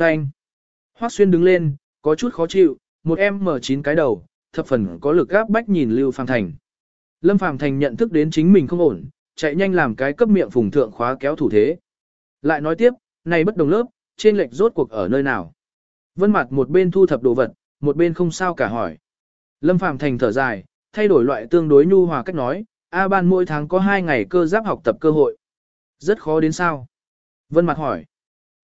Phanh. Hoắc Xuyên đứng lên, có chút khó chịu, một em mở chín cái đầu, thập phần có lực gáp bách nhìn Lưu Phàm Thành. Lâm Phàm Thành nhận thức đến chính mình không ổn, chạy nhanh làm cái cấp miệng phùng thượng khóa kéo thủ thế. Lại nói tiếp, này bất đồng lớp, trên lệch rốt cuộc ở nơi nào. Vân mặt một bên thu thập đồ vật, một bên không sao cả hỏi. Lâm Phàm Thành thở dài, thay đổi loại tương đối nhu hòa cách nói, A ban mỗi tháng có 2 ngày cơ giáp học tập cơ hội. Rất khó đến sao? Vân mặt hỏi.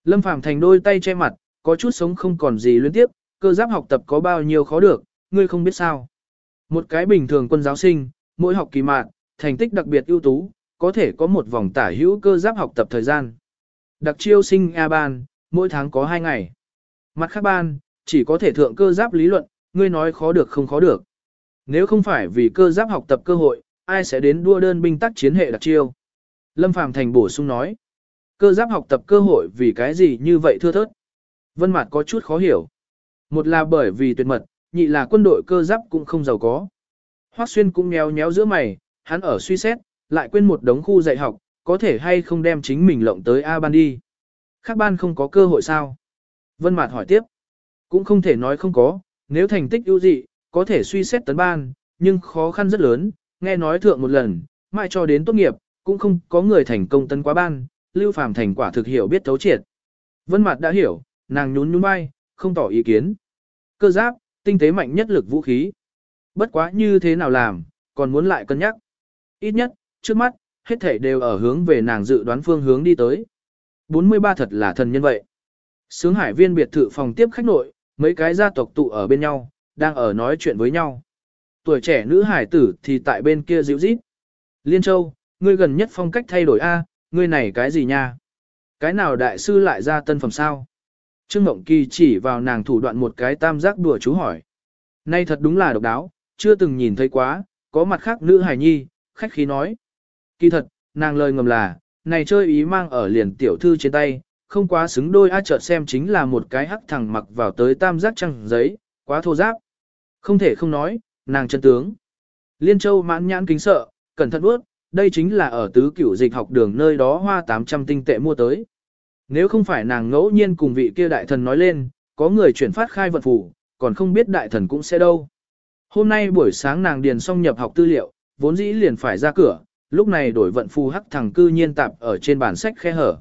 Lâm Phàm Thành đôi tay che mặt, có chút sống không còn gì liên tiếp, cơ giáp học tập có bao nhiêu khó được, ngươi không biết sao. Một cái bình thường quân giáo sinh, mỗi học kỳ mạn, thành tích đặc biệt ưu tú, có thể có một vòng tả hữu cơ giáp học tập thời gian. Đặc chiêu sinh A ban, mỗi tháng có 2 ngày. Mặt khác ban, chỉ có thể thượng cơ giáp lý luận, ngươi nói khó được không khó được. Nếu không phải vì cơ giáp học tập cơ hội, ai sẽ đến đua đơn binh tác chiến hệ đặc chiêu. Lâm Phàm Thành bổ sung nói, cơ giáp học tập cơ hội vì cái gì như vậy thưa thớt. Vân Mạt có chút khó hiểu. Một là bởi vì tuyệt mật, nhị là quân đội cơ giáp cũng không giàu có. Hoắc Xuyên cũng nhéo nhéo giữa mày, hắn ở suy xét, lại quên một đống khu dạy học, có thể hay không đem chính mình lộng tới A ban đi. Khác ban không có cơ hội sao? Vân Mạt hỏi tiếp. Cũng không thể nói không có, nếu thành tích ưu dị, có thể suy xét tấn ban, nhưng khó khăn rất lớn, nghe nói thượng một lần, mãi cho đến tốt nghiệp, cũng không có người thành công tấn quá ban, Lưu Phàm thành quả thực hiểu biết thấu triệt. Vân Mạt đã hiểu, nàng nhún nhún vai, không tỏ ý kiến. Cơ giáp, tinh tế mạnh nhất lực vũ khí. Bất quá như thế nào làm, còn muốn lại cân nhắc. Ít nhất, trước mắt, hết thảy đều ở hướng về nàng dự đoán phương hướng đi tới. 43 thật là thần nhân vậy. Sướng hải viên biệt thự phòng tiếp khách nội, mấy cái gia tộc tụ ở bên nhau, đang ở nói chuyện với nhau. Tuổi trẻ nữ hải tử thì tại bên kia dịu rít. Liên Châu, ngươi gần nhất phong cách thay đổi A, ngươi này cái gì nha? Cái nào đại sư lại ra tân phẩm sao? Trương Mộng Kỳ chỉ vào nàng thủ đoạn một cái tam giác đùa chú hỏi. Nay thật đúng là độc đáo, chưa từng nhìn thấy quá, có mặt khác nữ hải nhi, khách khí nói. Kỳ thật, nàng lời ngầm là, này chơi ý mang ở liền tiểu thư trên tay, không quá xứng đôi a chợt xem chính là một cái hắc thẳng mặc vào tới tam giác trăng giấy, quá thô giáp. Không thể không nói, nàng chân tướng. Liên Châu mãn nhãn kính sợ, cẩn thận bước, đây chính là ở tứ cửu dịch học đường nơi đó hoa 800 tinh tệ mua tới. Nếu không phải nàng ngẫu nhiên cùng vị kia đại thần nói lên, có người chuyển phát khai vận phủ, còn không biết đại thần cũng sẽ đâu. Hôm nay buổi sáng nàng điền xong nhập học tư liệu, vốn dĩ liền phải ra cửa, lúc này đổi vận phù hắc thằng cư nhiên tạp ở trên bản sách khe hở.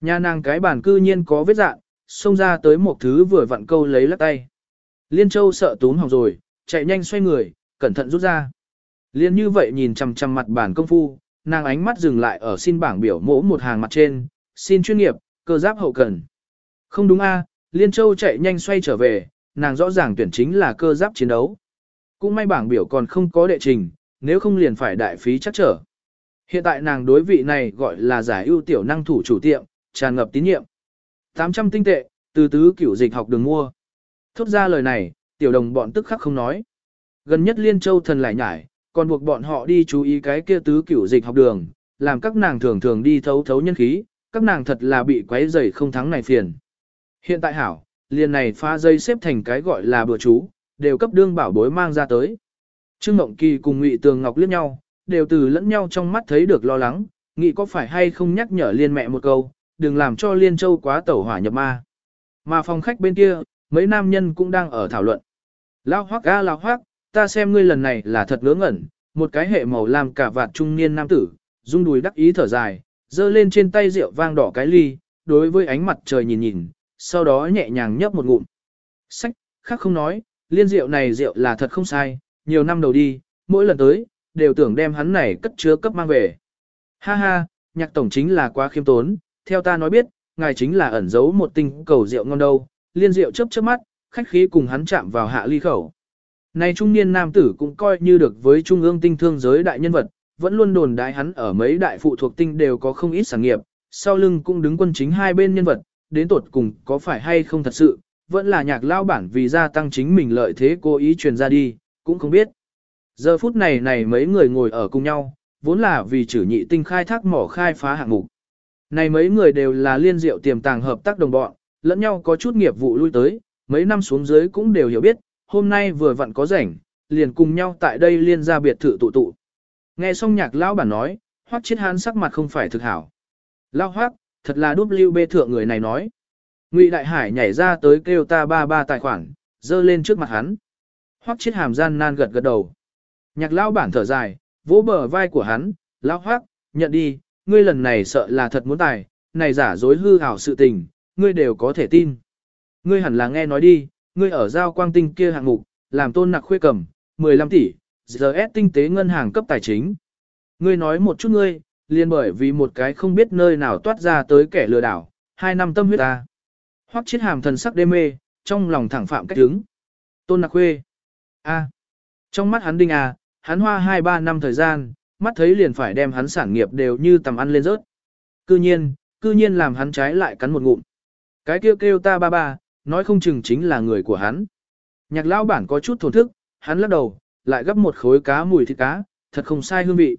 Nhà nàng cái bản cư nhiên có vết dạng, xông ra tới một thứ vừa vặn câu lấy lắc tay. Liên Châu sợ túm hỏng rồi, chạy nhanh xoay người, cẩn thận rút ra. Liên như vậy nhìn chằm chằm mặt bản công phu, nàng ánh mắt dừng lại ở xin bảng biểu mỗ một hàng mặt trên, xin chuyên nghiệp, cơ giáp hậu cần. Không đúng a, Liên Châu chạy nhanh xoay trở về, nàng rõ ràng tuyển chính là cơ giáp chiến đấu. Cũng may bảng biểu còn không có đệ trình, nếu không liền phải đại phí chắc trở. Hiện tại nàng đối vị này gọi là giải ưu tiểu năng thủ chủ tiệm, tràn ngập tín nhiệm. 800 tinh tệ, từ tứ cửu dịch học đường mua. Thốt ra lời này, tiểu đồng bọn tức khắc không nói. Gần nhất Liên Châu thần lại nhải, còn buộc bọn họ đi chú ý cái kia tứ cửu dịch học đường, làm các nàng thường thường đi thấu thấu nhân khí, các nàng thật là bị quấy rầy không thắng này phiền. Hiện tại hảo, liền này pha dây xếp thành cái gọi là bữa chú, đều cấp đương bảo bối mang ra tới. Trương Mộng Kỳ cùng Ngụy Tường Ngọc liếc nhau, đều từ lẫn nhau trong mắt thấy được lo lắng, nghĩ có phải hay không nhắc nhở liên mẹ một câu, đừng làm cho liên châu quá tẩu hỏa nhập ma. Mà phòng khách bên kia, mấy nam nhân cũng đang ở thảo luận. Lao hoác ga lao hoác, ta xem ngươi lần này là thật ngớ ngẩn, một cái hệ màu làm cả vạt trung niên nam tử, rung đùi đắc ý thở dài, dơ lên trên tay rượu vang đỏ cái ly, đối với ánh mặt trời nhìn nhìn, sau đó nhẹ nhàng nhấp một ngụm. Sách, khác không nói, liên rượu này rượu là thật không sai, nhiều năm đầu đi, mỗi lần tới, đều tưởng đem hắn này cất chứa cấp mang về. Ha ha, nhạc tổng chính là quá khiêm tốn, theo ta nói biết, ngài chính là ẩn giấu một tinh cầu rượu ngon đâu, liên rượu chớp chớp mắt, khách khí cùng hắn chạm vào hạ ly khẩu. Này trung niên nam tử cũng coi như được với trung ương tinh thương giới đại nhân vật, vẫn luôn đồn đại hắn ở mấy đại phụ thuộc tinh đều có không ít sản nghiệp, sau lưng cũng đứng quân chính hai bên nhân vật, đến tột cùng có phải hay không thật sự, vẫn là nhạc lao bản vì gia tăng chính mình lợi thế cố ý truyền ra đi, cũng không biết. Giờ phút này này mấy người ngồi ở cùng nhau, vốn là vì chử nhị tinh khai thác mỏ khai phá hạng mục. Này mấy người đều là liên diệu tiềm tàng hợp tác đồng bọn, lẫn nhau có chút nghiệp vụ lui tới, mấy năm xuống dưới cũng đều hiểu biết, hôm nay vừa vặn có rảnh, liền cùng nhau tại đây liên ra biệt thự tụ tụ. Nghe xong nhạc lão bản nói, hoắc chết hán sắc mặt không phải thực hảo. Lão hoắc, thật là đúp lưu bê thượng người này nói. Ngụy Đại Hải nhảy ra tới kêu ta ba ba tài khoản, dơ lên trước mặt hắn. Hoắc chết hàm gian nan gật gật đầu. Nhạc lão bản thở dài, vỗ bờ vai của hắn, lão Hoắc, nhận đi, ngươi lần này sợ là thật muốn tài, này giả dối hư hảo sự tình, ngươi đều có thể tin. Ngươi hẳn là nghe nói đi, ngươi ở giao quang tinh kia hạng mục, làm tôn nặc khuê cầm, 15 tỷ, giờ S tinh tế ngân hàng cấp tài chính. Ngươi nói một chút ngươi, liền bởi vì một cái không biết nơi nào toát ra tới kẻ lừa đảo, hai năm tâm huyết ta. Hoắc chiết hàm thần sắc đê mê, trong lòng thẳng phạm cách đứng. Tôn nặc khuê. a Trong mắt hắn đinh à, hắn hoa 2-3 năm thời gian, mắt thấy liền phải đem hắn sản nghiệp đều như tầm ăn lên rớt. Cư nhiên, cư nhiên làm hắn trái lại cắn một ngụm. Cái kêu kêu ta ba ba, nói không chừng chính là người của hắn. Nhạc lão bản có chút thổn thức, hắn lắc đầu, lại gấp một khối cá mùi thịt cá, thật không sai hương vị.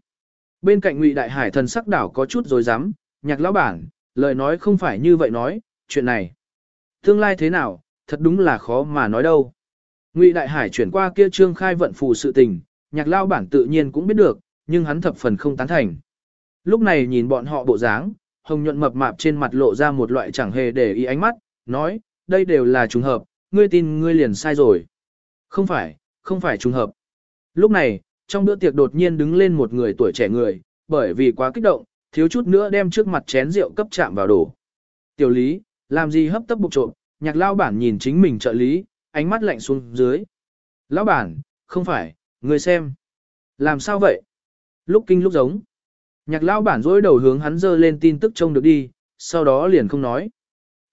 Bên cạnh Ngụy Đại Hải thần sắc đảo có chút rồi dám, nhạc lão bản, lời nói không phải như vậy nói, chuyện này. Tương lai thế nào, thật đúng là khó mà nói đâu. Ngụy Đại Hải chuyển qua kia trương khai vận phù sự tình, nhạc lão bản tự nhiên cũng biết được, nhưng hắn thập phần không tán thành. Lúc này nhìn bọn họ bộ dáng, hồng nhuận mập mạp trên mặt lộ ra một loại chẳng hề để ý ánh mắt, nói, đây đều là trùng hợp, ngươi tin ngươi liền sai rồi. Không phải, không phải trùng hợp. Lúc này, trong bữa tiệc đột nhiên đứng lên một người tuổi trẻ người, bởi vì quá kích động, thiếu chút nữa đem trước mặt chén rượu cấp chạm vào đổ. Tiểu lý, làm gì hấp tấp bục trộm, nhạc lao bản nhìn chính mình trợ lý, ánh mắt lạnh xuống dưới. Lão bản, không phải, người xem. Làm sao vậy? Lúc kinh lúc giống. Nhạc lao bản dối đầu hướng hắn dơ lên tin tức trông được đi, sau đó liền không nói.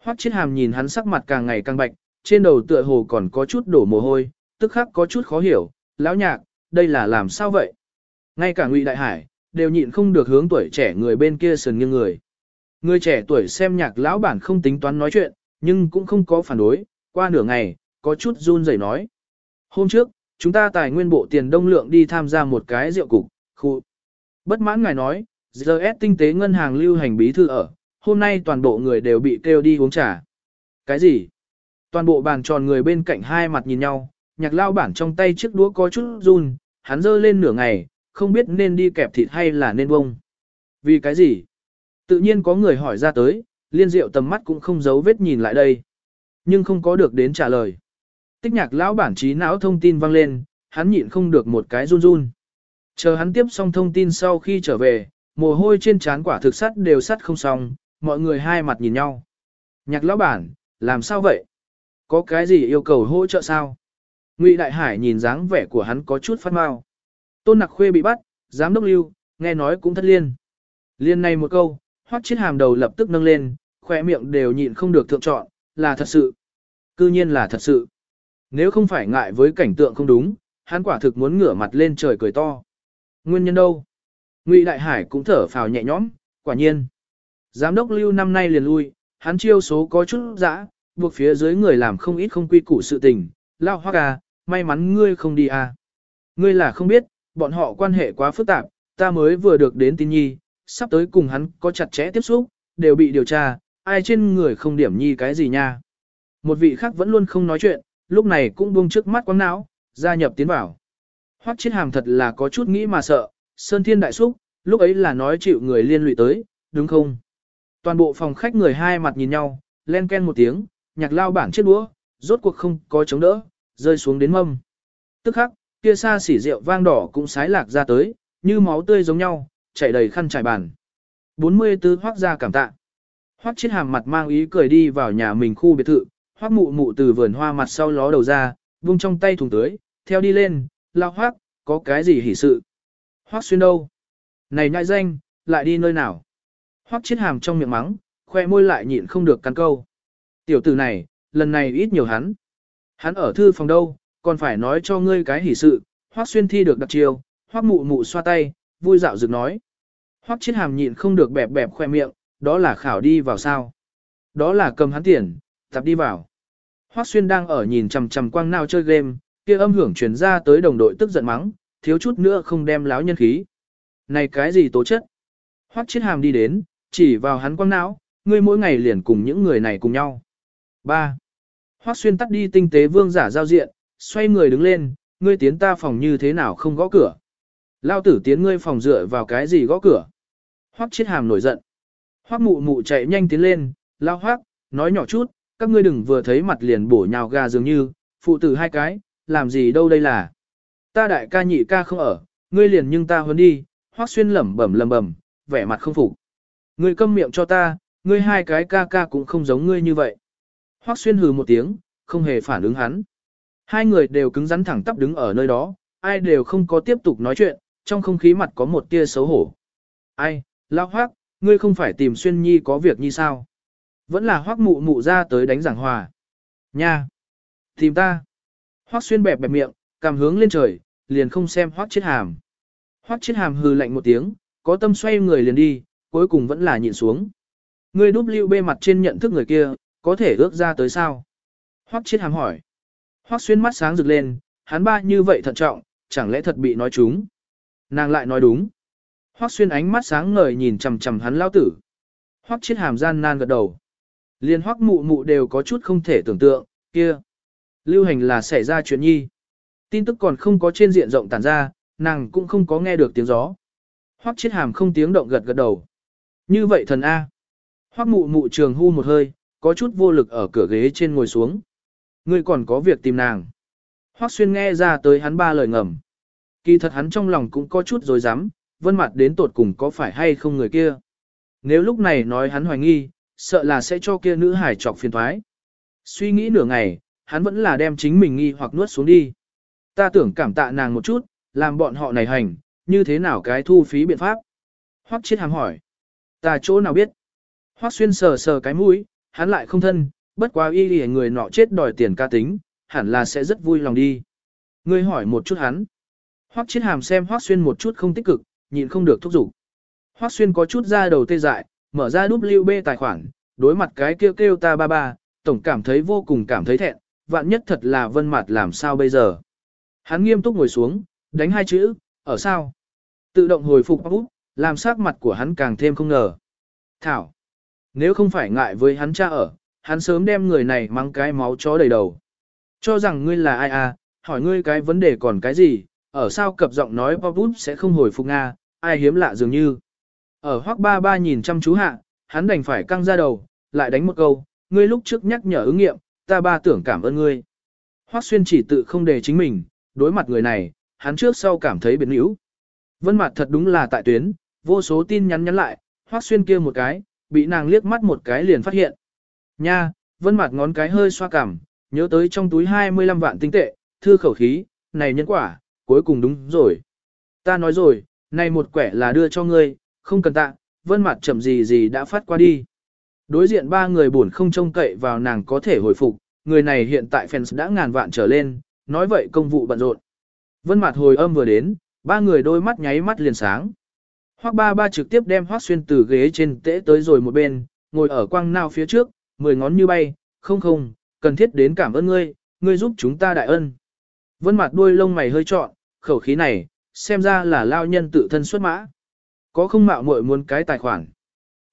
Hoắc chiết hàm nhìn hắn sắc mặt càng ngày càng bạch, trên đầu tựa hồ còn có chút đổ mồ hôi, tức khắc có chút khó hiểu, lão nhạc, đây là làm sao vậy? Ngay cả Ngụy Đại Hải, đều nhịn không được hướng tuổi trẻ người bên kia sườn nghiêng người. Người trẻ tuổi xem nhạc lão bản không tính toán nói chuyện, nhưng cũng không có phản đối, qua nửa ngày, có chút run rẩy nói. Hôm trước, chúng ta tài nguyên bộ tiền đông lượng đi tham gia một cái rượu cục, khu. Bất mãn ngài nói, GS tinh tế ngân hàng lưu hành bí thư ở, hôm nay toàn bộ người đều bị kêu đi uống trà. Cái gì? Toàn bộ bàn tròn người bên cạnh hai mặt nhìn nhau, nhạc lao bản trong tay chiếc đũa có chút run, hắn dơ lên nửa ngày, không biết nên đi kẹp thịt hay là nên bông. Vì cái gì? Tự nhiên có người hỏi ra tới, liên diệu tầm mắt cũng không giấu vết nhìn lại đây. Nhưng không có được đến trả lời. Tích nhạc lão bản trí não thông tin vang lên, hắn nhịn không được một cái run run. Chờ hắn tiếp xong thông tin sau khi trở về, mồ hôi trên trán quả thực sắt đều sắt không xong, mọi người hai mặt nhìn nhau. Nhạc lão bản, làm sao vậy? Có cái gì yêu cầu hỗ trợ sao? Ngụy Đại Hải nhìn dáng vẻ của hắn có chút phát mau. Tôn Nặc Khuê bị bắt, giám đốc lưu, nghe nói cũng thất liên. Liên này một câu, hoắc chiết hàm đầu lập tức nâng lên, khỏe miệng đều nhịn không được thượng chọn, là thật sự. Cư nhiên là thật sự. Nếu không phải ngại với cảnh tượng không đúng, hắn quả thực muốn ngửa mặt lên trời cười to. Nguyên nhân đâu? Ngụy Đại Hải cũng thở phào nhẹ nhõm, quả nhiên. Giám đốc lưu năm nay liền lui, hắn chiêu số có chút dã, buộc phía dưới người làm không ít không quy củ sự tình. Lao Hoa à, may mắn ngươi không đi à. Ngươi là không biết, bọn họ quan hệ quá phức tạp, ta mới vừa được đến tin nhi, sắp tới cùng hắn có chặt chẽ tiếp xúc, đều bị điều tra, ai trên người không điểm nhi cái gì nha. Một vị khác vẫn luôn không nói chuyện, lúc này cũng buông trước mắt quăng não, gia nhập tiến vào. Hoắc chiết hàm thật là có chút nghĩ mà sợ, Sơn Thiên Đại Xúc, lúc ấy là nói chịu người liên lụy tới, đúng không? Toàn bộ phòng khách người hai mặt nhìn nhau, len ken một tiếng, nhạc lao bản chiếc đũa, rốt cuộc không có chống đỡ, rơi xuống đến mâm. Tức khắc, kia xa xỉ rượu vang đỏ cũng sái lạc ra tới, như máu tươi giống nhau, chảy đầy khăn trải bàn. 44 hoác ra cảm tạ. Hoác chiếc hàm mặt mang ý cười đi vào nhà mình khu biệt thự, hoác mụ mụ từ vườn hoa mặt sau ló đầu ra, vung trong tay thùng tưới, theo đi lên, lao hoác, có cái gì hỉ sự. Hoác xuyên đâu? Này nhại danh, lại đi nơi nào? Hoắc chiết hàm trong miệng mắng, khoe môi lại nhịn không được căn câu. Tiểu tử này, lần này ít nhiều hắn. Hắn ở thư phòng đâu, còn phải nói cho ngươi cái hỉ sự, Hoắc Xuyên thi được đặc chiều, Hoắc Mụ Mụ xoa tay, vui dạo dừng nói. Hoắc chiết Hàm nhịn không được bẹp bẹp khoe miệng, đó là khảo đi vào sao? Đó là cầm hắn tiền, tập đi vào. Hoắc Xuyên đang ở nhìn chằm chằm quang nào chơi game, kia âm hưởng truyền ra tới đồng đội tức giận mắng, thiếu chút nữa không đem láo nhân khí. Này cái gì tố chất? Hoắc Chiến Hàm đi đến, chỉ vào hắn quăng não, ngươi mỗi ngày liền cùng những người này cùng nhau. 3. Hoắc Xuyên tắt đi tinh tế vương giả giao diện, xoay người đứng lên, ngươi tiến ta phòng như thế nào không gõ cửa. Lao tử tiến ngươi phòng dựa vào cái gì gõ cửa. Hoắc chết hàm nổi giận. Hoắc mụ mụ chạy nhanh tiến lên, lao hoắc, nói nhỏ chút, các ngươi đừng vừa thấy mặt liền bổ nhào gà dường như, phụ tử hai cái, làm gì đâu đây là. Ta đại ca nhị ca không ở, ngươi liền nhưng ta huấn đi, hoác xuyên lẩm bẩm lẩm bẩm, vẻ mặt không phục. Ngươi câm miệng cho ta, ngươi hai cái ca ca cũng không giống ngươi như vậy. Hoác xuyên hừ một tiếng, không hề phản ứng hắn. Hai người đều cứng rắn thẳng tắp đứng ở nơi đó, ai đều không có tiếp tục nói chuyện, trong không khí mặt có một tia xấu hổ. Ai, lão hoác, ngươi không phải tìm xuyên nhi có việc như sao? Vẫn là hoác mụ mụ ra tới đánh giảng hòa. Nha! Tìm ta! Hoác xuyên bẹp bẹp miệng, cảm hướng lên trời, liền không xem hoác chết hàm. Hoác chết hàm hừ lạnh một tiếng, có tâm xoay người liền đi, cuối cùng vẫn là nhịn xuống. Ngươi đúp lưu bê mặt trên nhận thức người kia, có thể ước ra tới sao? Hoắc chết hàm hỏi. Hoắc xuyên mắt sáng rực lên, hắn ba như vậy thận trọng, chẳng lẽ thật bị nói trúng? Nàng lại nói đúng. Hoắc xuyên ánh mắt sáng ngời nhìn chằm chằm hắn lao tử. Hoắc chết hàm gian nan gật đầu. Liên Hoắc mụ mụ đều có chút không thể tưởng tượng, kia. Lưu hành là xảy ra chuyện nhi. Tin tức còn không có trên diện rộng tản ra, nàng cũng không có nghe được tiếng gió. Hoắc chết hàm không tiếng động gật gật đầu. Như vậy thần A. Hoắc mụ mụ trường hu một hơi, có chút vô lực ở cửa ghế trên ngồi xuống. Ngươi còn có việc tìm nàng. Hoắc xuyên nghe ra tới hắn ba lời ngầm. Kỳ thật hắn trong lòng cũng có chút dối rắm vân mặt đến tột cùng có phải hay không người kia. Nếu lúc này nói hắn hoài nghi, sợ là sẽ cho kia nữ hải trọc phiền thoái. Suy nghĩ nửa ngày, hắn vẫn là đem chính mình nghi hoặc nuốt xuống đi. Ta tưởng cảm tạ nàng một chút, làm bọn họ này hành, như thế nào cái thu phí biện pháp? Hoắc chết hàm hỏi. Ta chỗ nào biết? Hoắc xuyên sờ sờ cái mũi, hắn lại không thân, bất quá y lìa người nọ chết đòi tiền ca tính, hẳn là sẽ rất vui lòng đi. Ngươi hỏi một chút hắn. Hoắc chiến hàm xem Hoắc xuyên một chút không tích cực, nhịn không được thúc giục. Hoắc xuyên có chút ra đầu tê dại, mở ra WB tài khoản, đối mặt cái kêu kêu ta ba ba, tổng cảm thấy vô cùng cảm thấy thẹn, vạn nhất thật là vân mặt làm sao bây giờ. Hắn nghiêm túc ngồi xuống, đánh hai chữ, ở sao? Tự động hồi phục úp, làm sắc mặt của hắn càng thêm không ngờ. Thảo, nếu không phải ngại với hắn cha ở, hắn sớm đem người này mang cái máu chó đầy đầu. Cho rằng ngươi là ai à, hỏi ngươi cái vấn đề còn cái gì, ở sao cập giọng nói pop úp sẽ không hồi phục Nga, ai hiếm lạ dường như. Ở hoắc ba ba nhìn chăm chú hạ, hắn đành phải căng ra đầu, lại đánh một câu, ngươi lúc trước nhắc nhở ứng nghiệm, ta ba tưởng cảm ơn ngươi. Hoắc xuyên chỉ tự không đề chính mình, đối mặt người này, hắn trước sau cảm thấy biến yếu. Vân mặt thật đúng là tại tuyến, vô số tin nhắn nhắn lại, Hoắc xuyên kia một cái, bị nàng liếc mắt một cái liền phát hiện. Nha, vân mặt ngón cái hơi xoa cảm, nhớ tới trong túi 25 vạn tinh tệ, thư khẩu khí, này nhân quả, cuối cùng đúng rồi. Ta nói rồi, này một quẻ là đưa cho ngươi, không cần tạ, vân mặt chậm gì gì đã phát qua đi. Đối diện ba người buồn không trông cậy vào nàng có thể hồi phục, người này hiện tại fans đã ngàn vạn trở lên, nói vậy công vụ bận rộn. Vân mặt hồi âm vừa đến, ba người đôi mắt nháy mắt liền sáng. Hoắc ba ba trực tiếp đem Hoắc xuyên từ ghế trên tễ tới rồi một bên, ngồi ở quang nao phía trước, mười ngón như bay, không không, cần thiết đến cảm ơn ngươi, ngươi giúp chúng ta đại ân. Vân mặt đuôi lông mày hơi trọn, khẩu khí này, xem ra là lao nhân tự thân xuất mã. Có không mạo muội muốn cái tài khoản.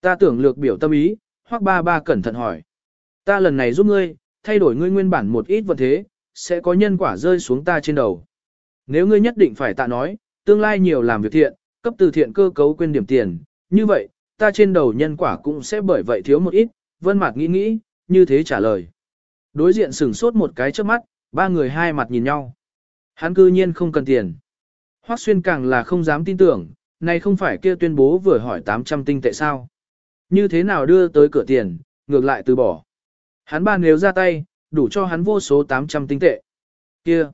Ta tưởng lược biểu tâm ý, Hoắc ba ba cẩn thận hỏi. Ta lần này giúp ngươi, thay đổi ngươi nguyên bản một ít vật thế, sẽ có nhân quả rơi xuống ta trên đầu. Nếu ngươi nhất định phải tạ nói, tương lai nhiều làm việc thiện, cấp từ thiện cơ cấu quên điểm tiền, như vậy, ta trên đầu nhân quả cũng sẽ bởi vậy thiếu một ít, vân mạc nghĩ nghĩ, như thế trả lời. Đối diện sửng sốt một cái trước mắt, ba người hai mặt nhìn nhau. Hắn cư nhiên không cần tiền. Hoắc xuyên càng là không dám tin tưởng, này không phải kia tuyên bố vừa hỏi 800 tinh tệ sao. Như thế nào đưa tới cửa tiền, ngược lại từ bỏ. Hắn ba nếu ra tay, đủ cho hắn vô số 800 tinh tệ. Kia!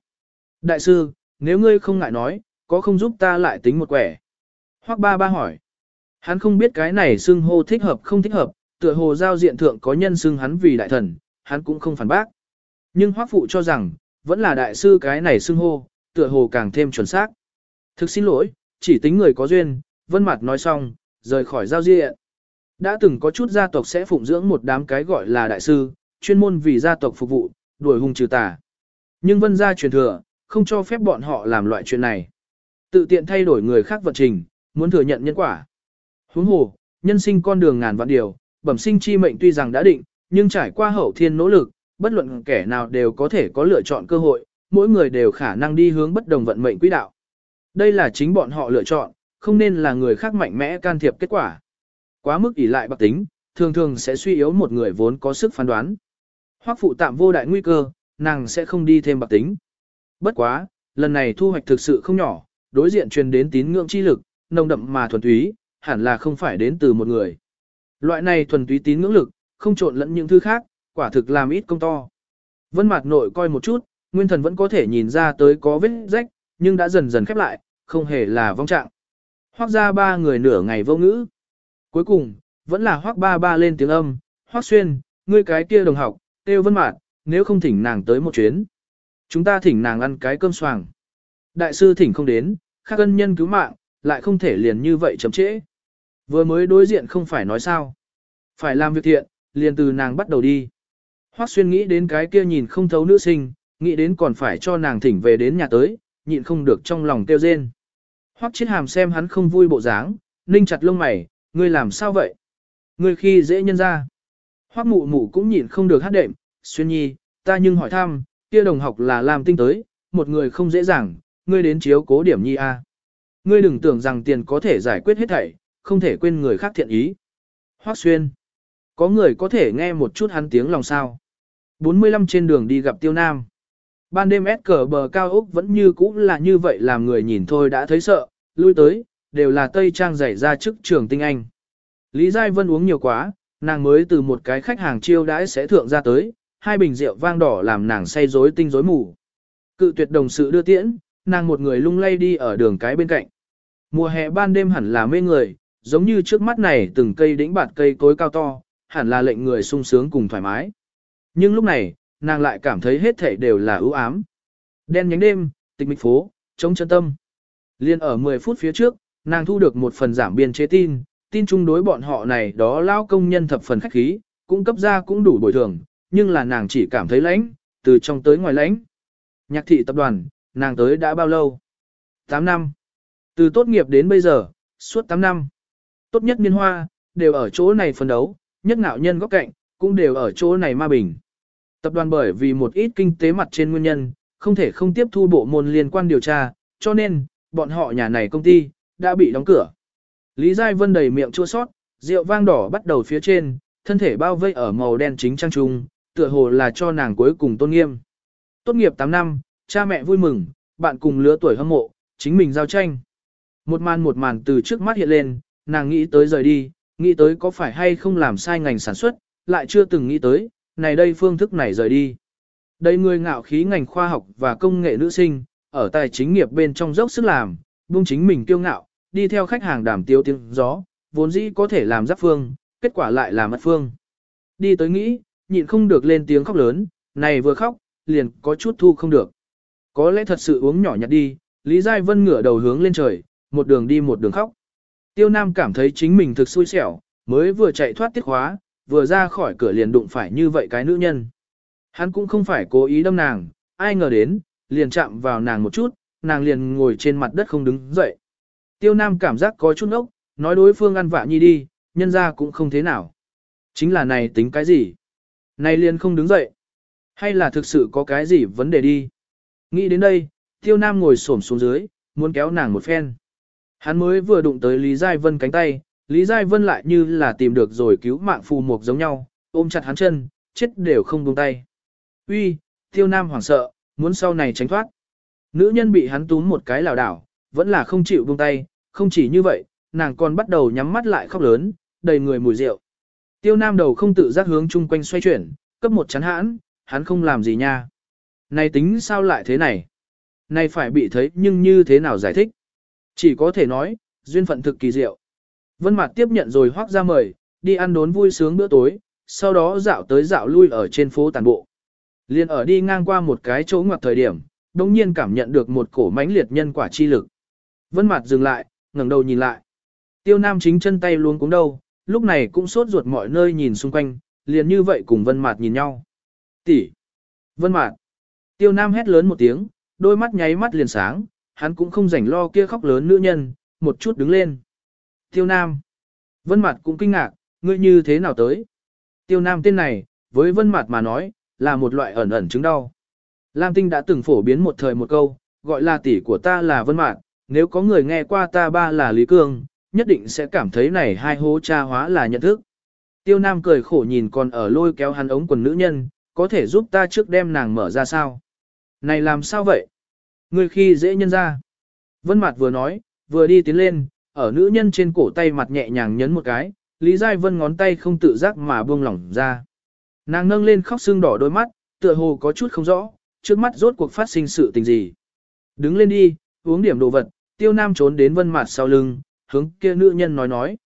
Đại sư, nếu ngươi không ngại nói, có không giúp ta lại tính một quẻ? Hoắc ba ba hỏi. Hắn không biết cái này xưng hô thích hợp không thích hợp, tựa hồ giao diện thượng có nhân xưng hắn vì đại thần, hắn cũng không phản bác. Nhưng Hoắc phụ cho rằng, vẫn là đại sư cái này xưng hô, tựa hồ càng thêm chuẩn xác. Thực xin lỗi, chỉ tính người có duyên, vân mặt nói xong, rời khỏi giao diện. Đã từng có chút gia tộc sẽ phụng dưỡng một đám cái gọi là đại sư, chuyên môn vì gia tộc phục vụ, đuổi hung trừ tà. Nhưng vân gia truyền thừa, không cho phép bọn họ làm loại chuyện này. Tự tiện thay đổi người khác vật trình, muốn thừa nhận nhân quả. Huống hồ, nhân sinh con đường ngàn vạn điều, bẩm sinh chi mệnh tuy rằng đã định, nhưng trải qua hậu thiên nỗ lực, bất luận kẻ nào đều có thể có lựa chọn cơ hội, mỗi người đều khả năng đi hướng bất đồng vận mệnh quỹ đạo. Đây là chính bọn họ lựa chọn, không nên là người khác mạnh mẽ can thiệp kết quả. Quá mức ỷ lại bạc tính, thường thường sẽ suy yếu một người vốn có sức phán đoán. Hoắc phụ tạm vô đại nguy cơ, nàng sẽ không đi thêm bạc tính. Bất quá, lần này thu hoạch thực sự không nhỏ, đối diện truyền đến tín ngưỡng chi lực, nồng đậm mà thuần túy, hẳn là không phải đến từ một người. Loại này thuần túy tín ngưỡng lực, không trộn lẫn những thứ khác, quả thực làm ít công to. Vân Mạt nội coi một chút, nguyên thần vẫn có thể nhìn ra tới có vết rách, nhưng đã dần dần khép lại, không hề là vong trạng. Hoắc ra ba người nửa ngày vô ngữ. Cuối cùng, vẫn là Hoắc ba ba lên tiếng âm, Hoắc xuyên, ngươi cái kia đồng học, tiêu Vân Mạt, nếu không thỉnh nàng tới một chuyến. Chúng ta thỉnh nàng ăn cái cơm xoàng. Đại sư thỉnh không đến, khác ân nhân cứu mạng, lại không thể liền như vậy chậm trễ. Vừa mới đối diện không phải nói sao. Phải làm việc thiện, liền từ nàng bắt đầu đi. Hoắc xuyên nghĩ đến cái kia nhìn không thấu nữ sinh, nghĩ đến còn phải cho nàng thỉnh về đến nhà tới, nhịn không được trong lòng tiêu rên. Hoắc chết hàm xem hắn không vui bộ dáng, ninh chặt lông mày, ngươi làm sao vậy? Ngươi khi dễ nhân ra. Hoắc mụ mụ cũng nhịn không được hát đệm, xuyên nhi, ta nhưng hỏi thăm, kia đồng học là làm tinh tới, một người không dễ dàng, ngươi đến chiếu cố điểm nhi a. Ngươi đừng tưởng rằng tiền có thể giải quyết hết thảy, không thể quên người khác thiện ý. Hoắc xuyên. Có người có thể nghe một chút hắn tiếng lòng sao. 45 trên đường đi gặp tiêu nam. Ban đêm S cờ bờ cao ốc vẫn như cũ là như vậy làm người nhìn thôi đã thấy sợ, lui tới, đều là tây trang giải ra trước trường tinh anh. Lý Giai Vân uống nhiều quá, nàng mới từ một cái khách hàng chiêu đãi sẽ thượng ra tới, hai bình rượu vang đỏ làm nàng say rối tinh rối mù. Cự tuyệt đồng sự đưa tiễn, nàng một người lung lay đi ở đường cái bên cạnh. Mùa hè ban đêm hẳn là mê người, giống như trước mắt này từng cây đĩnh bạt cây cối cao to, hẳn là lệnh người sung sướng cùng thoải mái. Nhưng lúc này, nàng lại cảm thấy hết thảy đều là ưu ám. Đen nhánh đêm, tịch mịch phố, trống chân tâm. Liên ở 10 phút phía trước, nàng thu được một phần giảm biên chế tin, tin chung đối bọn họ này đó lao công nhân thập phần khách khí, cũng cấp ra cũng đủ bồi thường, nhưng là nàng chỉ cảm thấy lãnh, từ trong tới ngoài lãnh. Nhạc thị tập đoàn, nàng tới đã bao lâu? 8 năm. Từ tốt nghiệp đến bây giờ, suốt 8 năm. Tốt nhất niên hoa, đều ở chỗ này phân đấu, nhất ngạo nhân góc cạnh, cũng đều ở chỗ này ma bình. Tập đoàn bởi vì một ít kinh tế mặt trên nguyên nhân, không thể không tiếp thu bộ môn liên quan điều tra, cho nên, bọn họ nhà này công ty, đã bị đóng cửa. Lý Giai Vân đầy miệng chua sót, rượu vang đỏ bắt đầu phía trên, thân thể bao vây ở màu đen chính trang trung, tựa hồ là cho nàng cuối cùng tôn nghiêm. Tốt nghiệp 8 năm, cha mẹ vui mừng, bạn cùng lứa tuổi hâm mộ, chính mình giao tranh. Một màn một màn từ trước mắt hiện lên, nàng nghĩ tới rời đi, nghĩ tới có phải hay không làm sai ngành sản xuất, lại chưa từng nghĩ tới, này đây phương thức này rời đi. Đây người ngạo khí ngành khoa học và công nghệ nữ sinh, ở tài chính nghiệp bên trong dốc sức làm, buông chính mình kiêu ngạo, đi theo khách hàng đảm tiêu tiếng gió, vốn dĩ có thể làm giáp phương, kết quả lại là mất phương. Đi tới nghĩ, nhịn không được lên tiếng khóc lớn, này vừa khóc, liền có chút thu không được. Có lẽ thật sự uống nhỏ nhặt đi, Lý Giai Vân ngửa đầu hướng lên trời, một đường đi một đường khóc. Tiêu Nam cảm thấy chính mình thực xui xẻo, mới vừa chạy thoát tiết khóa, vừa ra khỏi cửa liền đụng phải như vậy cái nữ nhân. Hắn cũng không phải cố ý đâm nàng, ai ngờ đến, liền chạm vào nàng một chút, nàng liền ngồi trên mặt đất không đứng dậy. Tiêu Nam cảm giác có chút ốc, nói đối phương ăn vạ nhi đi, nhân ra cũng không thế nào. Chính là này tính cái gì? Này liền không đứng dậy. Hay là thực sự có cái gì vấn đề đi? Nghĩ đến đây, Tiêu Nam ngồi xổm xuống dưới, muốn kéo nàng một phen. Hắn mới vừa đụng tới Lý Giai Vân cánh tay, Lý Giai Vân lại như là tìm được rồi cứu mạng phù mục giống nhau, ôm chặt hắn chân, chết đều không buông tay. Uy, Tiêu Nam hoảng sợ, muốn sau này tránh thoát. Nữ nhân bị hắn túm một cái lảo đảo, vẫn là không chịu buông tay, không chỉ như vậy, nàng còn bắt đầu nhắm mắt lại khóc lớn, đầy người mùi rượu. Tiêu Nam đầu không tự giác hướng chung quanh xoay chuyển, cấp một chắn hãn, hắn không làm gì nha. Này tính sao lại thế này? Này phải bị thấy nhưng như thế nào giải thích? Chỉ có thể nói, duyên phận thực kỳ diệu. Vân Mạt tiếp nhận rồi hoác ra mời, đi ăn đốn vui sướng bữa tối, sau đó dạo tới dạo lui ở trên phố tàn bộ. Liên ở đi ngang qua một cái chỗ ngoặt thời điểm, đồng nhiên cảm nhận được một cổ mãnh liệt nhân quả chi lực. Vân Mạt dừng lại, ngẩng đầu nhìn lại. Tiêu Nam chính chân tay luôn cũng đâu, lúc này cũng sốt ruột mọi nơi nhìn xung quanh, liền như vậy cùng Vân Mạt nhìn nhau. "Tỷ." Vân Mạt. Tiêu Nam hét lớn một tiếng, đôi mắt nháy mắt liền sáng, hắn cũng không rảnh lo kia khóc lớn nữ nhân, một chút đứng lên. Tiêu Nam. Vân Mạt cũng kinh ngạc, ngươi như thế nào tới? Tiêu Nam tên này, với Vân Mạt mà nói, là một loại ẩn ẩn chứng đau. Lam Tinh đã từng phổ biến một thời một câu, gọi là tỷ của ta là Vân Mạt, nếu có người nghe qua ta ba là Lý Cương, nhất định sẽ cảm thấy này hai hố cha hóa là nhận thức. Tiêu Nam cười khổ nhìn còn ở lôi kéo hắn ống quần nữ nhân, có thể giúp ta trước đem nàng mở ra sao? Này làm sao vậy? Ngươi khi dễ nhân ra. Vân Mạt vừa nói, vừa đi tiến lên, ở nữ nhân trên cổ tay mặt nhẹ nhàng nhấn một cái, Lý Giai Vân ngón tay không tự giác mà buông lỏng ra. Nàng nâng lên khóc sưng đỏ đôi mắt, tựa hồ có chút không rõ, trước mắt rốt cuộc phát sinh sự tình gì. Đứng lên đi, uống điểm đồ vật, tiêu nam trốn đến vân Mạt sau lưng, hướng kia nữ nhân nói nói.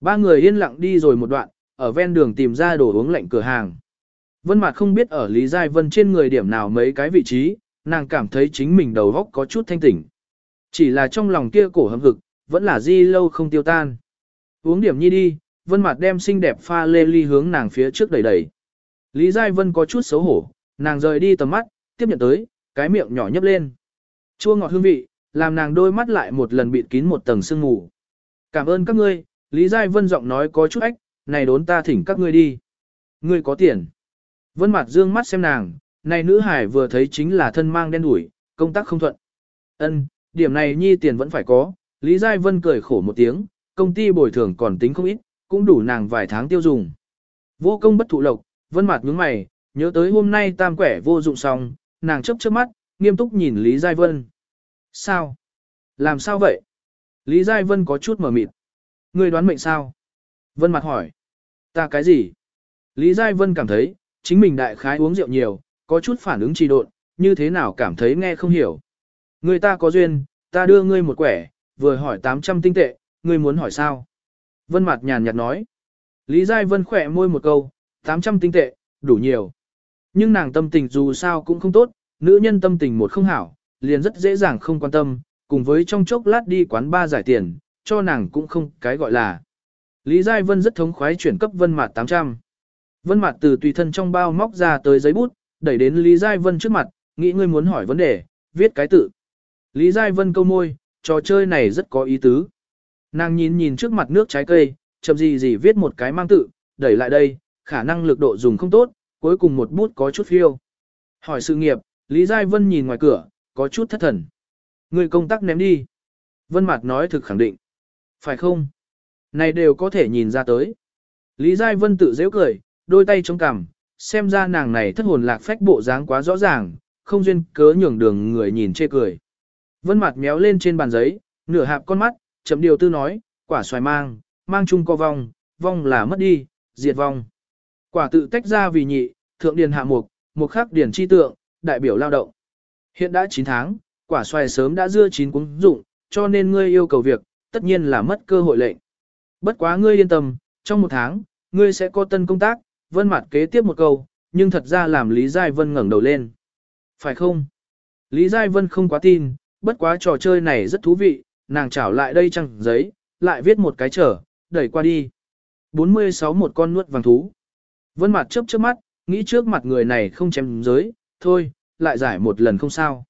Ba người yên lặng đi rồi một đoạn, ở ven đường tìm ra đồ uống lạnh cửa hàng. Vân mặt không biết ở Lý Giai Vân trên người điểm nào mấy cái vị trí, nàng cảm thấy chính mình đầu óc có chút thanh tỉnh. Chỉ là trong lòng kia cổ hâm hực, vẫn là di lâu không tiêu tan. Uống điểm nhi đi, Vân mặt đem xinh đẹp pha lê ly hướng nàng phía trước đẩy đẩy. Lý Giai Vân có chút xấu hổ, nàng rời đi tầm mắt, tiếp nhận tới, cái miệng nhỏ nhấp lên. Chua ngọt hương vị, làm nàng đôi mắt lại một lần bịt kín một tầng sương mù. Cảm ơn các ngươi, Lý Giai Vân giọng nói có chút ách, này đốn ta thỉnh các ngươi đi. Ngươi có tiền. Vân mặt dương mắt xem nàng, này nữ hải vừa thấy chính là thân mang đen đủi, công tác không thuận. Ân, điểm này nhi tiền vẫn phải có, Lý Giai Vân cười khổ một tiếng, công ty bồi thường còn tính không ít, cũng đủ nàng vài tháng tiêu dùng. Vô công bất thụ lộc, Vân mặt nhướng mày, nhớ tới hôm nay tam quẻ vô dụng xong, nàng chớp chớp mắt, nghiêm túc nhìn Lý Giai Vân. Sao? Làm sao vậy? Lý Giai Vân có chút mở mịt. Người đoán mệnh sao? Vân mặt hỏi. Ta cái gì? Lý Giai Vân cảm thấy, chính mình đại khái uống rượu nhiều, có chút phản ứng trì độn, như thế nào cảm thấy nghe không hiểu. Người ta có duyên, ta đưa ngươi một quẻ, vừa hỏi 800 tinh tệ, ngươi muốn hỏi sao? Vân mặt nhàn nhạt nói. Lý Giai Vân khỏe môi một câu, 800 tinh tệ, đủ nhiều. Nhưng nàng tâm tình dù sao cũng không tốt, nữ nhân tâm tình một không hảo, liền rất dễ dàng không quan tâm, cùng với trong chốc lát đi quán ba giải tiền, cho nàng cũng không cái gọi là. Lý Giai Vân rất thống khoái chuyển cấp Vân Mạt 800. Vân Mạt từ tùy thân trong bao móc ra tới giấy bút, đẩy đến Lý Giai Vân trước mặt, nghĩ ngươi muốn hỏi vấn đề, viết cái tự. Lý Giai Vân câu môi, trò chơi này rất có ý tứ. Nàng nhìn nhìn trước mặt nước trái cây, chậm gì gì viết một cái mang tự, đẩy lại đây, khả năng lực độ dùng không tốt, cuối cùng một bút có chút phiêu. Hỏi sự nghiệp, Lý Giai Vân nhìn ngoài cửa, có chút thất thần. Người công tác ném đi. Vân Mạt nói thực khẳng định. Phải không? Này đều có thể nhìn ra tới. Lý Giai Vân tự dễ cười, đôi tay chống cằm, xem ra nàng này thất hồn lạc phách bộ dáng quá rõ ràng, không duyên cớ nhường đường người nhìn chê cười. Vân mặt méo lên trên bàn giấy, nửa hạp con mắt, chậm điều tư nói, quả xoài mang, mang chung co vong, vong là mất đi, diệt vong. Quả tự tách ra vì nhị, thượng điền hạ mục, mục khắc điển chi tượng, đại biểu lao động. Hiện đã 9 tháng, quả xoài sớm đã dưa chín cuống dụng, cho nên ngươi yêu cầu việc, tất nhiên là mất cơ hội lệnh. Bất quá ngươi yên tâm, trong một tháng, ngươi sẽ có tân công tác, vân mặt kế tiếp một câu, nhưng thật ra làm Lý Giai Vân ngẩng đầu lên. Phải không? Lý Giai Vân không quá tin, bất quá trò chơi này rất thú vị, nàng trảo lại đây trăng giấy, lại viết một cái trở, đẩy qua đi. 46 một con nuốt vàng thú. Vân mặt chớp chớp mắt, nghĩ trước mặt người này không chém giới, thôi, lại giải một lần không sao.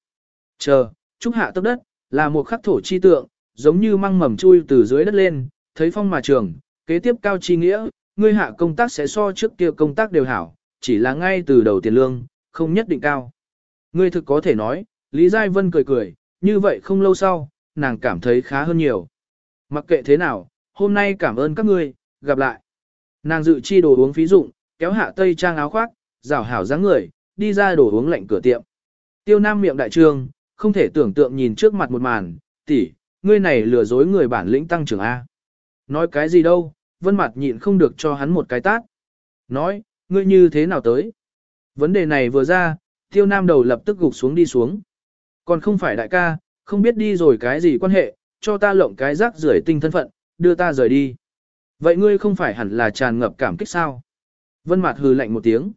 Chờ, trúc hạ tốc đất, là một khắc thổ chi tượng, giống như măng mầm chui từ dưới đất lên, thấy phong mà trường, kế tiếp cao chi nghĩa, ngươi hạ công tác sẽ so trước kia công tác đều hảo, chỉ là ngay từ đầu tiền lương, không nhất định cao. Ngươi thực có thể nói, Lý Giai Vân cười cười, như vậy không lâu sau, nàng cảm thấy khá hơn nhiều. Mặc kệ thế nào, hôm nay cảm ơn các ngươi, gặp lại. Nàng dự chi đồ uống phí dụng, kéo hạ tây trang áo khoác, rảo hảo dáng người, đi ra đổ uống lạnh cửa tiệm. Tiêu Nam miệng đại trương, không thể tưởng tượng nhìn trước mặt một màn, tỷ, ngươi này lừa dối người bản lĩnh tăng trưởng A. Nói cái gì đâu, vân mặt nhịn không được cho hắn một cái tát. Nói, ngươi như thế nào tới? Vấn đề này vừa ra, tiêu nam đầu lập tức gục xuống đi xuống. Còn không phải đại ca, không biết đi rồi cái gì quan hệ, cho ta lộng cái rác rưởi tinh thân phận, đưa ta rời đi. Vậy ngươi không phải hẳn là tràn ngập cảm kích sao? Vân mặt hừ lạnh một tiếng.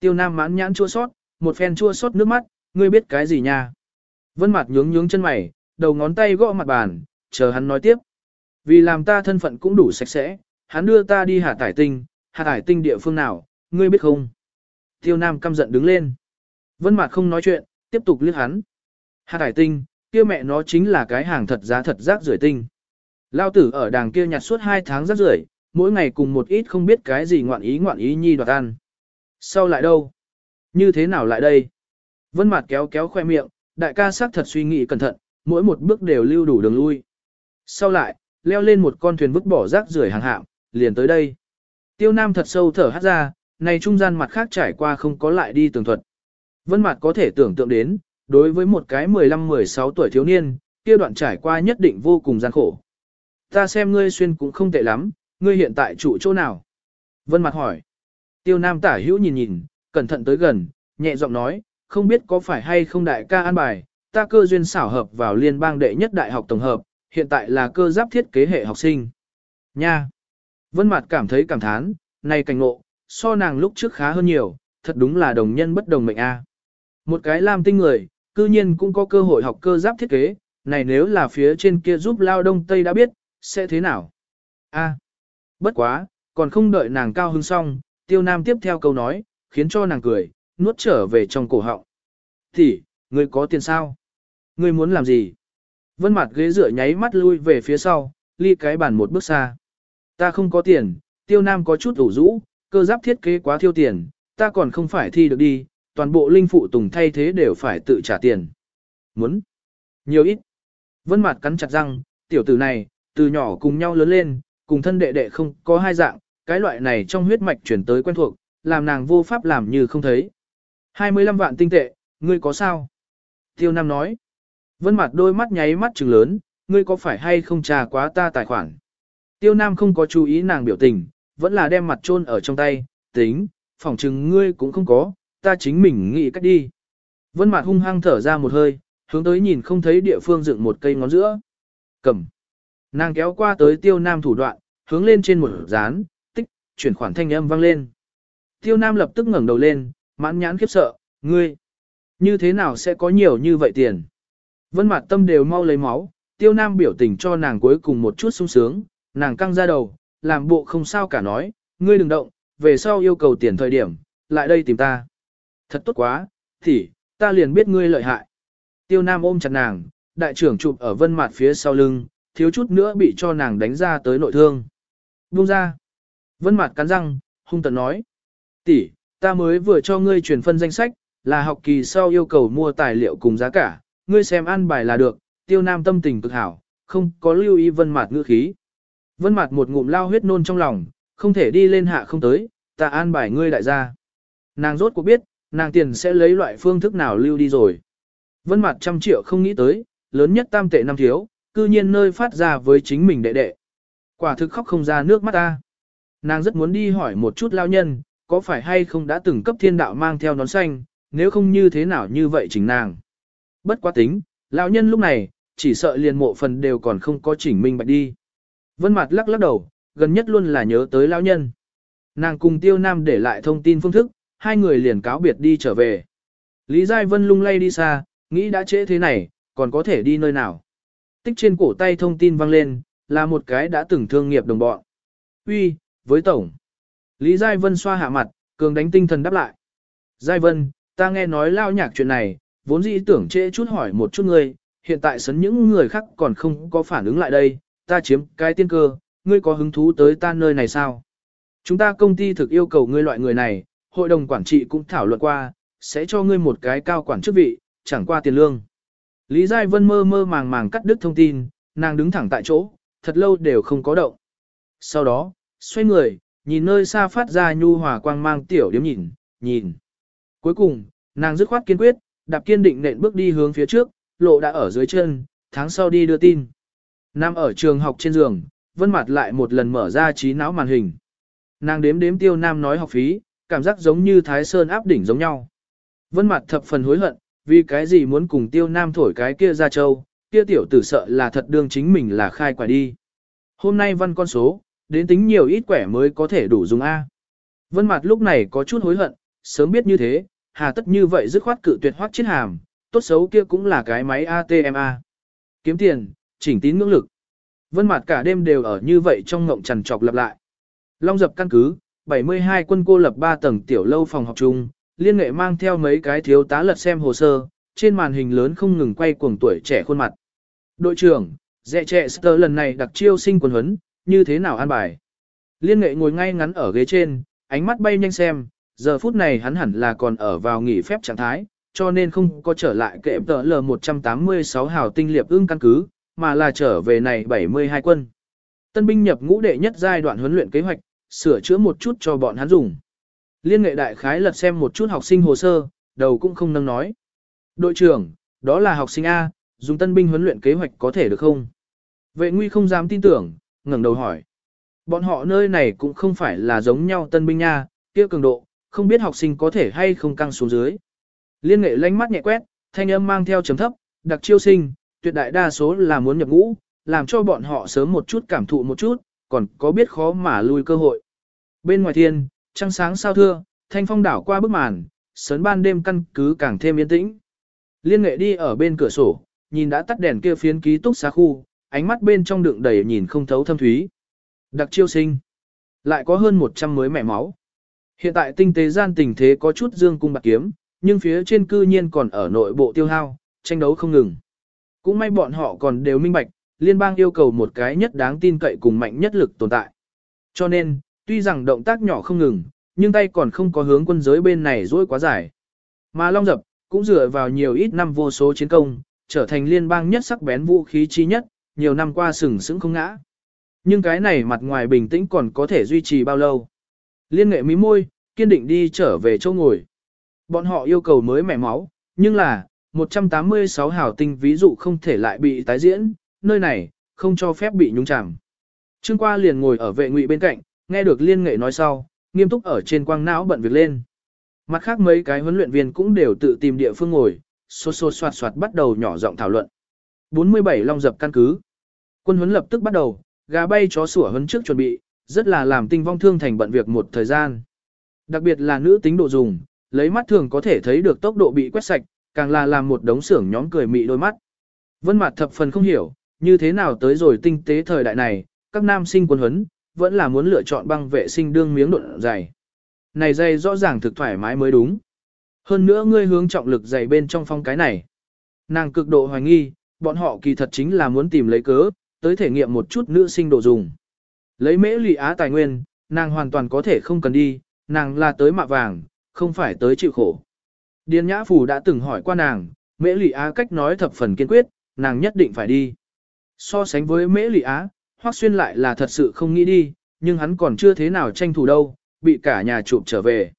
Tiêu Nam mãn nhãn chua sót, một phen chua sót nước mắt, ngươi biết cái gì nha? Vân mặt nhướng nhướng chân mày, đầu ngón tay gõ mặt bàn, chờ hắn nói tiếp. Vì làm ta thân phận cũng đủ sạch sẽ, hắn đưa ta đi hạ tải tinh, hạ tải tinh địa phương nào, ngươi biết không? Tiêu Nam căm giận đứng lên. Vân mặt không nói chuyện, tiếp tục liếc hắn. Hạ tải tinh, kia mẹ nó chính là cái hàng thật giá thật rác rưởi tinh. Lao tử ở đàng kia nhặt suốt hai tháng rác rưởi, mỗi ngày cùng một ít không biết cái gì ngoạn ý ngoạn ý nhi đoạt ăn. Sau lại đâu? Như thế nào lại đây? Vân Mạt kéo kéo khoe miệng, đại ca sắc thật suy nghĩ cẩn thận, mỗi một bước đều lưu đủ đường lui. Sau lại, leo lên một con thuyền vứt bỏ rác rưởi hàng hạng liền tới đây. Tiêu Nam thật sâu thở hắt ra, này trung gian mặt khác trải qua không có lại đi tường thuật. Vân Mạt có thể tưởng tượng đến, đối với một cái 15-16 tuổi thiếu niên, kia đoạn trải qua nhất định vô cùng gian khổ. Ta xem ngươi xuyên cũng không tệ lắm, ngươi hiện tại trụ chỗ nào? Vân Mạt hỏi. Tiêu Nam tả hữu nhìn nhìn, cẩn thận tới gần, nhẹ giọng nói, không biết có phải hay không đại ca an bài, ta cơ duyên xảo hợp vào liên bang đệ nhất đại học tổng hợp, hiện tại là cơ giáp thiết kế hệ học sinh. Nha! Vân Mạt cảm thấy cảm thán, này cảnh ngộ, so nàng lúc trước khá hơn nhiều, thật đúng là đồng nhân bất đồng mệnh a. Một cái lam tinh người, cư nhiên cũng có cơ hội học cơ giáp thiết kế, này nếu là phía trên kia giúp lao đông tây đã biết, sẽ thế nào? A. Bất quá, còn không đợi nàng cao hứng xong, tiêu nam tiếp theo câu nói, khiến cho nàng cười, nuốt trở về trong cổ họng. Thì, ngươi có tiền sao? Ngươi muốn làm gì? Vân Mạt ghế dựa nháy mắt lui về phía sau, ly cái bàn một bước xa. Ta không có tiền, tiêu nam có chút ủ rũ, cơ giáp thiết kế quá thiêu tiền, ta còn không phải thi được đi, toàn bộ linh phụ tùng thay thế đều phải tự trả tiền. Muốn? Nhiều ít. Vân mặt cắn chặt răng, tiểu tử này, từ nhỏ cùng nhau lớn lên, cùng thân đệ đệ không có hai dạng, cái loại này trong huyết mạch chuyển tới quen thuộc, làm nàng vô pháp làm như không thấy. 25 vạn tinh tệ, ngươi có sao? Tiêu Nam nói. Vân mặt đôi mắt nháy mắt trừng lớn, ngươi có phải hay không trà quá ta tài khoản? Tiêu Nam không có chú ý nàng biểu tình, vẫn là đem mặt chôn ở trong tay, tính, phỏng chừng ngươi cũng không có, ta chính mình nghĩ cách đi. Vân mặt hung hăng thở ra một hơi, hướng tới nhìn không thấy địa phương dựng một cây ngón giữa. Cầm. Nàng kéo qua tới tiêu nam thủ đoạn, hướng lên trên một dán, tích, chuyển khoản thanh âm vang lên. Tiêu nam lập tức ngẩng đầu lên, mãn nhãn khiếp sợ, ngươi, như thế nào sẽ có nhiều như vậy tiền? Vân mặt tâm đều mau lấy máu, tiêu nam biểu tình cho nàng cuối cùng một chút sung sướng, nàng căng ra đầu, làm bộ không sao cả nói, ngươi đừng động, về sau yêu cầu tiền thời điểm, lại đây tìm ta. Thật tốt quá, thì, ta liền biết ngươi lợi hại. Tiêu Nam ôm chặt nàng, đại trưởng chụp ở vân mặt phía sau lưng, thiếu chút nữa bị cho nàng đánh ra tới nội thương. Buông ra. Vân mặt cắn răng, hung tận nói. tỷ, ta mới vừa cho ngươi truyền phân danh sách, là học kỳ sau yêu cầu mua tài liệu cùng giá cả, ngươi xem ăn bài là được, tiêu nam tâm tình cực hảo, không có lưu ý vân mặt ngữ khí. Vân Mạt một ngụm lao huyết nôn trong lòng, không thể đi lên hạ không tới, ta an bài ngươi đại gia. Nàng rốt cuộc biết, nàng tiền sẽ lấy loại phương thức nào lưu đi rồi. Vân Mạt trăm triệu không nghĩ tới, lớn nhất tam tệ năm thiếu, cư nhiên nơi phát ra với chính mình đệ đệ. Quả thực khóc không ra nước mắt ta. Nàng rất muốn đi hỏi một chút lao nhân, có phải hay không đã từng cấp thiên đạo mang theo nón xanh, nếu không như thế nào như vậy chính nàng. Bất quá tính, lão nhân lúc này, chỉ sợ liền mộ phần đều còn không có chỉnh minh bạch đi. Vân mặt lắc lắc đầu, gần nhất luôn là nhớ tới lão nhân. Nàng cùng tiêu nam để lại thông tin phương thức, hai người liền cáo biệt đi trở về. Lý Giai Vân lung lay đi xa, nghĩ đã trễ thế này, còn có thể đi nơi nào. Tích trên cổ tay thông tin vang lên, là một cái đã từng thương nghiệp đồng bọn. Uy, với tổng. Lý Giai Vân xoa hạ mặt, cường đánh tinh thần đáp lại. Giai Vân, ta nghe nói lao nhạc chuyện này, vốn dĩ tưởng trễ chút hỏi một chút ngươi, hiện tại sấn những người khác còn không có phản ứng lại đây, ta chiếm cái tiên cơ, ngươi có hứng thú tới ta nơi này sao? Chúng ta công ty thực yêu cầu ngươi loại người này, hội đồng quản trị cũng thảo luận qua, sẽ cho ngươi một cái cao quản chức vị, chẳng qua tiền lương. Lý Giai Vân mơ mơ màng màng cắt đứt thông tin, nàng đứng thẳng tại chỗ, thật lâu đều không có động. Sau đó, xoay người, nhìn nơi xa phát ra nhu hòa quang mang tiểu điếm nhìn, nhìn. Cuối cùng, nàng dứt khoát kiên quyết, đạp kiên định nện bước đi hướng phía trước, lộ đã ở dưới chân, tháng sau đi đưa tin. Nam ở trường học trên giường, vân Mạt lại một lần mở ra trí não màn hình. Nàng đếm đếm tiêu nam nói học phí, cảm giác giống như thái sơn áp đỉnh giống nhau. Vân Mạt thập phần hối hận, vì cái gì muốn cùng tiêu nam thổi cái kia ra châu, kia tiểu tử sợ là thật đương chính mình là khai quả đi. Hôm nay văn con số, đến tính nhiều ít quẻ mới có thể đủ dùng A. Vân Mạt lúc này có chút hối hận, sớm biết như thế, hà tất như vậy dứt khoát cự tuyệt hoắc chiến hàm, tốt xấu kia cũng là cái máy ATM a, Kiếm tiền, chỉnh tín ngưỡng lực. Vân mặt cả đêm đều ở như vậy trong ngộng trằn trọc lặp lại. Long dập căn cứ, 72 quân cô lập 3 tầng tiểu lâu phòng học chung, liên nghệ mang theo mấy cái thiếu tá lật xem hồ sơ, trên màn hình lớn không ngừng quay cuồng tuổi trẻ khuôn mặt. Đội trưởng, dẹ trẻ Sơ lần này đặc chiêu sinh quân huấn, như thế nào an bài? Liên nghệ ngồi ngay ngắn ở ghế trên, ánh mắt bay nhanh xem, giờ phút này hắn hẳn là còn ở vào nghỉ phép trạng thái, cho nên không có trở lại kệ tờ L186 hào tinh liệp ương căn cứ, mà là trở về này 72 quân. Tân binh nhập ngũ đệ nhất giai đoạn huấn luyện kế hoạch, sửa chữa một chút cho bọn hắn dùng. Liên nghệ đại khái lật xem một chút học sinh hồ sơ, đầu cũng không nâng nói. Đội trưởng, đó là học sinh A, dùng tân binh huấn luyện kế hoạch có thể được không? Vệ nguy không dám tin tưởng, ngẩng đầu hỏi. Bọn họ nơi này cũng không phải là giống nhau tân binh nha, kia cường độ, không biết học sinh có thể hay không căng xuống dưới. Liên nghệ lánh mắt nhẹ quét, thanh âm mang theo chấm thấp, đặc chiêu sinh, tuyệt đại đa số là muốn nhập ngũ, làm cho bọn họ sớm một chút cảm thụ một chút, còn có biết khó mà lui cơ hội. Bên ngoài thiên, trăng sáng sao thưa, thanh phong đảo qua bức màn, sớm ban đêm căn cứ càng thêm yên tĩnh. Liên nghệ đi ở bên cửa sổ, nhìn đã tắt đèn kia phiến ký túc xá khu, ánh mắt bên trong đựng đầy nhìn không thấu thâm thúy. Đặc chiêu sinh. Lại có hơn 100 mới mẻ máu. Hiện tại tinh tế gian tình thế có chút dương cung bạc kiếm, nhưng phía trên cư nhiên còn ở nội bộ tiêu hao, tranh đấu không ngừng. Cũng may bọn họ còn đều minh bạch, liên bang yêu cầu một cái nhất đáng tin cậy cùng mạnh nhất lực tồn tại. Cho nên, tuy rằng động tác nhỏ không ngừng, nhưng tay còn không có hướng quân giới bên này dối quá dài. Mà Long Dập, cũng dựa vào nhiều ít năm vô số chiến công, trở thành liên bang nhất sắc bén vũ khí chi nhất, nhiều năm qua sừng sững không ngã. Nhưng cái này mặt ngoài bình tĩnh còn có thể duy trì bao lâu. Liên nghệ mí môi, kiên định đi trở về chỗ ngồi. Bọn họ yêu cầu mới mẻ máu, nhưng là, 186 hảo tinh ví dụ không thể lại bị tái diễn, nơi này, không cho phép bị nhúng chạm. Trương qua liền ngồi ở vệ ngụy bên cạnh, nghe được liên nghệ nói sau, nghiêm túc ở trên quang não bận việc lên. Mặt khác mấy cái huấn luyện viên cũng đều tự tìm địa phương ngồi, xô xô soạt soạt bắt đầu nhỏ giọng thảo luận. 47 long dập căn cứ. Quân huấn lập tức bắt đầu, gà bay chó sủa huấn trước chuẩn bị, rất là làm tinh vong thương thành bận việc một thời gian. Đặc biệt là nữ tính độ dùng, lấy mắt thường có thể thấy được tốc độ bị quét sạch, càng là làm một đống xưởng nhóm cười mị đôi mắt. Vân Mạt thập phần không hiểu, như thế nào tới rồi tinh tế thời đại này, các nam sinh quân huấn, vẫn là muốn lựa chọn băng vệ sinh đương miếng độn dày. Này dày rõ ràng thực thoải mái mới đúng. Hơn nữa ngươi hướng trọng lực dày bên trong phong cái này. Nàng cực độ hoài nghi, bọn họ kỳ thật chính là muốn tìm lấy cớ, tới thể nghiệm một chút nữ sinh đồ dùng. Lấy mễ lụy á tài nguyên, nàng hoàn toàn có thể không cần đi, nàng là tới mạ vàng, không phải tới chịu khổ. Điền Nhã Phủ đã từng hỏi qua nàng, mễ Lị á cách nói thập phần kiên quyết, nàng nhất định phải đi. So sánh với mễ Lị á, Hoắc Xuyên lại là thật sự không nghĩ đi, nhưng hắn còn chưa thế nào tranh thủ đâu, bị cả nhà chụp trở về.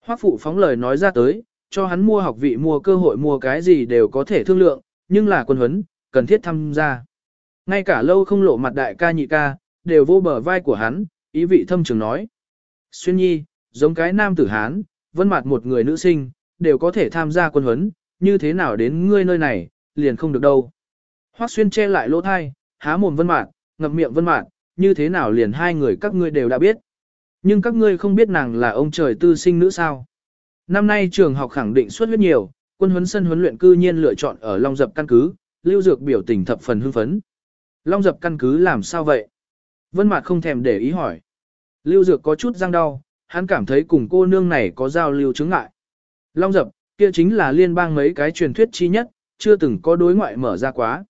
Hoắc Phụ phóng lời nói ra tới, cho hắn mua học vị mua cơ hội mua cái gì đều có thể thương lượng, nhưng là quân huấn, cần thiết tham gia. Ngay cả lâu không lộ mặt đại ca nhị ca, đều vô bờ vai của hắn, ý vị thâm trường nói. Xuyên nhi, giống cái nam tử Hán, vân mặt một người nữ sinh, đều có thể tham gia quân huấn, như thế nào đến ngươi nơi này, liền không được đâu. Hoắc xuyên che lại lỗ thai, há mồm vân mạn, ngậm miệng vân mạn, như thế nào liền hai người các ngươi đều đã biết. Nhưng các ngươi không biết nàng là ông trời tư sinh nữ sao. Năm nay trường học khẳng định suất huyết nhiều, quân huấn sân huấn luyện cư nhiên lựa chọn ở Long Dập căn cứ, lưu dược biểu tình thập phần hưng phấn. Long Dập căn cứ làm sao vậy? Vân Mạt không thèm để ý hỏi. Lưu Dược có chút răng đau, hắn cảm thấy cùng cô nương này có giao lưu chứng ngại. Long Dập, kia chính là liên bang mấy cái truyền thuyết chi nhất, chưa từng có đối ngoại mở ra quá.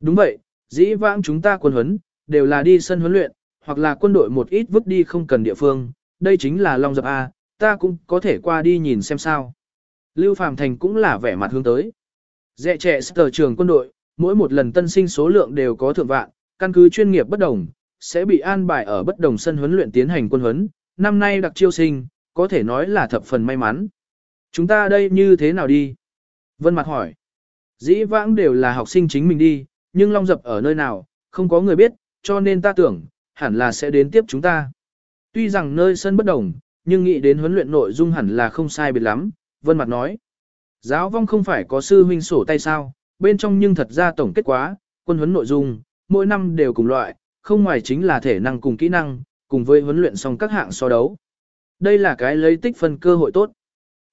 Đúng vậy, dĩ vãng chúng ta quân huấn, đều là đi sân huấn luyện, hoặc là quân đội một ít vứt đi không cần địa phương, đây chính là Long Dập A, ta cũng có thể qua đi nhìn xem sao. Lưu Phàm Thành cũng là vẻ mặt hướng tới. Dẹ trẻ sở trường quân đội, mỗi một lần tân sinh số lượng đều có thượng vạn, căn cứ chuyên nghiệp bất đồng, sẽ bị an bài ở bất đồng sân huấn luyện tiến hành quân huấn, năm nay đặc chiêu sinh, có thể nói là thập phần may mắn. Chúng ta đây như thế nào đi? Vân Mặt hỏi. Dĩ vãng đều là học sinh chính mình đi, nhưng Long Dập ở nơi nào, không có người biết, cho nên ta tưởng, hẳn là sẽ đến tiếp chúng ta. Tuy rằng nơi sân bất đồng, nhưng nghĩ đến huấn luyện nội dung hẳn là không sai biệt lắm, Vân Mặt nói. Giáo vong không phải có sư huynh sổ tay sao, bên trong nhưng thật ra tổng kết quá, quân huấn nội dung, mỗi năm đều cùng loại, không ngoài chính là thể năng cùng kỹ năng, cùng với huấn luyện xong các hạng so đấu. Đây là cái lấy tích phân cơ hội tốt.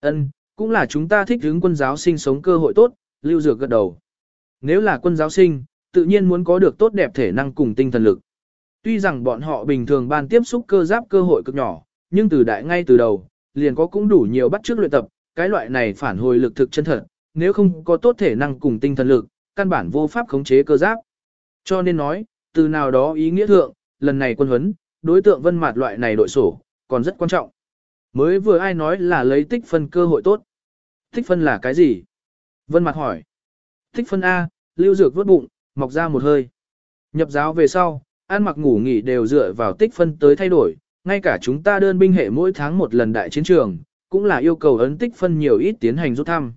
Ân, cũng là chúng ta thích hướng quân giáo sinh sống cơ hội tốt, lưu dược gật đầu. Nếu là quân giáo sinh, tự nhiên muốn có được tốt đẹp thể năng cùng tinh thần lực. Tuy rằng bọn họ bình thường ban tiếp xúc cơ giáp cơ hội cực nhỏ, nhưng từ đại ngay từ đầu, liền có cũng đủ nhiều bắt chước luyện tập, cái loại này phản hồi lực thực chân thật, nếu không có tốt thể năng cùng tinh thần lực, căn bản vô pháp khống chế cơ giáp. Cho nên nói, từ nào đó ý nghĩa thượng, lần này quân huấn, đối tượng vân mạt loại này đội sổ, còn rất quan trọng. Mới vừa ai nói là lấy tích phân cơ hội tốt. Tích phân là cái gì? Vân Mạc hỏi. Tích phân A, lưu dược vớt bụng, mọc ra một hơi. Nhập giáo về sau, ăn mặc ngủ nghỉ đều dựa vào tích phân tới thay đổi, ngay cả chúng ta đơn binh hệ mỗi tháng một lần đại chiến trường, cũng là yêu cầu ấn tích phân nhiều ít tiến hành rút thăm.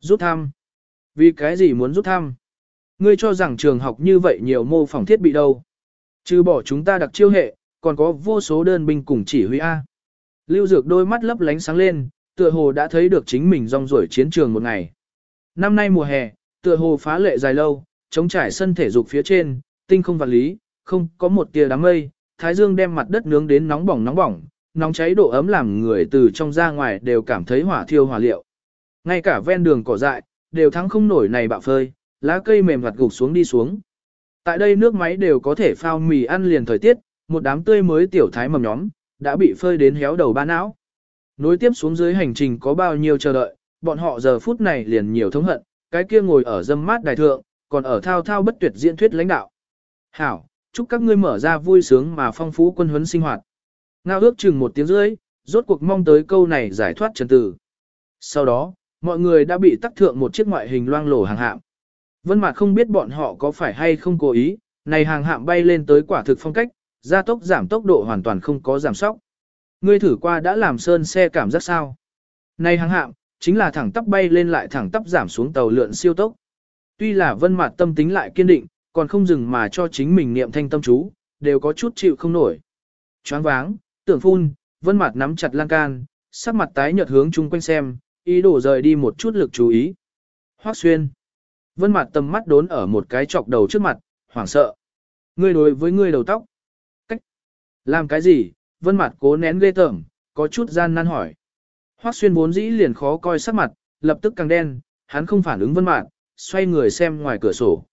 Rút thăm? Vì cái gì muốn rút thăm? Ngươi cho rằng trường học như vậy nhiều mô phỏng thiết bị đâu? Chứ bỏ chúng ta đặc chiêu hệ, còn có vô số đơn binh cùng chỉ huy A. Lưu Dược đôi mắt lấp lánh sáng lên, tựa hồ đã thấy được chính mình rong ruổi chiến trường một ngày. Năm nay mùa hè, tựa hồ phá lệ dài lâu, chống trải sân thể dục phía trên, tinh không vật lý, không có một tia đám mây, thái dương đem mặt đất nướng đến nóng bỏng nóng bỏng, nóng cháy độ ấm làm người từ trong ra ngoài đều cảm thấy hỏa thiêu hỏa liệu. Ngay cả ven đường cỏ dại, đều thắng không nổi này bạo phơi, lá cây mềm vặt gục xuống đi xuống. Tại đây nước máy đều có thể phao mì ăn liền thời tiết, một đám tươi mới tiểu thái mầm nhóm, đã bị phơi đến héo đầu ba não. Nối tiếp xuống dưới hành trình có bao nhiêu chờ đợi, bọn họ giờ phút này liền nhiều thống hận, cái kia ngồi ở dâm mát đài thượng, còn ở thao thao bất tuyệt diễn thuyết lãnh đạo. Hảo, chúc các ngươi mở ra vui sướng mà phong phú quân huấn sinh hoạt. Ngao ước chừng một tiếng rưỡi, rốt cuộc mong tới câu này giải thoát trần tử. Sau đó, mọi người đã bị tắc thượng một chiếc ngoại hình loang lổ hàng hạm. Vân mà không biết bọn họ có phải hay không cố ý, này hàng hạm bay lên tới quả thực phong cách, gia tốc giảm tốc độ hoàn toàn không có giảm sóc. Ngươi thử qua đã làm sơn xe cảm giác sao? Này hàng hạm, chính là thẳng tắp bay lên lại thẳng tắp giảm xuống tàu lượn siêu tốc. Tuy là Vân mặt tâm tính lại kiên định, còn không dừng mà cho chính mình niệm thanh tâm chú, đều có chút chịu không nổi. Choáng váng, tưởng phun, Vân mặt nắm chặt lan can, sắc mặt tái nhợt hướng chung quanh xem, ý đồ rời đi một chút lực chú ý. Hoác Xuyên Vân mặt tầm mắt đốn ở một cái chọc đầu trước mặt, hoảng sợ. Ngươi đối với ngươi đầu tóc. Làm cái gì? Vân mặt cố nén ghê tởm, có chút gian nan hỏi. Hoắc Xuyên vốn dĩ liền khó coi sắc mặt, lập tức càng đen, hắn không phản ứng Vân mặt, xoay người xem ngoài cửa sổ.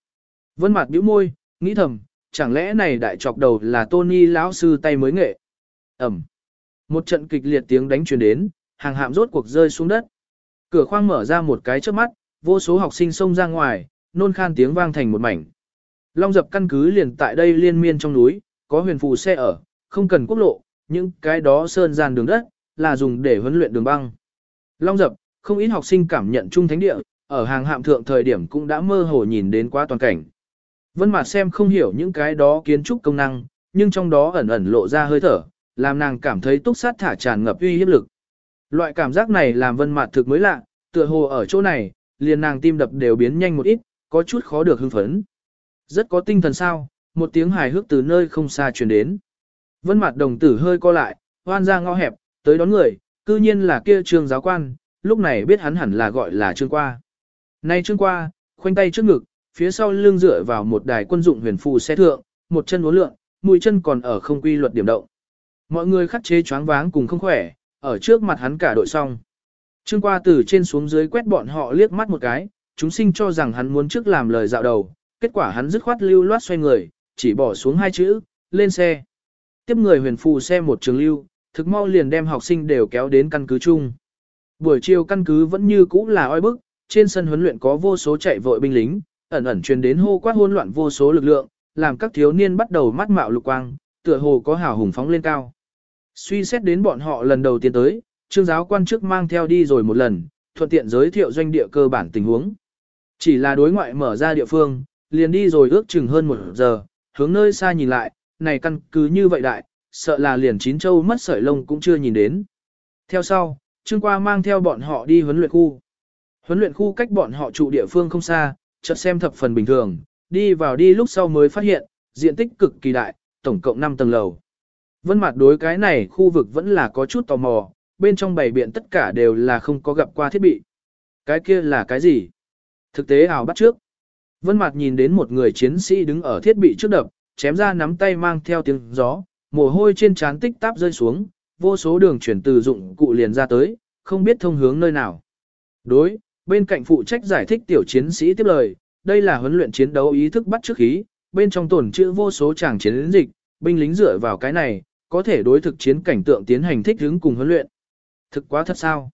Vân mặt bĩu môi, nghĩ thầm, chẳng lẽ này đại chọc đầu là Tony lão sư tay mới nghệ. Ầm. Một trận kịch liệt tiếng đánh truyền đến, hàng hạm rốt cuộc rơi xuống đất. Cửa khoang mở ra một cái chớp mắt, vô số học sinh xông ra ngoài, nôn khan tiếng vang thành một mảnh. Long dập căn cứ liền tại đây liên miên trong núi, có huyền phù xe ở, không cần quốc lộ, những cái đó sơn gian đường đất, là dùng để huấn luyện đường băng. Long dập, không ít học sinh cảm nhận trung thánh địa, ở hàng hạm thượng thời điểm cũng đã mơ hồ nhìn đến quá toàn cảnh. Vân Mạt xem không hiểu những cái đó kiến trúc công năng, nhưng trong đó ẩn ẩn lộ ra hơi thở, làm nàng cảm thấy túc sát thả tràn ngập uy hiếp lực. Loại cảm giác này làm Vân Mạt thực mới lạ, tựa hồ ở chỗ này, liền nàng tim đập đều biến nhanh một ít, có chút khó được hưng phấn. Rất có tinh thần sao, một tiếng hài hước từ nơi không xa truyền đến. Vân mặt đồng tử hơi co lại, hoan ra ngõ hẹp, tới đón người, cư nhiên là kia trương giáo quan, lúc này biết hắn hẳn là gọi là trương qua. Nay trương qua, khoanh tay trước ngực, phía sau lưng dựa vào một đài quân dụng huyền phù xe thượng, một chân uốn lượn, mũi chân còn ở không quy luật điểm động. Mọi người khắc chế choáng váng cùng không khỏe, ở trước mặt hắn cả đội xong. Trương qua từ trên xuống dưới quét bọn họ liếc mắt một cái, chúng sinh cho rằng hắn muốn trước làm lời dạo đầu, kết quả hắn dứt khoát lưu loát xoay người, chỉ bỏ xuống hai chữ, lên xe. Tiếp người huyền phù xe một trường lưu, thực mau liền đem học sinh đều kéo đến căn cứ chung. Buổi chiều căn cứ vẫn như cũ là oi bức, trên sân huấn luyện có vô số chạy vội binh lính, ẩn ẩn truyền đến hô quát hỗn loạn vô số lực lượng, làm các thiếu niên bắt đầu mắt mạo lục quang, tựa hồ có hào hùng phóng lên cao. Suy xét đến bọn họ lần đầu tiên tới, trương giáo quan chức mang theo đi rồi một lần, thuận tiện giới thiệu doanh địa cơ bản tình huống. Chỉ là đối ngoại mở ra địa phương, liền đi rồi ước chừng hơn một giờ, hướng nơi xa nhìn lại, này căn cứ như vậy đại, sợ là liền chín châu mất sợi lông cũng chưa nhìn đến. Theo sau, Trương Qua mang theo bọn họ đi huấn luyện khu. Huấn luyện khu cách bọn họ trụ địa phương không xa, chợt xem thập phần bình thường, đi vào đi lúc sau mới phát hiện, diện tích cực kỳ đại, tổng cộng 5 tầng lầu. Vân mặt đối cái này khu vực vẫn là có chút tò mò, bên trong bảy biện tất cả đều là không có gặp qua thiết bị. Cái kia là cái gì? Thực tế ảo bắt trước. Vân Mạt nhìn đến một người chiến sĩ đứng ở thiết bị trước đập, chém ra nắm tay mang theo tiếng gió, mồ hôi trên trán tích táp rơi xuống, vô số đường chuyển từ dụng cụ liền ra tới, không biết thông hướng nơi nào. Đối, bên cạnh phụ trách giải thích tiểu chiến sĩ tiếp lời, đây là huấn luyện chiến đấu ý thức bắt trước khí, bên trong tổn chữ vô số chàng chiến dịch, binh lính dựa vào cái này, có thể đối thực chiến cảnh tượng tiến hành thích ứng cùng huấn luyện. Thực quá thật sao?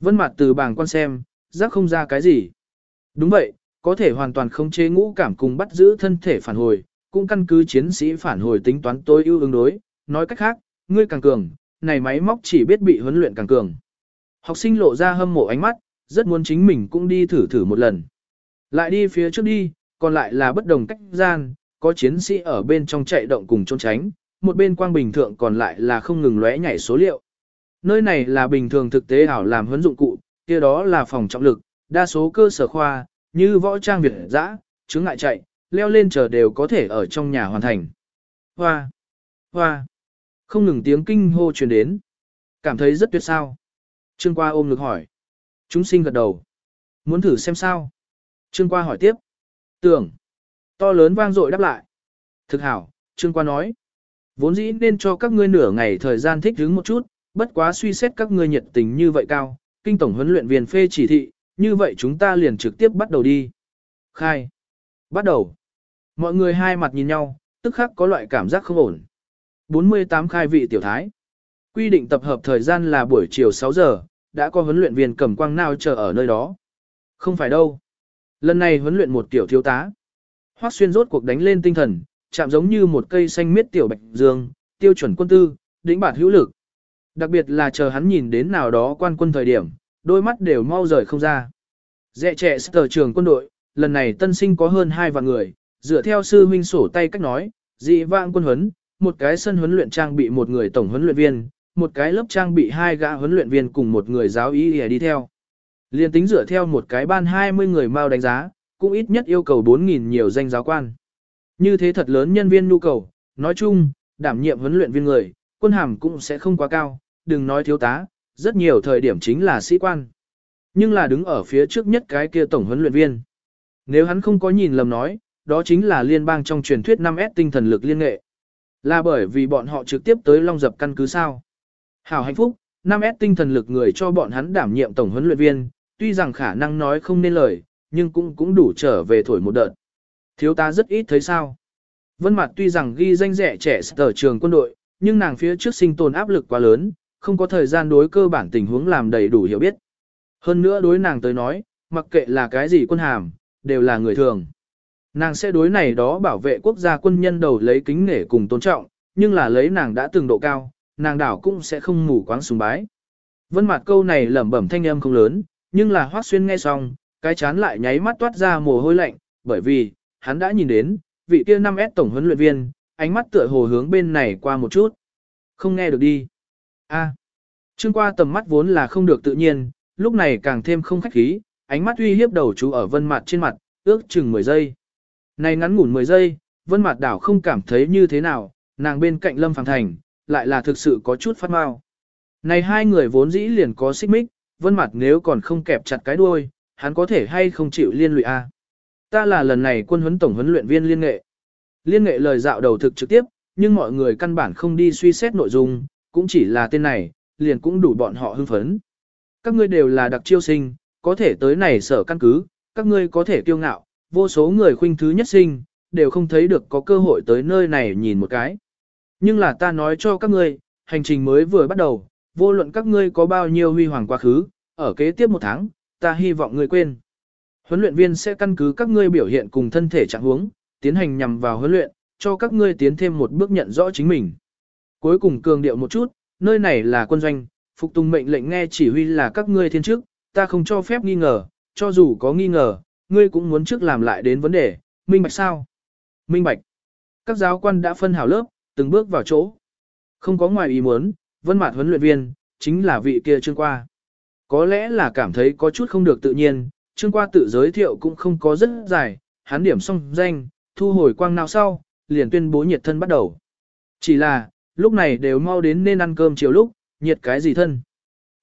Vân mặt từ bảng quan xem, giác không ra cái gì. Đúng vậy, có thể hoàn toàn không chế ngũ cảm cùng bắt giữ thân thể phản hồi, cũng căn cứ chiến sĩ phản hồi tính toán tối ưu ứng đối. Nói cách khác, ngươi càng cường, này máy móc chỉ biết bị huấn luyện càng cường. Học sinh lộ ra hâm mộ ánh mắt, rất muốn chính mình cũng đi thử thử một lần. Lại đi phía trước đi, còn lại là bất đồng cách gian, có chiến sĩ ở bên trong chạy động cùng trốn tránh, một bên quang bình thượng còn lại là không ngừng lóe nhảy số liệu. Nơi này là bình thường thực tế ảo làm huấn dụng cụ, kia đó là phòng trọng lực, đa số cơ sở khoa, như võ trang Việt dã, chứng ngại chạy, leo lên chờ đều có thể ở trong nhà hoàn thành. Hoa! Hoa! Không ngừng tiếng kinh hô truyền đến. Cảm thấy rất tuyệt sao. Trương qua ôm ngực hỏi. Chúng sinh gật đầu. Muốn thử xem sao? Trương qua hỏi tiếp. Tưởng. To lớn vang dội đáp lại. Thực hảo, Trương qua nói. Vốn dĩ nên cho các ngươi nửa ngày thời gian thích ứng một chút, bất quá suy xét các ngươi nhiệt tình như vậy cao, kinh tổng huấn luyện viên phê chỉ thị, như vậy chúng ta liền trực tiếp bắt đầu đi. Khai. Bắt đầu. Mọi người hai mặt nhìn nhau, tức khắc có loại cảm giác không ổn. 48 khai vị tiểu thái. Quy định tập hợp thời gian là buổi chiều 6 giờ, đã có huấn luyện viên cầm quang nào chờ ở nơi đó. Không phải đâu. Lần này huấn luyện một tiểu thiếu tá. Hoắc xuyên rốt cuộc đánh lên tinh thần, chạm giống như một cây xanh miết tiểu bạch dương, tiêu chuẩn quân tư, đỉnh bạt hữu lực. Đặc biệt là chờ hắn nhìn đến nào đó quan quân thời điểm, đôi mắt đều mau rời không ra. Dẹ trẻ sở trường quân đội, lần này tân sinh có hơn hai vạn người, dựa theo sư huynh sổ tay cách nói, dị vãng quân huấn, một cái sân huấn luyện trang bị một người tổng huấn luyện viên, một cái lớp trang bị hai gã huấn luyện viên cùng một người giáo ý đi theo. Liên tính dựa theo một cái ban 20 người mau đánh giá, cũng ít nhất yêu cầu 4.000 nhiều danh giáo quan. Như thế thật lớn nhân viên nhu cầu, nói chung, đảm nhiệm huấn luyện viên người, quân hàm cũng sẽ không quá cao, đừng nói thiếu tá, rất nhiều thời điểm chính là sĩ quan. Nhưng là đứng ở phía trước nhất cái kia tổng huấn luyện viên. Nếu hắn không có nhìn lầm nói, đó chính là liên bang trong truyền thuyết 5S tinh thần lực liên nghệ. Là bởi vì bọn họ trực tiếp tới Long Dập căn cứ sao. Hảo hạnh phúc, 5S tinh thần lực người cho bọn hắn đảm nhiệm tổng huấn luyện viên, tuy rằng khả năng nói không nên lời, nhưng cũng cũng đủ trở về thổi một đợt. Thiếu ta rất ít thấy sao. Vân Mạt tuy rằng ghi danh rẻ trẻ sở trường quân đội, nhưng nàng phía trước sinh tồn áp lực quá lớn, không có thời gian đối cơ bản tình huống làm đầy đủ hiểu biết. Hơn nữa đối nàng tới nói, mặc kệ là cái gì quân hàm, đều là người thường. Nàng sẽ đối này đó bảo vệ quốc gia quân nhân đầu lấy kính nể cùng tôn trọng, nhưng là lấy nàng đã từng độ cao, nàng đảo cũng sẽ không mù quáng sùng bái. Vân mặt câu này lẩm bẩm thanh âm không lớn, nhưng là Hoắc Xuyên nghe xong, cái chán lại nháy mắt toát ra mồ hôi lạnh, bởi vì, hắn đã nhìn đến, vị kia 5S tổng huấn luyện viên, ánh mắt tựa hồ hướng bên này qua một chút. Không nghe được đi. A. Trương qua tầm mắt vốn là không được tự nhiên, lúc này càng thêm không khách khí, ánh mắt uy hiếp đầu chú ở vân mặt trên mặt, ước chừng 10 giây. Này ngắn ngủn 10 giây, vân mạt đảo không cảm thấy như thế nào, nàng bên cạnh Lâm Phàm Thành, lại là thực sự có chút phát mau. Này hai người vốn dĩ liền có xích mích, vân mạt nếu còn không kẹp chặt cái đuôi, hắn có thể hay không chịu liên lụy a? Ta là lần này quân huấn tổng huấn luyện viên liên nghệ. Liên nghệ lời dạo đầu thực trực tiếp, nhưng mọi người căn bản không đi suy xét nội dung, cũng chỉ là tên này, liền cũng đủ bọn họ hưng phấn. Các ngươi đều là đặc chiêu sinh, có thể tới này sở căn cứ, các ngươi có thể kiêu ngạo, vô số người khuynh thứ nhất sinh, đều không thấy được có cơ hội tới nơi này nhìn một cái. Nhưng là ta nói cho các ngươi, hành trình mới vừa bắt đầu, vô luận các ngươi có bao nhiêu huy hoàng quá khứ, ở kế tiếp một tháng, ta hy vọng ngươi quên. Huấn luyện viên sẽ căn cứ các ngươi biểu hiện cùng thân thể trạng huống, tiến hành nhằm vào huấn luyện, cho các ngươi tiến thêm một bước nhận rõ chính mình. Cuối cùng cường điệu một chút, nơi này là quân doanh, phục tùng mệnh lệnh nghe chỉ huy là các ngươi thiên chức, ta không cho phép nghi ngờ, cho dù có nghi ngờ, ngươi cũng muốn trước làm lại đến vấn đề, minh bạch sao? Minh bạch. Các giáo quan đã phân hảo lớp, từng bước vào chỗ. Không có ngoài ý muốn, vân mặt huấn luyện viên, chính là vị kia trương qua. Có lẽ là cảm thấy có chút không được tự nhiên, trương qua tự giới thiệu cũng không có rất dài, hắn điểm xong danh, thu hồi quang nào sau, liền tuyên bố nhiệt thân bắt đầu. Chỉ là, lúc này đều mau đến nên ăn cơm chiều lúc, nhiệt cái gì thân.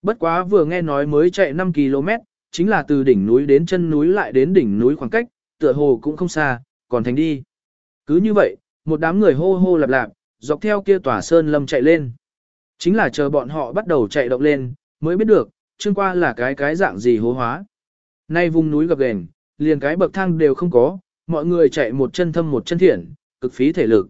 Bất quá vừa nghe nói mới chạy 5 km, chính là từ đỉnh núi đến chân núi lại đến đỉnh núi khoảng cách, tựa hồ cũng không xa, còn thành đi. Cứ như vậy, một đám người hô hô lạp lạp, dọc theo kia tòa sơn lâm chạy lên. Chính là chờ bọn họ bắt đầu chạy động lên, mới biết được, chương qua là cái cái dạng gì hố hóa. Nay vùng núi gập ghềnh, liền cái bậc thang đều không có, mọi người chạy một chân thâm một chân thiện, cực phí thể lực.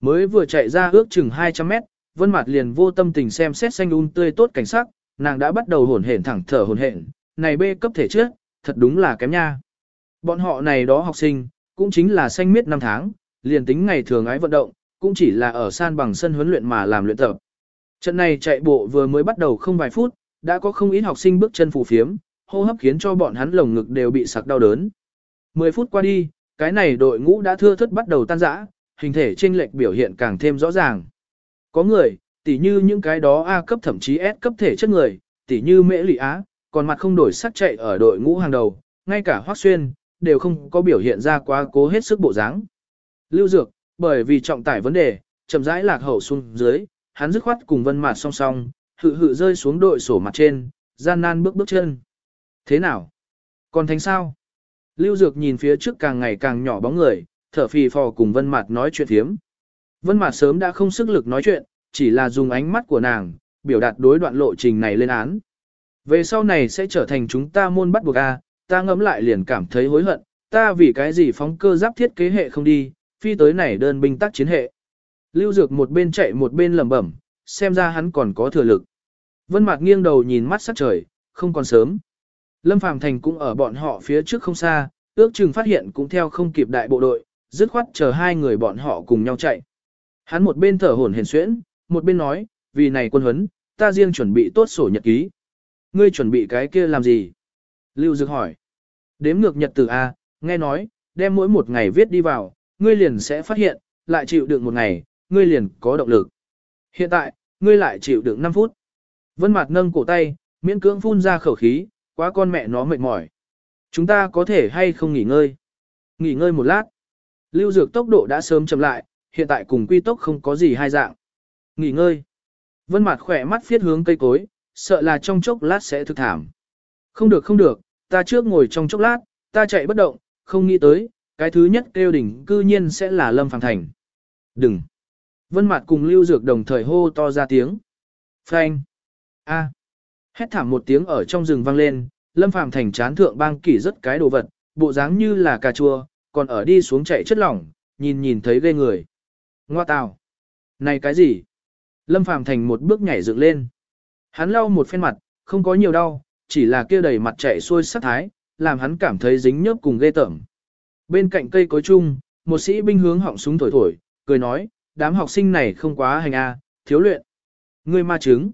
Mới vừa chạy ra ước chừng 200 mét, Vân Mạt liền vô tâm tình xem xét xanh um tươi tốt cảnh sắc, nàng đã bắt đầu hồn hển thẳng thở hồn hển, này bê cấp thể trước, thật đúng là kém nha. Bọn họ này đó học sinh, cũng chính là xanh miết năm tháng, liền tính ngày thường ái vận động, cũng chỉ là ở san bằng sân huấn luyện mà làm luyện tập. Trận này chạy bộ vừa mới bắt đầu không vài phút, đã có không ít học sinh bước chân phù phiếm, hô hấp khiến cho bọn hắn lồng ngực đều bị sặc đau đớn. 10 phút qua đi, cái này đội ngũ đã thưa thất bắt đầu tan rã, hình thể chênh lệch biểu hiện càng thêm rõ ràng. Có người, tỉ như những cái đó A cấp thậm chí S cấp thể chất người, tỉ như Mễ Lị Á, còn mặt không đổi sắc chạy ở đội ngũ hàng đầu, ngay cả Hoắc Xuyên, đều không có biểu hiện ra quá cố hết sức bộ dáng. Lưu Dược, bởi vì trọng tải vấn đề, chậm rãi lạc hậu xuống dưới, hắn dứt khoát cùng Vân Mạt song song, hự hự rơi xuống đội sổ mặt trên, gian nan bước bước chân. Thế nào? Còn thành sao? Lưu Dược nhìn phía trước càng ngày càng nhỏ bóng người, thở phì phò cùng Vân Mạt nói chuyện thiếm. Vân Mạt sớm đã không sức lực nói chuyện, chỉ là dùng ánh mắt của nàng, biểu đạt đối đoạn lộ trình này lên án. Về sau này sẽ trở thành chúng ta môn bắt buộc a, ta ngẫm lại liền cảm thấy hối hận, ta vì cái gì phóng cơ giáp thiết kế hệ không đi, phi tới này đơn binh tác chiến hệ. Lưu Dược một bên chạy một bên lẩm bẩm, xem ra hắn còn có thừa lực. Vân Mạc nghiêng đầu nhìn mắt sắc trời, không còn sớm. Lâm Phàm Thành cũng ở bọn họ phía trước không xa, ước chừng phát hiện cũng theo không kịp đại bộ đội, dứt khoát chờ hai người bọn họ cùng nhau chạy. Hắn một bên thở hổn hển xuyễn, một bên nói, vì này quân huấn, ta riêng chuẩn bị tốt sổ nhật ký. Ngươi chuẩn bị cái kia làm gì? Lưu Dược hỏi. Đếm ngược nhật từ A, nghe nói, đem mỗi một ngày viết đi vào, ngươi liền sẽ phát hiện, lại chịu đựng một ngày, ngươi liền có động lực. Hiện tại, ngươi lại chịu đựng 5 phút. Vân Mạt nâng cổ tay, miễn cưỡng phun ra khẩu khí, quá con mẹ nó mệt mỏi. Chúng ta có thể hay không nghỉ ngơi? Nghỉ ngơi một lát. Lưu Dược tốc độ đã sớm chậm lại, hiện tại cùng quy tốc không có gì hai dạng. Nghỉ ngơi. Vân Mạt khỏe mắt phiết hướng cây cối, sợ là trong chốc lát sẽ thực thảm. Không được không được, ta trước ngồi trong chốc lát, ta chạy bất động, không nghĩ tới, cái thứ nhất kêu đỉnh cư nhiên sẽ là Lâm Phàm Thành. Đừng. Vân Mạt cùng Lưu Dược đồng thời hô to ra tiếng. Phanh. A. Hét thảm một tiếng ở trong rừng vang lên, Lâm Phàm Thành chán thượng bang kỳ rất cái đồ vật, bộ dáng như là cà chua, còn ở đi xuống chạy chất lỏng, nhìn nhìn thấy ghê người. Ngoa tào. Này cái gì? Lâm Phàm Thành một bước nhảy dựng lên. Hắn lau một phen mặt, không có nhiều đau, chỉ là kia đầy mặt chạy xuôi sắc thái, làm hắn cảm thấy dính nhớp cùng ghê tởm. Bên cạnh cây cối chung, một sĩ binh hướng họng súng thổi thổi, cười nói, đám học sinh này không quá hành a, thiếu luyện. Ngươi ma trứng.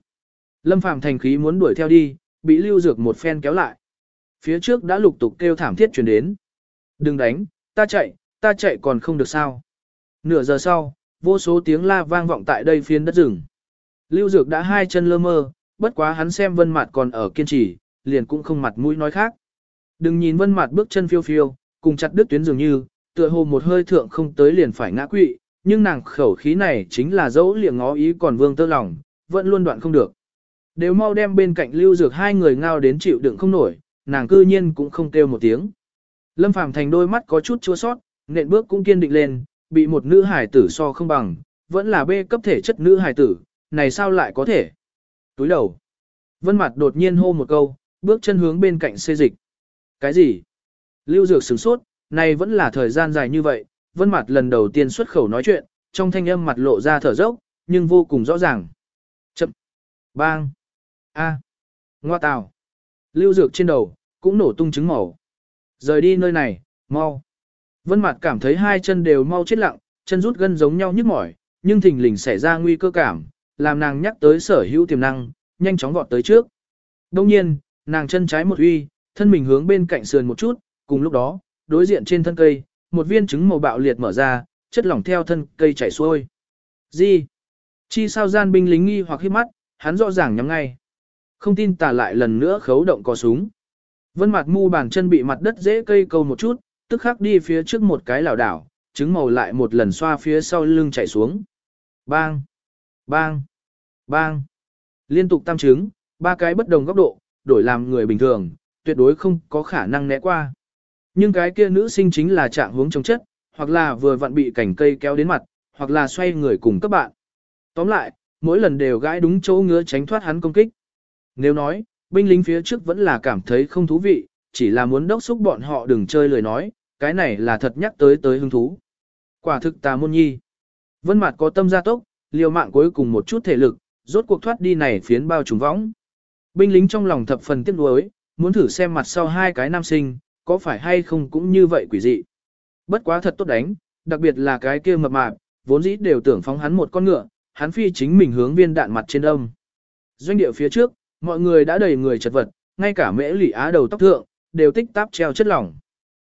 Lâm Phàm thành khí muốn đuổi theo đi, bị Lưu Dược một phen kéo lại. Phía trước đã lục tục kêu thảm thiết truyền đến. Đừng đánh, ta chạy, ta chạy còn không được sao. Nửa giờ sau, vô số tiếng la vang vọng tại đây phiến đất rừng. Lưu Dược đã hai chân lơ mơ, bất quá hắn xem Vân Mạt còn ở kiên trì, liền cũng không mặt mũi nói khác. Đừng nhìn Vân Mạt bước chân phiêu phiêu, cùng chặt đứt tuyến dường như, tựa hồ một hơi thượng không tới liền phải ngã quỵ, nhưng nàng khẩu khí này chính là dấu liệng ngó ý còn vương tơ lòng, vẫn luôn đoạn không được. Đều mau đem bên cạnh lưu dược hai người ngao đến chịu đựng không nổi, nàng cư nhiên cũng không kêu một tiếng. Lâm Phàm Thành đôi mắt có chút chua sót, nện bước cũng kiên định lên, bị một nữ hải tử so không bằng, vẫn là bê cấp thể chất nữ hải tử, này sao lại có thể? Túi đầu. Vân Mạt đột nhiên hô một câu, bước chân hướng bên cạnh xê dịch. Cái gì? Lưu Dược sửng sốt, này vẫn là thời gian dài như vậy, Vân Mạt lần đầu tiên xuất khẩu nói chuyện, trong thanh âm mặt lộ ra thở dốc, nhưng vô cùng rõ ràng. Chậm. Bang. A. Ngoa tào. Lưu Dược trên đầu, cũng nổ tung trứng màu. Rời đi nơi này, mau. Vân Mạt cảm thấy hai chân đều mau chết lặng, chân rút gân giống nhau nhức mỏi, nhưng thình lình xảy ra nguy cơ cảm, làm nàng nhắc tới sở hữu tiềm năng, nhanh chóng vọt tới trước. Đông nhiên, nàng chân trái một uy, thân mình hướng bên cạnh sườn một chút, cùng lúc đó, đối diện trên thân cây, một viên trứng màu bạo liệt mở ra, chất lỏng theo thân cây chảy xuôi. Gì? Chi sao gian binh lính nghi hoặc hít mắt, hắn rõ ràng nhắm ngay. Không tin tả lại lần nữa khấu động có súng. Vân mặt mu bàn chân bị mặt đất dễ cây câu một chút, tức khắc đi phía trước một cái lảo đảo, trứng màu lại một lần xoa phía sau lưng chảy xuống. Bang! Bang! Bang! Liên tục tam chứng ba cái bất đồng góc độ, đổi làm người bình thường, tuyệt đối không có khả năng né qua. Nhưng cái kia nữ sinh chính là trạng hướng chống chất, hoặc là vừa vặn bị cảnh cây kéo đến mặt, hoặc là xoay người cùng các bạn. Tóm lại, mỗi lần đều gãi đúng chỗ ngứa tránh thoát hắn công kích. Nếu nói, binh lính phía trước vẫn là cảm thấy không thú vị, chỉ là muốn đốc xúc bọn họ đừng chơi lời nói, cái này là thật nhắc tới tới hứng thú. Quả thực tà môn nhi. Vân mặt có tâm gia tốc, liều mạng cuối cùng một chút thể lực, rốt cuộc thoát đi này phiến bao trùng võng. Binh lính trong lòng thập phần tiếc nuối, muốn thử xem mặt sau hai cái nam sinh, có phải hay không cũng như vậy quỷ dị. Bất quá thật tốt đánh, đặc biệt là cái kia mập mạp, vốn dĩ đều tưởng phóng hắn một con ngựa, hắn phi chính mình hướng viên đạn mặt trên đông. Doanh địa phía trước, mọi người đã đầy người chật vật, ngay cả mễ lỷ á đầu tóc thượng, đều tích táp treo chất lỏng.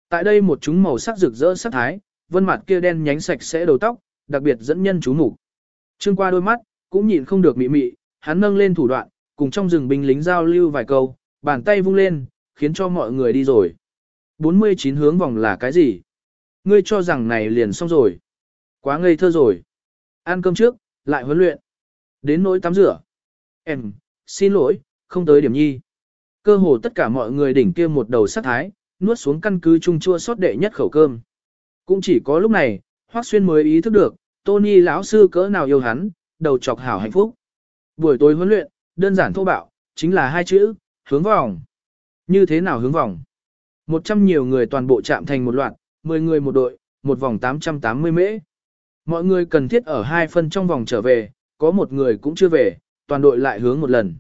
Tại đây một chúng màu sắc rực rỡ sắc thái, vân mặt kia đen nhánh sạch sẽ đầu tóc, đặc biệt dẫn nhân chú mục. Trương qua đôi mắt, cũng nhịn không được mị mị, hắn nâng lên thủ đoạn, cùng trong rừng binh lính giao lưu vài câu, bàn tay vung lên, khiến cho mọi người đi rồi. 49 hướng vòng là cái gì? Ngươi cho rằng này liền xong rồi. Quá ngây thơ rồi. Ăn cơm trước, lại huấn luyện. Đến nỗi tắm rửa. Em, xin lỗi, không tới điểm nhi. Cơ hồ tất cả mọi người đỉnh kia một đầu sát thái, nuốt xuống căn cứ chung chua sót đệ nhất khẩu cơm. Cũng chỉ có lúc này, Hoắc Xuyên mới ý thức được, Tony lão sư cỡ nào yêu hắn, đầu chọc hảo hạnh phúc. Buổi tối huấn luyện, đơn giản thô bạo, chính là hai chữ, hướng vòng. Như thế nào hướng vòng? Một trăm nhiều người toàn bộ chạm thành một loạt, 10 người một đội, một vòng 880 mễ. Mọi người cần thiết ở hai phân trong vòng trở về, có một người cũng chưa về, toàn đội lại hướng một lần.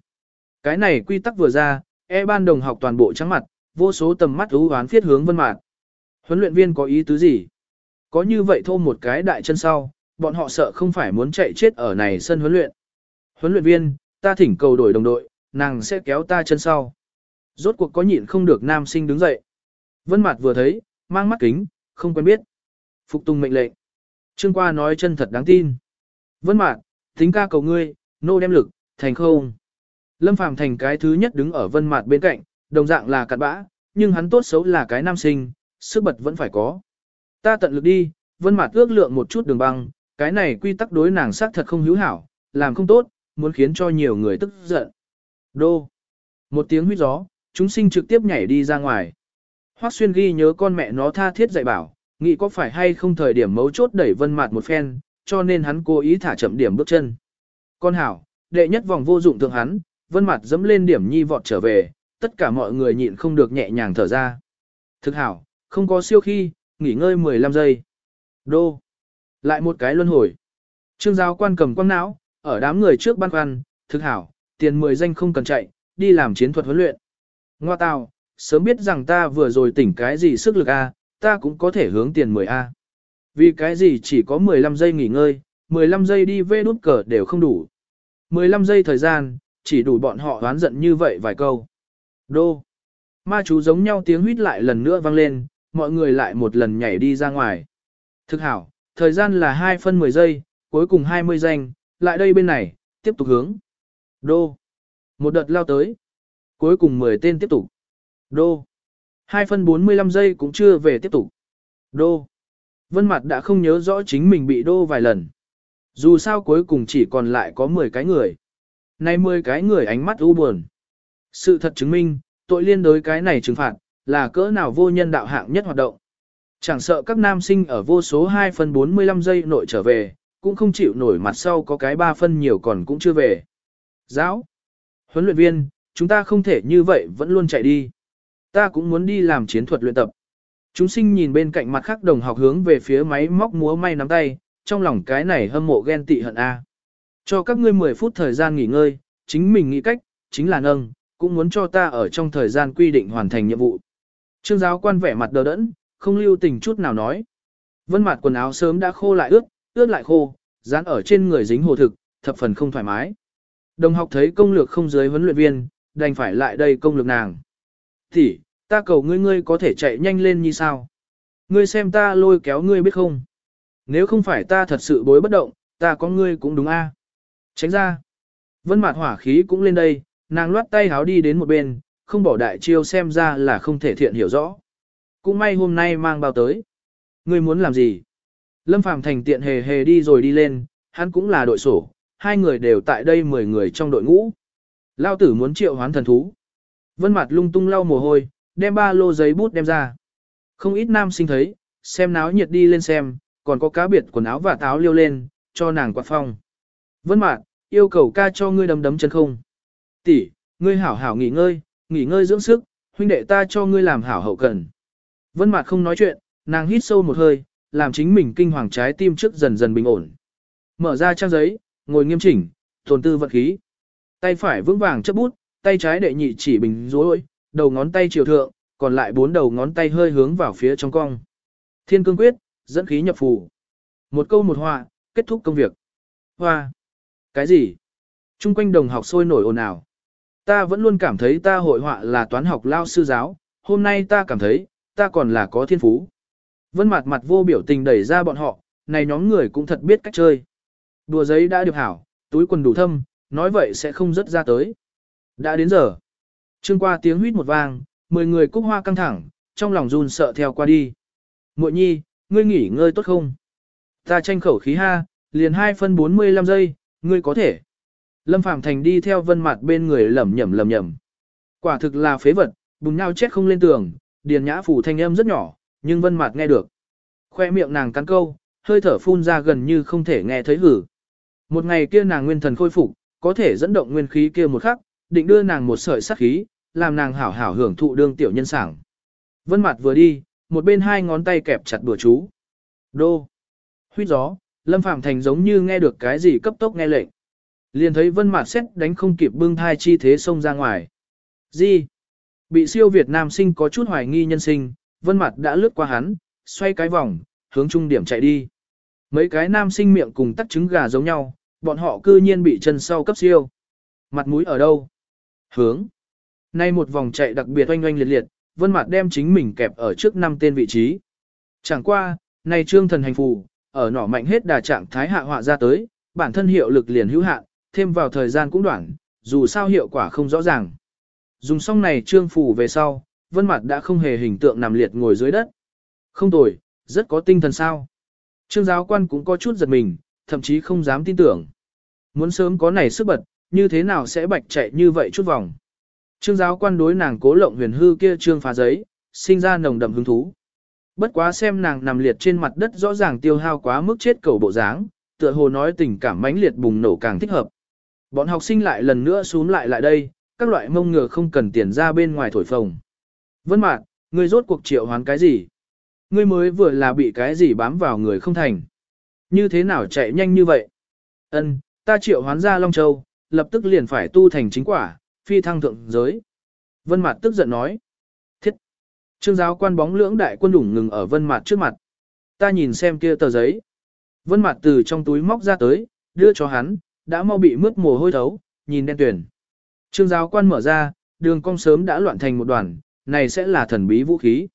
Cái này quy tắc vừa ra, e ban đồng học toàn bộ trắng mặt, vô số tầm mắt ú hoán phiết hướng vân mạc. Huấn luyện viên có ý tứ gì? Có như vậy thô một cái đại chân sau, bọn họ sợ không phải muốn chạy chết ở này sân huấn luyện. Huấn luyện viên, ta thỉnh cầu đổi đồng đội, nàng sẽ kéo ta chân sau. Rốt cuộc có nhịn không được nam sinh đứng dậy. Vân Mạt vừa thấy, mang mắt kính, không quen biết. Phục tùng mệnh lệnh. Trương Qua nói chân thật đáng tin. Vân Mạt, tính ca cầu ngươi, nô đem lực, thành không. Lâm Phàm thành cái thứ nhất đứng ở Vân Mạt bên cạnh, đồng dạng là cặn bã, nhưng hắn tốt xấu là cái nam sinh, sức bật vẫn phải có. Ta tận lực đi, Vân Mạt ước lượng một chút đường băng, cái này quy tắc đối nàng xác thật không hữu hảo, làm không tốt, muốn khiến cho nhiều người tức giận. Đô. Một tiếng huyết gió, chúng sinh trực tiếp nhảy đi ra ngoài. Hoắc Xuyên ghi nhớ con mẹ nó tha thiết dạy bảo, nghĩ có phải hay không thời điểm mấu chốt đẩy Vân Mạt một phen, cho nên hắn cố ý thả chậm điểm bước chân. Con hảo, đệ nhất vòng vô dụng thượng hắn, Vân Mạt dẫm lên điểm nhi vọt trở về, tất cả mọi người nhịn không được nhẹ nhàng thở ra. Thực hảo, không có siêu khi, nghỉ ngơi 15 giây. Đô. Lại một cái luân hồi. Trương giáo quan cầm quăng não, ở đám người trước ban quan, thực hảo, tiền 10 danh không cần chạy, đi làm chiến thuật huấn luyện. Ngoa tào, sớm biết rằng ta vừa rồi tỉnh cái gì sức lực A, ta cũng có thể hướng tiền 10A. Vì cái gì chỉ có 15 giây nghỉ ngơi, 15 giây đi vê đút cờ đều không đủ. 15 giây thời gian, chỉ đủ bọn họ đoán giận như vậy vài câu. Đô. Ma chú giống nhau tiếng huýt lại lần nữa vang lên, mọi người lại một lần nhảy đi ra ngoài. Thực hảo, thời gian là 2 phân 10 giây, cuối cùng 20 danh, lại đây bên này, tiếp tục hướng. Đô. Một đợt lao tới. Cuối cùng 10 tên tiếp tục. Đô. 2 phân 45 giây cũng chưa về tiếp tục. Đô. Vân Mặt đã không nhớ rõ chính mình bị đô vài lần. Dù sao cuối cùng chỉ còn lại có 10 cái người. Nay 10 cái người ánh mắt u buồn. Sự thật chứng minh, tội liên đối cái này trừng phạt, là cỡ nào vô nhân đạo hạng nhất hoạt động. Chẳng sợ các nam sinh ở vô số 2 phân 45 giây nội trở về, cũng không chịu nổi mặt sau có cái 3 phân nhiều còn cũng chưa về. Giáo, huấn luyện viên, chúng ta không thể như vậy vẫn luôn chạy đi. Ta cũng muốn đi làm chiến thuật luyện tập. Chúng sinh nhìn bên cạnh mặt khác đồng học hướng về phía máy móc múa may nắm tay, trong lòng cái này hâm mộ ghen tị hận A. Cho các ngươi 10 phút thời gian nghỉ ngơi, chính mình nghĩ cách, chính là nâng, cũng muốn cho ta ở trong thời gian quy định hoàn thành nhiệm vụ. Trương giáo quan vẻ mặt đờ đẫn, không lưu tình chút nào nói. Vân mặt quần áo sớm đã khô lại ướt, ướt lại khô, dán ở trên người dính hồ thực, thập phần không thoải mái. Đồng học thấy công lược không dưới huấn luyện viên, đành phải lại đây công lược nàng. Thì, ta cầu ngươi ngươi có thể chạy nhanh lên như sao? Ngươi xem ta lôi kéo ngươi biết không? Nếu không phải ta thật sự bối bất động, ta có ngươi cũng đúng a. Tránh ra. Vân mặt hỏa khí cũng lên đây, nàng loát tay háo đi đến một bên, không bỏ đại chiêu xem ra là không thể thiện hiểu rõ. Cũng may hôm nay mang bao tới. Ngươi muốn làm gì? Lâm Phàm thành tiện hề hề đi rồi đi lên, hắn cũng là đội sổ, hai người đều tại đây 10 người trong đội ngũ. Lao tử muốn triệu hoán thần thú. Vân mạt lung tung lau mồ hôi, đem ba lô giấy bút đem ra. Không ít nam sinh thấy, xem náo nhiệt đi lên xem, còn có cá biệt quần áo và táo liêu lên, cho nàng quạt phong. Vân mạt yêu cầu ca cho ngươi đấm đấm chân không. Tỷ, ngươi hảo hảo nghỉ ngơi, nghỉ ngơi dưỡng sức, huynh đệ ta cho ngươi làm hảo hậu cần. Vân Mạt không nói chuyện, nàng hít sâu một hơi, làm chính mình kinh hoàng trái tim trước dần dần bình ổn. Mở ra trang giấy, ngồi nghiêm chỉnh, tồn tư vận khí. Tay phải vững vàng chấp bút, tay trái đệ nhị chỉ bình rối, đầu ngón tay chiều thượng, còn lại bốn đầu ngón tay hơi hướng vào phía trong cong. Thiên cương quyết, dẫn khí nhập phù. Một câu một họa, kết thúc công việc. Hoa. Cái gì? Trung quanh đồng học sôi nổi ồn ào. Ta vẫn luôn cảm thấy ta hội họa là toán học lao sư giáo, hôm nay ta cảm thấy, ta còn là có thiên phú. Vân mặt mặt vô biểu tình đẩy ra bọn họ, này nhóm người cũng thật biết cách chơi. Đùa giấy đã được hảo, Túi quần đủ thâm, nói vậy sẽ không rất ra tới. Đã đến giờ. Trương qua tiếng huýt một vang, mười người cúc hoa căng thẳng, trong lòng run sợ theo qua đi. Muội nhi, ngươi nghỉ ngơi tốt không? Ta tranh khẩu khí ha, liền 2 phân 45 giây, ngươi có thể. Lâm Phàm Thành đi theo vân mặt bên người lẩm nhẩm lẩm nhẩm. Quả thực là phế vật, bùng nhau chết không lên tường, điền nhã phủ thanh âm rất nhỏ, nhưng vân Mạt nghe được. Khoe miệng nàng cắn câu, hơi thở phun ra gần như không thể nghe thấy hử. Một ngày kia nàng nguyên thần khôi phục, có thể dẫn động nguyên khí kia một khắc, định đưa nàng một sợi sát khí, làm nàng hảo hảo hưởng thụ đương tiểu nhân sảng. Vân Mạt vừa đi, một bên hai ngón tay kẹp chặt đùa chú. Đô. Huyết gió, Lâm Phàm Thành giống như nghe được cái gì cấp tốc nghe lệnh. Liền thấy Vân Mạt xét đánh không kịp bưng thai chi thế xông ra ngoài. Gì? Bị siêu Việt Nam sinh có chút hoài nghi nhân sinh, Vân mặt đã lướt qua hắn, xoay cái vòng, hướng trung điểm chạy đi. Mấy cái nam sinh miệng cùng tắt trứng gà giống nhau, bọn họ cư nhiên bị chân sau cấp siêu. Mặt mũi ở đâu? Hướng. Nay một vòng chạy đặc biệt oanh oanh liệt liệt, Vân mặt đem chính mình kẹp ở trước năm tên vị trí. Chẳng qua, này trương thần hành phù, ở nỏ mạnh hết đà trạng thái hạ họa ra tới, bản thân hiệu lực liền hữu hạn, thêm vào thời gian cũng đoạn, dù sao hiệu quả không rõ ràng. Dùng xong này trương phủ về sau, Vân mặt đã không hề hình tượng nằm liệt ngồi dưới đất. Không tồi, rất có tinh thần sao. Trương giáo quan cũng có chút giật mình, thậm chí không dám tin tưởng. Muốn sớm có này sức bật, như thế nào sẽ bạch chạy như vậy chút vòng. Trương giáo quan đối nàng cố lộng huyền hư kia trương phá giấy, sinh ra nồng đậm hứng thú. Bất quá xem nàng nằm liệt trên mặt đất rõ ràng tiêu hao quá mức chết cầu bộ dáng, tựa hồ nói tình cảm mãnh liệt bùng nổ càng thích hợp. Bọn học sinh lại lần nữa xuống lại lại đây, các loại mông ngựa không cần tiền ra bên ngoài thổi phồng. Vân mạc, ngươi rốt cuộc triệu hoán cái gì? Ngươi mới vừa là bị cái gì bám vào người không thành. Như thế nào chạy nhanh như vậy? Ân, ta triệu hoán ra Long Châu, lập tức liền phải tu thành chính quả, phi thăng thượng giới. Vân Mạt tức giận nói. Thiết. Trương giáo quan bóng lưỡng đại quân đủng ngừng ở Vân Mạt trước mặt. Ta nhìn xem kia tờ giấy. Vân Mạt từ trong túi móc ra tới, đưa cho hắn, đã mau bị mướt mồ hôi thấu, nhìn đen tuyển. Trương giáo quan mở ra, đường cong sớm đã loạn thành một đoàn, này sẽ là thần bí vũ khí.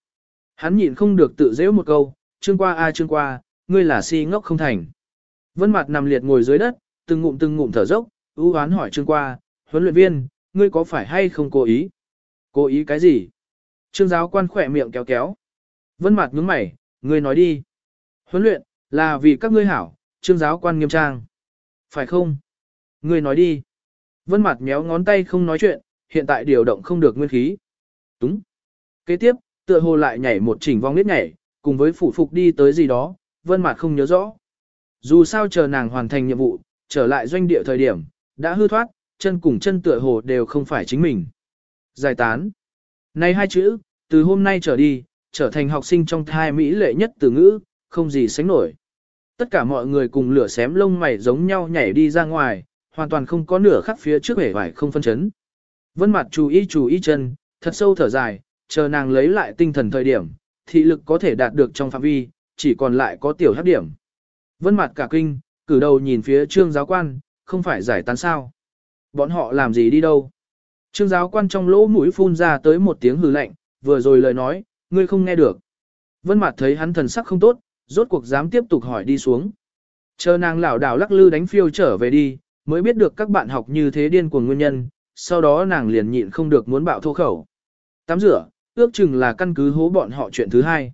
Hắn nhịn không được tự dễ một câu, trương qua a trương qua, ngươi là si ngốc không thành. Vân mặt nằm liệt ngồi dưới đất, từng ngụm từng ngụm thở dốc, ưu hoán hỏi trương qua, huấn luyện viên, ngươi có phải hay không cố ý? Cố ý cái gì? Trương giáo quan khỏe miệng kéo kéo. Vân mặt nhướng mày, ngươi nói đi. Huấn luyện, là vì các ngươi hảo, trương giáo quan nghiêm trang. Phải không? Ngươi nói đi. Vân mặt méo ngón tay không nói chuyện, hiện tại điều động không được nguyên khí. Túng. Kế tiếp, tựa hồ lại nhảy một chỉnh vong nít nhảy, cùng với phủ phục đi tới gì đó, vân mặt không nhớ rõ. Dù sao chờ nàng hoàn thành nhiệm vụ, trở lại doanh địa thời điểm, đã hư thoát, chân cùng chân tựa hồ đều không phải chính mình. Giải tán. Này hai chữ, từ hôm nay trở đi, trở thành học sinh trong thai Mỹ lệ nhất từ ngữ, không gì sánh nổi. Tất cả mọi người cùng lửa xém lông mày giống nhau nhảy đi ra ngoài, hoàn toàn không có nửa khắc phía trước vẻ vải không phân chấn. Vân mặt chú ý chú ý chân, thật sâu thở dài, chờ nàng lấy lại tinh thần thời điểm, thị lực có thể đạt được trong phạm vi, chỉ còn lại có tiểu hấp điểm. Vân mặt cả kinh, cử đầu nhìn phía trương giáo quan, không phải giải tán sao. Bọn họ làm gì đi đâu? Trương giáo quan trong lỗ mũi phun ra tới một tiếng hừ lạnh, vừa rồi lời nói, ngươi không nghe được. Vân mặt thấy hắn thần sắc không tốt, rốt cuộc dám tiếp tục hỏi đi xuống. Chờ nàng lảo đảo lắc lư đánh phiêu trở về đi, mới biết được các bạn học như thế điên cuồng nguyên nhân, sau đó nàng liền nhịn không được muốn bạo thô khẩu. Tắm rửa, ước chừng là căn cứ hố bọn họ chuyện thứ hai.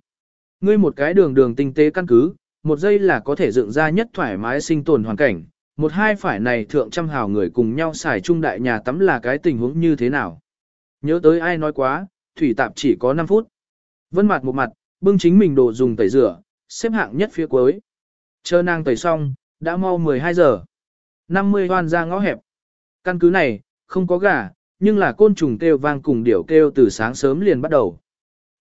Ngươi một cái đường đường tinh tế căn cứ, một giây là có thể dựng ra nhất thoải mái sinh tồn hoàn cảnh, một hai phải này thượng trăm hào người cùng nhau xài chung đại nhà tắm là cái tình huống như thế nào. Nhớ tới ai nói quá, thủy tạp chỉ có 5 phút. Vân mặt một mặt, bưng chính mình đồ dùng tẩy rửa, xếp hạng nhất phía cuối. Chờ nàng tẩy xong, đã mau 12 giờ. 50 hoan ra ngõ hẹp. Căn cứ này, không có gà, nhưng là côn trùng kêu vang cùng điểu kêu từ sáng sớm liền bắt đầu.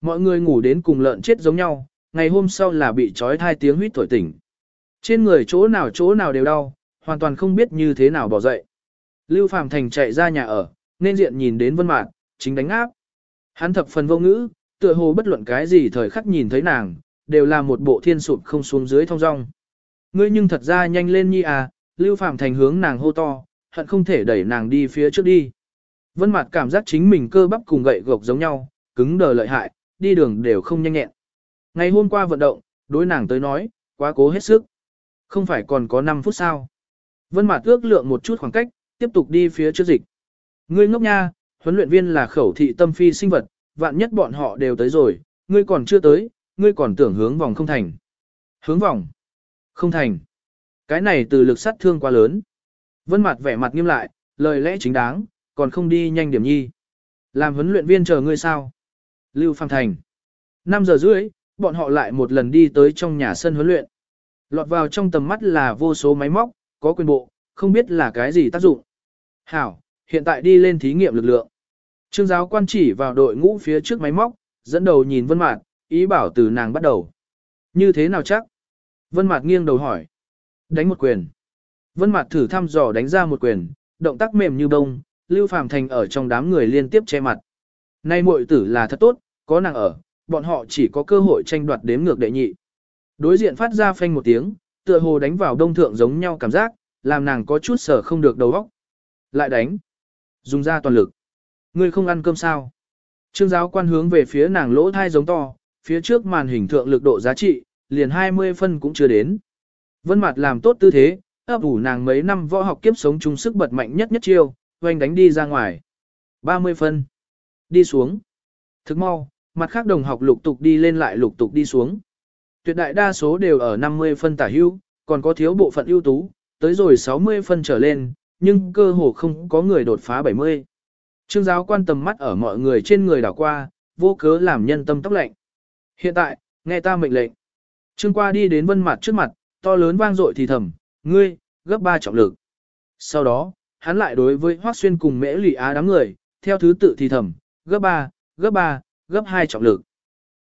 Mọi người ngủ đến cùng lợn chết giống nhau, ngày hôm sau là bị trói thai tiếng huýt thổi tỉnh. Trên người chỗ nào chỗ nào đều đau, hoàn toàn không biết như thế nào bỏ dậy. Lưu Phàm Thành chạy ra nhà ở, nên diện nhìn đến Vân Mạt, chính đánh áp. Hắn thập phần vô ngữ, tựa hồ bất luận cái gì thời khắc nhìn thấy nàng, đều là một bộ thiên sụp không xuống dưới thông dong. Ngươi nhưng thật ra nhanh lên nhi à, Lưu Phạm Thành hướng nàng hô to, hận không thể đẩy nàng đi phía trước đi. Vân Mạt cảm giác chính mình cơ bắp cùng gậy gộc giống nhau, cứng đờ lợi hại, đi đường đều không nhanh nhẹn. Ngày hôm qua vận động, đối nàng tới nói, quá cố hết sức. Không phải còn có 5 phút sao? Vân Mạt ước lượng một chút khoảng cách, tiếp tục đi phía trước dịch. Ngươi ngốc nha, huấn luyện viên là khẩu thị tâm phi sinh vật, vạn nhất bọn họ đều tới rồi, ngươi còn chưa tới, ngươi còn tưởng hướng vòng không thành. Hướng vòng? Không thành. Cái này từ lực sát thương quá lớn. Vân Mạt vẻ mặt nghiêm lại, lời lẽ chính đáng, còn không đi nhanh điểm nhi. Làm huấn luyện viên chờ ngươi sao? Lưu Phàm Thành. 5 giờ rưỡi, bọn họ lại một lần đi tới trong nhà sân huấn luyện. Lọt vào trong tầm mắt là vô số máy móc, có quyền bộ, không biết là cái gì tác dụng. Hảo, hiện tại đi lên thí nghiệm lực lượng. Trương giáo quan chỉ vào đội ngũ phía trước máy móc, dẫn đầu nhìn Vân Mạt, ý bảo từ nàng bắt đầu. Như thế nào chắc? Vân Mạt nghiêng đầu hỏi. Đánh một quyền. Vân Mạt thử thăm dò đánh ra một quyền, động tác mềm như bông, Lưu Phàm Thành ở trong đám người liên tiếp che mặt. Nay muội tử là thật tốt, có nàng ở, bọn họ chỉ có cơ hội tranh đoạt đếm ngược đệ nhị. Đối diện phát ra phanh một tiếng, tựa hồ đánh vào đông thượng giống nhau cảm giác, làm nàng có chút sở không được đầu óc. Lại đánh. Dùng ra toàn lực. Ngươi không ăn cơm sao? Trương giáo quan hướng về phía nàng lỗ thai giống to, phía trước màn hình thượng lực độ giá trị, liền 20 phân cũng chưa đến. Vân mặt làm tốt tư thế, ấp ủ nàng mấy năm võ học kiếp sống chung sức bật mạnh nhất nhất chiêu, oanh đánh đi ra ngoài. 30 phân. Đi xuống. Thức mau, mặt khác đồng học lục tục đi lên lại lục tục đi xuống. Tuyệt đại đa số đều ở 50 phân tả hưu, còn có thiếu bộ phận ưu tú, tới rồi 60 phân trở lên, nhưng cơ hồ không có người đột phá 70. Trương giáo quan tầm mắt ở mọi người trên người đảo qua, vô cớ làm nhân tâm tóc lạnh. Hiện tại, nghe ta mệnh lệnh. Trương qua đi đến vân mặt trước mặt, to lớn vang dội thì thầm, ngươi, gấp ba trọng lực. Sau đó, hắn lại đối với Hoác Xuyên cùng mễ lì á đám người, theo thứ tự thì thầm, gấp ba, gấp ba, gấp hai trọng lực.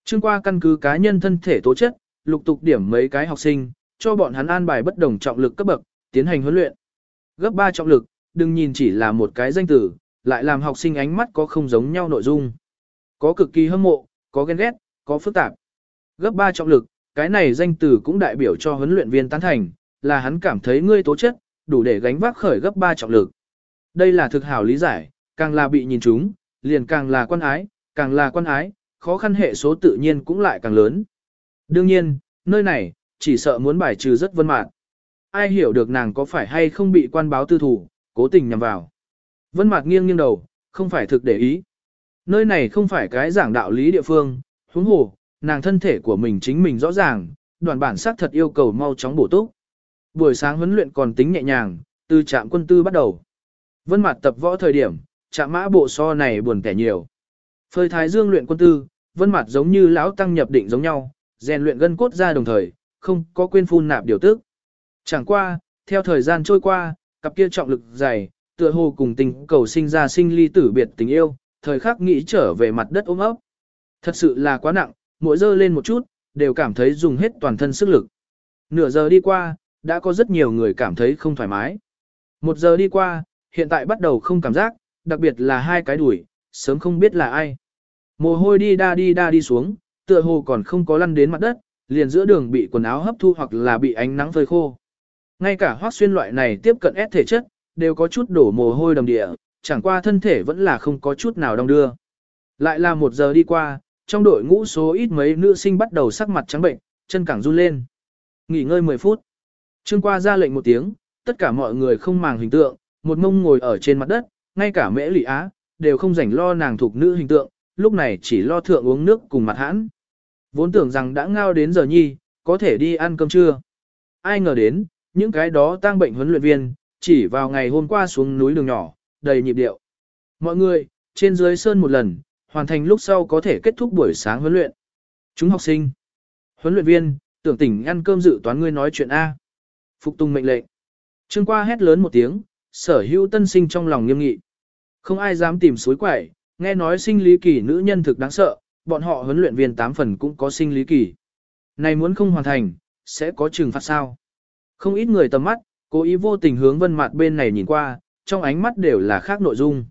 Trương qua căn cứ cá nhân thân thể tố chất, lục tục điểm mấy cái học sinh, cho bọn hắn an bài bất đồng trọng lực cấp bậc, tiến hành huấn luyện. Gấp 3 trọng lực, đừng nhìn chỉ là một cái danh từ, lại làm học sinh ánh mắt có không giống nhau nội dung. Có cực kỳ hâm mộ, có ghen ghét, có phức tạp. Gấp 3 trọng lực, cái này danh từ cũng đại biểu cho huấn luyện viên tán thành, là hắn cảm thấy ngươi tố chất, đủ để gánh vác khởi gấp 3 trọng lực. Đây là thực hảo lý giải, càng là bị nhìn trúng, liền càng là quan ái, càng là quan ái, khó khăn hệ số tự nhiên cũng lại càng lớn. Đương nhiên, nơi này, chỉ sợ muốn bài trừ rất vân mạn. Ai hiểu được nàng có phải hay không bị quan báo tư thủ, cố tình nhằm vào. Vân mạc nghiêng nghiêng đầu, không phải thực để ý. Nơi này không phải cái giảng đạo lý địa phương, huống hồ, nàng thân thể của mình chính mình rõ ràng, đoàn bản sắc thật yêu cầu mau chóng bổ túc. Buổi sáng huấn luyện còn tính nhẹ nhàng, từ trạm quân tư bắt đầu. Vân Mạt tập võ thời điểm, trạm mã bộ so này buồn kẻ nhiều. Phơi thái dương luyện quân tư, vân Mạt giống như lão tăng nhập định giống nhau, rèn luyện gân cốt ra đồng thời, không có quên phun nạp điều tức. Chẳng qua, theo thời gian trôi qua, cặp kia trọng lực dày, tựa hồ cùng tình cầu sinh ra sinh ly tử biệt tình yêu, thời khắc nghĩ trở về mặt đất ôm ấp. Thật sự là quá nặng, mỗi dơ lên một chút, đều cảm thấy dùng hết toàn thân sức lực. Nửa giờ đi qua, đã có rất nhiều người cảm thấy không thoải mái. Một giờ đi qua, hiện tại bắt đầu không cảm giác, đặc biệt là hai cái đuổi, sớm không biết là ai. Mồ hôi đi đa đi đa đi xuống, tựa hồ còn không có lăn đến mặt đất, liền giữa đường bị quần áo hấp thu hoặc là bị ánh nắng phơi khô. Ngay cả hoác xuyên loại này tiếp cận ép thể chất, đều có chút đổ mồ hôi đầm địa, chẳng qua thân thể vẫn là không có chút nào đong đưa. Lại là một giờ đi qua, trong đội ngũ số ít mấy nữ sinh bắt đầu sắc mặt trắng bệnh, chân cẳng run lên. Nghỉ ngơi 10 phút. Trương qua ra lệnh một tiếng, tất cả mọi người không màng hình tượng, một mông ngồi ở trên mặt đất, ngay cả mễ lị á, đều không rảnh lo nàng thuộc nữ hình tượng, lúc này chỉ lo thượng uống nước cùng mặt hãn. Vốn tưởng rằng đã ngao đến giờ nhi, có thể đi ăn cơm trưa. Ai ngờ đến, những cái đó tang bệnh huấn luyện viên, chỉ vào ngày hôm qua xuống núi đường nhỏ, đầy nhịp điệu. Mọi người, trên dưới sơn một lần, hoàn thành lúc sau có thể kết thúc buổi sáng huấn luyện. Chúng học sinh, huấn luyện viên, tưởng tỉnh ăn cơm dự toán ngươi nói chuyện A. Phục tùng mệnh lệnh. Trương qua hét lớn một tiếng, sở hữu tân sinh trong lòng nghiêm nghị. Không ai dám tìm suối quẩy, nghe nói sinh lý kỳ nữ nhân thực đáng sợ, bọn họ huấn luyện viên tám phần cũng có sinh lý kỳ. Này muốn không hoàn thành, sẽ có trừng phạt sao? Không ít người tầm mắt, cố ý vô tình hướng vân mặt bên này nhìn qua, trong ánh mắt đều là khác nội dung.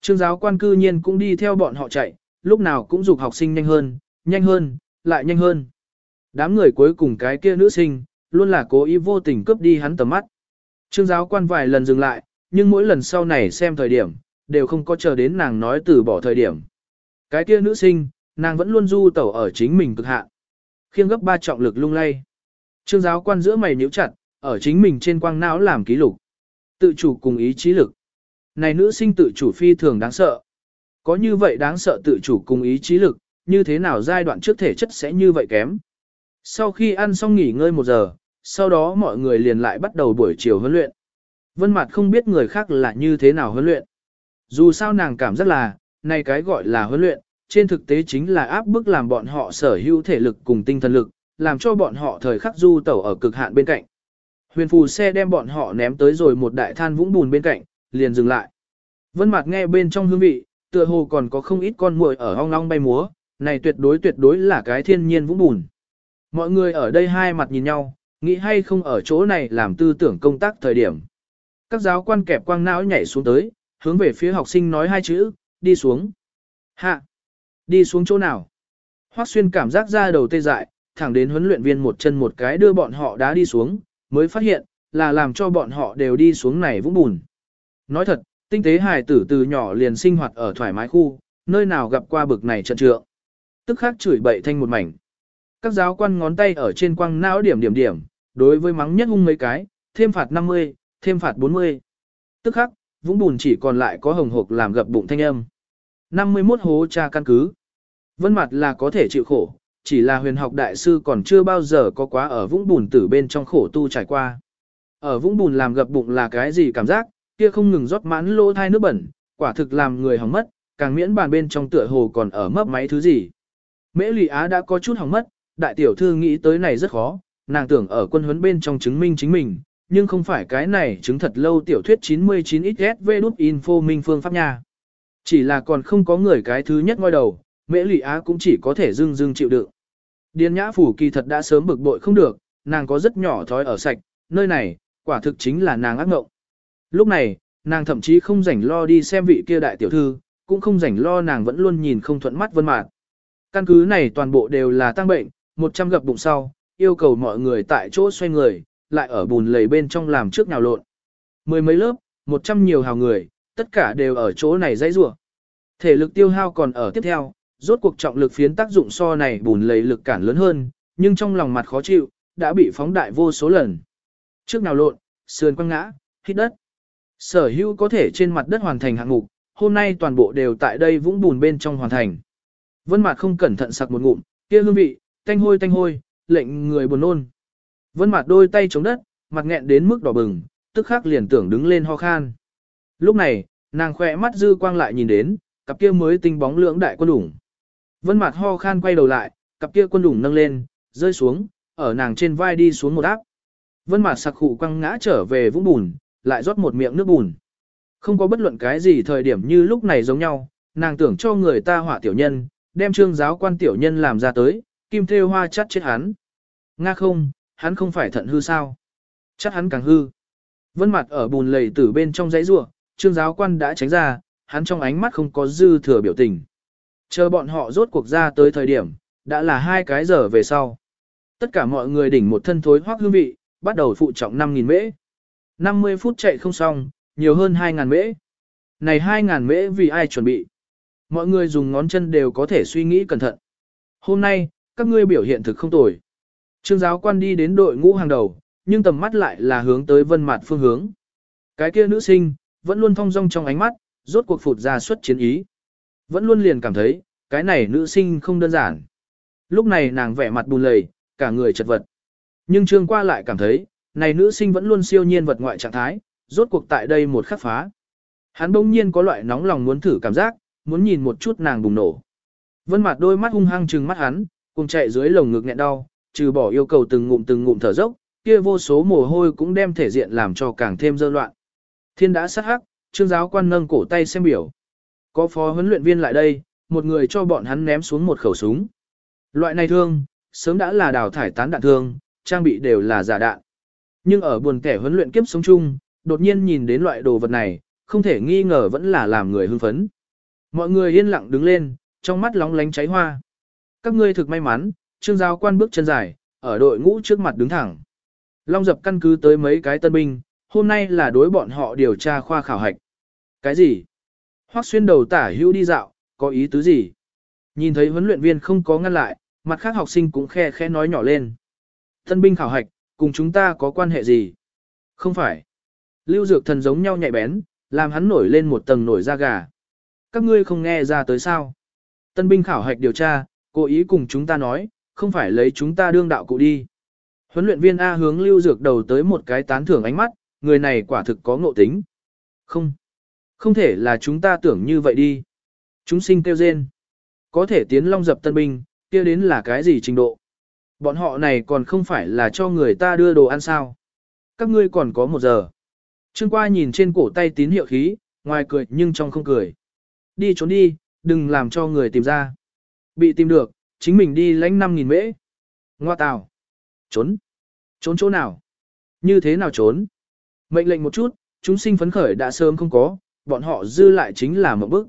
Trương giáo quan cư nhiên cũng đi theo bọn họ chạy, lúc nào cũng dục học sinh nhanh hơn, nhanh hơn, lại nhanh hơn. Đám người cuối cùng cái kia nữ sinh, luôn là cố ý vô tình cướp đi hắn tầm mắt. Trương giáo quan vài lần dừng lại, nhưng mỗi lần sau này xem thời điểm, đều không có chờ đến nàng nói từ bỏ thời điểm. Cái kia nữ sinh, nàng vẫn luôn du tẩu ở chính mình cực hạn. Khiêng gấp ba trọng lực lung lay. Trương giáo quan giữa mày nhíu chặt, ở chính mình trên quang não làm ký lục. Tự chủ cùng ý chí lực. Này nữ sinh tự chủ phi thường đáng sợ. Có như vậy đáng sợ tự chủ cùng ý chí lực, như thế nào giai đoạn trước thể chất sẽ như vậy kém. Sau khi ăn xong nghỉ ngơi một giờ, sau đó mọi người liền lại bắt đầu buổi chiều huấn luyện. Vân Mạt không biết người khác là như thế nào huấn luyện. Dù sao nàng cảm giác là, này cái gọi là huấn luyện, trên thực tế chính là áp bức làm bọn họ sở hữu thể lực cùng tinh thần lực, làm cho bọn họ thời khắc du tẩu ở cực hạn bên cạnh. Huyền phù xe đem bọn họ ném tới rồi một đại than vũng bùn bên cạnh, liền dừng lại. Vân Mạt nghe bên trong hương vị, tựa hồ còn có không ít con muỗi ở ong ong bay múa, này tuyệt đối tuyệt đối là cái thiên nhiên vũng bùn. Mọi người ở đây hai mặt nhìn nhau, nghĩ hay không ở chỗ này làm tư tưởng công tác thời điểm. Các giáo quan kẹp quang não nhảy xuống tới, hướng về phía học sinh nói hai chữ, đi xuống. Hạ! Đi xuống chỗ nào? Hoắc xuyên cảm giác ra đầu tê dại, thẳng đến huấn luyện viên một chân một cái đưa bọn họ đá đi xuống, mới phát hiện, là làm cho bọn họ đều đi xuống này vũng bùn. Nói thật, tinh tế hài tử từ nhỏ liền sinh hoạt ở thoải mái khu, nơi nào gặp qua bực này trận trượng. Tức khắc chửi bậy thanh một mảnh. Các giáo quan ngón tay ở trên quang não điểm điểm điểm, đối với mắng nhất hung mấy cái, thêm phạt 50, thêm phạt 40. Tức khắc, vũng bùn chỉ còn lại có hồng hộc làm gập bụng thanh âm. 51 hố tra căn cứ. Vân mặt là có thể chịu khổ, chỉ là huyền học đại sư còn chưa bao giờ có quá ở vũng bùn tử bên trong khổ tu trải qua. Ở vũng bùn làm gập bụng là cái gì cảm giác, kia không ngừng rót mãn lỗ thai nước bẩn, quả thực làm người hỏng mất, càng miễn bàn bên trong tựa hồ còn ở mấp máy thứ gì. Mễ Lụy Á đã có chút hỏng mất, đại tiểu thư nghĩ tới này rất khó, nàng tưởng ở quân huấn bên trong chứng minh chính mình, nhưng không phải cái này chứng thật lâu tiểu thuyết 99XSV đút info minh phương pháp nha. Chỉ là còn không có người cái thứ nhất ngoi đầu, Mễ Lụy Á cũng chỉ có thể dưng dưng chịu đựng. Điền Nhã Phủ kỳ thật đã sớm bực bội không được, nàng có rất nhỏ thói ở sạch, nơi này, quả thực chính là nàng ác ngộng. Lúc này, nàng thậm chí không rảnh lo đi xem vị kia đại tiểu thư, cũng không rảnh lo nàng vẫn luôn nhìn không thuận mắt vân mạc. Căn cứ này toàn bộ đều là tăng bệnh, 100 gập bụng sau, yêu cầu mọi người tại chỗ xoay người, lại ở bùn lầy bên trong làm trước nhào lộn. Mười mấy lớp, 100 nhiều hào người, tất cả đều ở chỗ này dãy rủa. Thể lực tiêu hao còn ở tiếp theo, rốt cuộc trọng lực phiến tác dụng so này bùn lầy lực cản lớn hơn, nhưng trong lòng mặt khó chịu, đã bị phóng đại vô số lần. Trước nào lộn, sườn quăng ngã, hít đất. Sở hữu có thể trên mặt đất hoàn thành hạng mục, hôm nay toàn bộ đều tại đây vũng bùn bên trong hoàn thành. Vân Mạt không cẩn thận sặc một ngụm, kia hương vị, tanh hôi tanh hôi, lệnh người buồn nôn. Vân Mạt đôi tay chống đất, mặt nghẹn đến mức đỏ bừng, tức khắc liền tưởng đứng lên ho khan. Lúc này, nàng khẽ mắt dư quang lại nhìn đến, cặp kia mới tinh bóng lưỡng đại quân đủng. Vân Mạt ho khan quay đầu lại, cặp kia quân đủng nâng lên, rơi xuống, ở nàng trên vai đi xuống một áp. Vân Mạt sặc khụ quăng ngã trở về vũng bùn, lại rót một miệng nước bùn. Không có bất luận cái gì thời điểm như lúc này giống nhau, nàng tưởng cho người ta hỏa tiểu nhân, đem trương giáo quan tiểu nhân làm ra tới, kim thêu hoa chắt chết hắn. Nga không, hắn không phải thận hư sao? Chắc hắn càng hư. Vân mặt ở bùn lầy tử bên trong giấy rua, trương giáo quan đã tránh ra, hắn trong ánh mắt không có dư thừa biểu tình. Chờ bọn họ rốt cuộc ra tới thời điểm, đã là hai cái giờ về sau. Tất cả mọi người đỉnh một thân thối hoác hương vị, bắt đầu phụ trọng 5.000 mễ. 50 phút chạy không xong, nhiều hơn 2.000 mễ. Này 2.000 mễ vì ai chuẩn bị? Mọi người dùng ngón chân đều có thể suy nghĩ cẩn thận. Hôm nay, các ngươi biểu hiện thực không tồi. Trương giáo quan đi đến đội ngũ hàng đầu, nhưng tầm mắt lại là hướng tới vân mặt phương hướng. Cái kia nữ sinh, vẫn luôn thong dong trong ánh mắt, rốt cuộc phụt ra xuất chiến ý. Vẫn luôn liền cảm thấy, cái này nữ sinh không đơn giản. Lúc này nàng vẻ mặt bùn lầy, cả người chật vật. Nhưng trương qua lại cảm thấy, này nữ sinh vẫn luôn siêu nhiên vật ngoại trạng thái, rốt cuộc tại đây một khắc phá. Hắn bỗng nhiên có loại nóng lòng muốn thử cảm giác, muốn nhìn một chút nàng bùng nổ. Vân Mạt đôi mắt hung hăng trừng mắt hắn, cùng chạy dưới lồng ngực nghẹn đau, trừ bỏ yêu cầu từng ngụm từng ngụm thở dốc, kia vô số mồ hôi cũng đem thể diện làm cho càng thêm dơ loạn. Thiên đã sát hắc, trương giáo quan nâng cổ tay xem biểu. Có phó huấn luyện viên lại đây, một người cho bọn hắn ném xuống một khẩu súng. Loại này thương, sớm đã là đào thải tán đạn thương, trang bị đều là giả đạn. Nhưng ở buồn kẻ huấn luyện kiếp sống chung, đột nhiên nhìn đến loại đồ vật này, không thể nghi ngờ vẫn là làm người hưng phấn. Mọi người yên lặng đứng lên, trong mắt lóng lánh cháy hoa. Các ngươi thực may mắn, trương giáo quan bước chân dài, ở đội ngũ trước mặt đứng thẳng. Long dập căn cứ tới mấy cái tân binh, hôm nay là đối bọn họ điều tra khoa khảo hạch. Cái gì? Hoắc xuyên đầu tả hữu đi dạo, có ý tứ gì? Nhìn thấy huấn luyện viên không có ngăn lại, mặt khác học sinh cũng khe khe nói nhỏ lên. Tân binh khảo hạch, cùng chúng ta có quan hệ gì? Không phải. Lưu Dược Thần giống nhau nhạy bén, làm hắn nổi lên một tầng nổi da gà. Các ngươi không nghe ra tới sao? Tân binh khảo hạch điều tra, cố ý cùng chúng ta nói, không phải lấy chúng ta đương đạo cụ đi. Huấn luyện viên A hướng Lưu Dược đầu tới một cái tán thưởng ánh mắt, người này quả thực có ngộ tính. Không, không thể là chúng ta tưởng như vậy đi. Chúng sinh kêu rên. Có thể tiến long dập tân binh, kia đến là cái gì trình độ. Bọn họ này còn không phải là cho người ta đưa đồ ăn sao. Các ngươi còn có một giờ. Trương qua nhìn trên cổ tay tín hiệu khí, ngoài cười nhưng trong không cười. Đi trốn đi, đừng làm cho người tìm ra. Bị tìm được, chính mình đi lãnh 5.000 mễ. Ngoa tào. Trốn. Trốn chỗ nào? Như thế nào trốn? Mệnh lệnh một chút, chúng sinh phấn khởi đã sớm không có, bọn họ dư lại chính là một bước.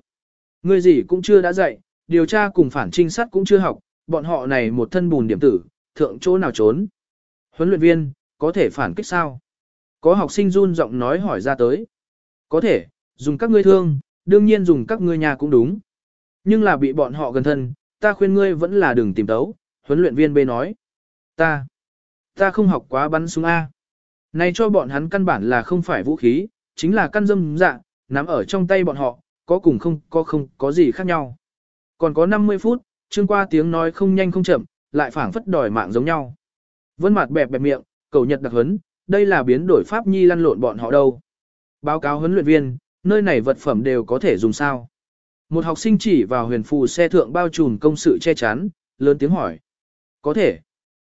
Người gì cũng chưa đã dạy, điều tra cùng phản trinh sát cũng chưa học, bọn họ này một thân bùn điểm tử, thượng chỗ nào trốn. Huấn luyện viên, có thể phản kích sao? Có học sinh run giọng nói hỏi ra tới. Có thể, dùng các ngươi thương, đương nhiên dùng các ngươi nhà cũng đúng. Nhưng là bị bọn họ gần thân, ta khuyên ngươi vẫn là đừng tìm tấu, huấn luyện viên B nói. Ta, ta không học quá bắn súng A. Này cho bọn hắn căn bản là không phải vũ khí, chính là căn dâm dạ, nắm ở trong tay bọn họ, có cùng không có không có gì khác nhau. Còn có 50 phút, chương qua tiếng nói không nhanh không chậm, lại phảng phất đòi mạng giống nhau. Vân mặt bẹp bẹp miệng, cầu nhật đặc huấn, đây là biến đổi pháp nhi lăn lộn bọn họ đâu. Báo cáo huấn luyện viên, nơi này vật phẩm đều có thể dùng sao. Một học sinh chỉ vào huyền phù xe thượng bao trùm công sự che chắn, lớn tiếng hỏi. Có thể.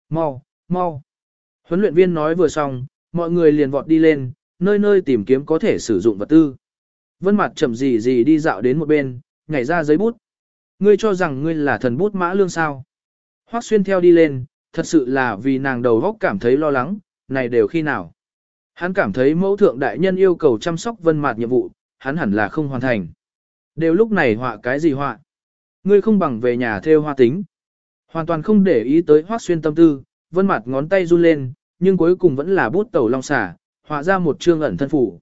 Mau, mau. Huấn luyện viên nói vừa xong, mọi người liền vọt đi lên, nơi nơi tìm kiếm có thể sử dụng vật tư. Vân mặt chậm gì gì đi dạo đến một bên, nhảy ra giấy bút. Ngươi cho rằng ngươi là thần bút mã lương sao. Hoắc xuyên theo đi lên, thật sự là vì nàng đầu góc cảm thấy lo lắng, này đều khi nào. Hắn cảm thấy mẫu thượng đại nhân yêu cầu chăm sóc vân mạt nhiệm vụ, hắn hẳn là không hoàn thành. Đều lúc này họa cái gì họa? Ngươi không bằng về nhà theo hoa tính. Hoàn toàn không để ý tới hoác xuyên tâm tư, vân mặt ngón tay run lên, nhưng cuối cùng vẫn là bút tẩu long xả, họa ra một chương ẩn thân phủ.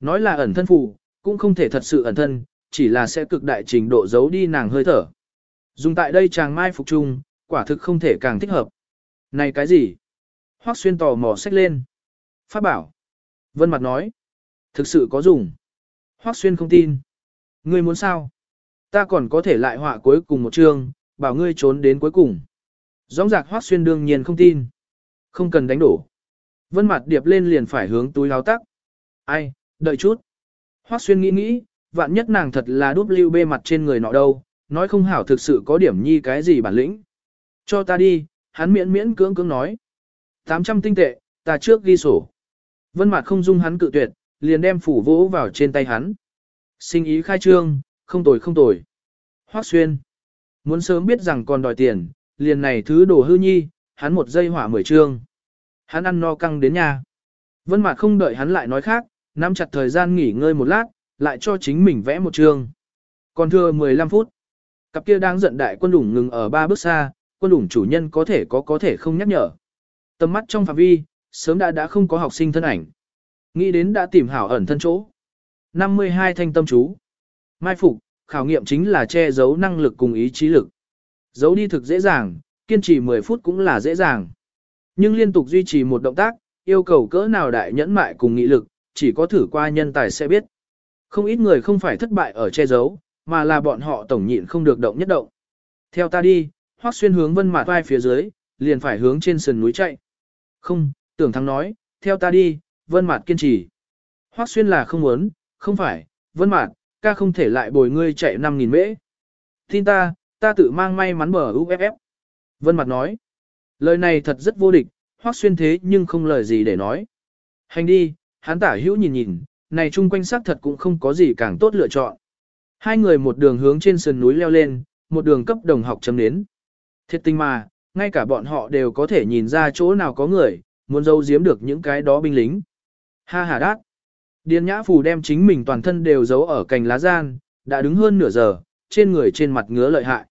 Nói là ẩn thân phủ, cũng không thể thật sự ẩn thân, chỉ là sẽ cực đại trình độ giấu đi nàng hơi thở. Dùng tại đây chàng mai phục trung, quả thực không thể càng thích hợp. Này cái gì? Hoắc xuyên tò mò sách lên. Pháp bảo. Vân mặt nói. Thực sự có dùng. Hoắc xuyên không tin. Ngươi muốn sao? Ta còn có thể lại họa cuối cùng một chương, bảo ngươi trốn đến cuối cùng. Rõ rạc Hoắc xuyên đương nhiên không tin. Không cần đánh đổ. Vân mặt điệp lên liền phải hướng túi áo tắc. Ai, đợi chút. Hoắc xuyên nghĩ nghĩ, vạn nhất nàng thật là đúp lưu bê mặt trên người nọ đâu, nói không hảo thực sự có điểm nhi cái gì bản lĩnh. Cho ta đi, hắn miễn miễn cưỡng cưỡng nói. 800 tinh tệ, ta trước ghi sổ. Vân mặt không dung hắn cự tuyệt, liền đem phủ vỗ vào trên tay hắn. Sinh ý khai trương, không tồi không tồi. Hoắc xuyên. Muốn sớm biết rằng còn đòi tiền, liền này thứ đồ hư nhi, hắn một giây hỏa mười trương. Hắn ăn no căng đến nhà. Vân mặt không đợi hắn lại nói khác, nắm chặt thời gian nghỉ ngơi một lát, lại cho chính mình vẽ một chương. Còn thưa 15 phút. Cặp kia đang giận đại quân đủng ngừng ở ba bước xa, quân ủng chủ nhân có thể có có thể không nhắc nhở. Tầm mắt trong phạm vi, sớm đã đã không có học sinh thân ảnh. Nghĩ đến đã tìm hảo ẩn thân chỗ. 52 thanh tâm chú. Mai phục, khảo nghiệm chính là che giấu năng lực cùng ý chí lực. Giấu đi thực dễ dàng, kiên trì 10 phút cũng là dễ dàng. Nhưng liên tục duy trì một động tác, yêu cầu cỡ nào đại nhẫn mại cùng nghị lực, chỉ có thử qua nhân tài sẽ biết. Không ít người không phải thất bại ở che giấu, mà là bọn họ tổng nhịn không được động nhất động. Theo ta đi, hoác xuyên hướng vân mạt vai phía dưới, liền phải hướng trên sườn núi chạy. Không, tưởng thắng nói, theo ta đi, vân mạt kiên trì. Hoác xuyên là không muốn, không phải, vân mạt, ca không thể lại bồi ngươi chạy 5.000 mễ. Tin ta, ta tự mang may mắn bờ UFF. Vân mặt nói, lời này thật rất vô địch, hoác xuyên thế nhưng không lời gì để nói. Hành đi, hắn tả hữu nhìn nhìn, này chung quanh xác thật cũng không có gì càng tốt lựa chọn. Hai người một đường hướng trên sườn núi leo lên, một đường cấp đồng học chấm đến. Thiệt tình mà, ngay cả bọn họ đều có thể nhìn ra chỗ nào có người, muốn giấu giếm được những cái đó binh lính. Ha ha đát. Điền nhã phù đem chính mình toàn thân đều giấu ở cành lá gian, đã đứng hơn nửa giờ, trên người trên mặt ngứa lợi hại.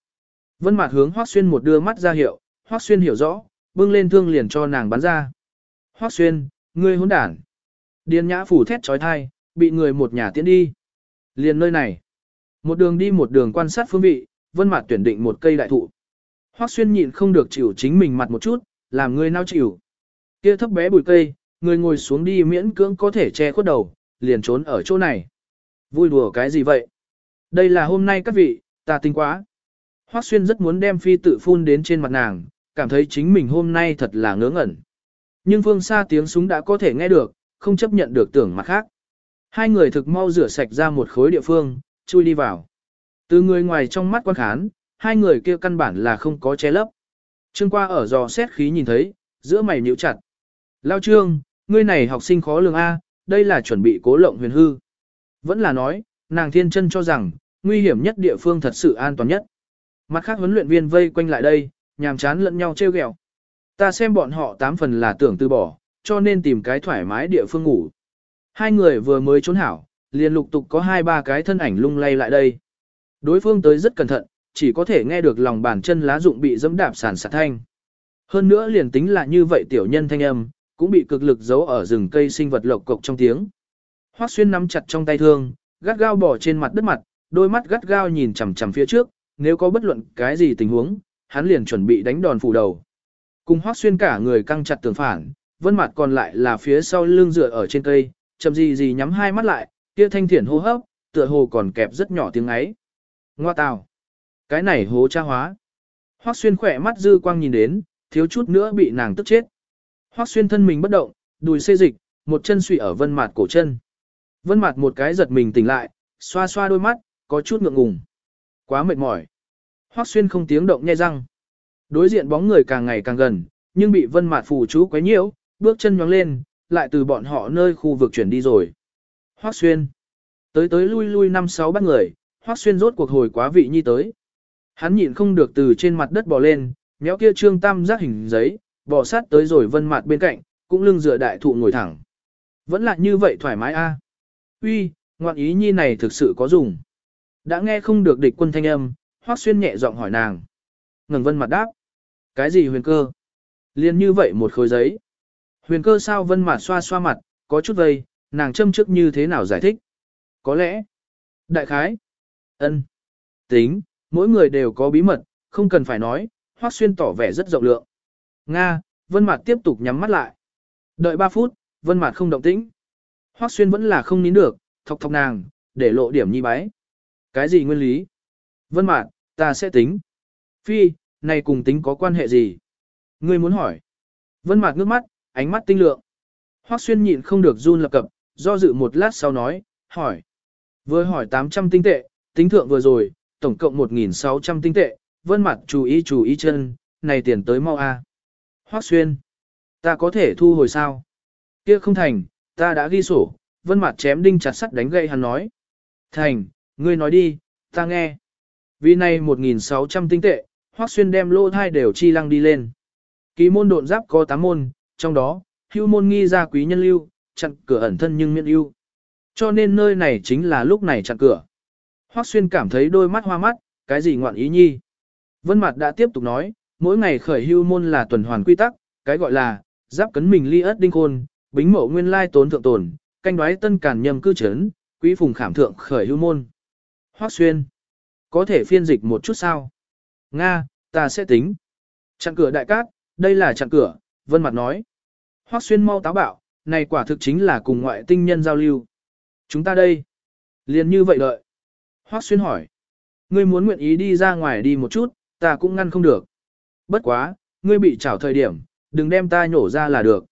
Vân mạt hướng Hoắc Xuyên một đưa mắt ra hiệu, Hoắc Xuyên hiểu rõ, bưng lên thương liền cho nàng bắn ra. Hoắc Xuyên, ngươi hỗn đản. Điền nhã phủ thét chói tai bị người một nhà tiễn đi. Liền nơi này. Một đường đi một đường quan sát phương vị, vân mạt tuyển định một cây đại thụ. Hoắc xuyên nhịn không được chịu chính mình mặt một chút, làm người nao chịu. Kia thấp bé bụi cây, người ngồi xuống đi miễn cưỡng có thể che khuất đầu, liền trốn ở chỗ này. Vui đùa cái gì vậy? Đây là hôm nay các vị, ta tinh quá. Hoắc Xuyên rất muốn đem phi tự phun đến trên mặt nàng, cảm thấy chính mình hôm nay thật là ngớ ngẩn. Nhưng phương xa tiếng súng đã có thể nghe được, không chấp nhận được tưởng mặt khác. Hai người thực mau rửa sạch ra một khối địa phương, chui đi vào. Từ người ngoài trong mắt quan khán, hai người kia căn bản là không có che lấp. Trương qua ở dò xét khí nhìn thấy, giữa mày nhíu chặt. Lao trương, ngươi này học sinh khó lường A, đây là chuẩn bị cố lộng huyền hư. Vẫn là nói, nàng thiên chân cho rằng, nguy hiểm nhất địa phương thật sự an toàn nhất. Mặt khác huấn luyện viên vây quanh lại đây, nhàm chán lẫn nhau trêu ghẹo. Ta xem bọn họ tám phần là tưởng từ bỏ, cho nên tìm cái thoải mái địa phương ngủ. Hai người vừa mới trốn hảo, liền lục tục có hai ba cái thân ảnh lung lay lại đây. Đối phương tới rất cẩn thận, chỉ có thể nghe được lòng bàn chân lá dụng bị dẫm đạp sàn sạt thanh. Hơn nữa liền tính là như vậy tiểu nhân thanh âm, cũng bị cực lực giấu ở rừng cây sinh vật lộc cộc trong tiếng. Hoắc xuyên nắm chặt trong tay thương, gắt gao bỏ trên mặt đất mặt, đôi mắt gắt gao nhìn chằm chằm phía trước, nếu có bất luận cái gì tình huống, hắn liền chuẩn bị đánh đòn phủ đầu. Cùng Hoắc xuyên cả người căng chặt tường phản, vân mặt còn lại là phía sau lưng dựa ở trên cây, chậm gì gì nhắm hai mắt lại, kia thanh thiển hô hấp, tựa hồ còn kẹp rất nhỏ tiếng ấy. Ngoa tào. Cái này hố cha hóa. Hoắc xuyên khỏe mắt dư quang nhìn đến, thiếu chút nữa bị nàng tức chết. Hoắc xuyên thân mình bất động, đùi xê dịch, một chân suy ở vân mặt cổ chân. Vân mặt một cái giật mình tỉnh lại, xoa xoa đôi mắt, có chút ngượng ngùng. Quá mệt mỏi. Hoắc xuyên không tiếng động nhai răng. Đối diện bóng người càng ngày càng gần, nhưng bị vân mặt phù chú quấy nhiễu, bước chân nhóng lên, lại từ bọn họ nơi khu vực chuyển đi rồi. Hoắc xuyên. Tới tới lui lui năm sáu bắt người, Hoắc xuyên rốt cuộc hồi quá vị nhi tới. Hắn nhịn không được từ trên mặt đất bò lên, méo kia trương tam giác hình giấy, bò sát tới rồi vân mặt bên cạnh, cũng lưng dựa đại thụ ngồi thẳng. Vẫn là như vậy thoải mái a. Uy, ngoạn ý nhi này thực sự có dùng. Đã nghe không được địch quân thanh âm, Hoắc Xuyên nhẹ giọng hỏi nàng. Ngừng vân mặt đáp. Cái gì huyền cơ? Liên như vậy một khối giấy. Huyền cơ sao vân mặt xoa xoa mặt, có chút vây, nàng châm trước như thế nào giải thích? Có lẽ. Đại khái. ân, Tính, mỗi người đều có bí mật, không cần phải nói, Hoắc Xuyên tỏ vẻ rất rộng lượng. Nga, Vân Mạt tiếp tục nhắm mắt lại. Đợi 3 phút, Vân Mạt không động tĩnh. Hoắc Xuyên vẫn là không nín được, thọc thọc nàng, để lộ điểm nhi bái. Cái gì nguyên lý? Vân Mạt, ta sẽ tính. Phi, này cùng tính có quan hệ gì? Ngươi muốn hỏi. Vân Mạt ngước mắt, ánh mắt tinh lượng. Hoắc Xuyên nhịn không được run lập cập, do dự một lát sau nói, hỏi. Vừa hỏi 800 tinh tệ, tính thượng vừa rồi, tổng cộng 1.600 tinh tệ, vân mặt chú ý chú ý chân, này tiền tới mau a. À. Hoắc xuyên, ta có thể thu hồi sao? Kia không thành, ta đã ghi sổ, vân mặt chém đinh chặt sắt đánh gậy hắn nói. Thành, ngươi nói đi, ta nghe. Vì này 1.600 tinh tệ, Hoắc xuyên đem lô thai đều chi lăng đi lên. Ký môn độn giáp có 8 môn, trong đó, hưu môn nghi ra quý nhân lưu, chặn cửa ẩn thân nhưng miễn ưu. Cho nên nơi này chính là lúc này chặn cửa. Hoắc xuyên cảm thấy đôi mắt hoa mắt, cái gì ngoạn ý nhi. Vân Mạt đã tiếp tục nói, mỗi ngày khởi hưu môn là tuần hoàn quy tắc, cái gọi là giáp cấn mình ly ớt đinh khôn, bính mộ nguyên lai tốn thượng tổn, canh đoái tân cản nhầm cư trấn, quý phùng khảm thượng khởi hưu môn. Hoắc xuyên, có thể phiên dịch một chút sao? Nga, ta sẽ tính. Chặn cửa đại cát, đây là chặn cửa, Vân Mạt nói. Hoắc xuyên mau táo bạo, này quả thực chính là cùng ngoại tinh nhân giao lưu. Chúng ta đây, liền như vậy đợi. Hoắc xuyên hỏi, ngươi muốn nguyện ý đi ra ngoài đi một chút, ta cũng ngăn không được. Bất quá, ngươi bị trảo thời điểm, đừng đem ta nhổ ra là được.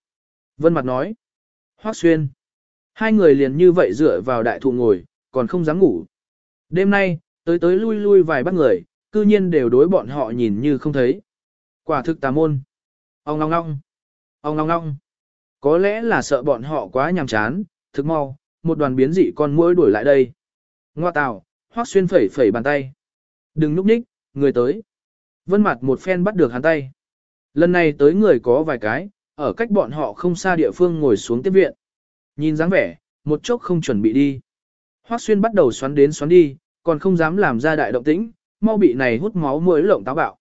Vân Mặt nói, Hoắc xuyên. Hai người liền như vậy dựa vào đại thụ ngồi, còn không dám ngủ. Đêm nay, tới tới lui lui vài bác người, cư nhiên đều đối bọn họ nhìn như không thấy. Quả thực tà môn. Ông ngong ngong. Ông ngong ngong. Có lẽ là sợ bọn họ quá nhàm chán, thực mau, một đoàn biến dị con muỗi đuổi lại đây. Ngoa tào, hoác xuyên phẩy phẩy bàn tay. Đừng núp ních, người tới. Vân mặt một phen bắt được hắn tay. Lần này tới người có vài cái, ở cách bọn họ không xa địa phương ngồi xuống tiếp viện. Nhìn dáng vẻ, một chốc không chuẩn bị đi. Hoác xuyên bắt đầu xoắn đến xoắn đi, còn không dám làm ra đại động tĩnh, mau bị này hút máu muỗi lộng táo bạo.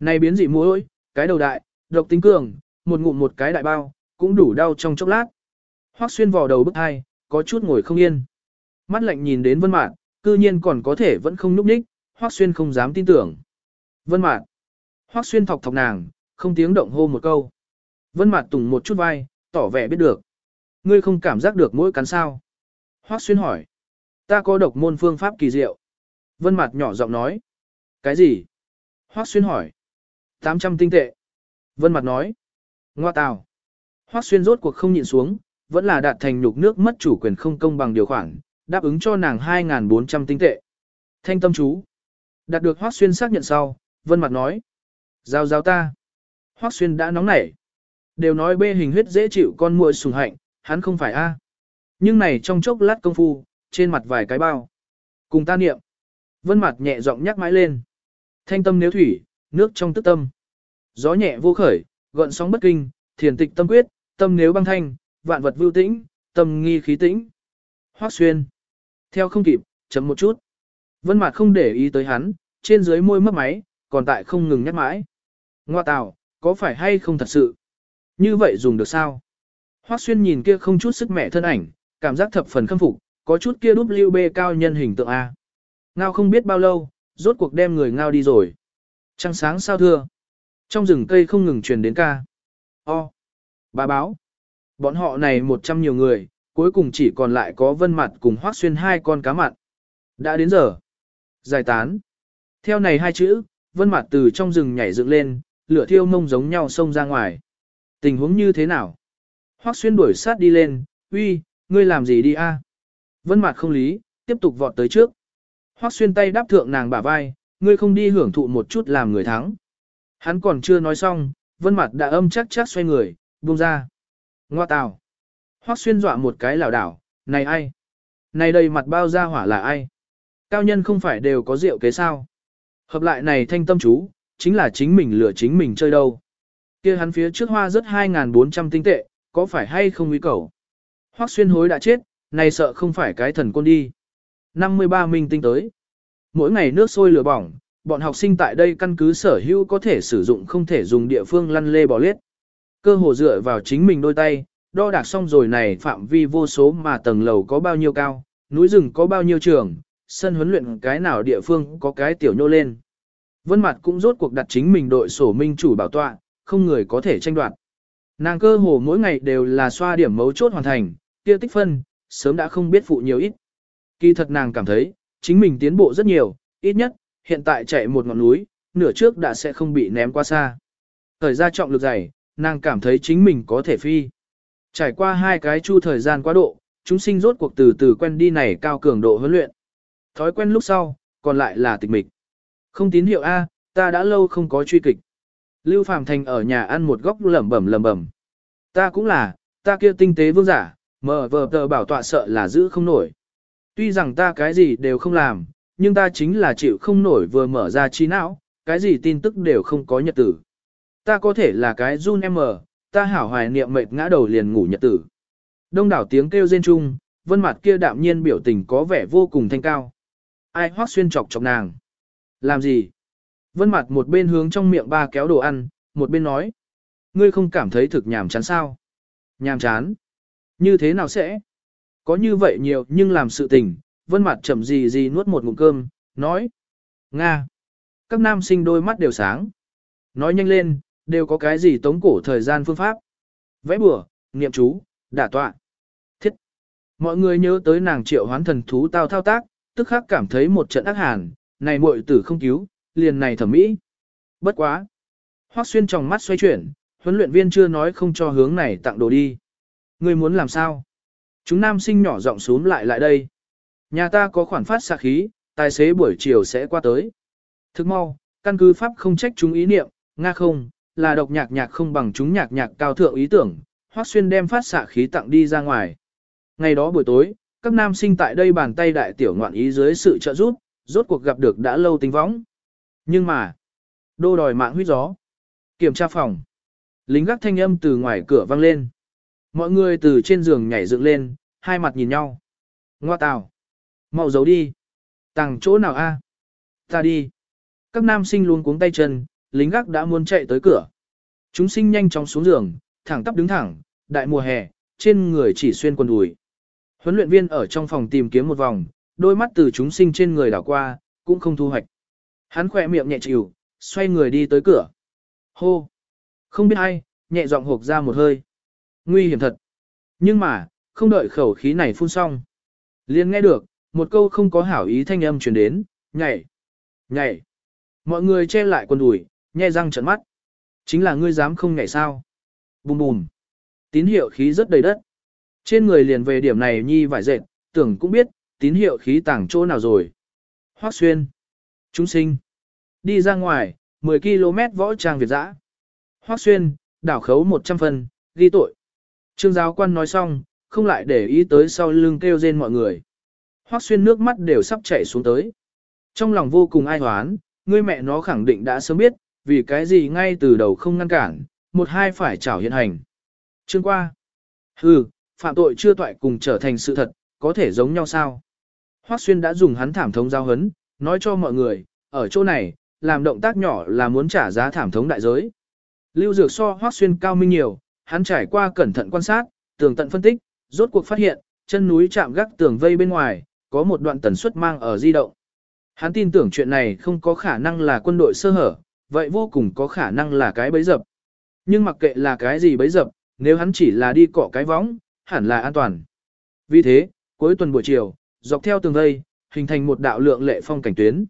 Này biến dị muỗi, cái đầu đại, độc tính cường, một ngụm một cái đại bao, cũng đủ đau trong chốc lát. Hoắc xuyên vò đầu bức hai, có chút ngồi không yên. Mắt lạnh nhìn đến vân mạn, cư nhiên còn có thể vẫn không núp đích, Hoắc xuyên không dám tin tưởng. Vân Mạt. Hoắc xuyên thọc thọc nàng, không tiếng động hô một câu. Vân Mạt tùng một chút vai, tỏ vẻ biết được. Ngươi không cảm giác được mỗi cắn sao? Hoắc xuyên hỏi. Ta có độc môn phương pháp kỳ diệu. Vân mặt nhỏ giọng nói. Cái gì? Hoắc xuyên hỏi. 800 tinh tệ. Vân mặt nói. Ngoa tào. Hoắc xuyên rốt cuộc không nhịn xuống, vẫn là đạt thành nhục nước mất chủ quyền không công bằng điều khoản, đáp ứng cho nàng 2.400 tinh tệ. Thanh tâm chú. Đạt được Hoắc xuyên xác nhận sau, Vân mặt nói. Giao giao ta. Hoắc xuyên đã nóng nảy. Đều nói bê hình huyết dễ chịu con muội sùng hạnh, hắn không phải a. Nhưng này trong chốc lát công phu, trên mặt vài cái bao. Cùng ta niệm. Vân mặt nhẹ giọng nhắc mãi lên. Thanh tâm nếu thủy, nước trong tức tâm. Gió nhẹ vô khởi, gợn sóng bất kinh, thiền tịch tâm quyết, tâm nếu băng thanh, vạn vật vưu tĩnh, tâm nghi khí tĩnh. Hoắc xuyên. Theo không kịp, chấm một chút. Vân Mạt không để ý tới hắn, trên dưới môi mấp máy, còn tại không ngừng nhắc mãi. Ngoa tào, có phải hay không thật sự? Như vậy dùng được sao? Hoắc xuyên nhìn kia không chút sức mẹ thân ảnh, cảm giác thập phần khâm phục, có chút kia đúp lưu bê cao nhân hình tượng A. Ngao không biết bao lâu, rốt cuộc đem người ngao đi rồi. Trăng sáng sao thưa. Trong rừng cây không ngừng truyền đến ca. O. Bà báo. Bọn họ này một trăm nhiều người, cuối cùng chỉ còn lại có vân mặt cùng hoác xuyên hai con cá mặn. Đã đến giờ. Giải tán. Theo này hai chữ, vân mặt từ trong rừng nhảy dựng lên, lửa thiêu mông giống nhau xông ra ngoài. Tình huống như thế nào? Hoắc xuyên đuổi sát đi lên, uy, ngươi làm gì đi a? Vân mặt không lý, tiếp tục vọt tới trước. Hoắc xuyên tay đáp thượng nàng bả vai, ngươi không đi hưởng thụ một chút làm người thắng. Hắn còn chưa nói xong, vân mặt đã âm chắc chắc xoay người, buông ra. Ngoa tào. Hoắc xuyên dọa một cái lảo đảo, này ai? Này đây mặt bao ra hỏa là ai? Cao nhân không phải đều có rượu kế sao? Hợp lại này thanh tâm chú, chính là chính mình lừa chính mình chơi đâu. kia hắn phía trước hoa rất 2.400 tinh tệ, có phải hay không nguy cầu? Hoắc xuyên hối đã chết, này sợ không phải cái thần côn đi. 53 minh tinh tới. Mỗi ngày nước sôi lửa bỏng, bọn học sinh tại đây căn cứ sở hữu có thể sử dụng không thể dùng địa phương lăn lê bò liết. Cơ hồ dựa vào chính mình đôi tay, đo đạc xong rồi này phạm vi vô số mà tầng lầu có bao nhiêu cao, núi rừng có bao nhiêu trường, sân huấn luyện cái nào địa phương có cái tiểu nhô lên. Vân Mặt cũng rốt cuộc đặt chính mình đội sổ minh chủ bảo tọa, không người có thể tranh đoạt. Nàng cơ hồ mỗi ngày đều là xoa điểm mấu chốt hoàn thành, kia tích phân, sớm đã không biết phụ nhiều ít. Kỳ thật nàng cảm thấy, chính mình tiến bộ rất nhiều, ít nhất, hiện tại chạy một ngọn núi, nửa trước đã sẽ không bị ném qua xa. Thời gian trọng lực dày, nàng cảm thấy chính mình có thể phi. Trải qua hai cái chu thời gian quá độ, chúng sinh rốt cuộc từ từ quen đi này cao cường độ huấn luyện. Thói quen lúc sau, còn lại là tịch mịch. Không tín hiệu A, ta đã lâu không có truy kịch. Lưu Phàm Thành ở nhà ăn một góc lẩm bẩm lẩm bẩm. Ta cũng là, ta kia tinh tế vương giả, mờ vờ tờ bảo tọa sợ là giữ không nổi. Tuy rằng ta cái gì đều không làm, nhưng ta chính là chịu không nổi vừa mở ra trí não, cái gì tin tức đều không có nhật tử. Ta có thể là cái run em mờ, ta hảo hoài niệm mệt ngã đầu liền ngủ nhật tử. Đông đảo tiếng kêu rên chung, vân mặt kia đạm nhiên biểu tình có vẻ vô cùng thanh cao. Ai hoác xuyên chọc chọc nàng. Làm gì? Vân mặt một bên hướng trong miệng ba kéo đồ ăn, một bên nói. Ngươi không cảm thấy thực nhàm chán sao? Nhàm chán? Như thế nào sẽ? Có như vậy nhiều nhưng làm sự tình, vân mặt chậm gì gì nuốt một ngụm cơm, nói. Nga. Các nam sinh đôi mắt đều sáng. Nói nhanh lên, đều có cái gì tống cổ thời gian phương pháp. Vẽ bừa, niệm chú, đả tọa. Thiết. Mọi người nhớ tới nàng triệu hoán thần thú tao thao tác, tức khắc cảm thấy một trận ác hàn, này muội tử không cứu, liền này thẩm mỹ. Bất quá. Hoắc xuyên trong mắt xoay chuyển, huấn luyện viên chưa nói không cho hướng này tặng đồ đi. Ngươi muốn làm sao? Chúng nam sinh nhỏ giọng xuống lại lại đây. Nhà ta có khoản phát xạ khí, tài xế buổi chiều sẽ qua tới. Thức mau, căn cứ pháp không trách chúng ý niệm, nga không, là độc nhạc nhạc không bằng chúng nhạc nhạc cao thượng ý tưởng, Hoắc Xuyên đem phát xạ khí tặng đi ra ngoài. Ngày đó buổi tối, các nam sinh tại đây bàn tay đại tiểu ngoạn ý dưới sự trợ giúp, rốt cuộc gặp được đã lâu tính võng. Nhưng mà, đô đòi mạng huyết gió. Kiểm tra phòng. Lính gác thanh âm từ ngoài cửa vang lên. Mọi người từ trên giường nhảy dựng lên, hai mặt nhìn nhau. Ngoa tào. mau giấu đi. Tàng chỗ nào a? Ta đi. Các nam sinh luôn cuống tay chân, lính gác đã muốn chạy tới cửa. Chúng sinh nhanh chóng xuống giường, thẳng tắp đứng thẳng, đại mùa hè, trên người chỉ xuyên quần đùi. Huấn luyện viên ở trong phòng tìm kiếm một vòng, đôi mắt từ chúng sinh trên người đảo qua, cũng không thu hoạch. Hắn khỏe miệng nhẹ chịu, xoay người đi tới cửa. Hô! Không biết ai, nhẹ giọng hộp ra một hơi. Nguy hiểm thật. Nhưng mà, không đợi khẩu khí này phun xong. liền nghe được, một câu không có hảo ý thanh âm truyền đến, nhảy, nhảy. Mọi người che lại quần đùi, nhe răng trợn mắt. Chính là ngươi dám không nhảy sao. Bùm bùm. Tín hiệu khí rất đầy đất. Trên người liền về điểm này nhi vải dệt, tưởng cũng biết, tín hiệu khí tàng chỗ nào rồi. Hoác xuyên. Chúng sinh. Đi ra ngoài, 10 km võ trang Việt dã. Hoác xuyên, đảo khấu 100 phần, ghi tội. Trương giáo quan nói xong, không lại để ý tới sau lưng kêu rên mọi người. Hoác xuyên nước mắt đều sắp chảy xuống tới. Trong lòng vô cùng ai hoán, ngươi mẹ nó khẳng định đã sớm biết, vì cái gì ngay từ đầu không ngăn cản, một hai phải trảo hiện hành. Trương qua. Hừ, phạm tội chưa toại cùng trở thành sự thật, có thể giống nhau sao? Hoắc Xuyên đã dùng hắn thảm thống giao hấn, nói cho mọi người, ở chỗ này, làm động tác nhỏ là muốn trả giá thảm thống đại giới. Lưu Dược so Hoắc Xuyên cao minh nhiều, hắn trải qua cẩn thận quan sát, tường tận phân tích, rốt cuộc phát hiện, chân núi chạm gác tường vây bên ngoài, có một đoạn tần suất mang ở di động. Hắn tin tưởng chuyện này không có khả năng là quân đội sơ hở, vậy vô cùng có khả năng là cái bẫy dập. Nhưng mặc kệ là cái gì bẫy dập, nếu hắn chỉ là đi cọ cái võng, hẳn là an toàn. Vì thế, cuối tuần buổi chiều, dọc theo tường vây, hình thành một đạo lượng lệ phong cảnh tuyến.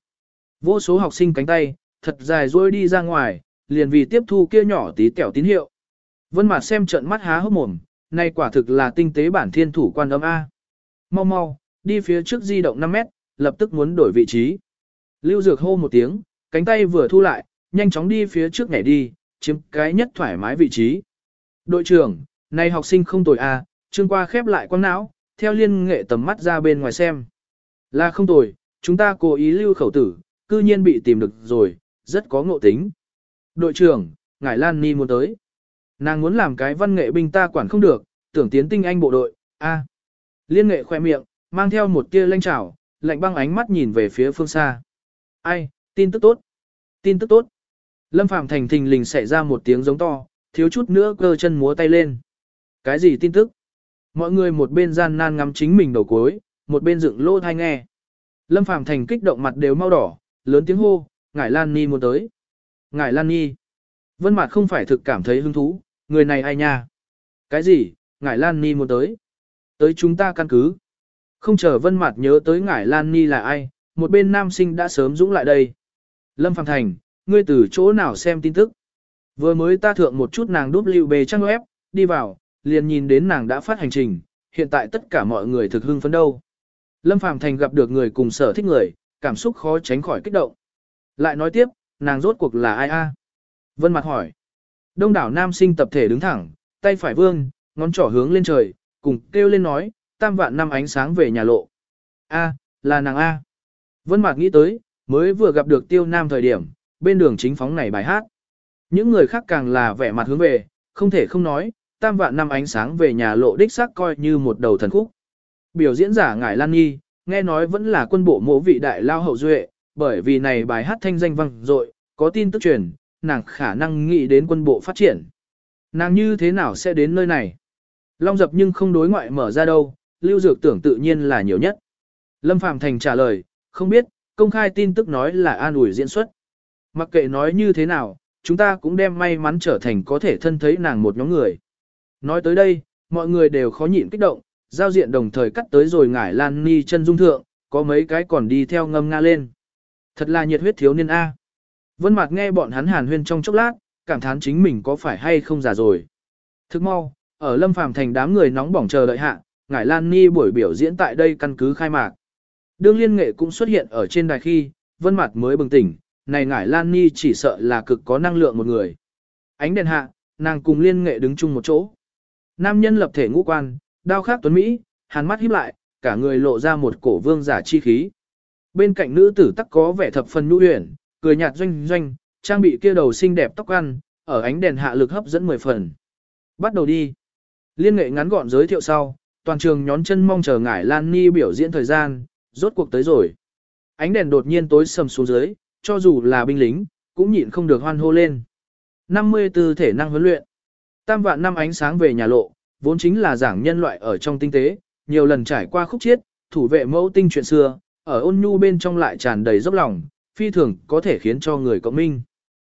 Vô số học sinh cánh tay, thật dài rồi đi ra ngoài, liền vì tiếp thu kia nhỏ tí kẹo tín hiệu. Vân Mạt xem trợn mắt há hốc mồm, này quả thực là tinh tế bản thiên thủ quan âm a. Mau mau, đi phía trước di động 5 mét, lập tức muốn đổi vị trí. Lưu Dược hô một tiếng, cánh tay vừa thu lại, nhanh chóng đi phía trước nhảy đi, chiếm cái nhất thoải mái vị trí. Đội trưởng, này học sinh không tồi a, trương qua khép lại quăng não, theo liên nghệ tầm mắt ra bên ngoài xem. Là không tồi, chúng ta cố ý lưu khẩu tử, cư nhiên bị tìm được rồi, rất có ngộ tính. Đội trưởng, ngải Lan Ni muốn tới. Nàng muốn làm cái văn nghệ binh ta quản không được, tưởng tiến tinh anh bộ đội, a. À. Liên nghệ khoe miệng, mang theo một tia lanh trào, lạnh băng ánh mắt nhìn về phía phương xa. Ai, tin tức tốt. Tin tức tốt. Lâm Phạm Thành thình lình xảy ra một tiếng giống to, thiếu chút nữa cơ chân múa tay lên. Cái gì tin tức? Mọi người một bên gian nan ngắm chính mình đầu cuối, một bên dựng lô thai nghe. Lâm Phạm Thành kích động mặt đều mau đỏ, lớn tiếng hô, Ngải Lan Ni muốn tới. Ngải Lan Ni. Vân Mạt không phải thực cảm thấy hứng thú, người này ai nha? Cái gì? Ngải Lan Ni muốn tới. Tới chúng ta căn cứ. Không chờ Vân Mạt nhớ tới Ngải Lan Ni là ai, một bên nam sinh đã sớm dũng lại đây. Lâm Phàm Thành, ngươi từ chỗ nào xem tin tức? Vừa mới ta thượng một chút nàng đúp lưu bề trang web, đi vào, liền nhìn đến nàng đã phát hành trình, hiện tại tất cả mọi người thực hưng phấn đâu. Lâm Phàm Thành gặp được người cùng sở thích người, cảm xúc khó tránh khỏi kích động. Lại nói tiếp, nàng rốt cuộc là ai a? Vân Mặt hỏi. Đông đảo nam sinh tập thể đứng thẳng, tay phải vương, ngón trỏ hướng lên trời, cùng kêu lên nói, tam vạn năm ánh sáng về nhà lộ. A, là nàng A. Vân Mạc nghĩ tới, mới vừa gặp được tiêu nam thời điểm, bên đường chính phóng này bài hát. Những người khác càng là vẻ mặt hướng về, không thể không nói, tam vạn năm ánh sáng về nhà lộ đích xác coi như một đầu thần khúc. Biểu diễn giả Ngải Lan Nhi, nghe nói vẫn là quân bộ mộ vị đại lao hậu duệ, bởi vì này bài hát thanh danh vang dội, có tin tức truyền, nàng khả năng nghĩ đến quân bộ phát triển. Nàng như thế nào sẽ đến nơi này? Long dập nhưng không đối ngoại mở ra đâu, lưu dược tưởng tự nhiên là nhiều nhất. Lâm Phạm Thành trả lời, không biết, công khai tin tức nói là an ủi diễn xuất. Mặc kệ nói như thế nào, chúng ta cũng đem may mắn trở thành có thể thân thấy nàng một nhóm người. Nói tới đây, mọi người đều khó nhịn kích động, giao diện đồng thời cắt tới rồi ngải lan ni chân dung thượng, có mấy cái còn đi theo ngâm nga lên. Thật là nhiệt huyết thiếu niên A. Vân Mạc nghe bọn hắn hàn huyên trong chốc lát, cảm thán chính mình có phải hay không già rồi. Thức mau, ở Lâm Phàm thành đám người nóng bỏng chờ đợi hạ, ngải lan ni buổi biểu diễn tại đây căn cứ khai mạc. Đương liên nghệ cũng xuất hiện ở trên đài khi, Vân Mạc mới bừng tỉnh, này ngải lan ni chỉ sợ là cực có năng lượng một người. Ánh đèn hạ, nàng cùng liên nghệ đứng chung một chỗ. Nam nhân lập thể ngũ quan, đao khắc tuấn Mỹ, hàn mắt híp lại, cả người lộ ra một cổ vương giả chi khí. Bên cạnh nữ tử tắc có vẻ thập phần nhu huyền, cười nhạt doanh doanh, trang bị kia đầu xinh đẹp tóc ăn, ở ánh đèn hạ lực hấp dẫn mười phần. Bắt đầu đi. Liên nghệ ngắn gọn giới thiệu sau, toàn trường nhón chân mong chờ ngải Lan Ni biểu diễn thời gian, rốt cuộc tới rồi. Ánh đèn đột nhiên tối sầm xuống dưới, cho dù là binh lính, cũng nhịn không được hoan hô lên. 54 thể năng huấn luyện. Tam vạn năm ánh sáng về nhà lộ, vốn chính là giảng nhân loại ở trong tinh tế, nhiều lần trải qua khúc chiết, thủ vệ mẫu tinh chuyện xưa, ở ôn nhu bên trong lại tràn đầy dốc lòng, phi thường có thể khiến cho người cộng minh.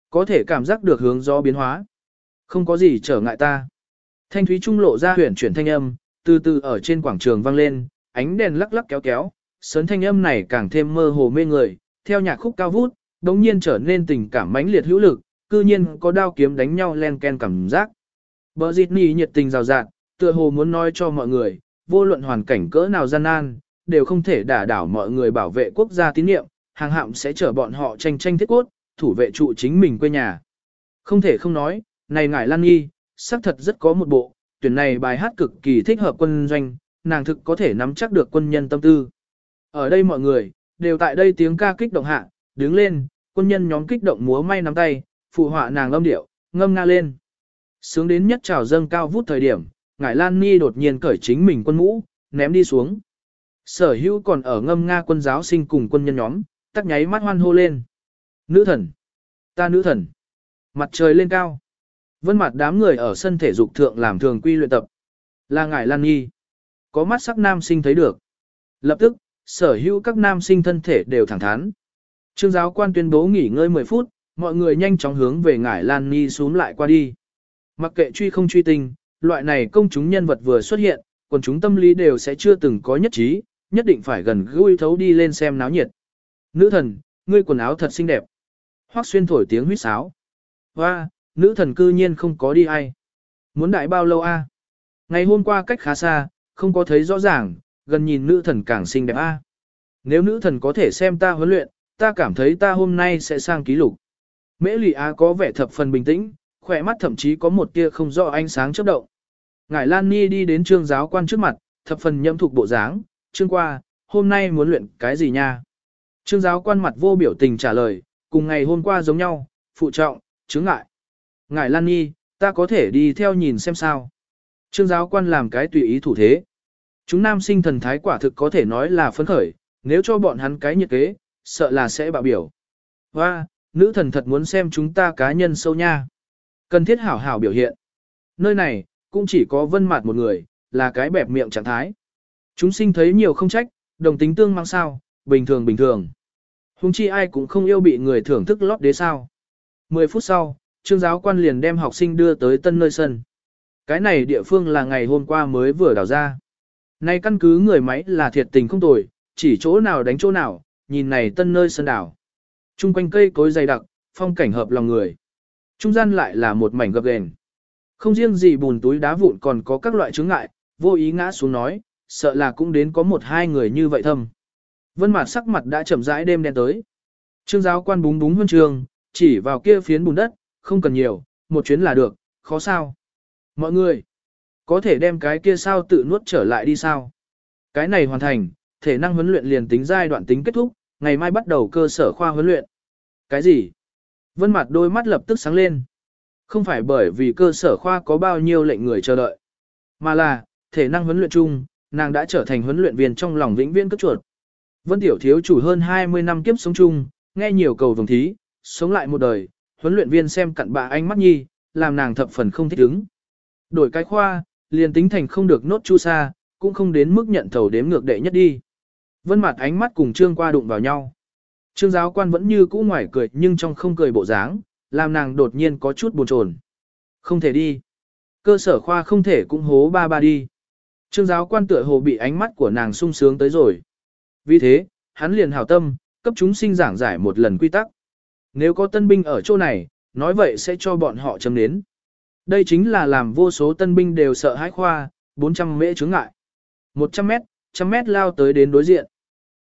Có thể cảm giác được hướng gió biến hóa. Không có gì trở ngại ta. Thanh thúy trung lộ ra huyền chuyển thanh âm, từ từ ở trên quảng trường vang lên, ánh đèn lắc lắc kéo kéo, sớn thanh âm này càng thêm mơ hồ mê người, theo nhạc khúc cao vút, đống nhiên trở nên tình cảm mãnh liệt hữu lực, cư nhiên có đao kiếm đánh nhau len ken cảm giác. Bờ dịt nì nhiệt tình rào rạt, tựa hồ muốn nói cho mọi người, vô luận hoàn cảnh cỡ nào gian nan, đều không thể đả đảo mọi người bảo vệ quốc gia tín nhiệm, hàng hạm sẽ chở bọn họ tranh tranh thiết cốt, thủ vệ trụ chính mình quê nhà. Không thể không nói, này ngải lan nghi, xác thật rất có một bộ, tuyển này bài hát cực kỳ thích hợp quân doanh, nàng thực có thể nắm chắc được quân nhân tâm tư. Ở đây mọi người, đều tại đây tiếng ca kích động hạ, đứng lên, quân nhân nhóm kích động múa may nắm tay, phụ họa nàng âm điệu, ngâm nga lên. Sướng đến nhất trào dâng cao vút thời điểm, ngải lan ni đột nhiên cởi chính mình quân mũ, ném đi xuống. Sở hữu còn ở ngâm nga quân giáo sinh cùng quân nhân nhóm, tắt nháy mắt hoan hô lên. Nữ thần! Ta nữ thần! Mặt trời lên cao. Vân mặt đám người ở sân thể dục thượng làm thường quy luyện tập. Là ngải lan nhi Có mắt sắc nam sinh thấy được. Lập tức, sở hữu các nam sinh thân thể đều thẳng thắn. Trương giáo quan tuyên bố nghỉ ngơi 10 phút, mọi người nhanh chóng hướng về ngải lan nghi xuống lại qua đi. Mặc kệ truy không truy tình, loại này công chúng nhân vật vừa xuất hiện, còn chúng tâm lý đều sẽ chưa từng có nhất trí, nhất định phải gần gũi thấu đi lên xem náo nhiệt. Nữ thần, ngươi quần áo thật xinh đẹp. Hoắc xuyên thổi tiếng huýt sáo. Hoa, nữ thần cư nhiên không có đi ai. Muốn đại bao lâu a? Ngày hôm qua cách khá xa, không có thấy rõ ràng, gần nhìn nữ thần càng xinh đẹp a. Nếu nữ thần có thể xem ta huấn luyện, ta cảm thấy ta hôm nay sẽ sang ký lục. Mễ lụy á có vẻ thập phần bình tĩnh, khỏe mắt thậm chí có một tia không rõ ánh sáng chớp động. Ngải Lan Ni đi đến trương giáo quan trước mặt, thập phần nhâm thục bộ dáng, trương qua, hôm nay muốn luyện cái gì nha? Trương giáo quan mặt vô biểu tình trả lời, cùng ngày hôm qua giống nhau, phụ trọng, chứng ngại. Ngải Lan Nhi, ta có thể đi theo nhìn xem sao. Trương giáo quan làm cái tùy ý thủ thế. Chúng nam sinh thần thái quả thực có thể nói là phấn khởi, nếu cho bọn hắn cái nhiệt kế, sợ là sẽ bạo biểu. Và, nữ thần thật muốn xem chúng ta cá nhân sâu nha. Cần thiết hảo hảo biểu hiện. Nơi này, cũng chỉ có vân mặt một người, là cái bẹp miệng trạng thái. Chúng sinh thấy nhiều không trách, đồng tính tương mang sao, bình thường bình thường. Hùng chi ai cũng không yêu bị người thưởng thức lót đế sao. 10 phút sau, trương giáo quan liền đem học sinh đưa tới tân nơi sân. Cái này địa phương là ngày hôm qua mới vừa đào ra. Nay căn cứ người máy là thiệt tình không tồi, chỉ chỗ nào đánh chỗ nào, nhìn này tân nơi sân đảo. Trung quanh cây cối dày đặc, phong cảnh hợp lòng người. Trung gian lại là một mảnh gập ghềnh. Không riêng gì bùn túi đá vụn còn có các loại chướng ngại, vô ý ngã xuống nói, sợ là cũng đến có một hai người như vậy thâm. Vân mặt sắc mặt đã chậm rãi đêm đen tới. Trương giáo quan búng búng huân trường, chỉ vào kia phiến bùn đất, không cần nhiều, một chuyến là được, khó sao. Mọi người, có thể đem cái kia sao tự nuốt trở lại đi sao. Cái này hoàn thành, thể năng huấn luyện liền tính giai đoạn tính kết thúc, ngày mai bắt đầu cơ sở khoa huấn luyện. Cái gì? Vân mặt đôi mắt lập tức sáng lên. Không phải bởi vì cơ sở khoa có bao nhiêu lệnh người chờ đợi, mà là, thể năng huấn luyện chung, nàng đã trở thành huấn luyện viên trong lòng vĩnh viễn cất chuột. Vân Tiểu Thiếu chủ hơn 20 năm kiếp sống chung, nghe nhiều cầu vồng thí, sống lại một đời, huấn luyện viên xem cặn bạ ánh mắt nhi, làm nàng thập phần không thích ứng. Đổi cái khoa, liền tính thành không được nốt chu sa, cũng không đến mức nhận thầu đếm ngược đệ nhất đi. Vân mặt ánh mắt cùng trương qua đụng vào nhau. Trương giáo quan vẫn như cũ ngoài cười nhưng trong không cười bộ dáng, làm nàng đột nhiên có chút buồn chồn. Không thể đi. Cơ sở khoa không thể cũng hố ba ba đi. Trương giáo quan tựa hồ bị ánh mắt của nàng sung sướng tới rồi. Vì thế, hắn liền hảo tâm, cấp chúng sinh giảng giải một lần quy tắc. Nếu có tân binh ở chỗ này, nói vậy sẽ cho bọn họ chấm đến. Đây chính là làm vô số tân binh đều sợ hãi khoa, 400 mễ chướng ngại. 100 mét, 100 mét lao tới đến đối diện.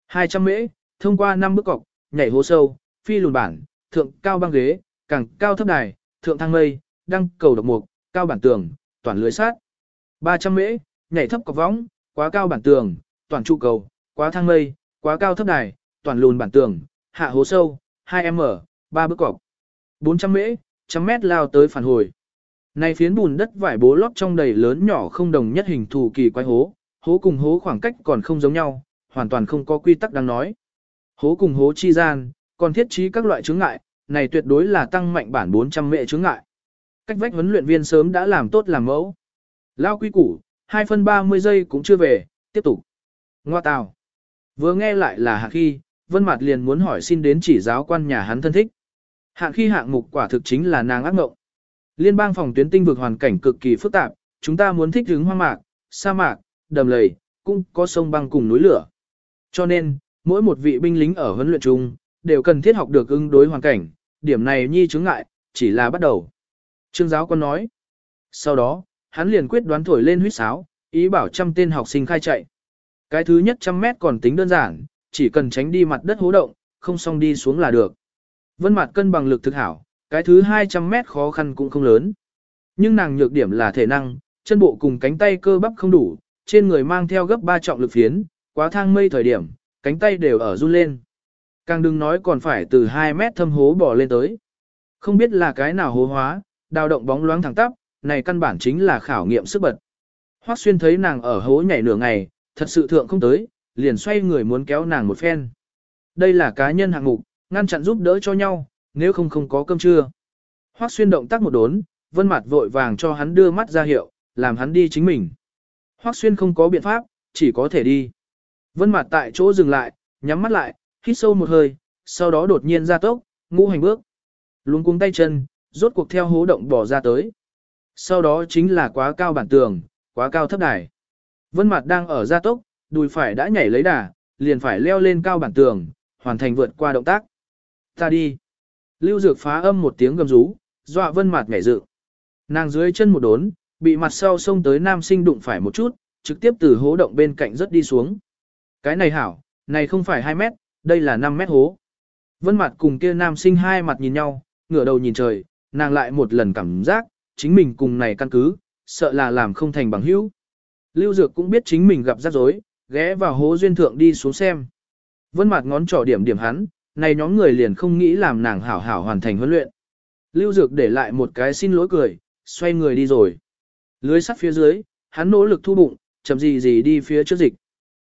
200 mễ, thông qua 5 bước cọc, nhảy hố sâu, phi lùn bản, thượng cao băng ghế, càng cao thấp đài, thượng thang mây, đăng cầu độc mục, cao bản tường, toàn lưới sát. 300 mễ, nhảy thấp cọc võng, quá cao bản tường, toàn trụ cầu, quá thang mây, quá cao thấp đài, toàn lùn bản tường, hạ hố sâu, 2m, 3 bước cọc. 400 mễ, trăm mét lao tới phản hồi. Này phiến bùn đất vải bố lót trong đầy lớn nhỏ không đồng nhất hình thù kỳ quái hố, hố cùng hố khoảng cách còn không giống nhau, hoàn toàn không có quy tắc đang nói. Hố cùng hố chi gian, còn thiết trí các loại chướng ngại, này tuyệt đối là tăng mạnh bản 400 mệ chướng ngại. Cách vách huấn luyện viên sớm đã làm tốt làm mẫu. Lao quy củ, 2 phân 30 giây cũng chưa về, tiếp tục. Ngoa tào. Vừa nghe lại là hạ khi, Vân Mạt liền muốn hỏi xin đến chỉ giáo quan nhà hắn thân thích. Hạng khi hạng mục quả thực chính là nàng ác ngộng. Liên bang phòng tuyến tinh vực hoàn cảnh cực kỳ phức tạp, chúng ta muốn thích ứng hoang mạc, sa mạc, đầm lầy, cũng có sông băng cùng núi lửa. Cho nên, mỗi một vị binh lính ở huấn luyện chung, đều cần thiết học được ứng đối hoàn cảnh, điểm này nhi chứng ngại, chỉ là bắt đầu. Trương giáo con nói. Sau đó, hắn liền quyết đoán thổi lên huyết sáo, ý bảo trăm tên học sinh khai chạy. Cái thứ nhất trăm mét còn tính đơn giản, chỉ cần tránh đi mặt đất hố động, không xong đi xuống là được. Vân mặt cân bằng lực thực hảo, cái thứ 200 mét khó khăn cũng không lớn. Nhưng nàng nhược điểm là thể năng, chân bộ cùng cánh tay cơ bắp không đủ, trên người mang theo gấp 3 trọng lực phiến, quá thang mây thời điểm, cánh tay đều ở run lên. Càng đừng nói còn phải từ 2 mét thâm hố bỏ lên tới. Không biết là cái nào hố hóa, đào động bóng loáng thẳng tắp, này căn bản chính là khảo nghiệm sức bật. Hoắc xuyên thấy nàng ở hố nhảy nửa ngày, thật sự thượng không tới, liền xoay người muốn kéo nàng một phen. Đây là cá nhân hạng mục, ngăn chặn giúp đỡ cho nhau, nếu không không có cơm trưa. Hoắc xuyên động tác một đốn, vân mặt vội vàng cho hắn đưa mắt ra hiệu, làm hắn đi chính mình. Hoắc xuyên không có biện pháp, chỉ có thể đi. Vân mặt tại chỗ dừng lại, nhắm mắt lại, hít sâu một hơi, sau đó đột nhiên ra tốc, ngũ hành bước. Luống cuống tay chân, rốt cuộc theo hố động bỏ ra tới. Sau đó chính là quá cao bản tường, quá cao thấp đài. Vân mặt đang ở gia tốc, đùi phải đã nhảy lấy đà, liền phải leo lên cao bản tường, hoàn thành vượt qua động tác. Ta đi. Lưu Dược phá âm một tiếng gầm rú, dọa vân Mạt nhảy dựng. Nàng dưới chân một đốn, bị mặt sau xông tới nam sinh đụng phải một chút, trực tiếp từ hố động bên cạnh rất đi xuống. Cái này hảo, này không phải 2 mét, đây là 5 mét hố. Vân Mạt cùng kia nam sinh hai mặt nhìn nhau, ngửa đầu nhìn trời, nàng lại một lần cảm giác, chính mình cùng này căn cứ, sợ là làm không thành bằng hữu. Lưu Dược cũng biết chính mình gặp rắc rối, ghé vào hố duyên thượng đi xuống xem. Vân Mạt ngón trỏ điểm điểm hắn, này nhóm người liền không nghĩ làm nàng hảo hảo hoàn thành huấn luyện. Lưu Dược để lại một cái xin lỗi cười, xoay người đi rồi. Lưới sắt phía dưới, hắn nỗ lực thu bụng, chậm gì gì đi phía trước dịch.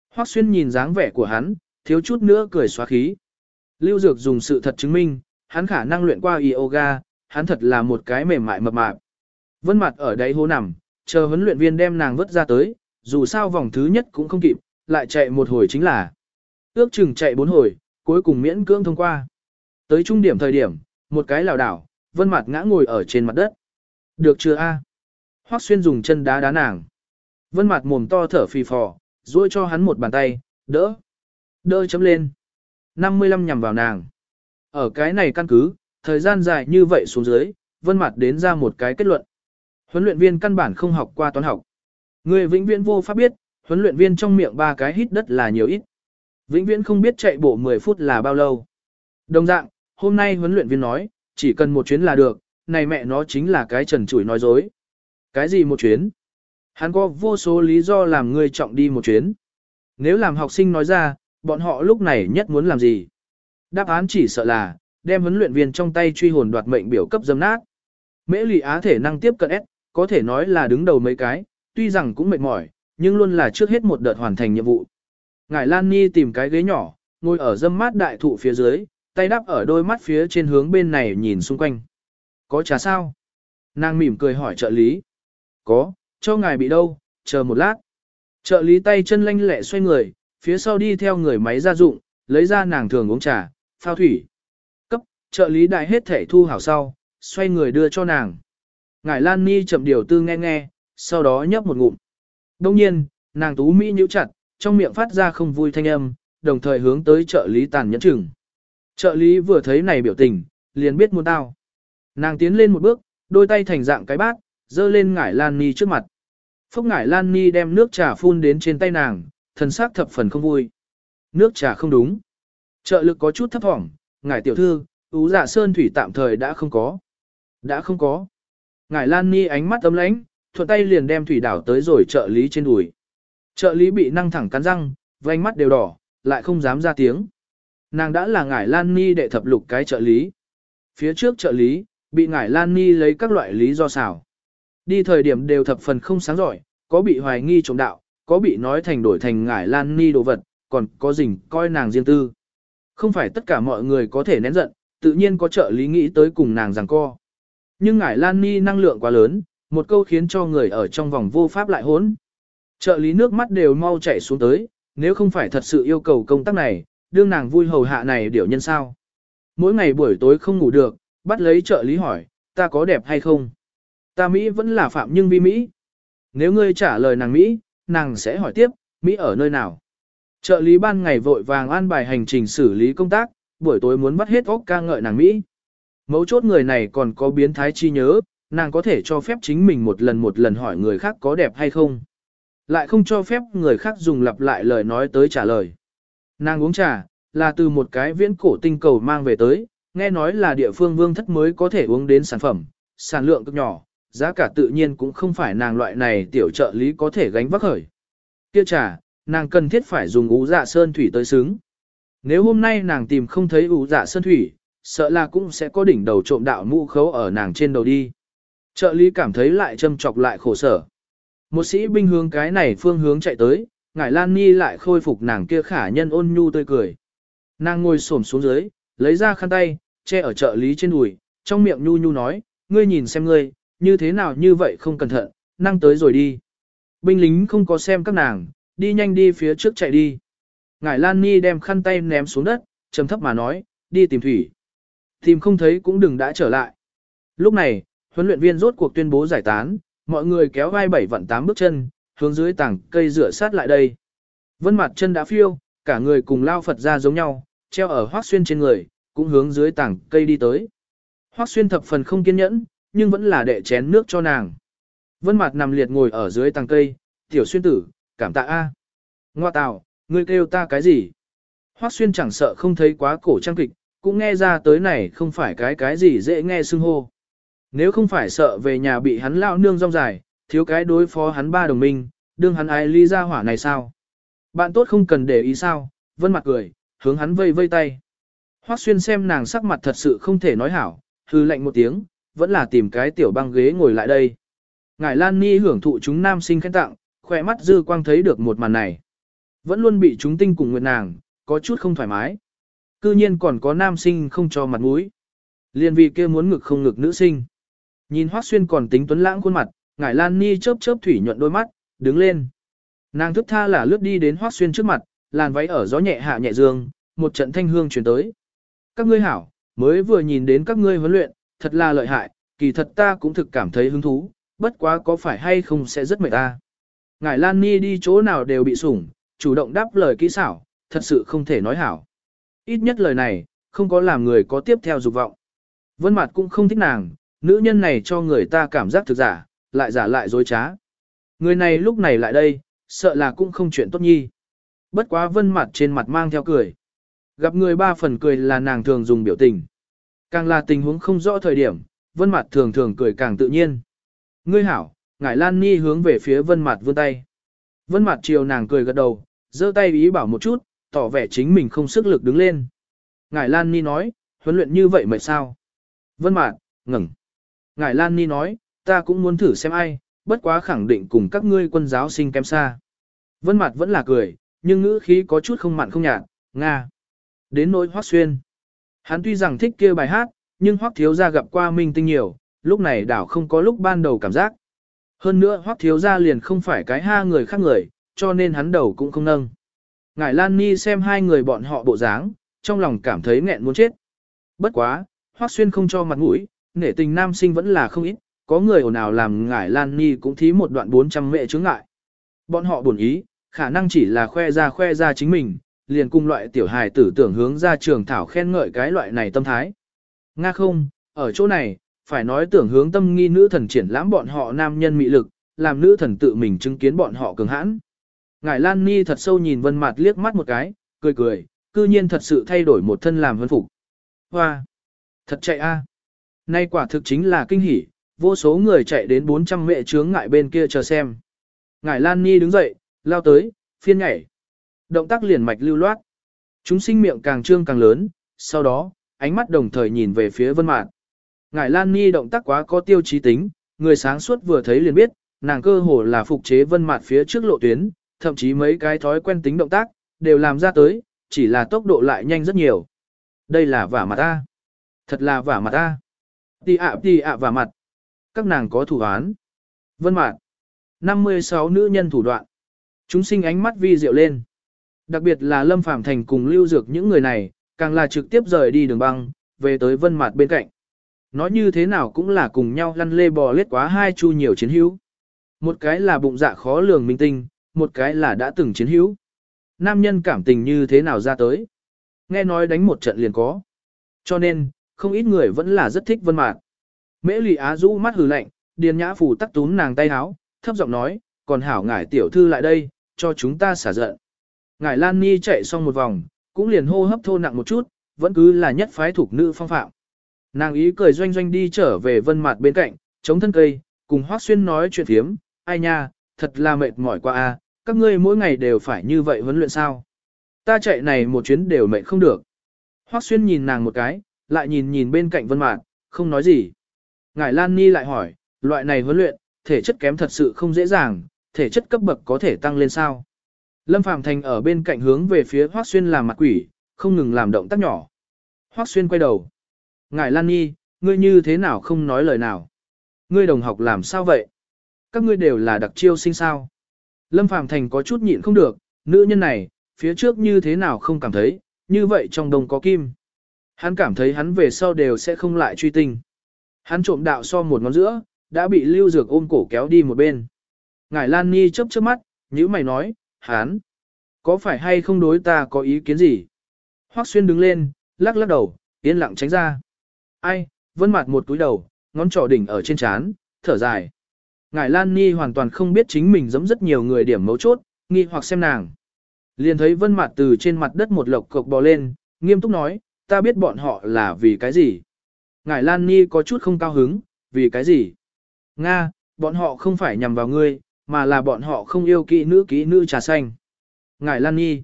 Hoắc Xuyên nhìn dáng vẻ của hắn, thiếu chút nữa cười xóa khí. Lưu Dược dùng sự thật chứng minh, hắn khả năng luyện qua yoga, hắn thật là một cái mềm mại mập mạp. Vân mặt ở đáy hố nằm, chờ huấn luyện viên đem nàng vớt ra tới, dù sao vòng thứ nhất cũng không kịp, lại chạy một hồi chính là. Ước chừng chạy bốn hồi, cuối cùng miễn cưỡng thông qua. Tới trung điểm thời điểm, một cái lảo đảo, vân mặt ngã ngồi ở trên mặt đất. Được chưa a? À? Hoắc xuyên dùng chân đá đá nàng. Vân mặt mồm to thở phì phò, duỗi cho hắn một bàn tay, đỡ. Đỡ chấm lên. 55 nhằm vào nàng. Ở cái này căn cứ, thời gian dài như vậy xuống dưới, vân mặt đến ra một cái kết luận. Huấn luyện viên căn bản không học qua toán học. Người vĩnh viễn vô pháp biết, huấn luyện viên trong miệng ba cái hít đất là nhiều ít. Vĩnh viễn không biết chạy bộ 10 phút là bao lâu. Đồng dạng, hôm nay huấn luyện viên nói, chỉ cần một chuyến là được, này mẹ nó chính là cái trần chủi nói dối. Cái gì một chuyến? Hắn có vô số lý do làm người trọng đi một chuyến. Nếu làm học sinh nói ra, bọn họ lúc này nhất muốn làm gì? Đáp án chỉ sợ là, đem huấn luyện viên trong tay truy hồn đoạt mệnh biểu cấp dâm nát. Mễ lì á thể năng tiếp cận S, có thể nói là đứng đầu mấy cái, tuy rằng cũng mệt mỏi, nhưng luôn là trước hết một đợt hoàn thành nhiệm vụ. Ngải Lan Nhi tìm cái ghế nhỏ, ngồi ở dâm mát đại thụ phía dưới, tay đắp ở đôi mắt phía trên hướng bên này nhìn xung quanh. Có trà sao? Nàng mỉm cười hỏi trợ lý. Có, cho ngài bị đâu, chờ một lát. Trợ lý tay chân lanh lẹ xoay người, phía sau đi theo người máy gia dụng, lấy ra nàng thường uống trà, phao thủy. Cấp, trợ lý đại hết thể thu hảo sau, xoay người đưa cho nàng. Ngải Lan Ni chậm điều tư nghe nghe, sau đó nhấp một ngụm. Đông nhiên, nàng tú Mỹ nhíu chặt, trong miệng phát ra không vui thanh âm, đồng thời hướng tới trợ lý tàn nhẫn chừng. Trợ lý vừa thấy này biểu tình, liền biết muốn tao. Nàng tiến lên một bước, đôi tay thành dạng cái bát, dơ lên ngải Lan Ni trước mặt. Phúc ngải Lan Ni đem nước trà phun đến trên tay nàng, thần sắc thập phần không vui. Nước trà không đúng. Trợ lực có chút thấp thỏm, ngải tiểu thư, ú dạ sơn thủy tạm thời đã không có. Đã không có. Ngải Lan Ni ánh mắt ấm lãnh, thuận tay liền đem thủy đảo tới rồi trợ lý trên đùi. Trợ lý bị năng thẳng cắn răng, vành mắt đều đỏ, lại không dám ra tiếng. Nàng đã là ngải Lan Ni đệ thập lục cái trợ lý. Phía trước trợ lý, bị ngải Lan Ni lấy các loại lý do xảo. Đi thời điểm đều thập phần không sáng giỏi, có bị hoài nghi trộm đạo, có bị nói thành đổi thành ngải Lan Ni đồ vật, còn có rình coi nàng riêng tư. Không phải tất cả mọi người có thể nén giận, tự nhiên có trợ lý nghĩ tới cùng nàng rằng co. Nhưng ngải Lan Ni năng lượng quá lớn, một câu khiến cho người ở trong vòng vô pháp lại hốn. Trợ lý nước mắt đều mau chảy xuống tới, nếu không phải thật sự yêu cầu công tác này, đương nàng vui hầu hạ này điểu nhân sao. Mỗi ngày buổi tối không ngủ được, bắt lấy trợ lý hỏi, ta có đẹp hay không? Ta Mỹ vẫn là phạm nhưng vi Mỹ. nếu ngươi trả lời nàng Mỹ, nàng sẽ hỏi tiếp, Mỹ ở nơi nào. Trợ lý ban ngày vội vàng an bài hành trình xử lý công tác, buổi tối muốn bắt hết óc ca ngợi nàng Mỹ. Mấu chốt người này còn có biến thái chi nhớ, nàng có thể cho phép chính mình một lần một lần hỏi người khác có đẹp hay không. Lại không cho phép người khác dùng lặp lại lời nói tới trả lời. Nàng uống trà, là từ một cái viễn cổ tinh cầu mang về tới, nghe nói là địa phương vương thất mới có thể uống đến sản phẩm, sản lượng cực nhỏ, giá cả tự nhiên cũng không phải nàng loại này tiểu trợ lý có thể gánh vác khởi. Kia trà, nàng cần thiết phải dùng ú dạ sơn thủy tới xứng. Nếu hôm nay nàng tìm không thấy ú dạ sơn thủy, sợ là cũng sẽ có đỉnh đầu trộm đạo mũ khấu ở nàng trên đầu đi. Trợ lý cảm thấy lại châm chọc lại khổ sở. Một sĩ binh hướng cái này phương hướng chạy tới, ngải Lan Ni lại khôi phục nàng kia khả nhân ôn nhu tươi cười. Nàng ngồi xổm xuống dưới, lấy ra khăn tay, che ở trợ lý trên đùi, trong miệng nhu nhu nói, ngươi nhìn xem ngươi, như thế nào như vậy không cẩn thận, năng tới rồi đi. Binh lính không có xem các nàng, đi nhanh đi phía trước chạy đi. Ngải Lan Ni đem khăn tay ném xuống đất, trầm thấp mà nói, đi tìm thủy. Tìm không thấy cũng đừng đã trở lại. Lúc này, huấn luyện viên rốt cuộc tuyên bố giải tán, mọi người kéo vai bảy vặn tám bước chân, hướng dưới tảng cây rửa sát lại đây. Vân mặt chân đã phiêu, cả người cùng lao Phật ra giống nhau, treo ở hoác xuyên trên người, cũng hướng dưới tảng cây đi tới. Hoác xuyên thập phần không kiên nhẫn, nhưng vẫn là đệ chén nước cho nàng. Vân mặt nằm liệt ngồi ở dưới tảng cây, tiểu xuyên tử, cảm tạ a. Ngoa tào, ngươi kêu ta cái gì? Hoác xuyên chẳng sợ không thấy quá cổ trang kịch, cũng nghe ra tới này không phải cái cái gì dễ nghe xưng hô. Nếu không phải sợ về nhà bị hắn lao nương rong dài, thiếu cái đối phó hắn ba đồng minh, đương hắn ai ly ra hỏa này sao? Bạn tốt không cần để ý sao, vân mặt cười, hướng hắn vây vây tay. Hoắc xuyên xem nàng sắc mặt thật sự không thể nói hảo, hư lạnh một tiếng, vẫn là tìm cái tiểu băng ghế ngồi lại đây. Ngải Lan Ni hưởng thụ chúng nam sinh khen tặng, khỏe mắt dư quang thấy được một màn này. Vẫn luôn bị chúng tinh cùng nguyệt nàng, có chút không thoải mái. Cư nhiên còn có nam sinh không cho mặt mũi. Liên vì kia muốn ngực không ngực nữ sinh. Nhìn Hoắc Xuyên còn tính tuấn lãng khuôn mặt, Ngải Lan Ni chớp chớp thủy nhuận đôi mắt, đứng lên. Nàng thức tha là lướt đi đến Hoắc Xuyên trước mặt, làn váy ở gió nhẹ hạ nhẹ dương, một trận thanh hương truyền tới. Các ngươi hảo, mới vừa nhìn đến các ngươi huấn luyện, thật là lợi hại, kỳ thật ta cũng thực cảm thấy hứng thú, bất quá có phải hay không sẽ rất mệt ta. Ngải Lan Ni đi chỗ nào đều bị sủng, chủ động đáp lời kỹ xảo, thật sự không thể nói hảo. Ít nhất lời này, không có làm người có tiếp theo dục vọng. Vân Mạt cũng không thích nàng, nữ nhân này cho người ta cảm giác thực giả, lại giả lại dối trá. Người này lúc này lại đây, sợ là cũng không chuyện tốt nhi. Bất quá vân mặt trên mặt mang theo cười. Gặp người ba phần cười là nàng thường dùng biểu tình. Càng là tình huống không rõ thời điểm, vân mặt thường thường cười càng tự nhiên. Ngươi hảo, ngải lan ni hướng về phía vân mặt vươn tay. Vân mặt chiều nàng cười gật đầu, giơ tay ý bảo một chút, tỏ vẻ chính mình không sức lực đứng lên. Ngải lan ni nói, huấn luyện như vậy mệt sao? Vân mặt, ngừng. Ngải Lan Ni nói, ta cũng muốn thử xem ai, bất quá khẳng định cùng các ngươi quân giáo sinh kém xa. Vân Mạt vẫn là cười, nhưng ngữ khí có chút không mặn không nhạt, nga. Đến nỗi Hoắc Xuyên. Hắn tuy rằng thích kia bài hát, nhưng Hoắc thiếu gia gặp qua minh tinh nhiều, lúc này đảo không có lúc ban đầu cảm giác. Hơn nữa Hoắc thiếu gia liền không phải cái ha người khác người, cho nên hắn đầu cũng không nâng. Ngải Lan Ni xem hai người bọn họ bộ dáng, trong lòng cảm thấy nghẹn muốn chết. Bất quá, Hoắc Xuyên không cho mặt mũi, nể tình nam sinh vẫn là không ít, có người ồn ào làm ngải Lan Ni cũng thí một đoạn 400 mệ chướng ngại. Bọn họ buồn ý, khả năng chỉ là khoe ra khoe ra chính mình, liền cùng loại tiểu hài tử tưởng hướng ra trường thảo khen ngợi cái loại này tâm thái. Nga không, ở chỗ này, phải nói tưởng hướng tâm nghi nữ thần triển lãm bọn họ nam nhân mị lực, làm nữ thần tự mình chứng kiến bọn họ cường hãn. Ngải Lan Ni thật sâu nhìn Vân Mạt liếc mắt một cái, cười cười, cư nhiên thật sự thay đổi một thân làm vân phục. Hoa, thật chạy a. Nay quả thực chính là kinh hỉ, vô số người chạy đến 400 mẹ chướng ngại bên kia chờ xem. Ngải Lan Ni đứng dậy, lao tới, phiên nhảy. Động tác liền mạch lưu loát. Chúng sinh miệng càng trương càng lớn, sau đó, ánh mắt đồng thời nhìn về phía vân mạn. Ngải Lan Ni động tác quá có tiêu chí tính, người sáng suốt vừa thấy liền biết, nàng cơ hồ là phục chế vân mạn phía trước lộ tuyến, thậm chí mấy cái thói quen tính động tác, đều làm ra tới, chỉ là tốc độ lại nhanh rất nhiều. Đây là vả mặt ta. Thật là vả mặt ta. Tì ạ tì ạ và mặt. Các nàng có thủ án. Vân mạn. 56 nữ nhân thủ đoạn. Chúng sinh ánh mắt vi diệu lên. Đặc biệt là Lâm Phàm Thành cùng lưu dược những người này, càng là trực tiếp rời đi đường băng, về tới vân mặt bên cạnh. Nói như thế nào cũng là cùng nhau lăn lê bò lết quá hai chu nhiều chiến hữu. Một cái là bụng dạ khó lường minh tinh, một cái là đã từng chiến hữu. Nam nhân cảm tình như thế nào ra tới? Nghe nói đánh một trận liền có. Cho nên, không ít người vẫn là rất thích vân mạc. Mễ lì á rũ mắt hừ lạnh, điền nhã phủ tắc tún nàng tay háo, thấp giọng nói, còn hảo ngải tiểu thư lại đây, cho chúng ta xả giận. Ngải Lan Ni chạy xong một vòng, cũng liền hô hấp thô nặng một chút, vẫn cứ là nhất phái thuộc nữ phong phạm. Nàng ý cười doanh doanh đi trở về vân mặt bên cạnh, chống thân cây, cùng Hoác Xuyên nói chuyện thiếm, ai nha, thật là mệt mỏi quá a, các ngươi mỗi ngày đều phải như vậy huấn luyện sao. Ta chạy này một chuyến đều mệt không được. Hoác Xuyên nhìn nàng một cái, lại nhìn nhìn bên cạnh vân Mạt, không nói gì. Ngải Lan Ni lại hỏi, loại này huấn luyện, thể chất kém thật sự không dễ dàng, thể chất cấp bậc có thể tăng lên sao. Lâm Phàm Thành ở bên cạnh hướng về phía hoắc Xuyên làm mặt quỷ, không ngừng làm động tác nhỏ. hoắc Xuyên quay đầu. Ngải Lan Nhi, ngươi như thế nào không nói lời nào? Ngươi đồng học làm sao vậy? Các ngươi đều là đặc chiêu sinh sao? Lâm Phàm Thành có chút nhịn không được, nữ nhân này, phía trước như thế nào không cảm thấy, như vậy trong đồng có kim. Hắn cảm thấy hắn về sau đều sẽ không lại truy tinh. Hắn trộm đạo so một ngón giữa, đã bị lưu dược ôm cổ kéo đi một bên. Ngải Lan Nhi chớp chớp mắt, nhữ mày nói, hắn, có phải hay không đối ta có ý kiến gì? Hoắc Xuyên đứng lên, lắc lắc đầu, yên lặng tránh ra. Ai, vân mặt một túi đầu, ngón trỏ đỉnh ở trên chán, thở dài. Ngải Lan Nhi hoàn toàn không biết chính mình giống rất nhiều người điểm mấu chốt, nghi hoặc xem nàng. Liền thấy vân mặt từ trên mặt đất một lộc cộc bò lên, nghiêm túc nói, ta biết bọn họ là vì cái gì. Ngải Lan Nhi có chút không cao hứng, vì cái gì? Nga, bọn họ không phải nhằm vào ngươi, mà là bọn họ không yêu kỹ nữ kỹ nữ trà xanh. Ngải Lan Nhi.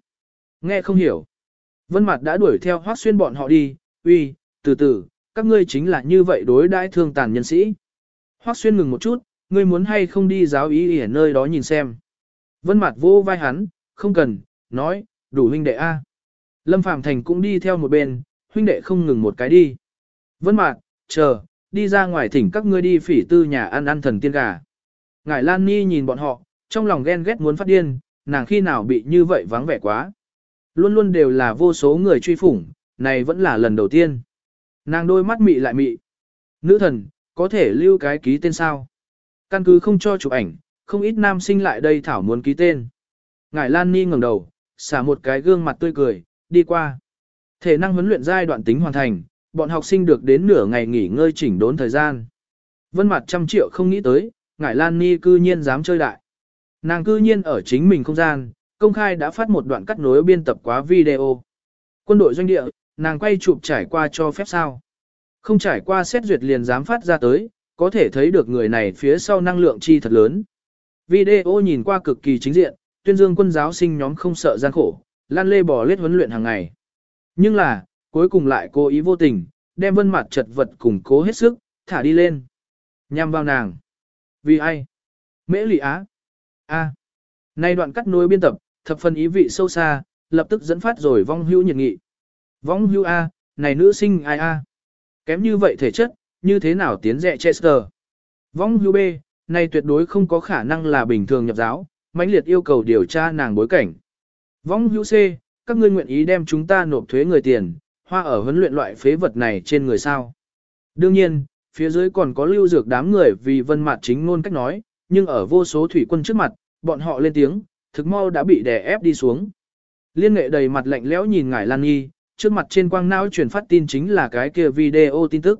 Nghe không hiểu. Vân Mạt đã đuổi theo Hoắc Xuyên bọn họ đi, uy, từ từ, các ngươi chính là như vậy đối đãi thương tàn nhân sĩ. Hoắc Xuyên ngừng một chút, ngươi muốn hay không đi giáo ý ở nơi đó nhìn xem. Vân Mạt vô vai hắn, không cần, nói, đủ huynh đệ a. Lâm Phàm Thành cũng đi theo một bên, huynh đệ không ngừng một cái đi. Vân mạc, chờ, đi ra ngoài thỉnh các ngươi đi phỉ tư nhà ăn ăn thần tiên gà. Ngải Lan Nhi nhìn bọn họ, trong lòng ghen ghét muốn phát điên, nàng khi nào bị như vậy vắng vẻ quá. Luôn luôn đều là vô số người truy phủng, này vẫn là lần đầu tiên. Nàng đôi mắt mị lại mị. Nữ thần, có thể lưu cái ký tên sao? Căn cứ không cho chụp ảnh, không ít nam sinh lại đây thảo muốn ký tên. Ngải Lan Ni ngẩng đầu, xả một cái gương mặt tươi cười, đi qua. Thể năng huấn luyện giai đoạn tính hoàn thành, bọn học sinh được đến nửa ngày nghỉ ngơi chỉnh đốn thời gian. Vân mặt trăm triệu không nghĩ tới, Ngải Lan Ni cư nhiên dám chơi đại. Nàng cư nhiên ở chính mình không gian, công khai đã phát một đoạn cắt nối biên tập quá video. Quân đội doanh địa, nàng quay chụp trải qua cho phép sao. Không trải qua xét duyệt liền dám phát ra tới, có thể thấy được người này phía sau năng lượng chi thật lớn. Video nhìn qua cực kỳ chính diện, tuyên dương quân giáo sinh nhóm không sợ gian khổ, lan lê bò lết huấn luyện hàng ngày. Nhưng là, cuối cùng lại cố ý vô tình, đem vân mặt chật vật củng cố hết sức, thả đi lên. Nhằm vào nàng. Vì ai? Mễ lị á. A. Nay đoạn cắt nối biên tập, thập phần ý vị sâu xa, lập tức dẫn phát rồi vong hưu nhiệt nghị. Vong hưu A, này nữ sinh ai A. Kém như vậy thể chất, như thế nào tiến dẹ Chester. Vong hưu B, này tuyệt đối không có khả năng là bình thường nhập giáo, mãnh liệt yêu cầu điều tra nàng bối cảnh. Vong hưu C, các ngươi nguyện ý đem chúng ta nộp thuế người tiền, hoa ở huấn luyện loại phế vật này trên người sao. Đương nhiên, phía dưới còn có lưu dược đám người vì vân mặt chính ngôn cách nói, nhưng ở vô số thủy quân trước mặt, bọn họ lên tiếng, thực mau đã bị đè ép đi xuống. Liên nghệ đầy mặt lạnh lẽo nhìn ngài Lan Nhi, trước mặt trên quang não truyền phát tin chính là cái kia video tin tức.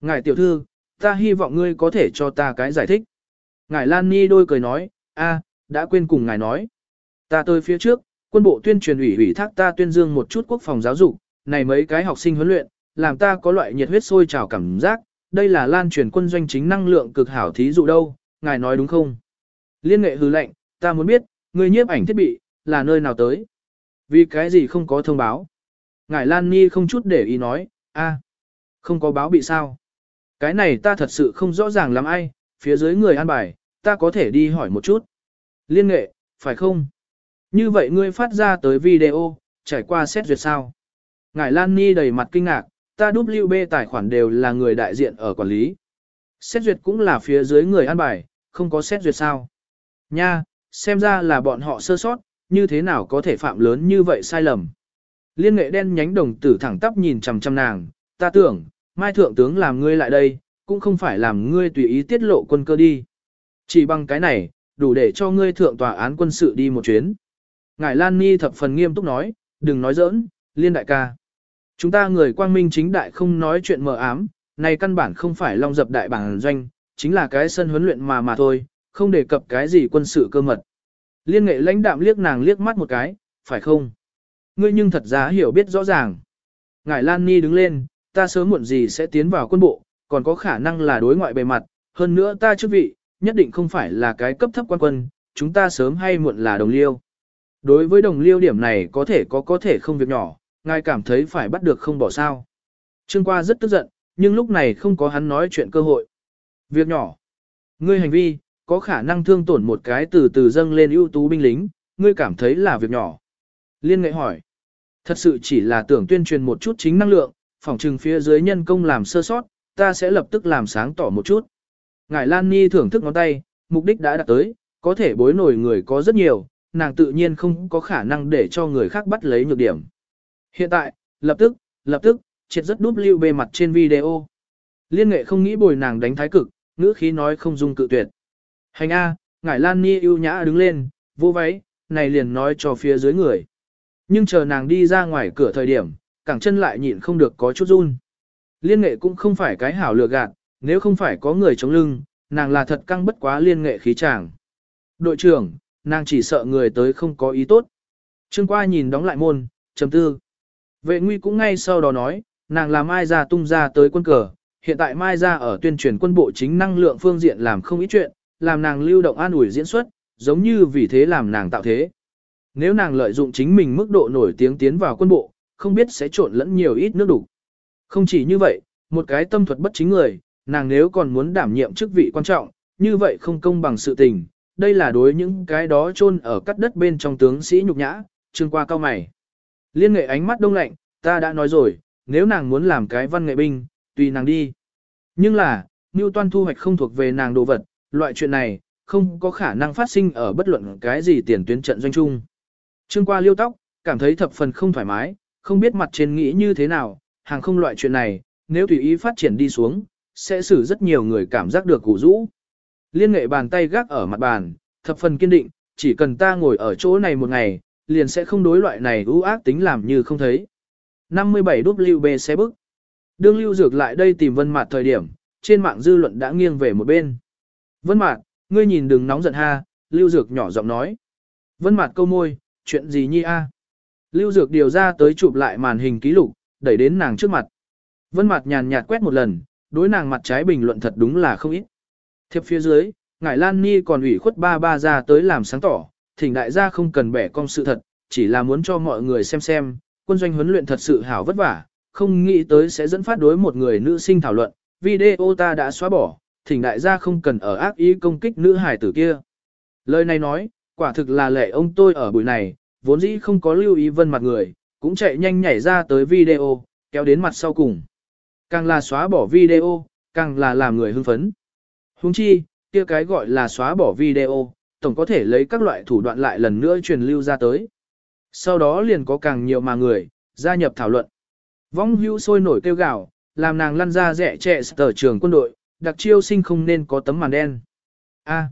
Ngài tiểu thư, ta hy vọng ngươi có thể cho ta cái giải thích. Ngài Lan Nhi đôi cười nói, a, đã quên cùng ngài nói. Ta tới phía trước, quân bộ tuyên truyền ủy ủy thác ta tuyên dương một chút quốc phòng giáo dục, này mấy cái học sinh huấn luyện, làm ta có loại nhiệt huyết sôi trào cảm giác, đây là lan truyền quân doanh chính năng lượng cực hảo thí dụ đâu, ngài nói đúng không? Liên nghệ hứ lệnh, ta muốn biết, người nhiếp ảnh thiết bị, là nơi nào tới? Vì cái gì không có thông báo? Ngài Lan nhi không chút để ý nói, a, không có báo bị sao? Cái này ta thật sự không rõ ràng lắm ai, phía dưới người an bài, ta có thể đi hỏi một chút. Liên nghệ, phải không? Như vậy ngươi phát ra tới video, trải qua xét duyệt sao? Ngải Lan Ni đầy mặt kinh ngạc, ta WB tài khoản đều là người đại diện ở quản lý. Xét duyệt cũng là phía dưới người ăn bài, không có xét duyệt sao. Nha, xem ra là bọn họ sơ sót, như thế nào có thể phạm lớn như vậy sai lầm. Liên nghệ đen nhánh đồng tử thẳng tắp nhìn chằm chằm nàng, ta tưởng, mai thượng tướng làm ngươi lại đây, cũng không phải làm ngươi tùy ý tiết lộ quân cơ đi. Chỉ bằng cái này, đủ để cho ngươi thượng tòa án quân sự đi một chuyến. Ngài Lan Ni thập phần nghiêm túc nói, đừng nói giỡn, liên đại ca. Chúng ta người quang minh chính đại không nói chuyện mờ ám, này căn bản không phải long dập đại bản doanh, chính là cái sân huấn luyện mà mà thôi, không đề cập cái gì quân sự cơ mật. Liên nghệ lãnh đạm liếc nàng liếc mắt một cái, phải không? Ngươi nhưng thật ra hiểu biết rõ ràng. Ngài Lan Ni đứng lên, ta sớm muộn gì sẽ tiến vào quân bộ, còn có khả năng là đối ngoại bề mặt, hơn nữa ta chức vị, nhất định không phải là cái cấp thấp quan quân, chúng ta sớm hay muộn là đồng liêu. Đối với đồng liêu điểm này có thể có có thể không việc nhỏ, ngài cảm thấy phải bắt được không bỏ sao. Trương qua rất tức giận, nhưng lúc này không có hắn nói chuyện cơ hội. Việc nhỏ. Ngươi hành vi, có khả năng thương tổn một cái từ từ dâng lên ưu tú binh lính, ngươi cảm thấy là việc nhỏ. Liên nghệ hỏi. Thật sự chỉ là tưởng tuyên truyền một chút chính năng lượng, phòng trừng phía dưới nhân công làm sơ sót, ta sẽ lập tức làm sáng tỏ một chút. Ngài Lan Ni thưởng thức ngón tay, mục đích đã đạt tới, có thể bối nổi người có rất nhiều, nàng tự nhiên không có khả năng để cho người khác bắt lấy nhược điểm. Hiện tại, lập tức, lập tức, triệt rất đúp lưu bề mặt trên video. Liên nghệ không nghĩ bồi nàng đánh thái cực, ngữ khí nói không dung cự tuyệt. Hành A, ngải Lan Ni ưu nhã đứng lên, vô váy, này liền nói cho phía dưới người. Nhưng chờ nàng đi ra ngoài cửa thời điểm, cẳng chân lại nhịn không được có chút run. Liên nghệ cũng không phải cái hảo lừa gạt, nếu không phải có người chống lưng, nàng là thật căng bất quá liên nghệ khí chàng. Đội trưởng, nàng chỉ sợ người tới không có ý tốt. Trương qua nhìn đóng lại môn, chấm tư. Vệ nguy cũng ngay sau đó nói, nàng là Mai Gia tung ra tới quân cờ, hiện tại Mai Gia ở tuyên truyền quân bộ chính năng lượng phương diện làm không ít chuyện, làm nàng lưu động an ủi diễn xuất, giống như vì thế làm nàng tạo thế. Nếu nàng lợi dụng chính mình mức độ nổi tiếng tiến vào quân bộ, không biết sẽ trộn lẫn nhiều ít nước đủ. Không chỉ như vậy, một cái tâm thuật bất chính người, nàng nếu còn muốn đảm nhiệm chức vị quan trọng, như vậy không công bằng sự tình, đây là đối những cái đó chôn ở cắt đất bên trong tướng sĩ nhục nhã, trương qua cao mày. Liên nghệ ánh mắt đông lạnh, ta đã nói rồi, nếu nàng muốn làm cái văn nghệ binh, tùy nàng đi. Nhưng là, Ngưu Toan thu hoạch không thuộc về nàng đồ vật, loại chuyện này, không có khả năng phát sinh ở bất luận cái gì tiền tuyến trận doanh chung. Trương qua liêu tóc, cảm thấy thập phần không thoải mái, không biết mặt trên nghĩ như thế nào, hàng không loại chuyện này, nếu tùy ý phát triển đi xuống, sẽ xử rất nhiều người cảm giác được củ rũ. Liên nghệ bàn tay gác ở mặt bàn, thập phần kiên định, chỉ cần ta ngồi ở chỗ này một ngày, liền sẽ không đối loại này ưu ác tính làm như không thấy. 57 WB xe bức. Đương lưu dược lại đây tìm vân mạt thời điểm, trên mạng dư luận đã nghiêng về một bên. Vân mạt, ngươi nhìn đừng nóng giận ha, lưu dược nhỏ giọng nói. Vân mạt câu môi, chuyện gì nhi a? Lưu dược điều ra tới chụp lại màn hình ký lục, đẩy đến nàng trước mặt. Vân mạt nhàn nhạt quét một lần, đối nàng mặt trái bình luận thật đúng là không ít. Thiệp phía dưới, ngải Lan Ni còn ủy khuất ba ba ra tới làm sáng tỏ, thỉnh đại gia không cần bẻ cong sự thật, chỉ là muốn cho mọi người xem xem, quân doanh huấn luyện thật sự hảo vất vả, không nghĩ tới sẽ dẫn phát đối một người nữ sinh thảo luận, video ta đã xóa bỏ, thỉnh đại gia không cần ở ác ý công kích nữ hải tử kia. Lời này nói, quả thực là lệ ông tôi ở buổi này, vốn dĩ không có lưu ý vân mặt người, cũng chạy nhanh nhảy ra tới video, kéo đến mặt sau cùng. Càng là xóa bỏ video, càng là làm người hưng phấn. Huống chi, kia cái gọi là xóa bỏ video, tổng có thể lấy các loại thủ đoạn lại lần nữa truyền lưu ra tới. Sau đó liền có càng nhiều mà người, gia nhập thảo luận. Vong hưu sôi nổi kêu gào, làm nàng lăn ra rẻ trẻ sở trường quân đội, đặc chiêu sinh không nên có tấm màn đen. A.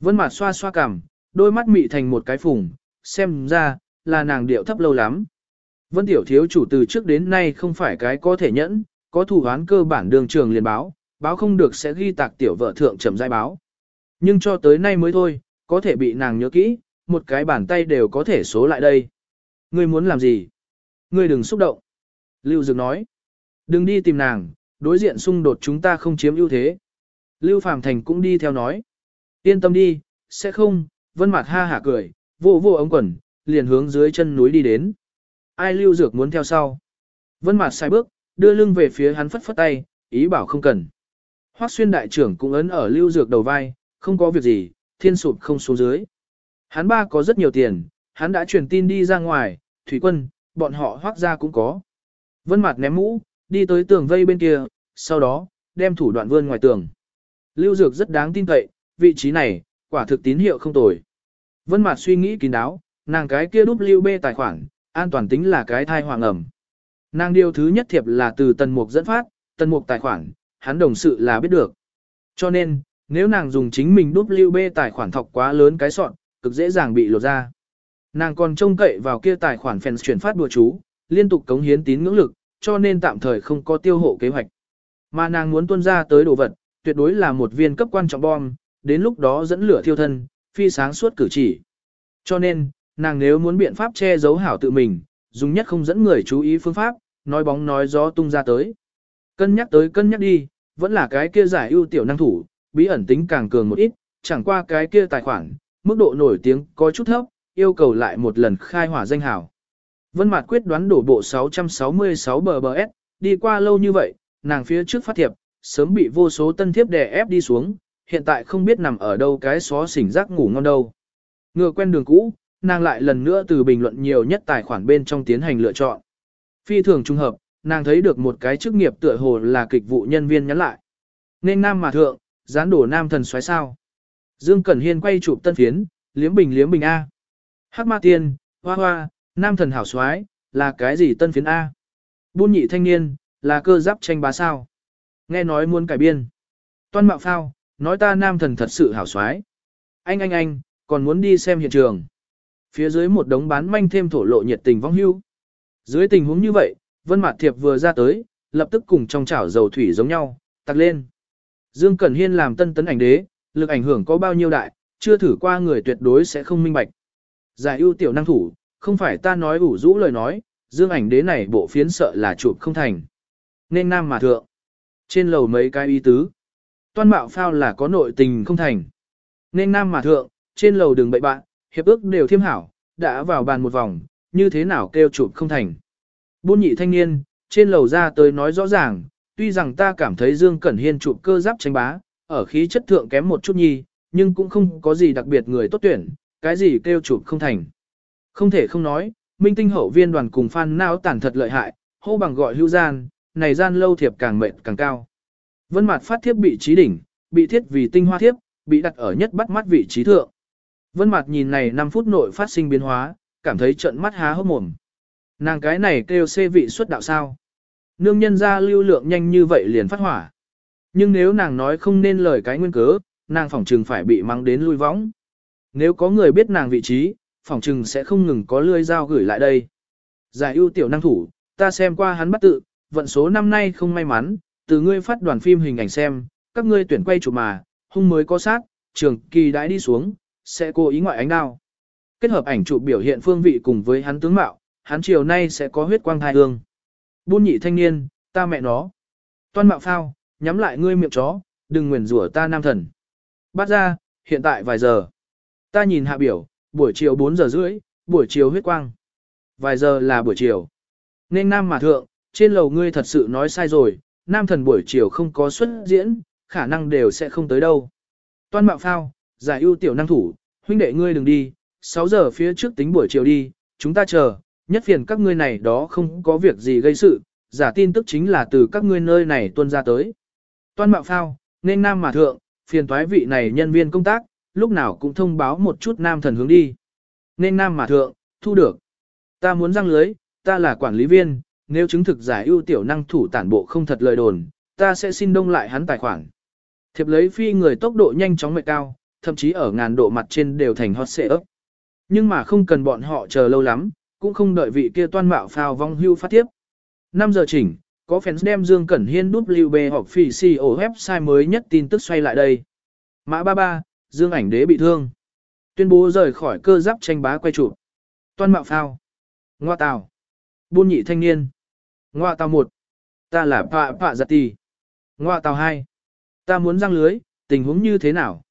Vân Mạt xoa xoa cằm, đôi mắt mị thành một cái phùng, xem ra là nàng điệu thấp lâu lắm. Vân tiểu thiếu chủ từ trước đến nay không phải cái có thể nhẫn, có thủ án cơ bản đường trường liền báo, báo không được sẽ ghi tạc tiểu vợ thượng trầm giai báo. Nhưng cho tới nay mới thôi, có thể bị nàng nhớ kỹ, một cái bàn tay đều có thể số lại đây. Ngươi muốn làm gì? Ngươi đừng xúc động. Lưu Dược nói. Đừng đi tìm nàng, đối diện xung đột chúng ta không chiếm ưu thế. Lưu Phàm Thành cũng đi theo nói. Yên tâm đi, sẽ không, vân mặt ha hả cười, vô vô ống quần, liền hướng dưới chân núi đi đến. Ai Lưu Dược muốn theo sau? Vân mặt sai bước, đưa lưng về phía hắn phất phất tay, ý bảo không cần. Hoắc xuyên đại trưởng cũng ấn ở Lưu Dược đầu vai, không có việc gì, thiên sụp không xuống dưới. Hắn ba có rất nhiều tiền, hắn đã truyền tin đi ra ngoài, thủy quân, bọn họ hoác ra cũng có. Vân mặt ném mũ, đi tới tường vây bên kia, sau đó, đem thủ đoạn vươn ngoài tường. Lưu Dược rất đáng tin cậy, vị trí này, quả thực tín hiệu không tồi. Vân mặt suy nghĩ kín đáo, nàng cái kia đúp lưu bê tài khoản, an toàn tính là cái thai hoàng ẩm. Nàng điều thứ nhất thiệp là từ tần mục dẫn phát, tần mục tài khoản, hắn đồng sự là biết được. Cho nên, Nếu nàng dùng chính mình đút lưu bê tài khoản thọc quá lớn cái sọn, cực dễ dàng bị lột ra. Nàng còn trông cậy vào kia tài khoản fans chuyển phát đùa chú, liên tục cống hiến tín ngưỡng lực, cho nên tạm thời không có tiêu hộ kế hoạch. Mà nàng muốn tuân ra tới đồ vật, tuyệt đối là một viên cấp quan trọng bom, đến lúc đó dẫn lửa thiêu thân, phi sáng suốt cử chỉ. Cho nên, nàng nếu muốn biện pháp che giấu hảo tự mình, dùng nhất không dẫn người chú ý phương pháp, nói bóng nói gió tung ra tới. Cân nhắc tới cân nhắc đi, vẫn là cái kia giải ưu tiểu năng thủ, bí ẩn tính càng cường một ít, chẳng qua cái kia tài khoản, mức độ nổi tiếng có chút thấp, yêu cầu lại một lần khai hỏa danh hào Vân Mạt quyết đoán đổ bộ 666 bbs đi qua lâu như vậy, nàng phía trước phát thiệp, sớm bị vô số tân thiếp đè ép đi xuống, hiện tại không biết nằm ở đâu cái xó xỉnh rác ngủ ngon đâu. Ngựa quen đường cũ, nàng lại lần nữa từ bình luận nhiều nhất tài khoản bên trong tiến hành lựa chọn. Phi thường trung hợp, nàng thấy được một cái chức nghiệp tựa hồ là kịch vụ nhân viên nhắn lại. Nên nam mà thượng, gián đổ nam thần xoáy sao. Dương Cẩn Hiên quay chụp tân phiến, liếm bình liếm bình A. Hắc ma tiên, hoa hoa, nam thần hảo xoáy là cái gì tân phiến A? Buôn nhị thanh niên, là cơ giáp tranh bá sao. Nghe nói muốn cải biên. Toan mạo phao, nói ta nam thần thật sự hảo xoáy Anh anh anh, còn muốn đi xem hiện trường. Phía dưới một đống bán manh thêm thổ lộ nhiệt tình vong hưu. Dưới tình huống như vậy, Vân Mạt Thiệp vừa ra tới, lập tức cùng trong chảo dầu thủy giống nhau, tắt lên. Dương Cẩn Hiên làm tân tấn ảnh đế, lực ảnh hưởng có bao nhiêu đại, chưa thử qua người tuyệt đối sẽ không minh bạch. Giải ưu tiểu năng thủ, không phải ta nói ủ rũ lời nói, Dương ảnh đế này bộ phiến sợ là chụp không thành. Nên nam mà thượng. Trên lầu mấy cái y tứ. Toan mạo phao là có nội tình không thành. Nên nam mà thượng, trên lầu đường bậy bạn, hiệp ước đều thiêm hảo, đã vào bàn một vòng, như thế nào kêu chụp không thành. Buôn nhị thanh niên, trên lầu ra tới nói rõ ràng, tuy rằng ta cảm thấy Dương Cẩn Hiên chụp cơ giáp tranh bá, ở khí chất thượng kém một chút nhi, nhưng cũng không có gì đặc biệt người tốt tuyển, cái gì kêu chụp không thành. Không thể không nói, minh tinh hậu viên đoàn cùng fan não tàn thật lợi hại, hô bằng gọi hữu gian, này gian lâu thiệp càng mệt càng cao. Vân mặt phát thiếp bị trí đỉnh, bị thiết vì tinh hoa thiếp, bị đặt ở nhất bắt mắt vị trí thượng. Vân mặt nhìn này 5 phút nội phát sinh biến hóa, cảm thấy trận mắt há hốc mồm. Nàng cái này kêu xê vị xuất đạo sao. Nương nhân ra lưu lượng nhanh như vậy liền phát hỏa. Nhưng nếu nàng nói không nên lời cái nguyên cớ, nàng phỏng trừng phải bị mắng đến lui võng. Nếu có người biết nàng vị trí, phỏng trừng sẽ không ngừng có lươi dao gửi lại đây. Giải ưu tiểu năng thủ, ta xem qua hắn bắt tự, vận số năm nay không may mắn, từ ngươi phát đoàn phim hình ảnh xem, các ngươi tuyển quay chụp mà, hung mới có sát, trường kỳ đãi đi xuống, sẽ cố ý ngoại ánh đao. Kết hợp ảnh chụp biểu hiện phương vị cùng với hắn tướng mạo, hắn chiều nay sẽ có huyết quang thai hương. Buôn nhị thanh niên, ta mẹ nó. Toan mạo phao, nhắm lại ngươi miệng chó, đừng nguyền rủa ta nam thần. Bắt ra, hiện tại vài giờ. Ta nhìn hạ biểu, buổi chiều 4 giờ rưỡi, buổi chiều huyết quang. Vài giờ là buổi chiều. Nên nam mà thượng, trên lầu ngươi thật sự nói sai rồi, nam thần buổi chiều không có xuất diễn, khả năng đều sẽ không tới đâu. Toan mạo phao, giải ưu tiểu năng thủ, huynh đệ ngươi đừng đi, 6 giờ phía trước tính buổi chiều đi, chúng ta chờ, nhất phiền các ngươi này đó không có việc gì gây sự, giả tin tức chính là từ các ngươi nơi này tuân ra tới. Toan mạo phao, nên nam mà thượng, phiền thoái vị này nhân viên công tác, lúc nào cũng thông báo một chút nam thần hướng đi. Nên nam mà thượng, thu được. Ta muốn răng lưới, ta là quản lý viên, nếu chứng thực giải ưu tiểu năng thủ tản bộ không thật lời đồn, ta sẽ xin đông lại hắn tài khoản. Thiệp lấy phi người tốc độ nhanh chóng mệt cao, thậm chí ở ngàn độ mặt trên đều thành hot xệ ấp. Nhưng mà không cần bọn họ chờ lâu lắm, cũng không đợi vị kia toan mạo phao vong hưu phát tiếp. 5 giờ chỉnh, có fans đem Dương Cẩn Hiên WB hoặc phỉ CEO website mới nhất tin tức xoay lại đây. Mã 33, Dương ảnh đế bị thương. Tuyên bố rời khỏi cơ giáp tranh bá quay chụp. Toan mạo phao. Ngoa tào. Buôn nhị thanh niên. Ngoa tào 1. Ta là Pạ Pạ Giật Tì. Ngoa tào 2. Ta muốn răng lưới, tình huống như thế nào?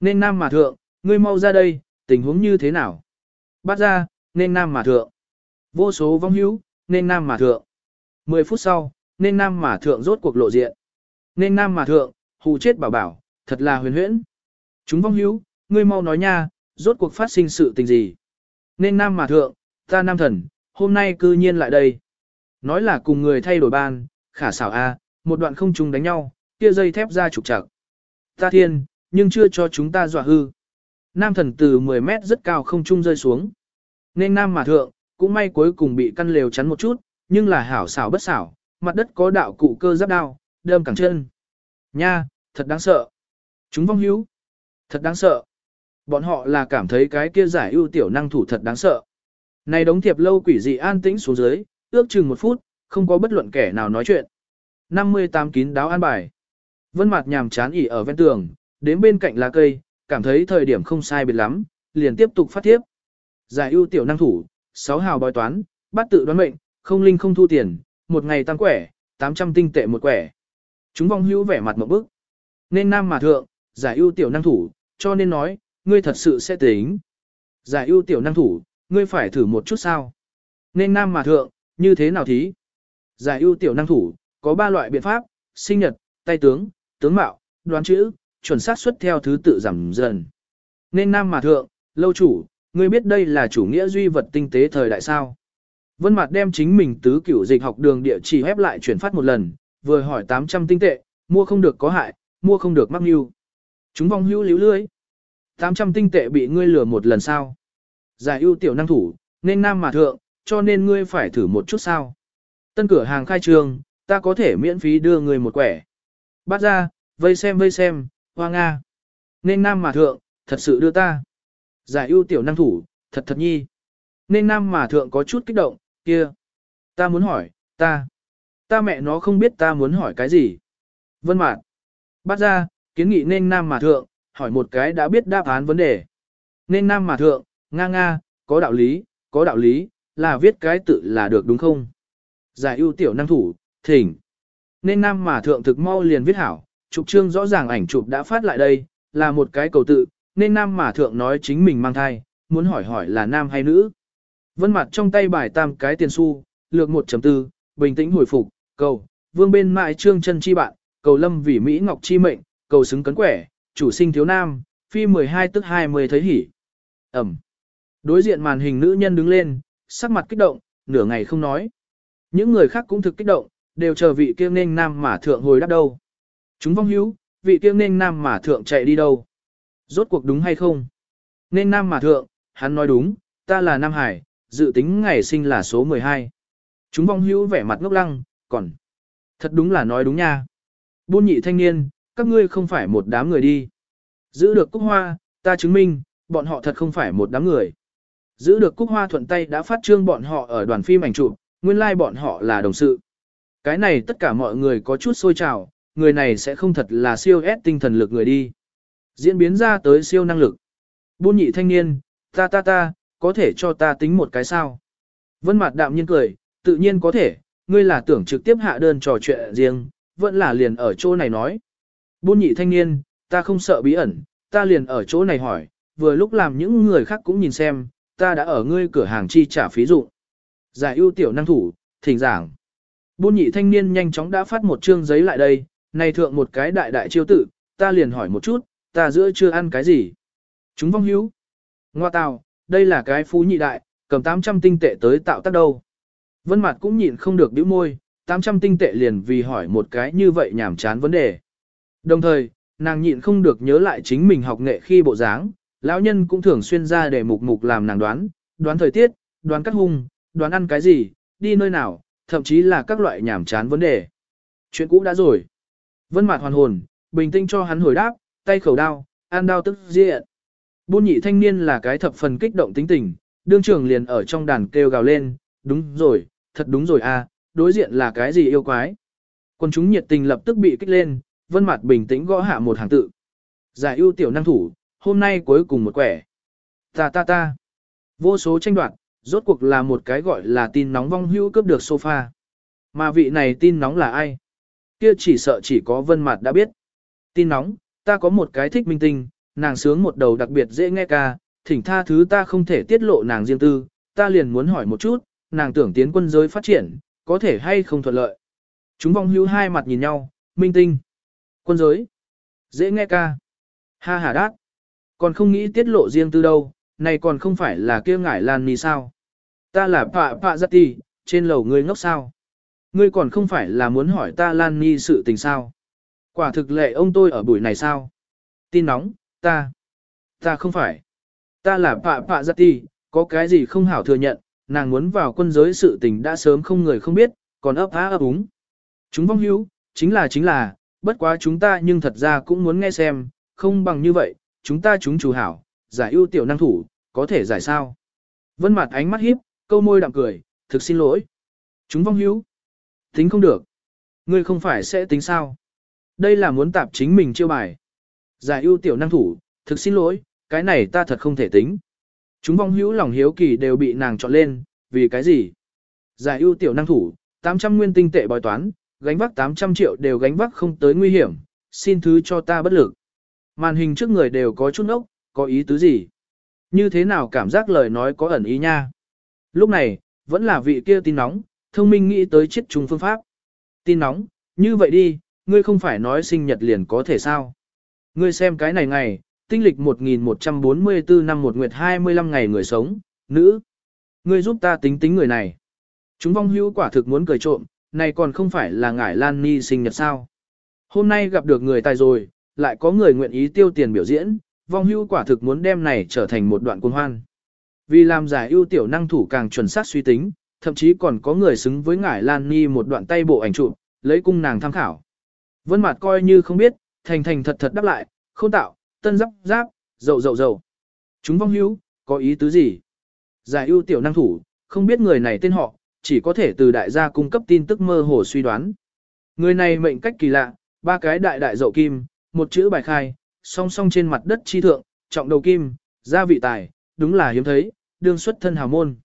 Nên nam mà thượng, ngươi mau ra đây, tình huống như thế nào? Bắt ra, nên nam mà thượng. Vô số vong hữu, nên nam mà thượng. 10 phút sau, nên nam mà thượng rốt cuộc lộ diện. Nên nam mà thượng, hù chết bảo bảo, thật là huyền huyễn. Chúng vong hữu, ngươi mau nói nha, rốt cuộc phát sinh sự tình gì. Nên nam mà thượng, ta nam thần, hôm nay cư nhiên lại đây. Nói là cùng người thay đổi ban, khả xảo a, một đoạn không trùng đánh nhau, kia dây thép ra trục trặc. Ta thiên, nhưng chưa cho chúng ta dọa hư. Nam thần từ 10 mét rất cao không trung rơi xuống. Nên nam mà thượng, cũng may cuối cùng bị căn lều chắn một chút, nhưng là hảo xảo bất xảo, mặt đất có đạo cụ cơ giáp đao, đâm cẳng chân. Nha, thật đáng sợ. Chúng vong hữu. Thật đáng sợ. Bọn họ là cảm thấy cái kia giải ưu tiểu năng thủ thật đáng sợ. Này đống thiệp lâu quỷ dị an tĩnh xuống dưới, ước chừng một phút, không có bất luận kẻ nào nói chuyện. 58 kín đáo an bài. Vân mặt nhàm chán ỉ ở ven tường, đến bên cạnh lá cây, cảm thấy thời điểm không sai biệt lắm, liền tiếp tục phát tiếp. Giải ưu tiểu năng thủ, 6 hào bói toán, bắt tự đoán mệnh, không linh không thu tiền, một ngày tăng quẻ, 800 tinh tệ một quẻ. Chúng vong hữu vẻ mặt một bức. Nên nam mà thượng, giải ưu tiểu năng thủ, cho nên nói, ngươi thật sự sẽ tính. Giải ưu tiểu năng thủ, ngươi phải thử một chút sao. Nên nam mà thượng, như thế nào thí? Giải ưu tiểu năng thủ, có 3 loại biện pháp, sinh nhật, tay tướng, tướng mạo, đoán chữ, chuẩn xác suất theo thứ tự giảm dần. Nên nam mà thượng, lâu chủ, ngươi biết đây là chủ nghĩa duy vật tinh tế thời đại sao. Vân Mạt đem chính mình tứ cửu dịch học đường địa chỉ phép lại chuyển phát một lần, vừa hỏi 800 tinh tệ, mua không được có hại, mua không được mắc nưu. Chúng vong hữu liếu lưới. 800 tinh tệ bị ngươi lừa một lần sao? Giải ưu tiểu năng thủ, nên nam mà thượng, cho nên ngươi phải thử một chút sao? Tân cửa hàng khai trương, ta có thể miễn phí đưa ngươi một quẻ. Bắt ra, vây xem vây xem, hoa nga. Nên nam mà thượng, thật sự đưa ta. Giải ưu tiểu năng thủ, thật thật nhi. Nên nam mà thượng có chút kích động, kia. Ta muốn hỏi, ta. Ta mẹ nó không biết ta muốn hỏi cái gì. Vân mạn. Bắt ra, kiến nghị nên nam mà thượng, hỏi một cái đã biết đáp án vấn đề. Nên nam mà thượng, nga nga, có đạo lý, có đạo lý, là viết cái tự là được đúng không? Giải ưu tiểu năng thủ, thỉnh. Nên nam mà thượng thực mau liền viết hảo, chụp trương rõ ràng ảnh chụp đã phát lại đây, là một cái cầu tự, nên nam mà thượng nói chính mình mang thai, muốn hỏi hỏi là nam hay nữ. Vân mặt trong tay bài tam cái tiền xu, lược 1.4, bình tĩnh hồi phục, cầu, vương bên mại trương chân chi bạn, cầu lâm vì Mỹ Ngọc chi mệnh, cầu xứng cấn quẻ, chủ sinh thiếu nam, phi 12 tức 20 thấy hỉ. Ẩm. Đối diện màn hình nữ nhân đứng lên, sắc mặt kích động, nửa ngày không nói. Những người khác cũng thực kích động, đều chờ vị kia nên nam mà thượng hồi đáp đâu. Chúng vong hữu, vị kia nên nam mà thượng chạy đi đâu. Rốt cuộc đúng hay không? Nên nam mà thượng, hắn nói đúng, ta là Nam Hải, dự tính ngày sinh là số 12. Chúng vong hữu vẻ mặt ngốc lăng, còn thật đúng là nói đúng nha. Buôn nhị thanh niên, các ngươi không phải một đám người đi. Giữ được cúc hoa, ta chứng minh, bọn họ thật không phải một đám người. Giữ được cúc hoa thuận tay đã phát trương bọn họ ở đoàn phim ảnh chụp, nguyên lai like bọn họ là đồng sự. Cái này tất cả mọi người có chút sôi trào, người này sẽ không thật là siêu ép tinh thần lực người đi. Diễn biến ra tới siêu năng lực. Buôn nhị thanh niên, ta ta ta, có thể cho ta tính một cái sao. Vân mặt đạm nhiên cười, tự nhiên có thể, ngươi là tưởng trực tiếp hạ đơn trò chuyện riêng, vẫn là liền ở chỗ này nói. Buôn nhị thanh niên, ta không sợ bí ẩn, ta liền ở chỗ này hỏi, vừa lúc làm những người khác cũng nhìn xem, ta đã ở ngươi cửa hàng chi trả phí dụ. Giải ưu tiểu năng thủ, thỉnh giảng. Buôn nhị thanh niên nhanh chóng đã phát một chương giấy lại đây, này thượng một cái đại đại chiêu tử, ta liền hỏi một chút, ta giữa chưa ăn cái gì. Chúng vong hữu. Ngoa tào, đây là cái phú nhị đại, cầm 800 tinh tệ tới tạo tác đâu. Vân mặt cũng nhịn không được bĩu môi, 800 tinh tệ liền vì hỏi một cái như vậy nhảm chán vấn đề. Đồng thời, nàng nhịn không được nhớ lại chính mình học nghệ khi bộ dáng, lão nhân cũng thường xuyên ra để mục mục làm nàng đoán, đoán thời tiết, đoán cắt hung, đoán ăn cái gì, đi nơi nào, thậm chí là các loại nhảm chán vấn đề. Chuyện cũ đã rồi. Vân mặt hoàn hồn, bình tĩnh cho hắn hồi đáp, tay khẩu đao, an đao tức diện. Buôn nhị thanh niên là cái thập phần kích động tính tình, đương trưởng liền ở trong đàn kêu gào lên, đúng rồi, thật đúng rồi à, đối diện là cái gì yêu quái. Quân chúng nhiệt tình lập tức bị kích lên, vân mặt bình tĩnh gõ hạ một hàng tự. Giải ưu tiểu năng thủ, hôm nay cuối cùng một quẻ. Ta ta ta. Vô số tranh đoạt, rốt cuộc là một cái gọi là tin nóng vong hữu cướp được sofa. Mà vị này tin nóng là ai? Kia chỉ sợ chỉ có vân mặt đã biết. Tin nóng, ta có một cái thích minh tinh, nàng sướng một đầu đặc biệt dễ nghe ca, thỉnh tha thứ ta không thể tiết lộ nàng riêng tư, ta liền muốn hỏi một chút, nàng tưởng tiến quân giới phát triển, có thể hay không thuận lợi. Chúng vong hữu hai mặt nhìn nhau, minh tinh, quân giới, dễ nghe ca, ha ha đát, còn không nghĩ tiết lộ riêng tư đâu, này còn không phải là kia ngải lan ni sao. Ta là Pạ Pạ Giật Ti, trên lầu ngươi ngốc sao. Ngươi còn không phải là muốn hỏi ta Lan Ni sự tình sao. Quả thực lệ ông tôi ở buổi này sao. Tin nóng, ta, ta không phải. Ta là Pạ Pạ Giật Ti, có cái gì không hảo thừa nhận, nàng muốn vào quân giới sự tình đã sớm không người không biết, còn ấp á ấp úng. Chúng vong hữu, chính là chính là, bất quá chúng ta nhưng thật ra cũng muốn nghe xem, không bằng như vậy, chúng ta chúng chủ hảo, giải ưu tiểu năng thủ, có thể giải sao. Vân mặt ánh mắt híp, câu môi đạm cười, thực xin lỗi. Chúng vong hữu. Tính không được. Ngươi không phải sẽ tính sao. Đây là muốn tạp chính mình chiêu bài. Giải ưu tiểu năng thủ, thực xin lỗi, cái này ta thật không thể tính. Chúng vong hữu lòng hiếu kỳ đều bị nàng chọn lên, vì cái gì? Giải ưu tiểu năng thủ, 800 nguyên tinh tệ bói toán, gánh vác 800 triệu đều gánh vác không tới nguy hiểm, xin thứ cho ta bất lực. Màn hình trước người đều có chút ốc, có ý tứ gì? Như thế nào cảm giác lời nói có ẩn ý nha? Lúc này, vẫn là vị kia tin nóng, thông minh nghĩ tới chết trùng phương pháp. Tin nóng, như vậy đi, ngươi không phải nói sinh nhật liền có thể sao? Ngươi xem cái này ngày, tinh lịch 1144 năm một nguyệt 25 ngày người sống, nữ. Ngươi giúp ta tính tính người này. Chúng vong hữu quả thực muốn cười trộm, này còn không phải là ngải Lan Ni sinh nhật sao. Hôm nay gặp được người tài rồi, lại có người nguyện ý tiêu tiền biểu diễn, vong hữu quả thực muốn đem này trở thành một đoạn quân hoan. Vì làm giải ưu tiểu năng thủ càng chuẩn xác suy tính, thậm chí còn có người xứng với ngải Lan Ni một đoạn tay bộ ảnh chụp, lấy cung nàng tham khảo. Vân Mạt coi như không biết, thành thành thật thật đáp lại, không tạo, tân giáp giáp, dậu dậu dậu. Chúng vong hữu, có ý tứ gì? Giải ưu tiểu năng thủ, không biết người này tên họ, chỉ có thể từ đại gia cung cấp tin tức mơ hồ suy đoán. Người này mệnh cách kỳ lạ, ba cái đại đại dậu kim, một chữ bài khai, song song trên mặt đất chi thượng, trọng đầu kim, gia vị tài, đúng là hiếm thấy, đương xuất thân hào môn.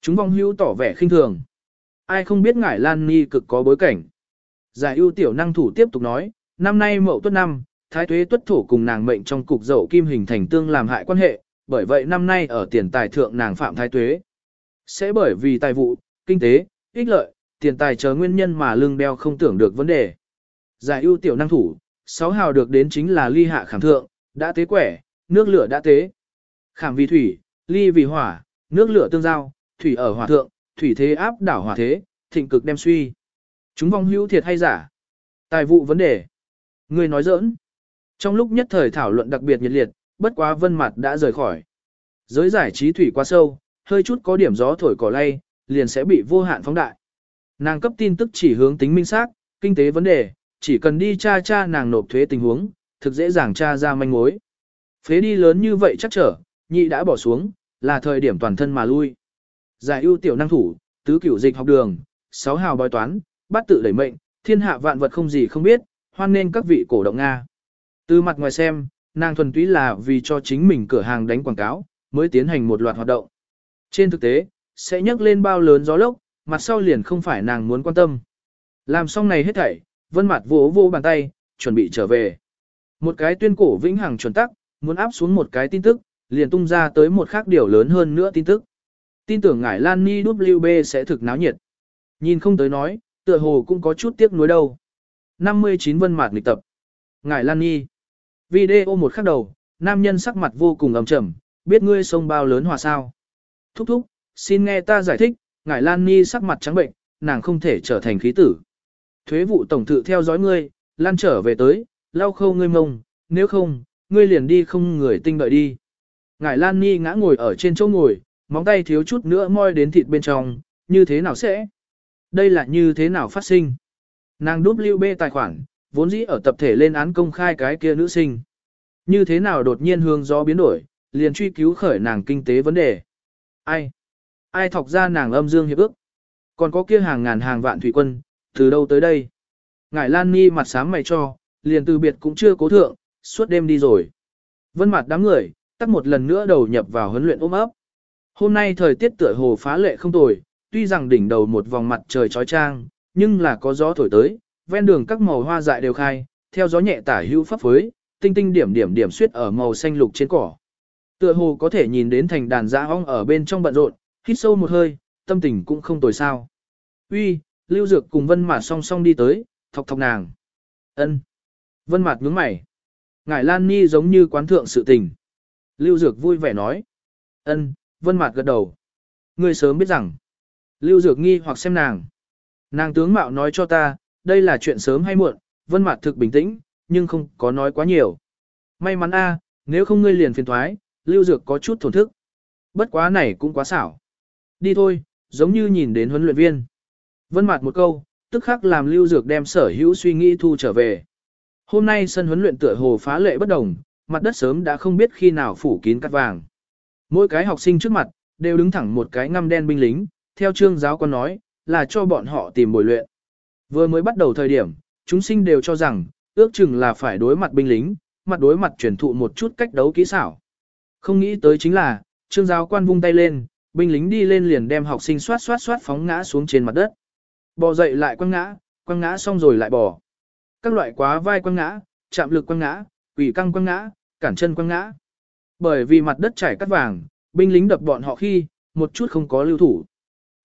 Chúng vong hữu tỏ vẻ khinh thường. Ai không biết ngải Lan Ni cực có bối cảnh. Giải ưu tiểu năng thủ tiếp tục nói, năm nay mậu tuất năm, thái tuế tuất thổ cùng nàng mệnh trong cục dậu kim hình thành tương làm hại quan hệ, bởi vậy năm nay ở tiền tài thượng nàng phạm thái tuế. Sẽ bởi vì tài vụ, kinh tế, ích lợi, tiền tài chờ nguyên nhân mà lương đeo không tưởng được vấn đề. Giải ưu tiểu năng thủ, sáu hào được đến chính là ly hạ khảm thượng, đã tế quẻ, nước lửa đã tế. Khảm vì thủy, ly vì hỏa, nước lửa tương giao, thủy ở hỏa thượng, thủy thế áp đảo hỏa thế, thịnh cực đem suy. Chúng vong hữu thiệt hay giả? Tài vụ vấn đề. Người nói giỡn. Trong lúc nhất thời thảo luận đặc biệt nhiệt liệt, bất quá vân mặt đã rời khỏi. Giới giải trí thủy quá sâu, hơi chút có điểm gió thổi cỏ lay, liền sẽ bị vô hạn phóng đại. Nàng cấp tin tức chỉ hướng tính minh xác, kinh tế vấn đề, chỉ cần đi tra tra nàng nộp thuế tình huống, thực dễ dàng tra ra manh mối. Phế đi lớn như vậy chắc trở, nhị đã bỏ xuống, là thời điểm toàn thân mà lui. Giải ưu tiểu năng thủ, tứ cửu dịch học đường, sáu hào bói toán, bát tự đẩy mệnh, thiên hạ vạn vật không gì không biết, hoan nên các vị cổ động Nga. Từ mặt ngoài xem, nàng thuần túy là vì cho chính mình cửa hàng đánh quảng cáo, mới tiến hành một loạt hoạt động. Trên thực tế, sẽ nhấc lên bao lớn gió lốc, mặt sau liền không phải nàng muốn quan tâm. Làm xong này hết thảy, vân mặt vỗ vô bàn tay, chuẩn bị trở về. Một cái tuyên cổ vĩnh hằng chuẩn tắc, muốn áp xuống một cái tin tức, liền tung ra tới một khác điều lớn hơn nữa tin tức. Tin tưởng ngải Lan Ni WB sẽ thực náo nhiệt. Nhìn không tới nói, tựa hồ cũng có chút tiếc nuối đâu. 59 vân mạt nghịch tập. Ngải Lan Nhi. Video một khắc đầu, nam nhân sắc mặt vô cùng ẩm trầm, biết ngươi sông bao lớn hòa sao. Thúc thúc, xin nghe ta giải thích, ngải Lan Nhi sắc mặt trắng bệnh, nàng không thể trở thành khí tử. Thuế vụ tổng thự theo dõi ngươi, lan trở về tới, lau khâu ngươi mông, nếu không, ngươi liền đi không người tinh đợi đi. Ngải Lan Nhi ngã ngồi ở trên chỗ ngồi, móng tay thiếu chút nữa moi đến thịt bên trong, như thế nào sẽ? Đây là như thế nào phát sinh? Nàng WB tài khoản, vốn dĩ ở tập thể lên án công khai cái kia nữ sinh. Như thế nào đột nhiên hương gió biến đổi, liền truy cứu khởi nàng kinh tế vấn đề. Ai? Ai thọc ra nàng âm dương hiệp ước? Còn có kia hàng ngàn hàng vạn thủy quân, từ đâu tới đây? Ngải Lan Ni mặt sám mày cho, liền từ biệt cũng chưa cố thượng, suốt đêm đi rồi. Vân mặt đám người, tắt một lần nữa đầu nhập vào huấn luyện ôm ấp. Hôm nay thời tiết tựa hồ phá lệ không tồi, tuy rằng đỉnh đầu một vòng mặt trời trói trang, nhưng là có gió thổi tới, ven đường các màu hoa dại đều khai, theo gió nhẹ tả hữu pháp phới, tinh tinh điểm điểm điểm suyết ở màu xanh lục trên cỏ. Tựa hồ có thể nhìn đến thành đàn dã ong ở bên trong bận rộn, hít sâu một hơi, tâm tình cũng không tồi sao. Uy, Lưu Dược cùng Vân Mạt song song đi tới, thọc thọc nàng. Ân. Vân Mạt nhướng mày. Ngải Lan Ni giống như quán thượng sự tình. Lưu Dược vui vẻ nói. Ân, Vân Mạt gật đầu. Ngươi sớm biết rằng. Lưu Dược nghi hoặc xem nàng. Nàng tướng mạo nói cho ta, đây là chuyện sớm hay muộn, Vân Mạt thực bình tĩnh, nhưng không có nói quá nhiều. May mắn a, nếu không ngươi liền phiền toái, Lưu Dược có chút thổn thức. Bất quá này cũng quá xảo. Đi thôi, giống như nhìn đến huấn luyện viên. Vân Mạt một câu, tức khắc làm Lưu Dược đem sở hữu suy nghĩ thu trở về. Hôm nay sân huấn luyện tựa hồ phá lệ bất đồng, mặt đất sớm đã không biết khi nào phủ kín cát vàng. Mỗi cái học sinh trước mặt, đều đứng thẳng một cái ngăm đen binh lính, theo trương giáo quan nói, là cho bọn họ tìm bồi luyện. Vừa mới bắt đầu thời điểm, chúng sinh đều cho rằng, ước chừng là phải đối mặt binh lính, mặt đối mặt truyền thụ một chút cách đấu kỹ xảo. Không nghĩ tới chính là, trương giáo quan vung tay lên, binh lính đi lên liền đem học sinh xoát xoát xoát phóng ngã xuống trên mặt đất. Bò dậy lại quăng ngã, quăng ngã xong rồi lại bò. Các loại quá vai quăng ngã, chạm lực quăng ngã, quỷ căng quăng ngã, cản chân quăng ngã. Bởi vì mặt đất trải cắt vàng, binh lính đập bọn họ khi, một chút không có lưu thủ.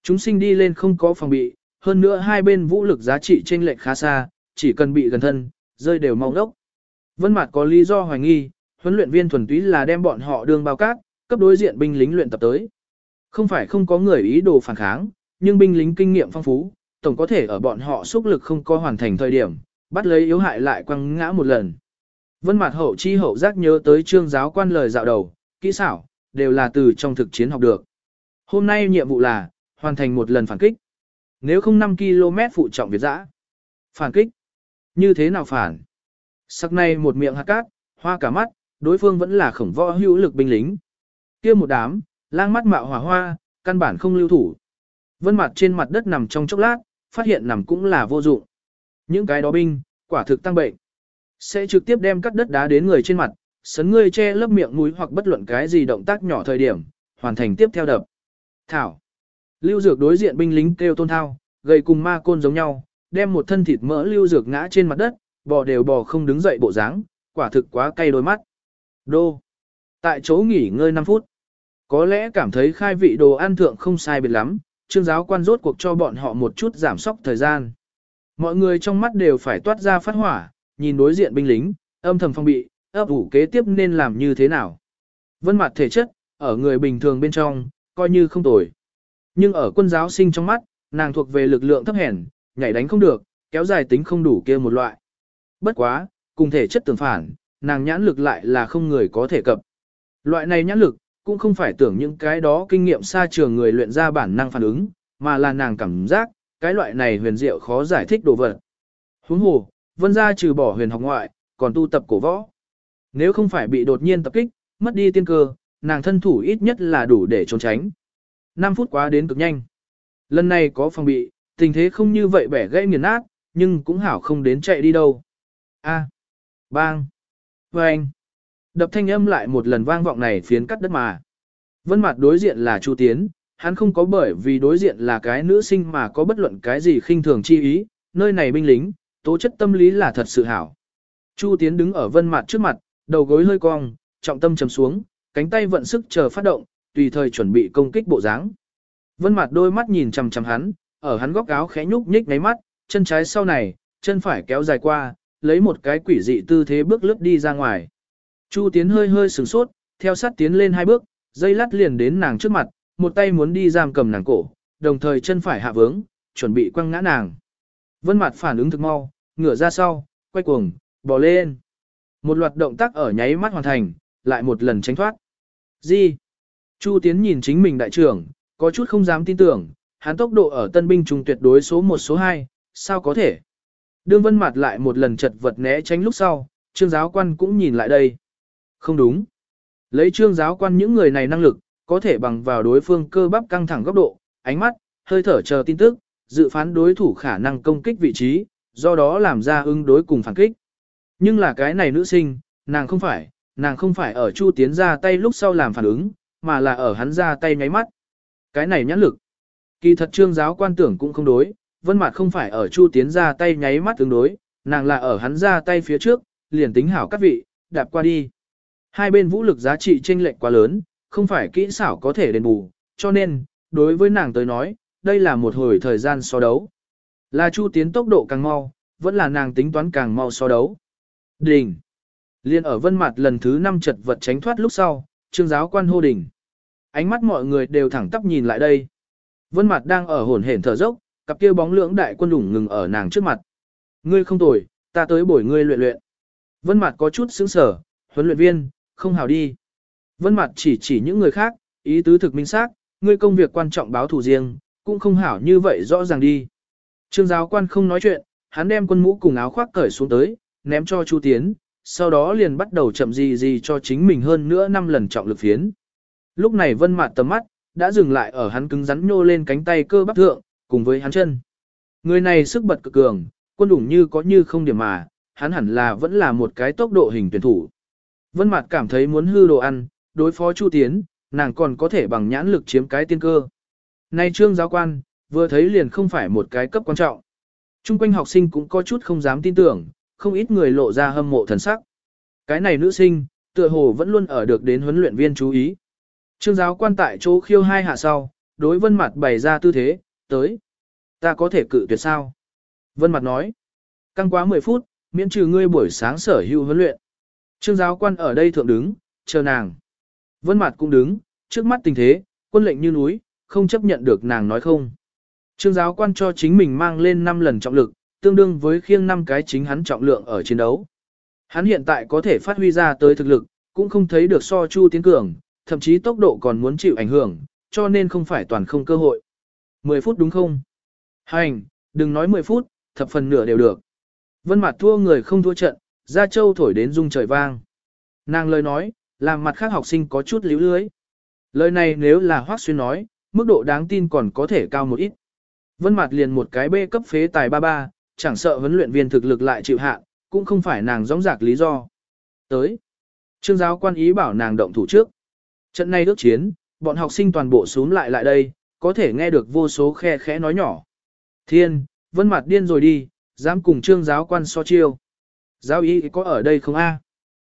Chúng sinh đi lên không có phòng bị, hơn nữa hai bên vũ lực giá trị chênh lệch khá xa, chỉ cần bị gần thân, rơi đều mau đốc. Vân Mạt có lý do hoài nghi, huấn luyện viên thuần túy là đem bọn họ đương bao cát, cấp đối diện binh lính luyện tập tới. Không phải không có người ý đồ phản kháng, nhưng binh lính kinh nghiệm phong phú, tổng có thể ở bọn họ xúc lực không có hoàn thành thời điểm, bắt lấy yếu hại lại quăng ngã một lần. Vân Mạt hậu chi hậu giác nhớ tới trương giáo quan lời dạo đầu, kỹ xảo, đều là từ trong thực chiến học được. Hôm nay nhiệm vụ là, hoàn thành một lần phản kích. Nếu không 5 km phụ trọng việt dã. Phản kích. Như thế nào phản? Sắc này một miệng hạt cát, hoa cả mắt, đối phương vẫn là khổng võ hữu lực binh lính. kia một đám, lang mắt mạo hỏa hoa, căn bản không lưu thủ. Vân mặt trên mặt đất nằm trong chốc lát, phát hiện nằm cũng là vô dụng. Những cái đó binh, quả thực tăng bệnh. Sẽ trực tiếp đem cắt đất đá đến người trên mặt, sấn người che lớp miệng mũi hoặc bất luận cái gì động tác nhỏ thời điểm, hoàn thành tiếp theo đập. Thảo. Lưu Dược đối diện binh lính kêu tôn thao, gầy cùng ma côn giống nhau, đem một thân thịt mỡ Lưu Dược ngã trên mặt đất, bò đều bò không đứng dậy bộ dáng, quả thực quá cay đôi mắt. Đô. Tại chỗ nghỉ ngơi 5 phút. Có lẽ cảm thấy khai vị đồ ăn thượng không sai biệt lắm, trương giáo quan rốt cuộc cho bọn họ một chút giảm sóc thời gian. Mọi người trong mắt đều phải toát ra phát hỏa, nhìn đối diện binh lính, âm thầm phong bị, ấp ủ kế tiếp nên làm như thế nào. Vân mặt thể chất, ở người bình thường bên trong, coi như không tồi. Nhưng ở quân giáo sinh trong mắt, nàng thuộc về lực lượng thấp hèn, nhảy đánh không được, kéo dài tính không đủ kia một loại. Bất quá, cùng thể chất tương phản, nàng nhãn lực lại là không người có thể cập. Loại này nhãn lực, cũng không phải tưởng những cái đó kinh nghiệm xa trường người luyện ra bản năng phản ứng, mà là nàng cảm giác, cái loại này huyền diệu khó giải thích đồ vật. Huống hồ, vân gia trừ bỏ huyền học ngoại, còn tu tập cổ võ. Nếu không phải bị đột nhiên tập kích, mất đi tiên cơ, nàng thân thủ ít nhất là đủ để trốn tránh. 5 phút quá đến cực nhanh. Lần này có phòng bị, tình thế không như vậy bẻ gãy nghiền nát, nhưng cũng hảo không đến chạy đi đâu. A. Bang. Vâng. Đập thanh âm lại một lần vang vọng này phiến cắt đất mà. Vân mặt đối diện là Chu Tiến, hắn không có bởi vì đối diện là cái nữ sinh mà có bất luận cái gì khinh thường chi ý, nơi này binh lính, tố chất tâm lý là thật sự hảo. Chu Tiến đứng ở vân mặt trước mặt, đầu gối hơi cong, trọng tâm trầm xuống, cánh tay vận sức chờ phát động, tùy thời chuẩn bị công kích bộ dáng. Vân mặt đôi mắt nhìn chằm chằm hắn, ở hắn góc áo khẽ nhúc nhích ngáy mắt, chân trái sau này, chân phải kéo dài qua, lấy một cái quỷ dị tư thế bước lướt đi ra ngoài. Chu Tiến hơi hơi sửng sốt, theo sát tiến lên hai bước, dây lát liền đến nàng trước mặt, một tay muốn đi giam cầm nàng cổ, đồng thời chân phải hạ vướng, chuẩn bị quăng ngã nàng. Vân mặt phản ứng thực mau, ngửa ra sau, quay cuồng, bò lên. Một loạt động tác ở nháy mắt hoàn thành, lại một lần tránh thoát. Gì? Chu Tiến nhìn chính mình đại trưởng, có chút không dám tin tưởng, hắn tốc độ ở tân binh trung tuyệt đối số 1 số 2, sao có thể? Đương vân mặt lại một lần chật vật né tránh lúc sau, trương giáo quan cũng nhìn lại đây. Không đúng. Lấy trương giáo quan những người này năng lực, có thể bằng vào đối phương cơ bắp căng thẳng góc độ, ánh mắt, hơi thở chờ tin tức, dự phán đối thủ khả năng công kích vị trí, do đó làm ra ứng đối cùng phản kích. Nhưng là cái này nữ sinh, nàng không phải, nàng không phải ở Chu Tiến ra tay lúc sau làm phản ứng, mà là ở hắn ra tay nháy mắt. Cái này nhãn lực. Kỳ thật trương giáo quan tưởng cũng không đối, vân mặt không phải ở Chu Tiến ra tay nháy mắt tương đối, nàng là ở hắn ra tay phía trước, liền tính hảo các vị, đạp qua đi. Hai bên vũ lực giá trị chênh lệch quá lớn, không phải kỹ xảo có thể đền bù, cho nên, đối với nàng tới nói, đây là một hồi thời gian so đấu. Là Chu Tiến tốc độ càng mau, vẫn là nàng tính toán càng mau so đấu. Đình. Liên ở vân mặt lần thứ 5 chật vật tránh thoát lúc sau, trương giáo quan hô đình, Ánh mắt mọi người đều thẳng tắp nhìn lại đây. Vân mặt đang ở hồn hển thở dốc, cặp kia bóng lưỡng đại quân đủng ngừng ở nàng trước mặt. Ngươi không tồi, ta tới bổi ngươi luyện luyện. Vân mặt có chút sững sở, huấn luyện viên, không hào đi. Vân mặt chỉ chỉ những người khác, ý tứ thực minh xác, ngươi công việc quan trọng báo thủ riêng, cũng không hảo như vậy rõ ràng đi. Trương giáo quan không nói chuyện, hắn đem quân mũ cùng áo khoác cởi xuống tới, ném cho Chu Tiến, sau đó liền bắt đầu chậm gì gì cho chính mình hơn nữa 5 lần trọng lực phiến. Lúc này Vân Mạt tầm mắt đã dừng lại ở hắn cứng rắn nhô lên cánh tay cơ bắp thượng, cùng với hắn chân. Người này sức bật cực cường, quân đủng như có như không điểm mà, hắn hẳn là vẫn là một cái tốc độ hình tuyển thủ. Vân Mạt cảm thấy muốn hư đồ ăn, đối phó Chu Tiến, nàng còn có thể bằng nhãn lực chiếm cái tiên cơ. Nay trương giáo quan, vừa thấy liền không phải một cái cấp quan trọng. Trung quanh học sinh cũng có chút không dám tin tưởng, không ít người lộ ra hâm mộ thần sắc. Cái này nữ sinh, tựa hồ vẫn luôn ở được đến huấn luyện viên chú ý. Trương giáo quan tại chỗ khiêu hai hạ sau, đối vân mặt bày ra tư thế, tới. Ta có thể cự tuyệt sao? Vân mặt nói. Căng quá 10 phút, miễn trừ ngươi buổi sáng sở hữu huấn luyện. Trương giáo quan ở đây thượng đứng, chờ nàng. Vân mặt cũng đứng, trước mắt tình thế, quân lệnh như núi, không chấp nhận được nàng nói không. Trương giáo quan cho chính mình mang lên 5 lần trọng lực, tương đương với khiêng 5 cái chính hắn trọng lượng ở chiến đấu. Hắn hiện tại có thể phát huy ra tới thực lực, cũng không thấy được so Chu Tiến Cường, thậm chí tốc độ còn muốn chịu ảnh hưởng, cho nên không phải toàn không cơ hội. 10 phút đúng không? Hành, đừng nói 10 phút, thập phần nửa đều được. Vân mặt thua người không thua trận, ra châu thổi đến rung trời vang. Nàng lời nói, làm mặt khác học sinh có chút líu lưới. Lời này nếu là Hoác Xuyên nói, mức độ đáng tin còn có thể cao một ít. Vân mặt liền một cái bê cấp phế tài ba ba, chẳng sợ huấn luyện viên thực lực lại chịu hạ, cũng không phải nàng rõ rạc lý do. Tới. Trương giáo quan ý bảo nàng động thủ trước. Trận này ước chiến, bọn học sinh toàn bộ xuống lại lại đây, có thể nghe được vô số khe khẽ nói nhỏ. Thiên, vân mặt điên rồi đi, dám cùng trương giáo quan so chiêu. Giáo ý có ở đây không a?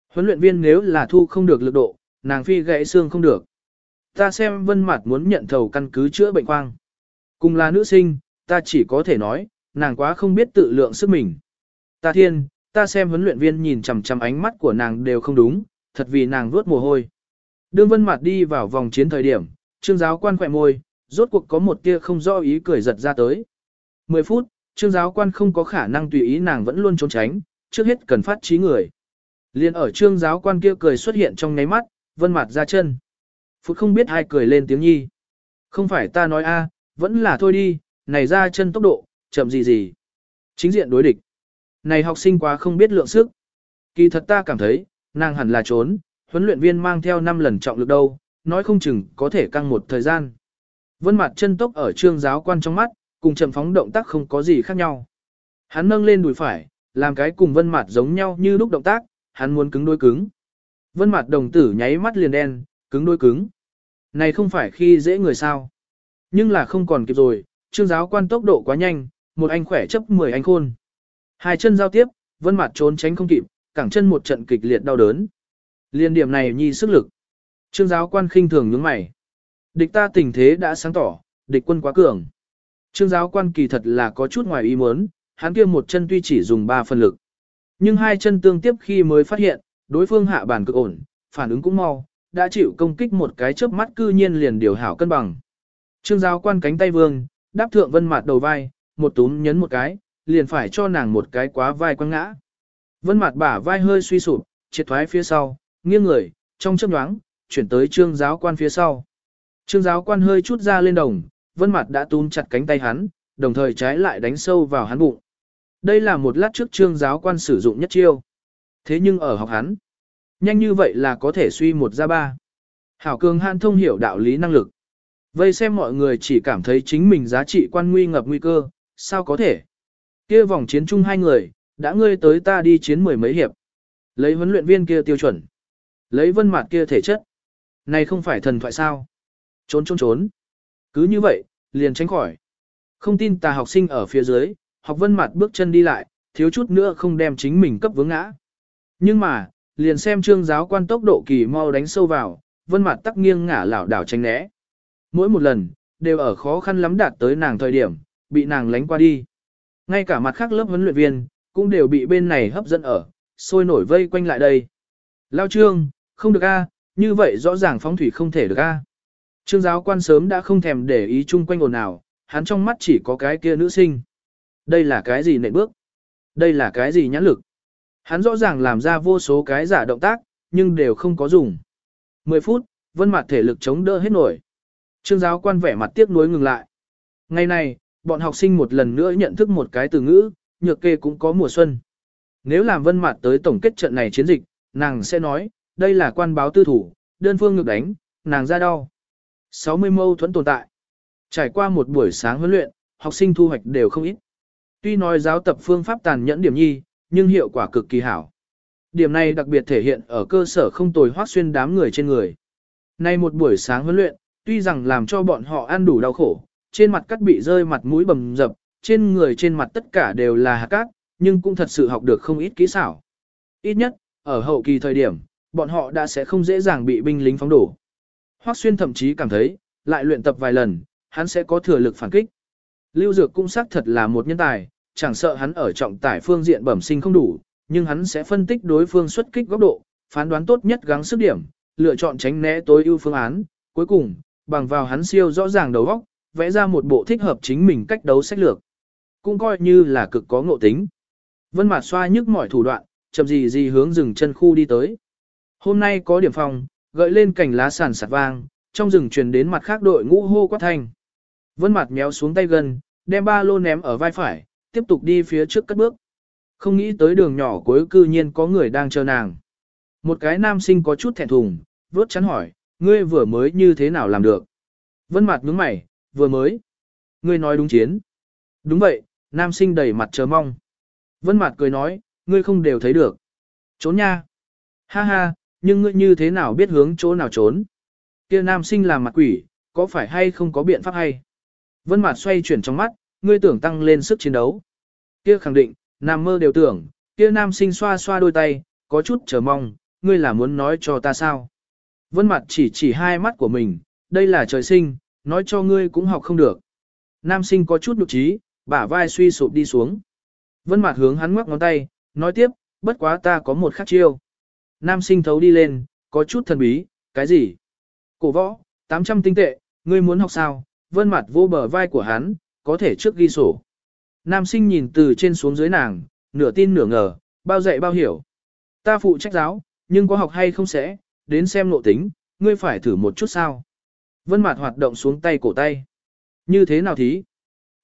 Huấn luyện viên nếu là thu không được lực độ, nàng phi gãy xương không được. Ta xem vân mặt muốn nhận thầu căn cứ chữa bệnh quang Cùng là nữ sinh, ta chỉ có thể nói, nàng quá không biết tự lượng sức mình. Ta thiên, ta xem huấn luyện viên nhìn chằm chằm ánh mắt của nàng đều không đúng, thật vì nàng vuốt mồ hôi. Đương vân mặt đi vào vòng chiến thời điểm, trương giáo quan khỏe môi, rốt cuộc có một tia không do ý cười giật ra tới. 10 phút, trương giáo quan không có khả năng tùy ý nàng vẫn luôn trốn tránh, trước hết cần phát trí người. Liên ở trương giáo quan kia cười xuất hiện trong ngáy mắt, vân mặt ra chân. Phút không biết ai cười lên tiếng nhi. Không phải ta nói a, vẫn là thôi đi, này ra chân tốc độ, chậm gì gì. Chính diện đối địch. Này học sinh quá không biết lượng sức. Kỳ thật ta cảm thấy, nàng hẳn là trốn, huấn luyện viên mang theo 5 lần trọng lực đâu, nói không chừng có thể căng một thời gian. Vân mặt chân tốc ở trương giáo quan trong mắt, cùng chậm phóng động tác không có gì khác nhau. Hắn nâng lên đùi phải, làm cái cùng vân mặt giống nhau như lúc động tác, hắn muốn cứng đôi cứng. Vân mặt đồng tử nháy mắt liền đen, cứng đôi cứng. Này không phải khi dễ người sao. Nhưng là không còn kịp rồi, trương giáo quan tốc độ quá nhanh, một anh khỏe chấp 10 anh khôn. Hai chân giao tiếp, vân mặt trốn tránh không kịp, cẳng chân một trận kịch liệt đau đớn. Liên điểm này nhi sức lực. Trương giáo quan khinh thường nhướng mày. Địch ta tình thế đã sáng tỏ, địch quân quá cường. Trương giáo quan kỳ thật là có chút ngoài ý muốn, hắn kia một chân tuy chỉ dùng 3 phần lực. Nhưng hai chân tương tiếp khi mới phát hiện, đối phương hạ bản cực ổn, phản ứng cũng mau, đã chịu công kích một cái chớp mắt cư nhiên liền điều hảo cân bằng. Trương giáo quan cánh tay vương, đáp thượng vân mặt đầu vai, một túm nhấn một cái, liền phải cho nàng một cái quá vai quăng ngã. Vân mặt bả vai hơi suy sụp, triệt thoái phía sau, nghiêng người, trong chớp nhoáng, chuyển tới trương giáo quan phía sau. Trương giáo quan hơi chút ra lên đồng, vân mặt đã túm chặt cánh tay hắn, đồng thời trái lại đánh sâu vào hắn bụng. Đây là một lát trước trương giáo quan sử dụng nhất chiêu. Thế nhưng ở học hắn, nhanh như vậy là có thể suy một ra ba. Hảo cường han thông hiểu đạo lý năng lực. Vây xem mọi người chỉ cảm thấy chính mình giá trị quan nguy ngập nguy cơ, sao có thể? Kia vòng chiến chung hai người, đã ngươi tới ta đi chiến mười mấy hiệp. Lấy huấn luyện viên kia tiêu chuẩn. Lấy vân mặt kia thể chất. Này không phải thần thoại sao? Trốn trốn trốn. Cứ như vậy, liền tránh khỏi. Không tin tà học sinh ở phía dưới, học vân mặt bước chân đi lại, thiếu chút nữa không đem chính mình cấp vướng ngã. Nhưng mà, liền xem trương giáo quan tốc độ kỳ mau đánh sâu vào, vân mặt tắc nghiêng ngả lảo đảo tránh né. Mỗi một lần, đều ở khó khăn lắm đạt tới nàng thời điểm, bị nàng lánh qua đi. Ngay cả mặt khác lớp huấn luyện viên, cũng đều bị bên này hấp dẫn ở, sôi nổi vây quanh lại đây. Lao trương, không được a, như vậy rõ ràng phóng thủy không thể được a. Trương giáo quan sớm đã không thèm để ý chung quanh ồn nào, hắn trong mắt chỉ có cái kia nữ sinh. Đây là cái gì nệ bước? Đây là cái gì nhãn lực? Hắn rõ ràng làm ra vô số cái giả động tác, nhưng đều không có dùng. 10 phút, vân mặt thể lực chống đỡ hết nổi. Trương giáo quan vẻ mặt tiếc nuối ngừng lại. Ngày này, bọn học sinh một lần nữa nhận thức một cái từ ngữ, nhược kê cũng có mùa xuân. Nếu làm vân mặt tới tổng kết trận này chiến dịch, nàng sẽ nói, đây là quan báo tư thủ, đơn phương ngược đánh, nàng ra đau. 60 mâu thuẫn tồn tại. Trải qua một buổi sáng huấn luyện, học sinh thu hoạch đều không ít. Tuy nói giáo tập phương pháp tàn nhẫn điểm nhi, nhưng hiệu quả cực kỳ hảo. Điểm này đặc biệt thể hiện ở cơ sở không tồi hoác xuyên đám người trên người. Nay một buổi sáng huấn luyện, tuy rằng làm cho bọn họ ăn đủ đau khổ, trên mặt cắt bị rơi mặt mũi bầm dập, trên người trên mặt tất cả đều là hạt cát, nhưng cũng thật sự học được không ít kỹ xảo. Ít nhất, ở hậu kỳ thời điểm, bọn họ đã sẽ không dễ dàng bị binh lính phóng đổ. Hoắc Xuyên thậm chí cảm thấy, lại luyện tập vài lần, hắn sẽ có thừa lực phản kích. Lưu Dược cũng xác thật là một nhân tài, chẳng sợ hắn ở trọng tải phương diện bẩm sinh không đủ, nhưng hắn sẽ phân tích đối phương xuất kích góc độ, phán đoán tốt nhất gắng sức điểm, lựa chọn tránh né tối ưu phương án, cuối cùng, bằng vào hắn siêu rõ ràng đầu óc, vẽ ra một bộ thích hợp chính mình cách đấu sách lược. Cũng coi như là cực có ngộ tính. Vân Mạt xoa nhức mọi thủ đoạn, chậm gì gì hướng rừng chân khu đi tới. Hôm nay có điểm phòng, gợi lên cành lá sàn sạt vang, trong rừng truyền đến mặt khác đội ngũ hô quát thanh. Vân Mạt méo xuống tay gần, đem ba lô ném ở vai phải, tiếp tục đi phía trước cất bước. Không nghĩ tới đường nhỏ cuối cư nhiên có người đang chờ nàng. Một cái nam sinh có chút thẹn thùng, vớt chắn hỏi, ngươi vừa mới như thế nào làm được? Vân mặt nhướng mày, vừa mới. Ngươi nói đúng chiến. Đúng vậy, nam sinh đầy mặt chờ mong. Vân mặt cười nói, ngươi không đều thấy được. Trốn nha. Ha ha, nhưng ngươi như thế nào biết hướng chỗ nào trốn? Kia nam sinh làm mặt quỷ, có phải hay không có biện pháp hay? Vân mặt xoay chuyển trong mắt, ngươi tưởng tăng lên sức chiến đấu. Kia khẳng định, nam mơ đều tưởng, kia nam sinh xoa xoa đôi tay, có chút chờ mong, ngươi là muốn nói cho ta sao? Vân mặt chỉ chỉ hai mắt của mình, đây là trời sinh, nói cho ngươi cũng học không được. Nam sinh có chút nhục trí, bả vai suy sụp đi xuống. Vân mạt hướng hắn ngoắc ngón tay, nói tiếp, bất quá ta có một khắc chiêu. Nam sinh thấu đi lên, có chút thần bí, cái gì? Cổ võ, 800 tinh tệ, ngươi muốn học sao? Vân mạt vô bờ vai của hắn, có thể trước ghi sổ. Nam sinh nhìn từ trên xuống dưới nàng, nửa tin nửa ngờ, bao dạy bao hiểu. Ta phụ trách giáo, nhưng có học hay không sẽ, đến xem nội tính, ngươi phải thử một chút sao. Vân Mạt hoạt động xuống tay cổ tay. Như thế nào thí?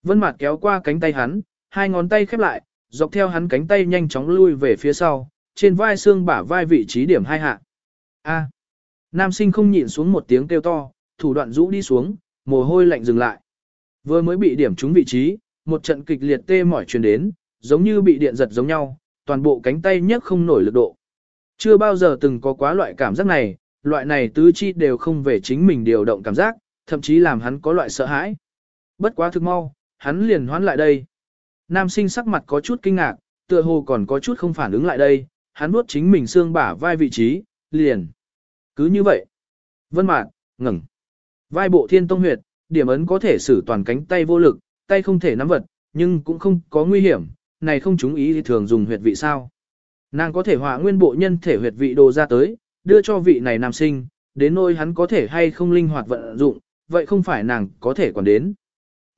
Vân Mạt kéo qua cánh tay hắn, hai ngón tay khép lại, dọc theo hắn cánh tay nhanh chóng lui về phía sau, trên vai xương bả vai vị trí điểm hai hạ. A. Nam sinh không nhịn xuống một tiếng kêu to, thủ đoạn rũ đi xuống, mồ hôi lạnh dừng lại. Vừa mới bị điểm trúng vị trí, một trận kịch liệt tê mỏi truyền đến, giống như bị điện giật giống nhau, toàn bộ cánh tay nhấc không nổi lực độ. Chưa bao giờ từng có quá loại cảm giác này, loại này tứ chi đều không về chính mình điều động cảm giác, thậm chí làm hắn có loại sợ hãi. Bất quá thực mau, hắn liền hoán lại đây. Nam sinh sắc mặt có chút kinh ngạc, tựa hồ còn có chút không phản ứng lại đây, hắn nuốt chính mình xương bả vai vị trí, liền. Cứ như vậy. Vân mạn, ngẩng. Vai bộ thiên tông huyệt, điểm ấn có thể sử toàn cánh tay vô lực, tay không thể nắm vật, nhưng cũng không có nguy hiểm, này không chúng ý thì thường dùng huyệt vị sao. Nàng có thể họa nguyên bộ nhân thể huyệt vị đồ ra tới, đưa cho vị này nam sinh, đến nỗi hắn có thể hay không linh hoạt vận dụng, vậy không phải nàng có thể quản đến.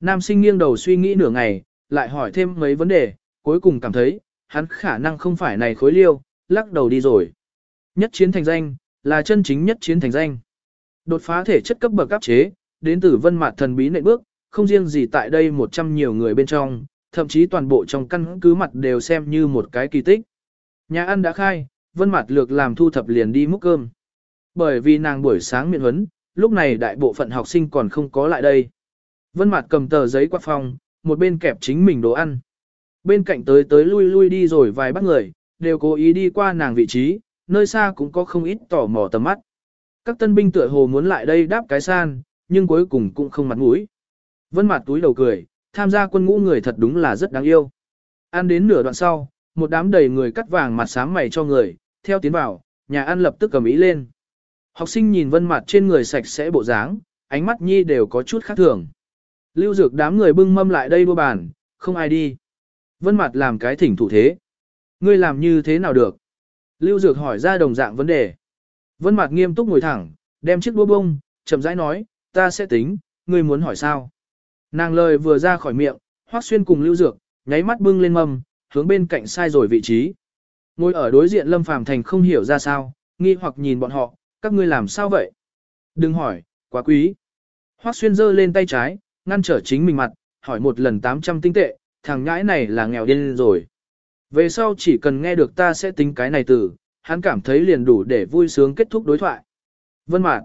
Nam sinh nghiêng đầu suy nghĩ nửa ngày, lại hỏi thêm mấy vấn đề, cuối cùng cảm thấy, hắn khả năng không phải này khối liêu, lắc đầu đi rồi. Nhất chiến thành danh, là chân chính nhất chiến thành danh. Đột phá thể chất cấp bậc áp chế, đến từ vân mạt thần bí nện bước, không riêng gì tại đây 100 nhiều người bên trong, thậm chí toàn bộ trong căn cứ mặt đều xem như một cái kỳ tích. Nhà ăn đã khai, vân mặt lược làm thu thập liền đi múc cơm. Bởi vì nàng buổi sáng miệng huấn, lúc này đại bộ phận học sinh còn không có lại đây. Vân mặt cầm tờ giấy qua phòng, một bên kẹp chính mình đồ ăn. Bên cạnh tới tới lui lui đi rồi vài bác người, đều cố ý đi qua nàng vị trí, nơi xa cũng có không ít tỏ mò tầm mắt. Các tân binh tựa hồ muốn lại đây đáp cái san, nhưng cuối cùng cũng không mặt mũi. Vân mặt túi đầu cười, tham gia quân ngũ người thật đúng là rất đáng yêu. Ăn đến nửa đoạn sau, một đám đầy người cắt vàng mặt sáng mày cho người, theo tiến vào, nhà ăn lập tức cầm ý lên. Học sinh nhìn vân mặt trên người sạch sẽ bộ dáng, ánh mắt nhi đều có chút khác thường. Lưu dược đám người bưng mâm lại đây đua bàn, không ai đi. Vân mặt làm cái thỉnh thủ thế. Ngươi làm như thế nào được? Lưu dược hỏi ra đồng dạng vấn đề. Vân mặt nghiêm túc ngồi thẳng, đem chiếc đua bông, chậm rãi nói, ta sẽ tính, ngươi muốn hỏi sao? Nàng lời vừa ra khỏi miệng, hoác Xuyên cùng Lưu Dược, nháy mắt bưng lên mâm, hướng bên cạnh sai rồi vị trí. Ngồi ở đối diện Lâm Phàm Thành không hiểu ra sao, nghi hoặc nhìn bọn họ, các ngươi làm sao vậy? Đừng hỏi, quá quý. Hoắc Xuyên giơ lên tay trái, ngăn trở chính mình mặt, hỏi một lần 800 tinh tệ, thằng nhãi này là nghèo điên rồi. Về sau chỉ cần nghe được ta sẽ tính cái này từ, hắn cảm thấy liền đủ để vui sướng kết thúc đối thoại. Vân Mạt.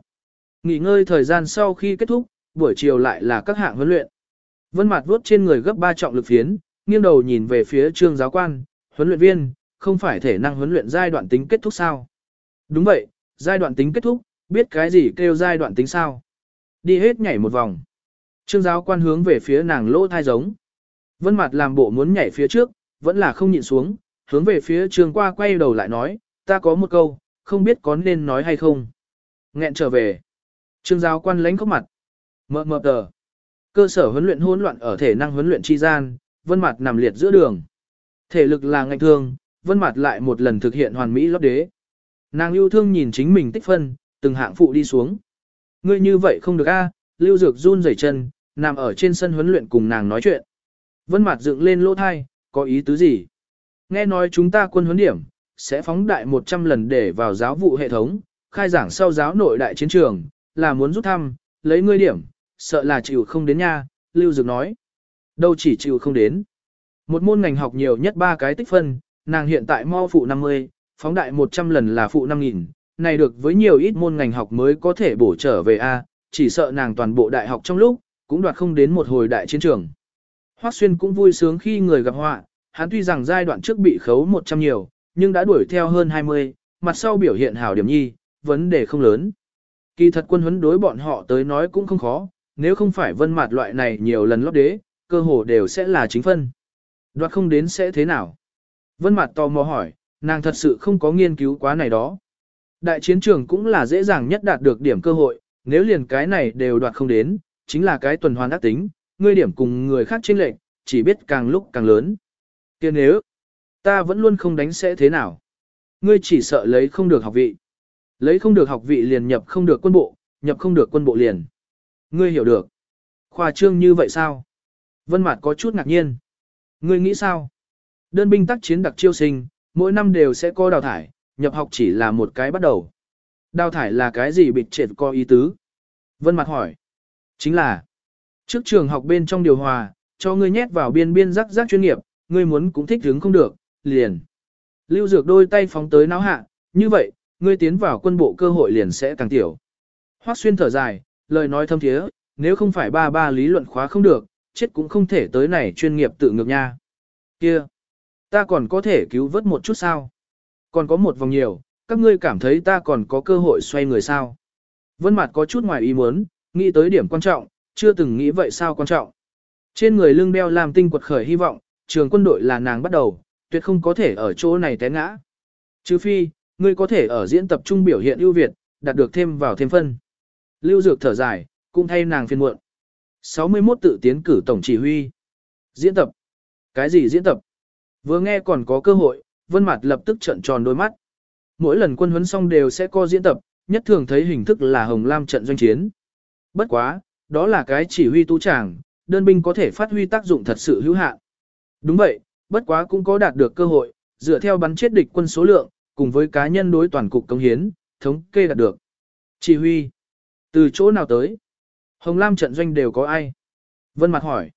Nghỉ ngơi thời gian sau khi kết thúc, buổi chiều lại là các hạng huấn luyện. Vân Mạt vuốt trên người gấp ba trọng lực phiến, nghiêng đầu nhìn về phía Trương giáo quan, huấn luyện viên, không phải thể năng huấn luyện giai đoạn tính kết thúc sao? Đúng vậy, giai đoạn tính kết thúc, biết cái gì kêu giai đoạn tính sao? Đi hết nhảy một vòng. Trương giáo quan hướng về phía nàng lỗ thai giống. Vân Mạt làm bộ muốn nhảy phía trước, vẫn là không nhịn xuống, hướng về phía Trương qua quay đầu lại nói, ta có một câu, không biết có nên nói hay không. Nghẹn trở về. Trương giáo quan lánh khóc mặt. Mờ mờ tờ. Cơ sở huấn luyện hỗn loạn ở thể năng huấn luyện chi gian, Vân Mạt nằm liệt giữa đường. Thể lực là ngạnh thương, Vân mặt lại một lần thực hiện hoàn mỹ lót đế. Nàng yêu thương nhìn chính mình tích phân, từng hạng phụ đi xuống. Ngươi như vậy không được a, Lưu Dược run rẩy chân, nằm ở trên sân huấn luyện cùng nàng nói chuyện. Vân Mạt dựng lên lỗ tai, có ý tứ gì? Nghe nói chúng ta quân huấn điểm, sẽ phóng đại 100 lần để vào giáo vụ hệ thống, khai giảng sau giáo nội đại chiến trường, là muốn rút thăm, lấy ngươi điểm, sợ là chịu không đến nha, Lưu Dược nói. Đâu chỉ chịu không đến. Một môn ngành học nhiều nhất ba cái tích phân, nàng hiện tại mo phụ 50, phóng đại 100 lần là phụ 5.000, này được với nhiều ít môn ngành học mới có thể bổ trở về A, chỉ sợ nàng toàn bộ đại học trong lúc, cũng đoạt không đến một hồi đại chiến trường. Hoắc Xuyên cũng vui sướng khi người gặp họa, hắn tuy rằng giai đoạn trước bị khấu 100 nhiều, nhưng đã đuổi theo hơn 20, mặt sau biểu hiện hảo điểm nhi, vấn đề không lớn. Kỳ thật quân huấn đối bọn họ tới nói cũng không khó, nếu không phải vân mặt loại này nhiều lần lót đế, cơ hồ đều sẽ là chính phân. Đoạt không đến sẽ thế nào? Vân Mạt tò mò hỏi, nàng thật sự không có nghiên cứu quá này đó. Đại chiến trường cũng là dễ dàng nhất đạt được điểm cơ hội, nếu liền cái này đều đoạt không đến, chính là cái tuần hoàn ác tính, ngươi điểm cùng người khác chênh lệch, chỉ biết càng lúc càng lớn. kia nếu, ta vẫn luôn không đánh sẽ thế nào? Ngươi chỉ sợ lấy không được học vị. Lấy không được học vị liền nhập không được quân bộ, nhập không được quân bộ liền. Ngươi hiểu được. Khoa trương như vậy sao? Vân Mạt có chút ngạc nhiên. Ngươi nghĩ sao? Đơn binh tác chiến đặc chiêu sinh, mỗi năm đều sẽ có đào thải, nhập học chỉ là một cái bắt đầu. Đào thải là cái gì bịt trệt có ý tứ? Vân mặt hỏi. Chính là, trước trường học bên trong điều hòa, cho ngươi nhét vào biên biên rắc rắc chuyên nghiệp, ngươi muốn cũng thích hứng không được, liền. Lưu Dược đôi tay phóng tới náo hạ, như vậy, ngươi tiến vào quân bộ cơ hội liền sẽ càng tiểu. Hoắc Xuyên thở dài, lời nói thâm thiế, nếu không phải ba ba lý luận khóa không được, chết cũng không thể tới này chuyên nghiệp tự ngược nha. Kia, ta còn có thể cứu vớt một chút sao? Còn có một vòng nhiều, các ngươi cảm thấy ta còn có cơ hội xoay người sao? Vân Mạt có chút ngoài ý muốn, nghĩ tới điểm quan trọng, chưa từng nghĩ vậy sao quan trọng. Trên người lưng đeo làm tinh quật khởi hy vọng, trường quân đội là nàng bắt đầu, tuyệt không có thể ở chỗ này té ngã. Trừ phi, ngươi có thể ở diễn tập trung biểu hiện ưu việt, đạt được thêm vào thêm phân. Lưu Dược thở dài, cũng thay nàng phiền muộn. 61 tự tiến cử tổng chỉ huy. Diễn tập. Cái gì diễn tập? Vừa nghe còn có cơ hội, Vân Mạt lập tức trợn tròn đôi mắt. Mỗi lần quân huấn xong đều sẽ có diễn tập, nhất thường thấy hình thức là Hồng Lam trận doanh chiến. Bất quá, đó là cái chỉ huy tu chàng, đơn binh có thể phát huy tác dụng thật sự hữu hạn. Đúng vậy, bất quá cũng có đạt được cơ hội, dựa theo bắn chết địch quân số lượng, cùng với cá nhân đối toàn cục công hiến, thống kê đạt được. Chỉ huy. Từ chỗ nào tới? Hồng Lam trận doanh đều có ai? Vân Mạc hỏi.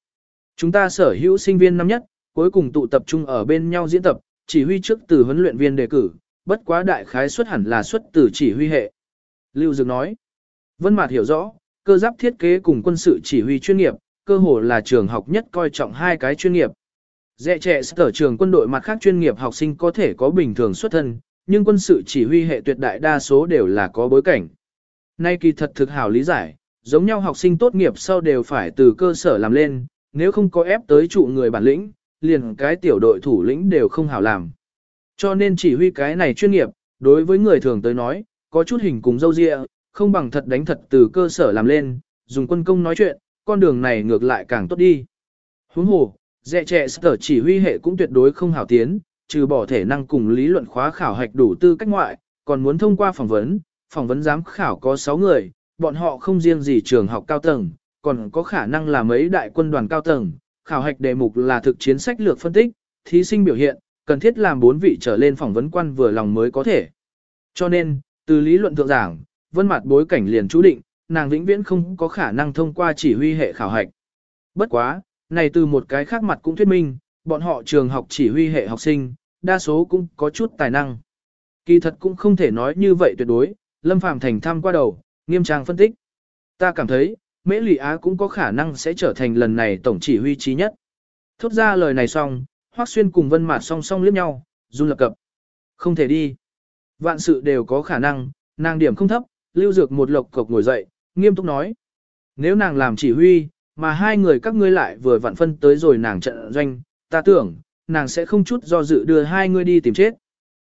Chúng ta sở hữu sinh viên năm nhất, cuối cùng tụ tập trung ở bên nhau diễn tập, chỉ huy trước từ huấn luyện viên đề cử, bất quá đại khái xuất hẳn là xuất từ chỉ huy hệ. Lưu Dược nói. Vân Mạt hiểu rõ, cơ giáp thiết kế cùng quân sự chỉ huy chuyên nghiệp, cơ hồ là trường học nhất coi trọng hai cái chuyên nghiệp. Dẹ trẻ sở trường quân đội mặt khác chuyên nghiệp học sinh có thể có bình thường xuất thân, nhưng quân sự chỉ huy hệ tuyệt đại đa số đều là có bối cảnh. Nay kỳ thật thực hảo lý giải, giống nhau học sinh tốt nghiệp sau đều phải từ cơ sở làm lên, nếu không có ép tới trụ người bản lĩnh, liền cái tiểu đội thủ lĩnh đều không hảo làm. Cho nên chỉ huy cái này chuyên nghiệp, đối với người thường tới nói, có chút hình cùng dâu dịa, không bằng thật đánh thật từ cơ sở làm lên, dùng quân công nói chuyện, con đường này ngược lại càng tốt đi. Huống hồ, dẹ trẻ sở chỉ huy hệ cũng tuyệt đối không hảo tiến, trừ bỏ thể năng cùng lý luận khóa khảo hạch đủ tư cách ngoại, còn muốn thông qua phỏng vấn, phỏng vấn giám khảo có 6 người, bọn họ không riêng gì trường học cao tầng, còn có khả năng là mấy đại quân đoàn cao tầng, khảo hạch đề mục là thực chiến sách lược phân tích, thí sinh biểu hiện, cần thiết làm bốn vị trở lên phỏng vấn quan vừa lòng mới có thể. Cho nên, từ lý luận thượng giảng, vân mặt bối cảnh liền chú định, nàng vĩnh viễn không có khả năng thông qua chỉ huy hệ khảo hạch. Bất quá, này từ một cái khác mặt cũng thuyết minh, bọn họ trường học chỉ huy hệ học sinh, đa số cũng có chút tài năng. Kỳ thật cũng không thể nói như vậy tuyệt đối, Lâm Phàm thành thăm qua đầu, nghiêm trang phân tích. Ta cảm thấy, Mễ Lị Á cũng có khả năng sẽ trở thành lần này tổng chỉ huy trí nhất. Thốt ra lời này xong, Hoắc Xuyên cùng Vân Mạt song song liếc nhau, run lập cập. Không thể đi. Vạn sự đều có khả năng, nàng điểm không thấp, Lưu Dược một lộc cộc ngồi dậy, nghiêm túc nói. Nếu nàng làm chỉ huy, mà hai người các ngươi lại vừa vặn phân tới rồi nàng trận doanh, ta tưởng, nàng sẽ không chút do dự đưa hai ngươi đi tìm chết.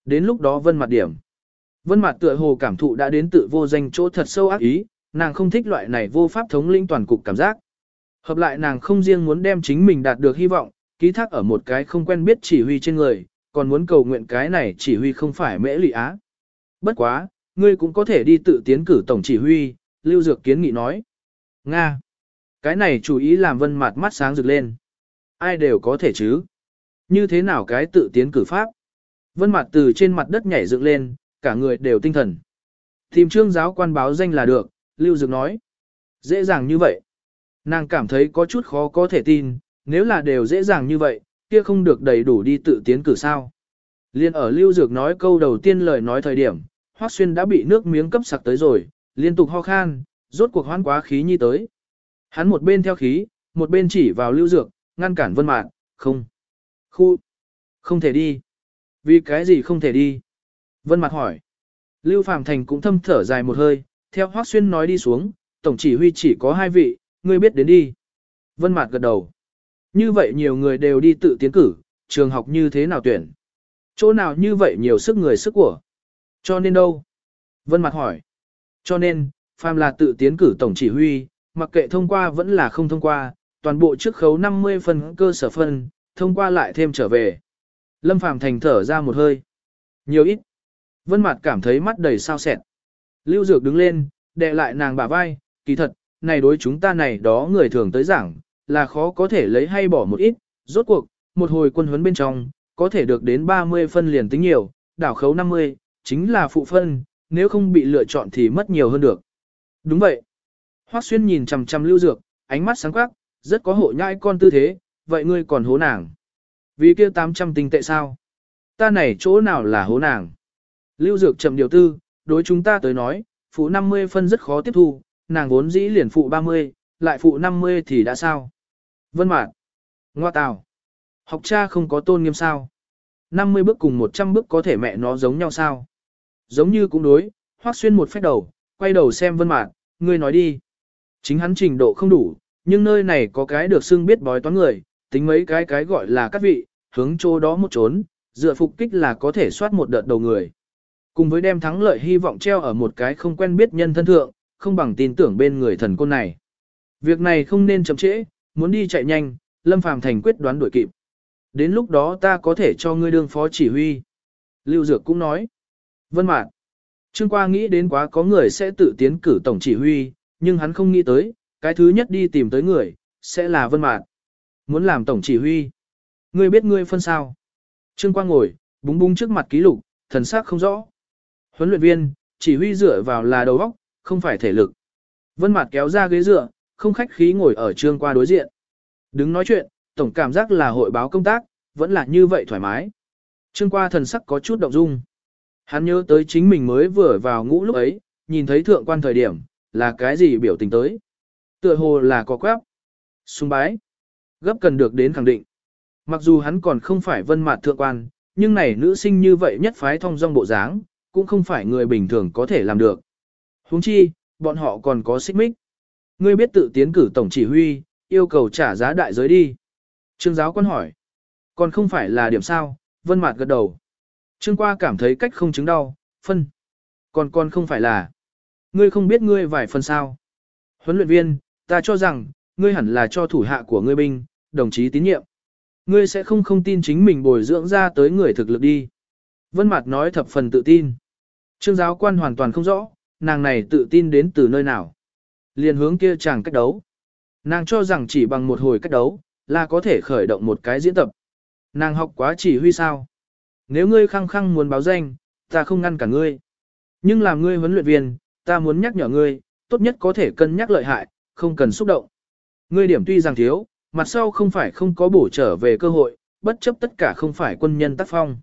Đến lúc đó Vân Mạt điểm. Vân Mạt tựa hồ cảm thụ đã đến tự vô danh chỗ thật sâu ác ý, nàng không thích loại này vô pháp thống lĩnh toàn cục cảm giác. Hợp lại nàng không riêng muốn đem chính mình đạt được hy vọng, ký thác ở một cái không quen biết chỉ huy trên người, còn muốn cầu nguyện cái này chỉ huy không phải mễ lị á. Bất quá, ngươi cũng có thể đi tự tiến cử tổng chỉ huy, Lưu Dược kiến nghị nói. Nga. Cái này chủ ý làm vân mặt mắt sáng rực lên. Ai đều có thể chứ. Như thế nào cái tự tiến cử pháp? Vân mặt từ trên mặt đất nhảy dựng lên, cả người đều tinh thần. Tìm trương giáo quan báo danh là được, Lưu Dược nói. Dễ dàng như vậy. Nàng cảm thấy có chút khó có thể tin, nếu là đều dễ dàng như vậy, kia không được đầy đủ đi tự tiến cử sao. Liên ở Lưu Dược nói câu đầu tiên lời nói thời điểm, Hoắc Xuyên đã bị nước miếng cấp sặc tới rồi, liên tục ho khan, rốt cuộc hoan quá khí nhi tới. Hắn một bên theo khí, một bên chỉ vào Lưu Dược, ngăn cản Vân Mạn, không. Khu. Không thể đi. Vì cái gì không thể đi? Vân Mạn hỏi. Lưu Phạm Thành cũng thâm thở dài một hơi, theo Hoắc Xuyên nói đi xuống, tổng chỉ huy chỉ có hai vị, ngươi biết đến đi. Vân Mạt gật đầu. Như vậy nhiều người đều đi tự tiến cử, trường học như thế nào tuyển? Chỗ nào như vậy nhiều sức người sức của? Cho nên đâu? Vân Mạt hỏi. Cho nên, phàm là tự tiến cử tổng chỉ huy, mặc kệ thông qua vẫn là không thông qua, toàn bộ trước khấu 50 phần cơ sở phân, thông qua lại thêm trở về. Lâm Phàm thành thở ra một hơi. Nhiều ít. Vân Mạt cảm thấy mắt đầy sao sẹn. Lưu Dược đứng lên, đè lại nàng bả vai, kỳ thật, này đối chúng ta này đó người thường tới giảng, là khó có thể lấy hay bỏ một ít, rốt cuộc, một hồi quân huấn bên trong, có thể được đến 30 phân liền tính nhiều, đảo khấu 50, chính là phụ phân, nếu không bị lựa chọn thì mất nhiều hơn được. Đúng vậy. Hoắc Xuyên nhìn chằm chằm Lưu Dược, ánh mắt sáng quắc, rất có hộ nhãi con tư thế, vậy ngươi còn hố nàng. Vì kia 800 tinh tệ sao? Ta này chỗ nào là hố nàng? Lưu Dược trầm điều tư, đối chúng ta tới nói, phụ 50 phân rất khó tiếp thu, nàng vốn dĩ liền phụ 30, lại phụ 50 thì đã sao? Vân Mạt. Ngoa tào. Học cha không có tôn nghiêm sao? 50 bước cùng 100 bước có thể mẹ nó giống nhau sao? Giống như cũng đối, Hoắc Xuyên một phép đầu, quay đầu xem Vân Mạt, ngươi nói đi. Chính hắn trình độ không đủ, nhưng nơi này có cái được xưng biết bói toán người, tính mấy cái cái gọi là các vị, hướng chỗ đó một trốn, dựa phục kích là có thể soát một đợt đầu người. Cùng với đem thắng lợi hy vọng treo ở một cái không quen biết nhân thân thượng, không bằng tin tưởng bên người thần côn này. Việc này không nên chậm trễ, muốn đi chạy nhanh, Lâm Phàm Thành quyết đoán đuổi kịp. Đến lúc đó ta có thể cho ngươi đương phó chỉ huy. Lưu Dược cũng nói. Vân Mạn. Trương Qua nghĩ đến quá có người sẽ tự tiến cử tổng chỉ huy, nhưng hắn không nghĩ tới, cái thứ nhất đi tìm tới người, sẽ là Vân Mạn. Muốn làm tổng chỉ huy. Ngươi biết ngươi phân sao. Trương Quang ngồi, búng búng trước mặt ký lục, thần sắc không rõ. Huấn luyện viên, chỉ huy dựa vào là đầu óc, không phải thể lực. Vân Mạt kéo ra ghế dựa, không khách khí ngồi ở trương qua đối diện. Đứng nói chuyện, tổng cảm giác là hội báo công tác, vẫn là như vậy thoải mái. Trương qua thần sắc có chút động dung. Hắn nhớ tới chính mình mới vừa vào ngũ lúc ấy, nhìn thấy thượng quan thời điểm, là cái gì biểu tình tới. Tựa hồ là có quép. Xung bái. Gấp cần được đến khẳng định. Mặc dù hắn còn không phải vân mạt thượng quan, nhưng này nữ sinh như vậy nhất phái thông dong bộ dáng, cũng không phải người bình thường có thể làm được. Huống chi, bọn họ còn có xích mích. Ngươi biết tự tiến cử tổng chỉ huy, yêu cầu trả giá đại giới đi. Trương giáo quân hỏi. Còn không phải là điểm sao, vân mạt gật đầu. Trương qua cảm thấy cách không chứng đau, phân. Còn còn không phải là. Ngươi không biết ngươi vài phần sao. Huấn luyện viên, ta cho rằng, ngươi hẳn là cho thủ hạ của ngươi binh, đồng chí tín nhiệm. Ngươi sẽ không không tin chính mình bồi dưỡng ra tới người thực lực đi. Vân Mạt nói thập phần tự tin. Trương giáo quan hoàn toàn không rõ, nàng này tự tin đến từ nơi nào. Liền hướng kia chàng cách đấu. Nàng cho rằng chỉ bằng một hồi cách đấu, là có thể khởi động một cái diễn tập. Nàng học quá chỉ huy sao. Nếu ngươi khăng khăng muốn báo danh, ta không ngăn cả ngươi. Nhưng làm ngươi huấn luyện viên, ta muốn nhắc nhở ngươi, tốt nhất có thể cân nhắc lợi hại, không cần xúc động. Ngươi điểm tuy rằng thiếu, mặt sau không phải không có bổ trở về cơ hội, bất chấp tất cả không phải quân nhân tác phong.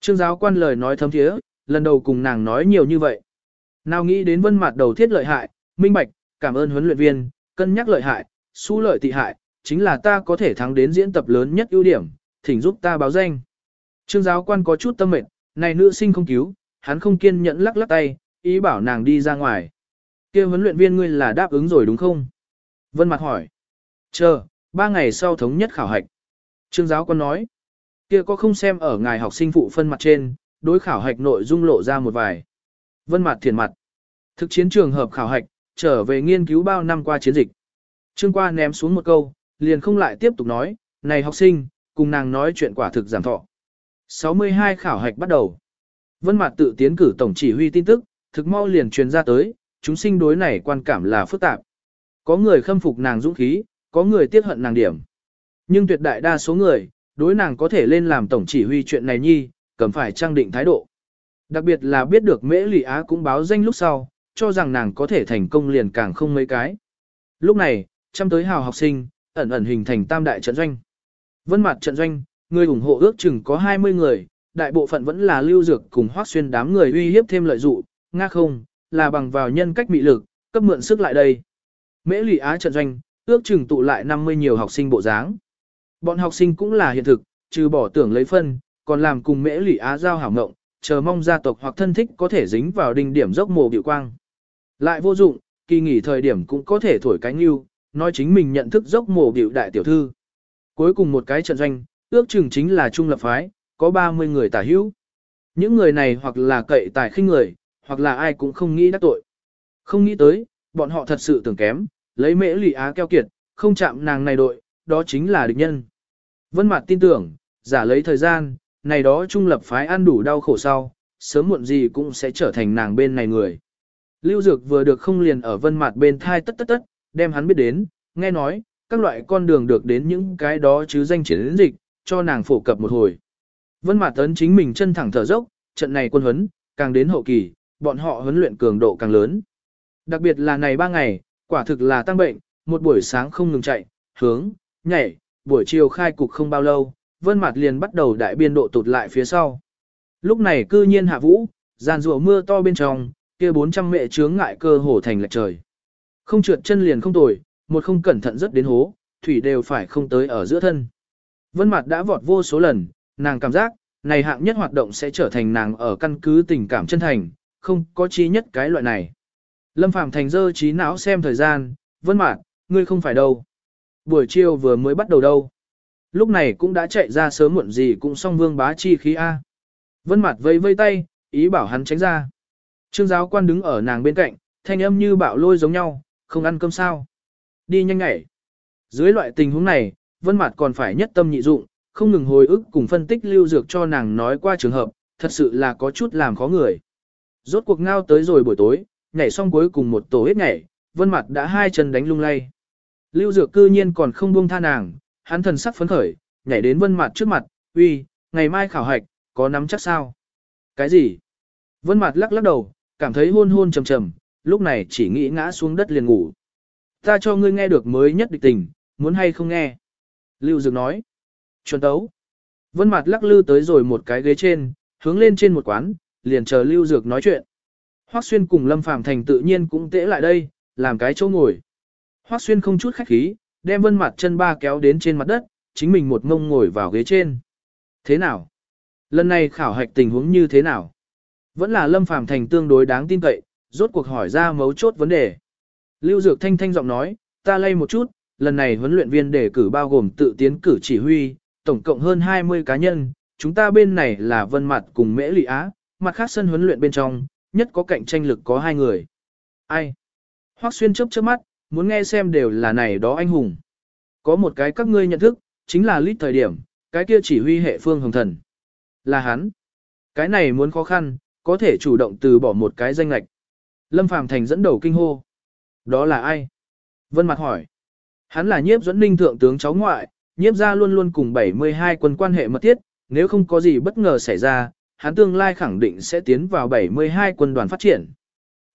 Trương giáo quan lời nói thấm thiế, lần đầu cùng nàng nói nhiều như vậy. Nào nghĩ đến vân mặt đầu thiết lợi hại, minh bạch, cảm ơn huấn luyện viên, cân nhắc lợi hại, su lợi tị hại, chính là ta có thể thắng đến diễn tập lớn nhất ưu điểm, thỉnh giúp ta báo danh. Trương giáo quan có chút tâm mệt, này nữ sinh không cứu, hắn không kiên nhẫn lắc lắc tay, ý bảo nàng đi ra ngoài. kia huấn luyện viên ngươi là đáp ứng rồi đúng không? Vân mặt hỏi. Chờ, ba ngày sau thống nhất khảo hạch. Trương giáo quan nói. kia có không xem ở ngài học sinh phụ phân mặt trên, đối khảo hạch nội dung lộ ra một vài. Vân mặt thiền mặt. Thực chiến trường hợp khảo hạch, trở về nghiên cứu bao năm qua chiến dịch. Trương qua ném xuống một câu, liền không lại tiếp tục nói, này học sinh, cùng nàng nói chuyện quả thực giảm thọ. 62 khảo hạch bắt đầu. Vân mặt tự tiến cử tổng chỉ huy tin tức, thực mau liền truyền ra tới, chúng sinh đối này quan cảm là phức tạp. Có người khâm phục nàng dũng khí, có người tiếc hận nàng điểm. Nhưng tuyệt đại đa số người, đối nàng có thể lên làm tổng chỉ huy chuyện này nhi, cần phải trang định thái độ. Đặc biệt là biết được Mễ Lị Á cũng báo danh lúc sau, cho rằng nàng có thể thành công liền càng không mấy cái. Lúc này, trăm tới hào học sinh, ẩn ẩn hình thành tam đại trận doanh. Vân mặt trận doanh, người ủng hộ ước chừng có 20 người, đại bộ phận vẫn là lưu dược cùng hoác xuyên đám người uy hiếp thêm lợi dụ, nga không, là bằng vào nhân cách mị lực, cấp mượn sức lại đây. Mễ lụy á trận doanh, ước chừng tụ lại 50 nhiều học sinh bộ dáng. Bọn học sinh cũng là hiện thực, trừ bỏ tưởng lấy phân, còn làm cùng mễ lụy á giao hảo ngộng, chờ mong gia tộc hoặc thân thích có thể dính vào đỉnh điểm dốc mồ biểu quang. Lại vô dụng, kỳ nghỉ thời điểm cũng có thể thổi cánh yêu, nói chính mình nhận thức dốc mồ biểu đại tiểu thư. Cuối cùng một cái trận doanh, ước chừng chính là trung lập phái, có 30 người tả hữu. Những người này hoặc là cậy tài khinh người, hoặc là ai cũng không nghĩ đắc tội. Không nghĩ tới, bọn họ thật sự tưởng kém, lấy mễ lụy á keo kiệt, không chạm nàng này đội, đó chính là địch nhân. Vân Mạt tin tưởng, giả lấy thời gian, này đó trung lập phái ăn đủ đau khổ sau, sớm muộn gì cũng sẽ trở thành nàng bên này người. Lưu Dược vừa được không liền ở Vân mặt bên thai tất tất tất, đem hắn biết đến, nghe nói, các loại con đường được đến những cái đó chứ danh chiến dịch, cho nàng phổ cập một hồi. Vân Mạt Tấn chính mình chân thẳng thở dốc, trận này quân huấn, càng đến hậu kỳ, bọn họ huấn luyện cường độ càng lớn. Đặc biệt là này ba ngày, quả thực là tăng bệnh, một buổi sáng không ngừng chạy, hướng, nhảy, buổi chiều khai cục không bao lâu, Vân mặt liền bắt đầu đại biên độ tụt lại phía sau. Lúc này cư nhiên hạ vũ, giàn rùa mưa to bên trong, kia 400 mẹ chướng ngại cơ hồ thành lệch trời. Không trượt chân liền không tồi, một không cẩn thận rất đến hố, thủy đều phải không tới ở giữa thân. Vân mặt đã vọt vô số lần, nàng cảm giác, này hạng nhất hoạt động sẽ trở thành nàng ở căn cứ tình cảm chân thành, không có chi nhất cái loại này. Lâm Phàm thành dơ trí não xem thời gian, Vân Mạt, ngươi không phải đâu. Buổi chiều vừa mới bắt đầu đâu. Lúc này cũng đã chạy ra sớm muộn gì cũng xong vương bá chi khí A. Vân mặt vây vây tay, ý bảo hắn tránh ra. Trương giáo quan đứng ở nàng bên cạnh, thanh âm như bạo lôi giống nhau, không ăn cơm sao. Đi nhanh nhảy. Dưới loại tình huống này, Vân mặt còn phải nhất tâm nhị dụng, không ngừng hồi ức cùng phân tích lưu dược cho nàng nói qua trường hợp, thật sự là có chút làm khó người. Rốt cuộc ngao tới rồi buổi tối, nhảy xong cuối cùng một tổ hết nhảy, Vân mặt đã hai chân đánh lung lay. Lưu Dược cư nhiên còn không buông tha nàng, hắn thần sắc phấn khởi, nhảy đến Vân Mạt trước mặt, "Uy, ngày mai khảo hạch, có nắm chắc sao?" "Cái gì?" Vân Mạt lắc lắc đầu, cảm thấy hôn hôn trầm trầm, lúc này chỉ nghĩ ngã xuống đất liền ngủ. "Ta cho ngươi nghe được mới nhất địch tình, muốn hay không nghe?" Lưu Dược nói. Chuẩn tấu. Vân Mạt lắc lư tới rồi một cái ghế trên, hướng lên trên một quán, liền chờ Lưu Dược nói chuyện. Hoắc Xuyên cùng Lâm Phàm Thành tự nhiên cũng tễ lại đây, làm cái chỗ ngồi. Hoắc Xuyên không chút khách khí, đem Vân mặt chân ba kéo đến trên mặt đất, chính mình một ngông ngồi vào ghế trên. Thế nào? Lần này khảo hạch tình huống như thế nào? Vẫn là Lâm Phàm Thành tương đối đáng tin cậy, rốt cuộc hỏi ra mấu chốt vấn đề. Lưu Dược thanh thanh giọng nói, ta lay một chút, lần này huấn luyện viên đề cử bao gồm tự tiến cử chỉ huy, tổng cộng hơn 20 cá nhân, chúng ta bên này là Vân Mặt cùng Mễ Lị Á, mặt khác sân huấn luyện bên trong, nhất có cạnh tranh lực có hai người. Ai? Hoắc Xuyên chớp chớp mắt, muốn nghe xem đều là này đó anh hùng. Có một cái các ngươi nhận thức, chính là lít thời điểm, cái kia chỉ huy hệ phương hồng thần. Là hắn. Cái này muốn khó khăn, có thể chủ động từ bỏ một cái danh lạch. Lâm Phàm Thành dẫn đầu kinh hô. Đó là ai? Vân Mặt hỏi. Hắn là nhiếp dẫn ninh thượng tướng cháu ngoại, nhiếp ra luôn luôn cùng 72 quân quan hệ mật thiết, nếu không có gì bất ngờ xảy ra, hắn tương lai khẳng định sẽ tiến vào 72 quân đoàn phát triển.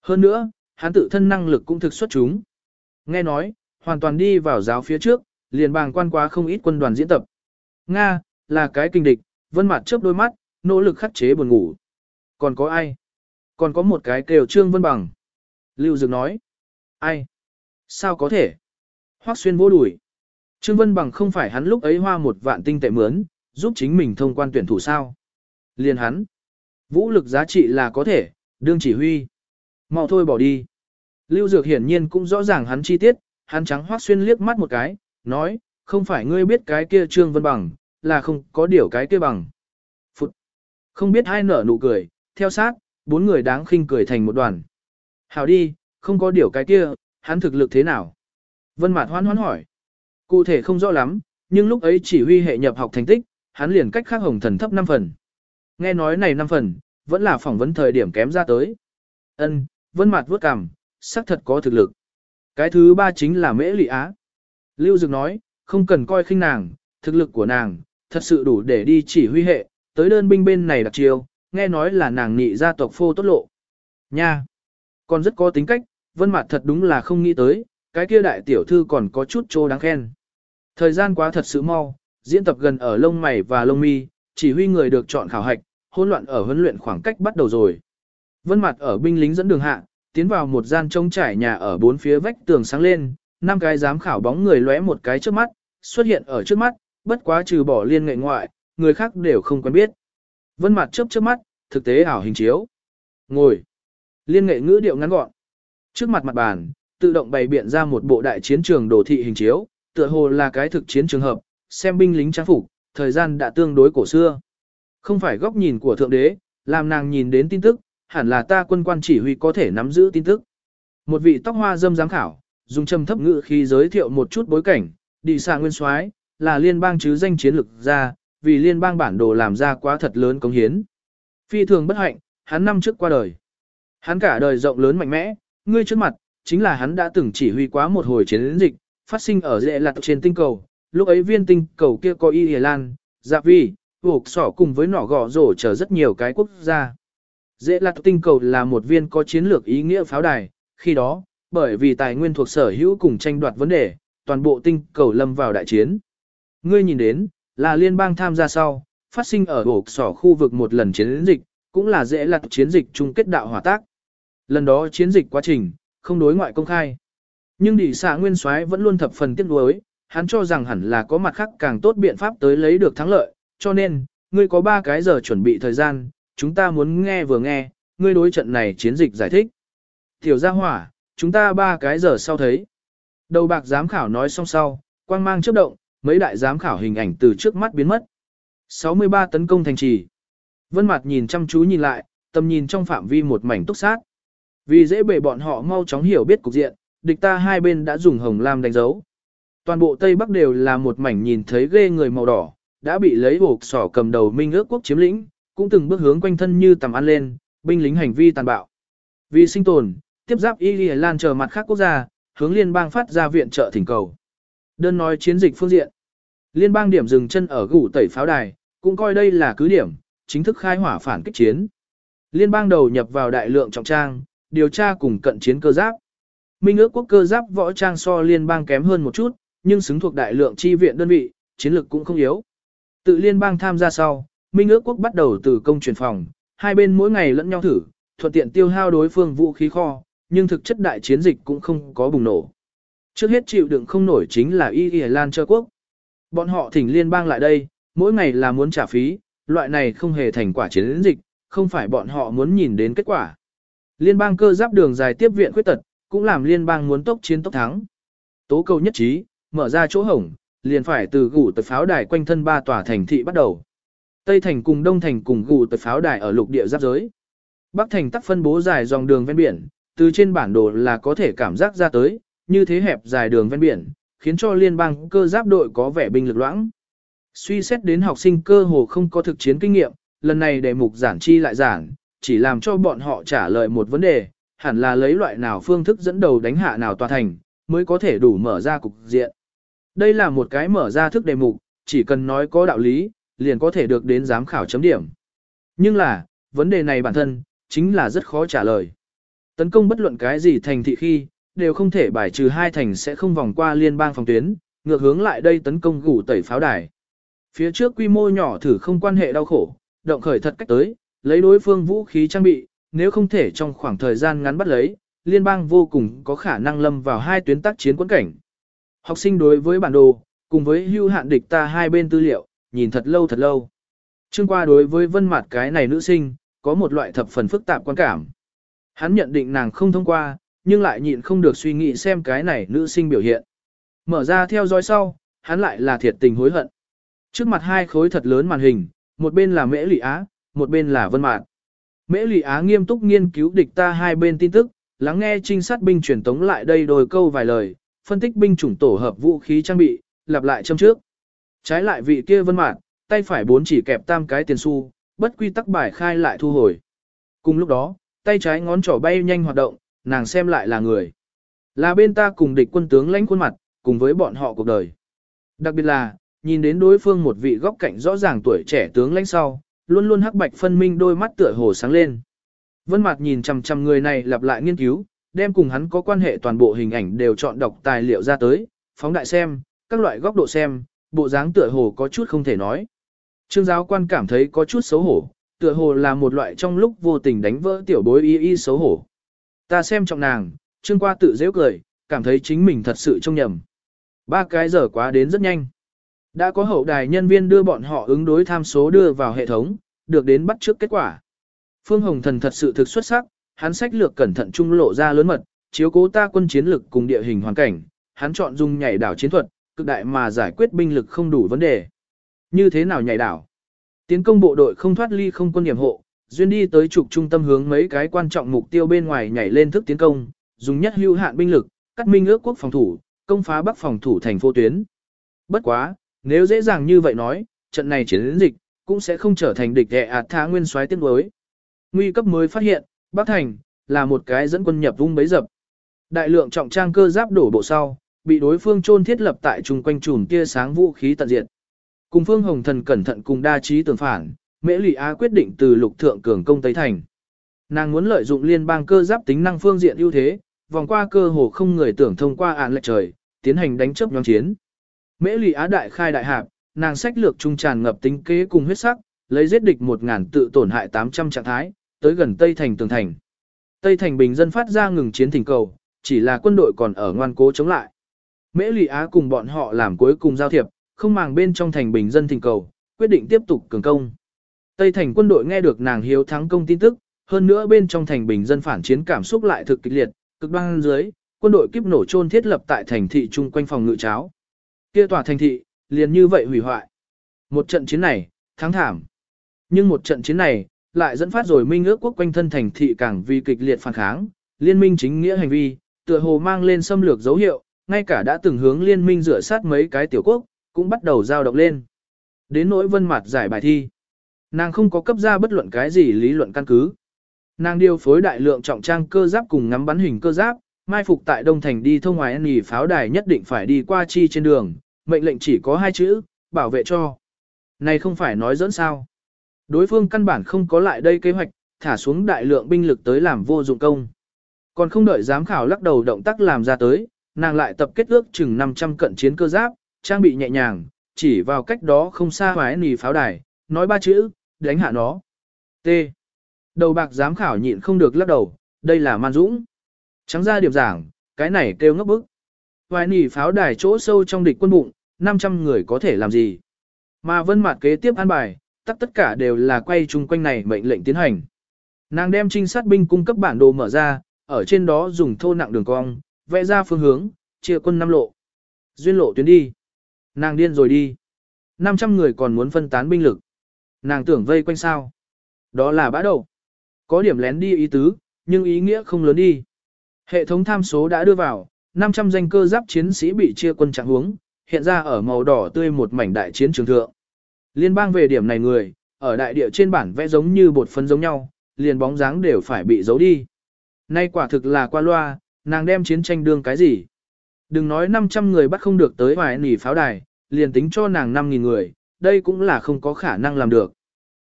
Hơn nữa, hắn tự thân năng lực cũng thực xuất chúng. Nghe nói, hoàn toàn đi vào giáo phía trước, liền bàng quan quá không ít quân đoàn diễn tập. Nga, là cái kinh địch, vân mặt chớp đôi mắt, nỗ lực khắc chế buồn ngủ. Còn có ai? Còn có một cái kêu Trương Vân Bằng. Lưu Dược nói. Ai? Sao có thể? Hoắc xuyên vô đuổi. Trương Vân Bằng không phải hắn lúc ấy hoa một vạn tinh tệ mướn, giúp chính mình thông quan tuyển thủ sao. Liền hắn. Vũ lực giá trị là có thể, đương chỉ huy. mau thôi bỏ đi. Lưu Dược hiển nhiên cũng rõ ràng hắn chi tiết, hắn trắng hoác xuyên liếc mắt một cái, nói, không phải ngươi biết cái kia Trương Vân Bằng, là không có điều cái kia bằng. Phụt. Không biết hai nở nụ cười, theo sát, bốn người đáng khinh cười thành một đoàn. Hảo đi, không có điều cái kia, hắn thực lực thế nào? Vân Mạt hoan hoan hỏi. Cụ thể không rõ lắm, nhưng lúc ấy chỉ huy hệ nhập học thành tích, hắn liền cách khác hồng thần thấp 5 phần. Nghe nói này 5 phần, vẫn là phỏng vấn thời điểm kém ra tới. Ân, Vân Mạt vuốt cằm, xác thật có thực lực. Cái thứ ba chính là Mễ Lị Á. Lưu Dực nói, không cần coi khinh nàng, thực lực của nàng, thật sự đủ để đi chỉ huy hệ, tới đơn binh bên này đặc chiêu, nghe nói là nàng nị gia tộc phô tốt lộ. Nha! Còn rất có tính cách, vân mặt thật đúng là không nghĩ tới, cái kia đại tiểu thư còn có chút trô đáng khen. Thời gian quá thật sự mau, diễn tập gần ở lông mày và lông mi, chỉ huy người được chọn khảo hạch, hỗn loạn ở huấn luyện khoảng cách bắt đầu rồi. Vân mặt ở binh lính dẫn đường hạ, tiến vào một gian trống trải nhà ở bốn phía vách tường sáng lên, năm cái giám khảo bóng người lóe một cái trước mắt, xuất hiện ở trước mắt, bất quá trừ bỏ liên nghệ ngoại, người khác đều không quen biết. Vân mặt chớp chớp mắt, thực tế ảo hình chiếu. Ngồi. Liên nghệ ngữ điệu ngắn gọn. Trước mặt mặt bàn, tự động bày biện ra một bộ đại chiến trường đồ thị hình chiếu, tựa hồ là cái thực chiến trường hợp, xem binh lính trang phục, thời gian đã tương đối cổ xưa. Không phải góc nhìn của thượng đế, làm nàng nhìn đến tin tức, hẳn là ta quân quan chỉ huy có thể nắm giữ tin tức. Một vị tóc hoa dâm giám khảo, dùng trầm thấp ngữ khi giới thiệu một chút bối cảnh, đi xa nguyên soái là liên bang chứ danh chiến lực ra, vì liên bang bản đồ làm ra quá thật lớn công hiến. Phi thường bất hạnh, hắn năm trước qua đời. Hắn cả đời rộng lớn mạnh mẽ, ngươi trước mặt, chính là hắn đã từng chỉ huy quá một hồi chiến dịch, phát sinh ở dễ lạc trên tinh cầu. Lúc ấy viên tinh cầu kia có Y Lan, Dạ Vi, Hục Sỏ cùng với nỏ gò rổ chờ rất nhiều cái quốc gia. Dễ lạc tinh cầu là một viên có chiến lược ý nghĩa pháo đài, khi đó, bởi vì tài nguyên thuộc sở hữu cùng tranh đoạt vấn đề, toàn bộ tinh cầu lâm vào đại chiến. Ngươi nhìn đến, là liên bang tham gia sau, phát sinh ở ổ sỏ khu vực một lần chiến dịch, cũng là dễ lạc chiến dịch chung kết đạo hỏa tác. Lần đó chiến dịch quá trình, không đối ngoại công khai. Nhưng đỉ xạ nguyên soái vẫn luôn thập phần tiếc nuối, hắn cho rằng hẳn là có mặt khác càng tốt biện pháp tới lấy được thắng lợi, cho nên, ngươi có 3 cái giờ chuẩn bị thời gian, chúng ta muốn nghe vừa nghe, ngươi đối trận này chiến dịch giải thích. Tiểu gia hỏa, chúng ta ba cái giờ sau thấy. Đầu bạc giám khảo nói xong sau, quang mang chớp động, mấy đại giám khảo hình ảnh từ trước mắt biến mất. 63 tấn công thành trì. Vân Mạt nhìn chăm chú nhìn lại, tầm nhìn trong phạm vi một mảnh túc sát. Vì dễ bề bọn họ mau chóng hiểu biết cục diện, địch ta hai bên đã dùng hồng lam đánh dấu. Toàn bộ Tây Bắc đều là một mảnh nhìn thấy ghê người màu đỏ, đã bị lấy buộc sỏ cầm đầu Minh ước quốc chiếm lĩnh, cũng từng bước hướng quanh thân như tầm ăn lên, binh lính hành vi tàn bạo. Vì sinh tồn, tiếp giáp Y Lan chờ mặt khác quốc gia, hướng liên bang phát ra viện trợ thỉnh cầu. Đơn nói chiến dịch phương diện. Liên bang điểm dừng chân ở gủ tẩy pháo đài, cũng coi đây là cứ điểm, chính thức khai hỏa phản kích chiến. Liên bang đầu nhập vào đại lượng trọng trang, điều tra cùng cận chiến cơ giáp. Minh ước quốc cơ giáp võ trang so liên bang kém hơn một chút, nhưng xứng thuộc đại lượng chi viện đơn vị, chiến lực cũng không yếu. Tự liên bang tham gia sau, Minh ước quốc bắt đầu từ công truyền phòng, hai bên mỗi ngày lẫn nhau thử, thuận tiện tiêu hao đối phương vũ khí kho, nhưng thực chất đại chiến dịch cũng không có bùng nổ. Trước hết chịu đựng không nổi chính là Y Y Lan Trơ Quốc. Bọn họ thỉnh liên bang lại đây, mỗi ngày là muốn trả phí, loại này không hề thành quả chiến dịch, không phải bọn họ muốn nhìn đến kết quả. Liên bang cơ giáp đường dài tiếp viện khuyết tật, cũng làm liên bang muốn tốc chiến tốc thắng. Tố cầu nhất trí, mở ra chỗ hổng, liền phải từ gủ tật pháo đài quanh thân ba tòa thành thị bắt đầu. Tây thành cùng Đông thành cùng gù tới pháo đài ở lục địa giáp giới. Bắc thành tắc phân bố dài dòng đường ven biển, từ trên bản đồ là có thể cảm giác ra tới, như thế hẹp dài đường ven biển, khiến cho liên bang cơ giáp đội có vẻ binh lực loãng. Suy xét đến học sinh cơ hồ không có thực chiến kinh nghiệm, lần này đề mục giản chi lại giản, chỉ làm cho bọn họ trả lời một vấn đề, hẳn là lấy loại nào phương thức dẫn đầu đánh hạ nào tòa thành, mới có thể đủ mở ra cục diện. Đây là một cái mở ra thức đề mục, chỉ cần nói có đạo lý, liền có thể được đến giám khảo chấm điểm. Nhưng là, vấn đề này bản thân, chính là rất khó trả lời. Tấn công bất luận cái gì thành thị khi, đều không thể bài trừ hai thành sẽ không vòng qua liên bang phòng tuyến, ngược hướng lại đây tấn công gủ tẩy pháo đài. Phía trước quy mô nhỏ thử không quan hệ đau khổ, động khởi thật cách tới, lấy đối phương vũ khí trang bị, nếu không thể trong khoảng thời gian ngắn bắt lấy, liên bang vô cùng có khả năng lâm vào hai tuyến tác chiến quân cảnh. Học sinh đối với bản đồ, cùng với hưu hạn địch ta hai bên tư liệu, nhìn thật lâu thật lâu. Trương qua đối với vân mặt cái này nữ sinh, có một loại thập phần phức tạp quan cảm. Hắn nhận định nàng không thông qua, nhưng lại nhịn không được suy nghĩ xem cái này nữ sinh biểu hiện. Mở ra theo dõi sau, hắn lại là thiệt tình hối hận. Trước mặt hai khối thật lớn màn hình, một bên là Mễ Lị Á, một bên là Vân Mạn. Mễ Lị Á nghiêm túc nghiên cứu địch ta hai bên tin tức, lắng nghe trinh sát binh truyền tống lại đây đôi câu vài lời, phân tích binh chủng tổ hợp vũ khí trang bị, lặp lại châm trước. Trái lại vị kia Vân Mạn, tay phải bốn chỉ kẹp tam cái tiền xu, bất quy tắc bài khai lại thu hồi. Cùng lúc đó, tay trái ngón trỏ bay nhanh hoạt động, nàng xem lại là người. Là bên ta cùng địch quân tướng lãnh khuôn mặt, cùng với bọn họ cuộc đời. Đặc biệt là, nhìn đến đối phương một vị góc cạnh rõ ràng tuổi trẻ tướng lãnh sau, luôn luôn hắc bạch phân minh đôi mắt tựa hồ sáng lên. Vân Mạt nhìn chằm chằm người này lặp lại nghiên cứu, đem cùng hắn có quan hệ toàn bộ hình ảnh đều chọn đọc tài liệu ra tới, phóng đại xem, các loại góc độ xem, bộ dáng tựa hồ có chút không thể nói. Trương giáo quan cảm thấy có chút xấu hổ, tựa hồ là một loại trong lúc vô tình đánh vỡ tiểu bối y y xấu hổ. Ta xem trọng nàng, Trương qua tự dễ cười, cảm thấy chính mình thật sự trông nhầm. Ba cái giờ quá đến rất nhanh. Đã có hậu đài nhân viên đưa bọn họ ứng đối tham số đưa vào hệ thống, được đến bắt trước kết quả. Phương Hồng Thần thật sự thực xuất sắc, hắn sách lược cẩn thận trung lộ ra lớn mật, chiếu cố ta quân chiến lực cùng địa hình hoàn cảnh, hắn chọn dùng nhảy đảo chiến thuật, cực đại mà giải quyết binh lực không đủ vấn đề. Như thế nào nhảy đảo? Tiến công bộ đội không thoát ly không quân điểm hộ, duyên đi tới trục trung tâm hướng mấy cái quan trọng mục tiêu bên ngoài nhảy lên thức tiến công, dùng nhất hữu hạn binh lực, cắt minh ước quốc phòng thủ, công phá bắc phòng thủ thành phố tuyến. Bất quá, nếu dễ dàng như vậy nói, trận này chiến dịch cũng sẽ không trở thành địch đệ ạt thá nguyên soái tiến đối. Nguy cấp mới phát hiện, Bắc Thành là một cái dẫn quân nhập vung bấy dập. Đại lượng trọng trang cơ giáp đổ bộ sau, bị đối phương chôn thiết lập tại trung quanh chùm tia sáng vũ khí tận diệt. Cùng Phương Hồng Thần cẩn thận cùng đa trí tường phản, Mễ Lị Á quyết định từ lục thượng cường công Tây Thành. Nàng muốn lợi dụng liên bang cơ giáp tính năng phương diện ưu thế, vòng qua cơ hồ không người tưởng thông qua án lệch trời, tiến hành đánh chớp nhóm chiến. Mễ Lị Á đại khai đại hạp, nàng sách lược trung tràn ngập tính kế cùng huyết sắc, lấy giết địch 1000 tự tổn hại 800 trạng thái, tới gần Tây thành tường thành. Tây thành bình dân phát ra ngừng chiến thỉnh cầu, chỉ là quân đội còn ở ngoan cố chống lại. Mễ Lị Á cùng bọn họ làm cuối cùng giao thiệp, không màng bên trong thành bình dân thỉnh cầu, quyết định tiếp tục cường công. Tây thành quân đội nghe được nàng hiếu thắng công tin tức, hơn nữa bên trong thành bình dân phản chiến cảm xúc lại thực kịch liệt, cực đoan dưới, quân đội kiếp nổ chôn thiết lập tại thành thị chung quanh phòng ngự cháo. Kia tòa thành thị, liền như vậy hủy hoại. Một trận chiến này, thắng thảm. Nhưng một trận chiến này, lại dẫn phát rồi minh ước quốc quanh thân thành thị càng vì kịch liệt phản kháng, liên minh chính nghĩa hành vi, tựa hồ mang lên xâm lược dấu hiệu, ngay cả đã từng hướng liên minh rửa sát mấy cái tiểu quốc, cũng bắt đầu giao động lên. Đến nỗi vân mặt giải bài thi. Nàng không có cấp ra bất luận cái gì lý luận căn cứ. Nàng điều phối đại lượng trọng trang cơ giáp cùng ngắm bắn hình cơ giáp, mai phục tại Đông Thành đi thông ngoài nghỉ pháo đài nhất định phải đi qua chi trên đường, mệnh lệnh chỉ có hai chữ, bảo vệ cho. Này không phải nói dẫn sao. Đối phương căn bản không có lại đây kế hoạch, thả xuống đại lượng binh lực tới làm vô dụng công. Còn không đợi giám khảo lắc đầu động tác làm ra tới, nàng lại tập kết ước chừng 500 cận chiến cơ giáp, trang bị nhẹ nhàng, chỉ vào cách đó không xa hoái nì pháo đài, nói ba chữ, đánh hạ nó. T. Đầu bạc giám khảo nhịn không được lắc đầu, đây là man dũng. Trắng ra điểm giảng, cái này kêu ngốc bức. Hoài nì pháo đài chỗ sâu trong địch quân bụng, 500 người có thể làm gì. Mà vân mặt kế tiếp an bài, tất tất cả đều là quay chung quanh này mệnh lệnh tiến hành. Nàng đem trinh sát binh cung cấp bản đồ mở ra, ở trên đó dùng thô nặng đường cong, vẽ ra phương hướng, chia quân năm lộ. Duyên lộ tuyến đi. Nàng điên rồi đi. 500 người còn muốn phân tán binh lực. Nàng tưởng vây quanh sao. Đó là bã đầu. Có điểm lén đi ý tứ, nhưng ý nghĩa không lớn đi. Hệ thống tham số đã đưa vào, 500 danh cơ giáp chiến sĩ bị chia quân trạng hướng, hiện ra ở màu đỏ tươi một mảnh đại chiến trường thượng. Liên bang về điểm này người, ở đại địa trên bản vẽ giống như bột phấn giống nhau, liền bóng dáng đều phải bị giấu đi. Nay quả thực là qua loa, nàng đem chiến tranh đương cái gì? Đừng nói 500 người bắt không được tới hoài nỉ pháo đài, liền tính cho nàng 5.000 người, đây cũng là không có khả năng làm được.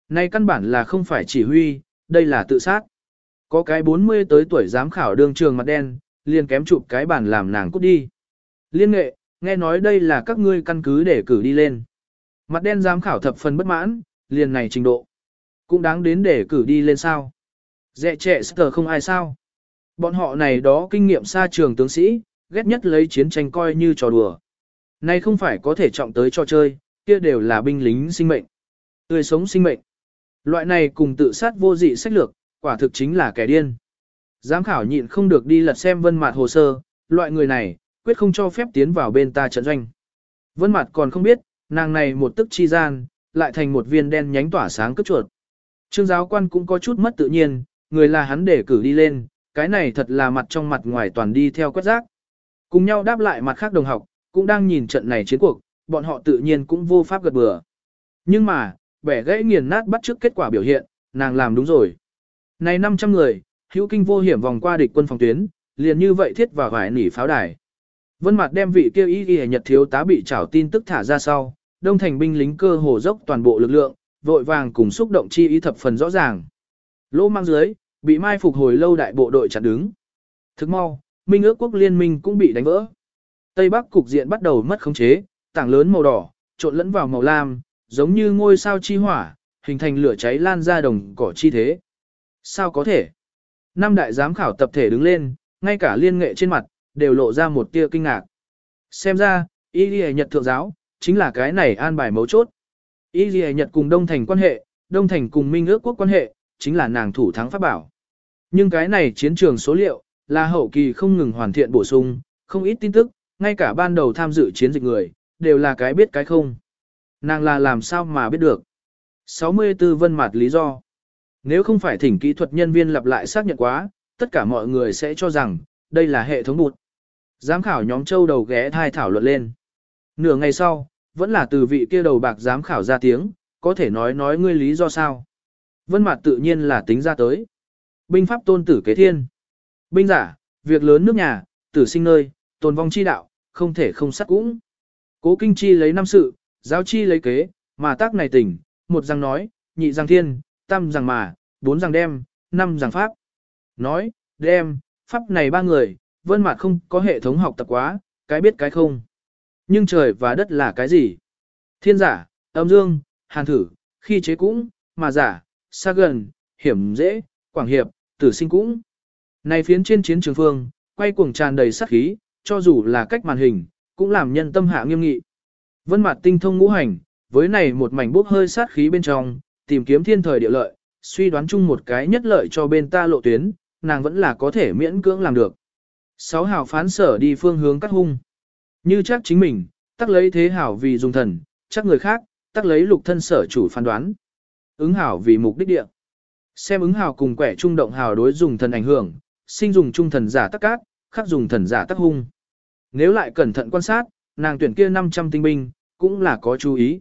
Nay căn bản là không phải chỉ huy, đây là tự sát. Có cái 40 tới tuổi giám khảo đương trường mặt đen, liền kém chụp cái bản làm nàng cút đi. Liên nghệ, nghe nói đây là các ngươi căn cứ để cử đi lên. Mặt đen giám khảo thập phần bất mãn, liền này trình độ. Cũng đáng đến để cử đi lên sao. Dẹ trẻ sờ không ai sao. Bọn họ này đó kinh nghiệm xa trường tướng sĩ, ghét nhất lấy chiến tranh coi như trò đùa. Này không phải có thể trọng tới trò chơi, kia đều là binh lính sinh mệnh. Tươi sống sinh mệnh. Loại này cùng tự sát vô dị sách lược, quả thực chính là kẻ điên. Giám khảo nhịn không được đi lật xem vân mặt hồ sơ, loại người này, quyết không cho phép tiến vào bên ta trận doanh. Vân mặt còn không biết, nàng này một tức chi gian, lại thành một viên đen nhánh tỏa sáng cấp chuột. Trương giáo quan cũng có chút mất tự nhiên, người là hắn để cử đi lên, cái này thật là mặt trong mặt ngoài toàn đi theo quét rác. Cùng nhau đáp lại mặt khác đồng học, cũng đang nhìn trận này chiến cuộc, bọn họ tự nhiên cũng vô pháp gật bừa. Nhưng mà, bẻ gãy nghiền nát bắt trước kết quả biểu hiện, nàng làm đúng rồi. Này 500 người, hữu kinh vô hiểm vòng qua địch quân phòng tuyến, liền như vậy thiết vào vải nỉ pháo đài. Vân mặt đem vị kêu ý ghi nhật thiếu tá bị trảo tin tức thả ra sau, đông thành binh lính cơ hồ dốc toàn bộ lực lượng, vội vàng cùng xúc động chi ý thập phần rõ ràng. Lỗ mang dưới, bị mai phục hồi lâu đại bộ đội chặn đứng. Thức mau, Minh ước quốc liên minh cũng bị đánh vỡ. Tây Bắc cục diện bắt đầu mất khống chế, tảng lớn màu đỏ, trộn lẫn vào màu lam, giống như ngôi sao chi hỏa, hình thành lửa cháy lan ra đồng cỏ chi thế. Sao có thể? Năm đại giám khảo tập thể đứng lên, ngay cả liên nghệ trên mặt, đều lộ ra một tia kinh ngạc. Xem ra, Y Ghi Nhật thượng giáo, chính là cái này an bài mấu chốt. Y Ghi Nhật cùng Đông Thành quan hệ, Đông Thành cùng Minh ước quốc quan hệ, chính là nàng thủ thắng pháp bảo. Nhưng cái này chiến trường số liệu, là hậu kỳ không ngừng hoàn thiện bổ sung, không ít tin tức, ngay cả ban đầu tham dự chiến dịch người, đều là cái biết cái không. Nàng là làm sao mà biết được. 64 vân mặt lý do. Nếu không phải thỉnh kỹ thuật nhân viên lặp lại xác nhận quá, tất cả mọi người sẽ cho rằng, đây là hệ thống bụt. Giám khảo nhóm châu đầu ghé thai thảo luận lên. Nửa ngày sau, vẫn là từ vị kia đầu bạc giám khảo ra tiếng, có thể nói nói ngươi lý do sao. Vân mặt tự nhiên là tính ra tới. Binh pháp tôn tử kế thiên. Binh giả, việc lớn nước nhà, tử sinh nơi, tồn vong chi đạo, không thể không sát cũng. Cố kinh chi lấy năm sự, giáo chi lấy kế, mà tác này tỉnh, một rằng nói, nhị rằng thiên, tam rằng mà, bốn rằng đem, năm rằng pháp. Nói, đem, pháp này ba người, vân mặt không có hệ thống học tập quá, cái biết cái không. Nhưng trời và đất là cái gì? Thiên giả, âm dương, hàn thử, khi chế cũng, mà giả, xa gần, hiểm dễ, quảng hiệp, tử sinh cũng. Này phiến trên chiến trường phương, quay cuồng tràn đầy sát khí, cho dù là cách màn hình, cũng làm nhân tâm hạ nghiêm nghị. Vân mặt tinh thông ngũ hành, với này một mảnh bốc hơi sát khí bên trong, tìm kiếm thiên thời địa lợi, suy đoán chung một cái nhất lợi cho bên ta lộ tuyến, nàng vẫn là có thể miễn cưỡng làm được. Sáu hào phán sở đi phương hướng cắt hung. Như chắc chính mình, tắc lấy thế hảo vì dùng thần, chắc người khác, tắc lấy lục thân sở chủ phán đoán. Ứng hảo vì mục đích địa. Xem ứng hào cùng quẻ trung động hào đối dùng thần ảnh hưởng, sinh dùng trung thần giả tắc cát, khắc dùng thần giả tắc hung. Nếu lại cẩn thận quan sát, nàng tuyển kia 500 tinh binh, cũng là có chú ý.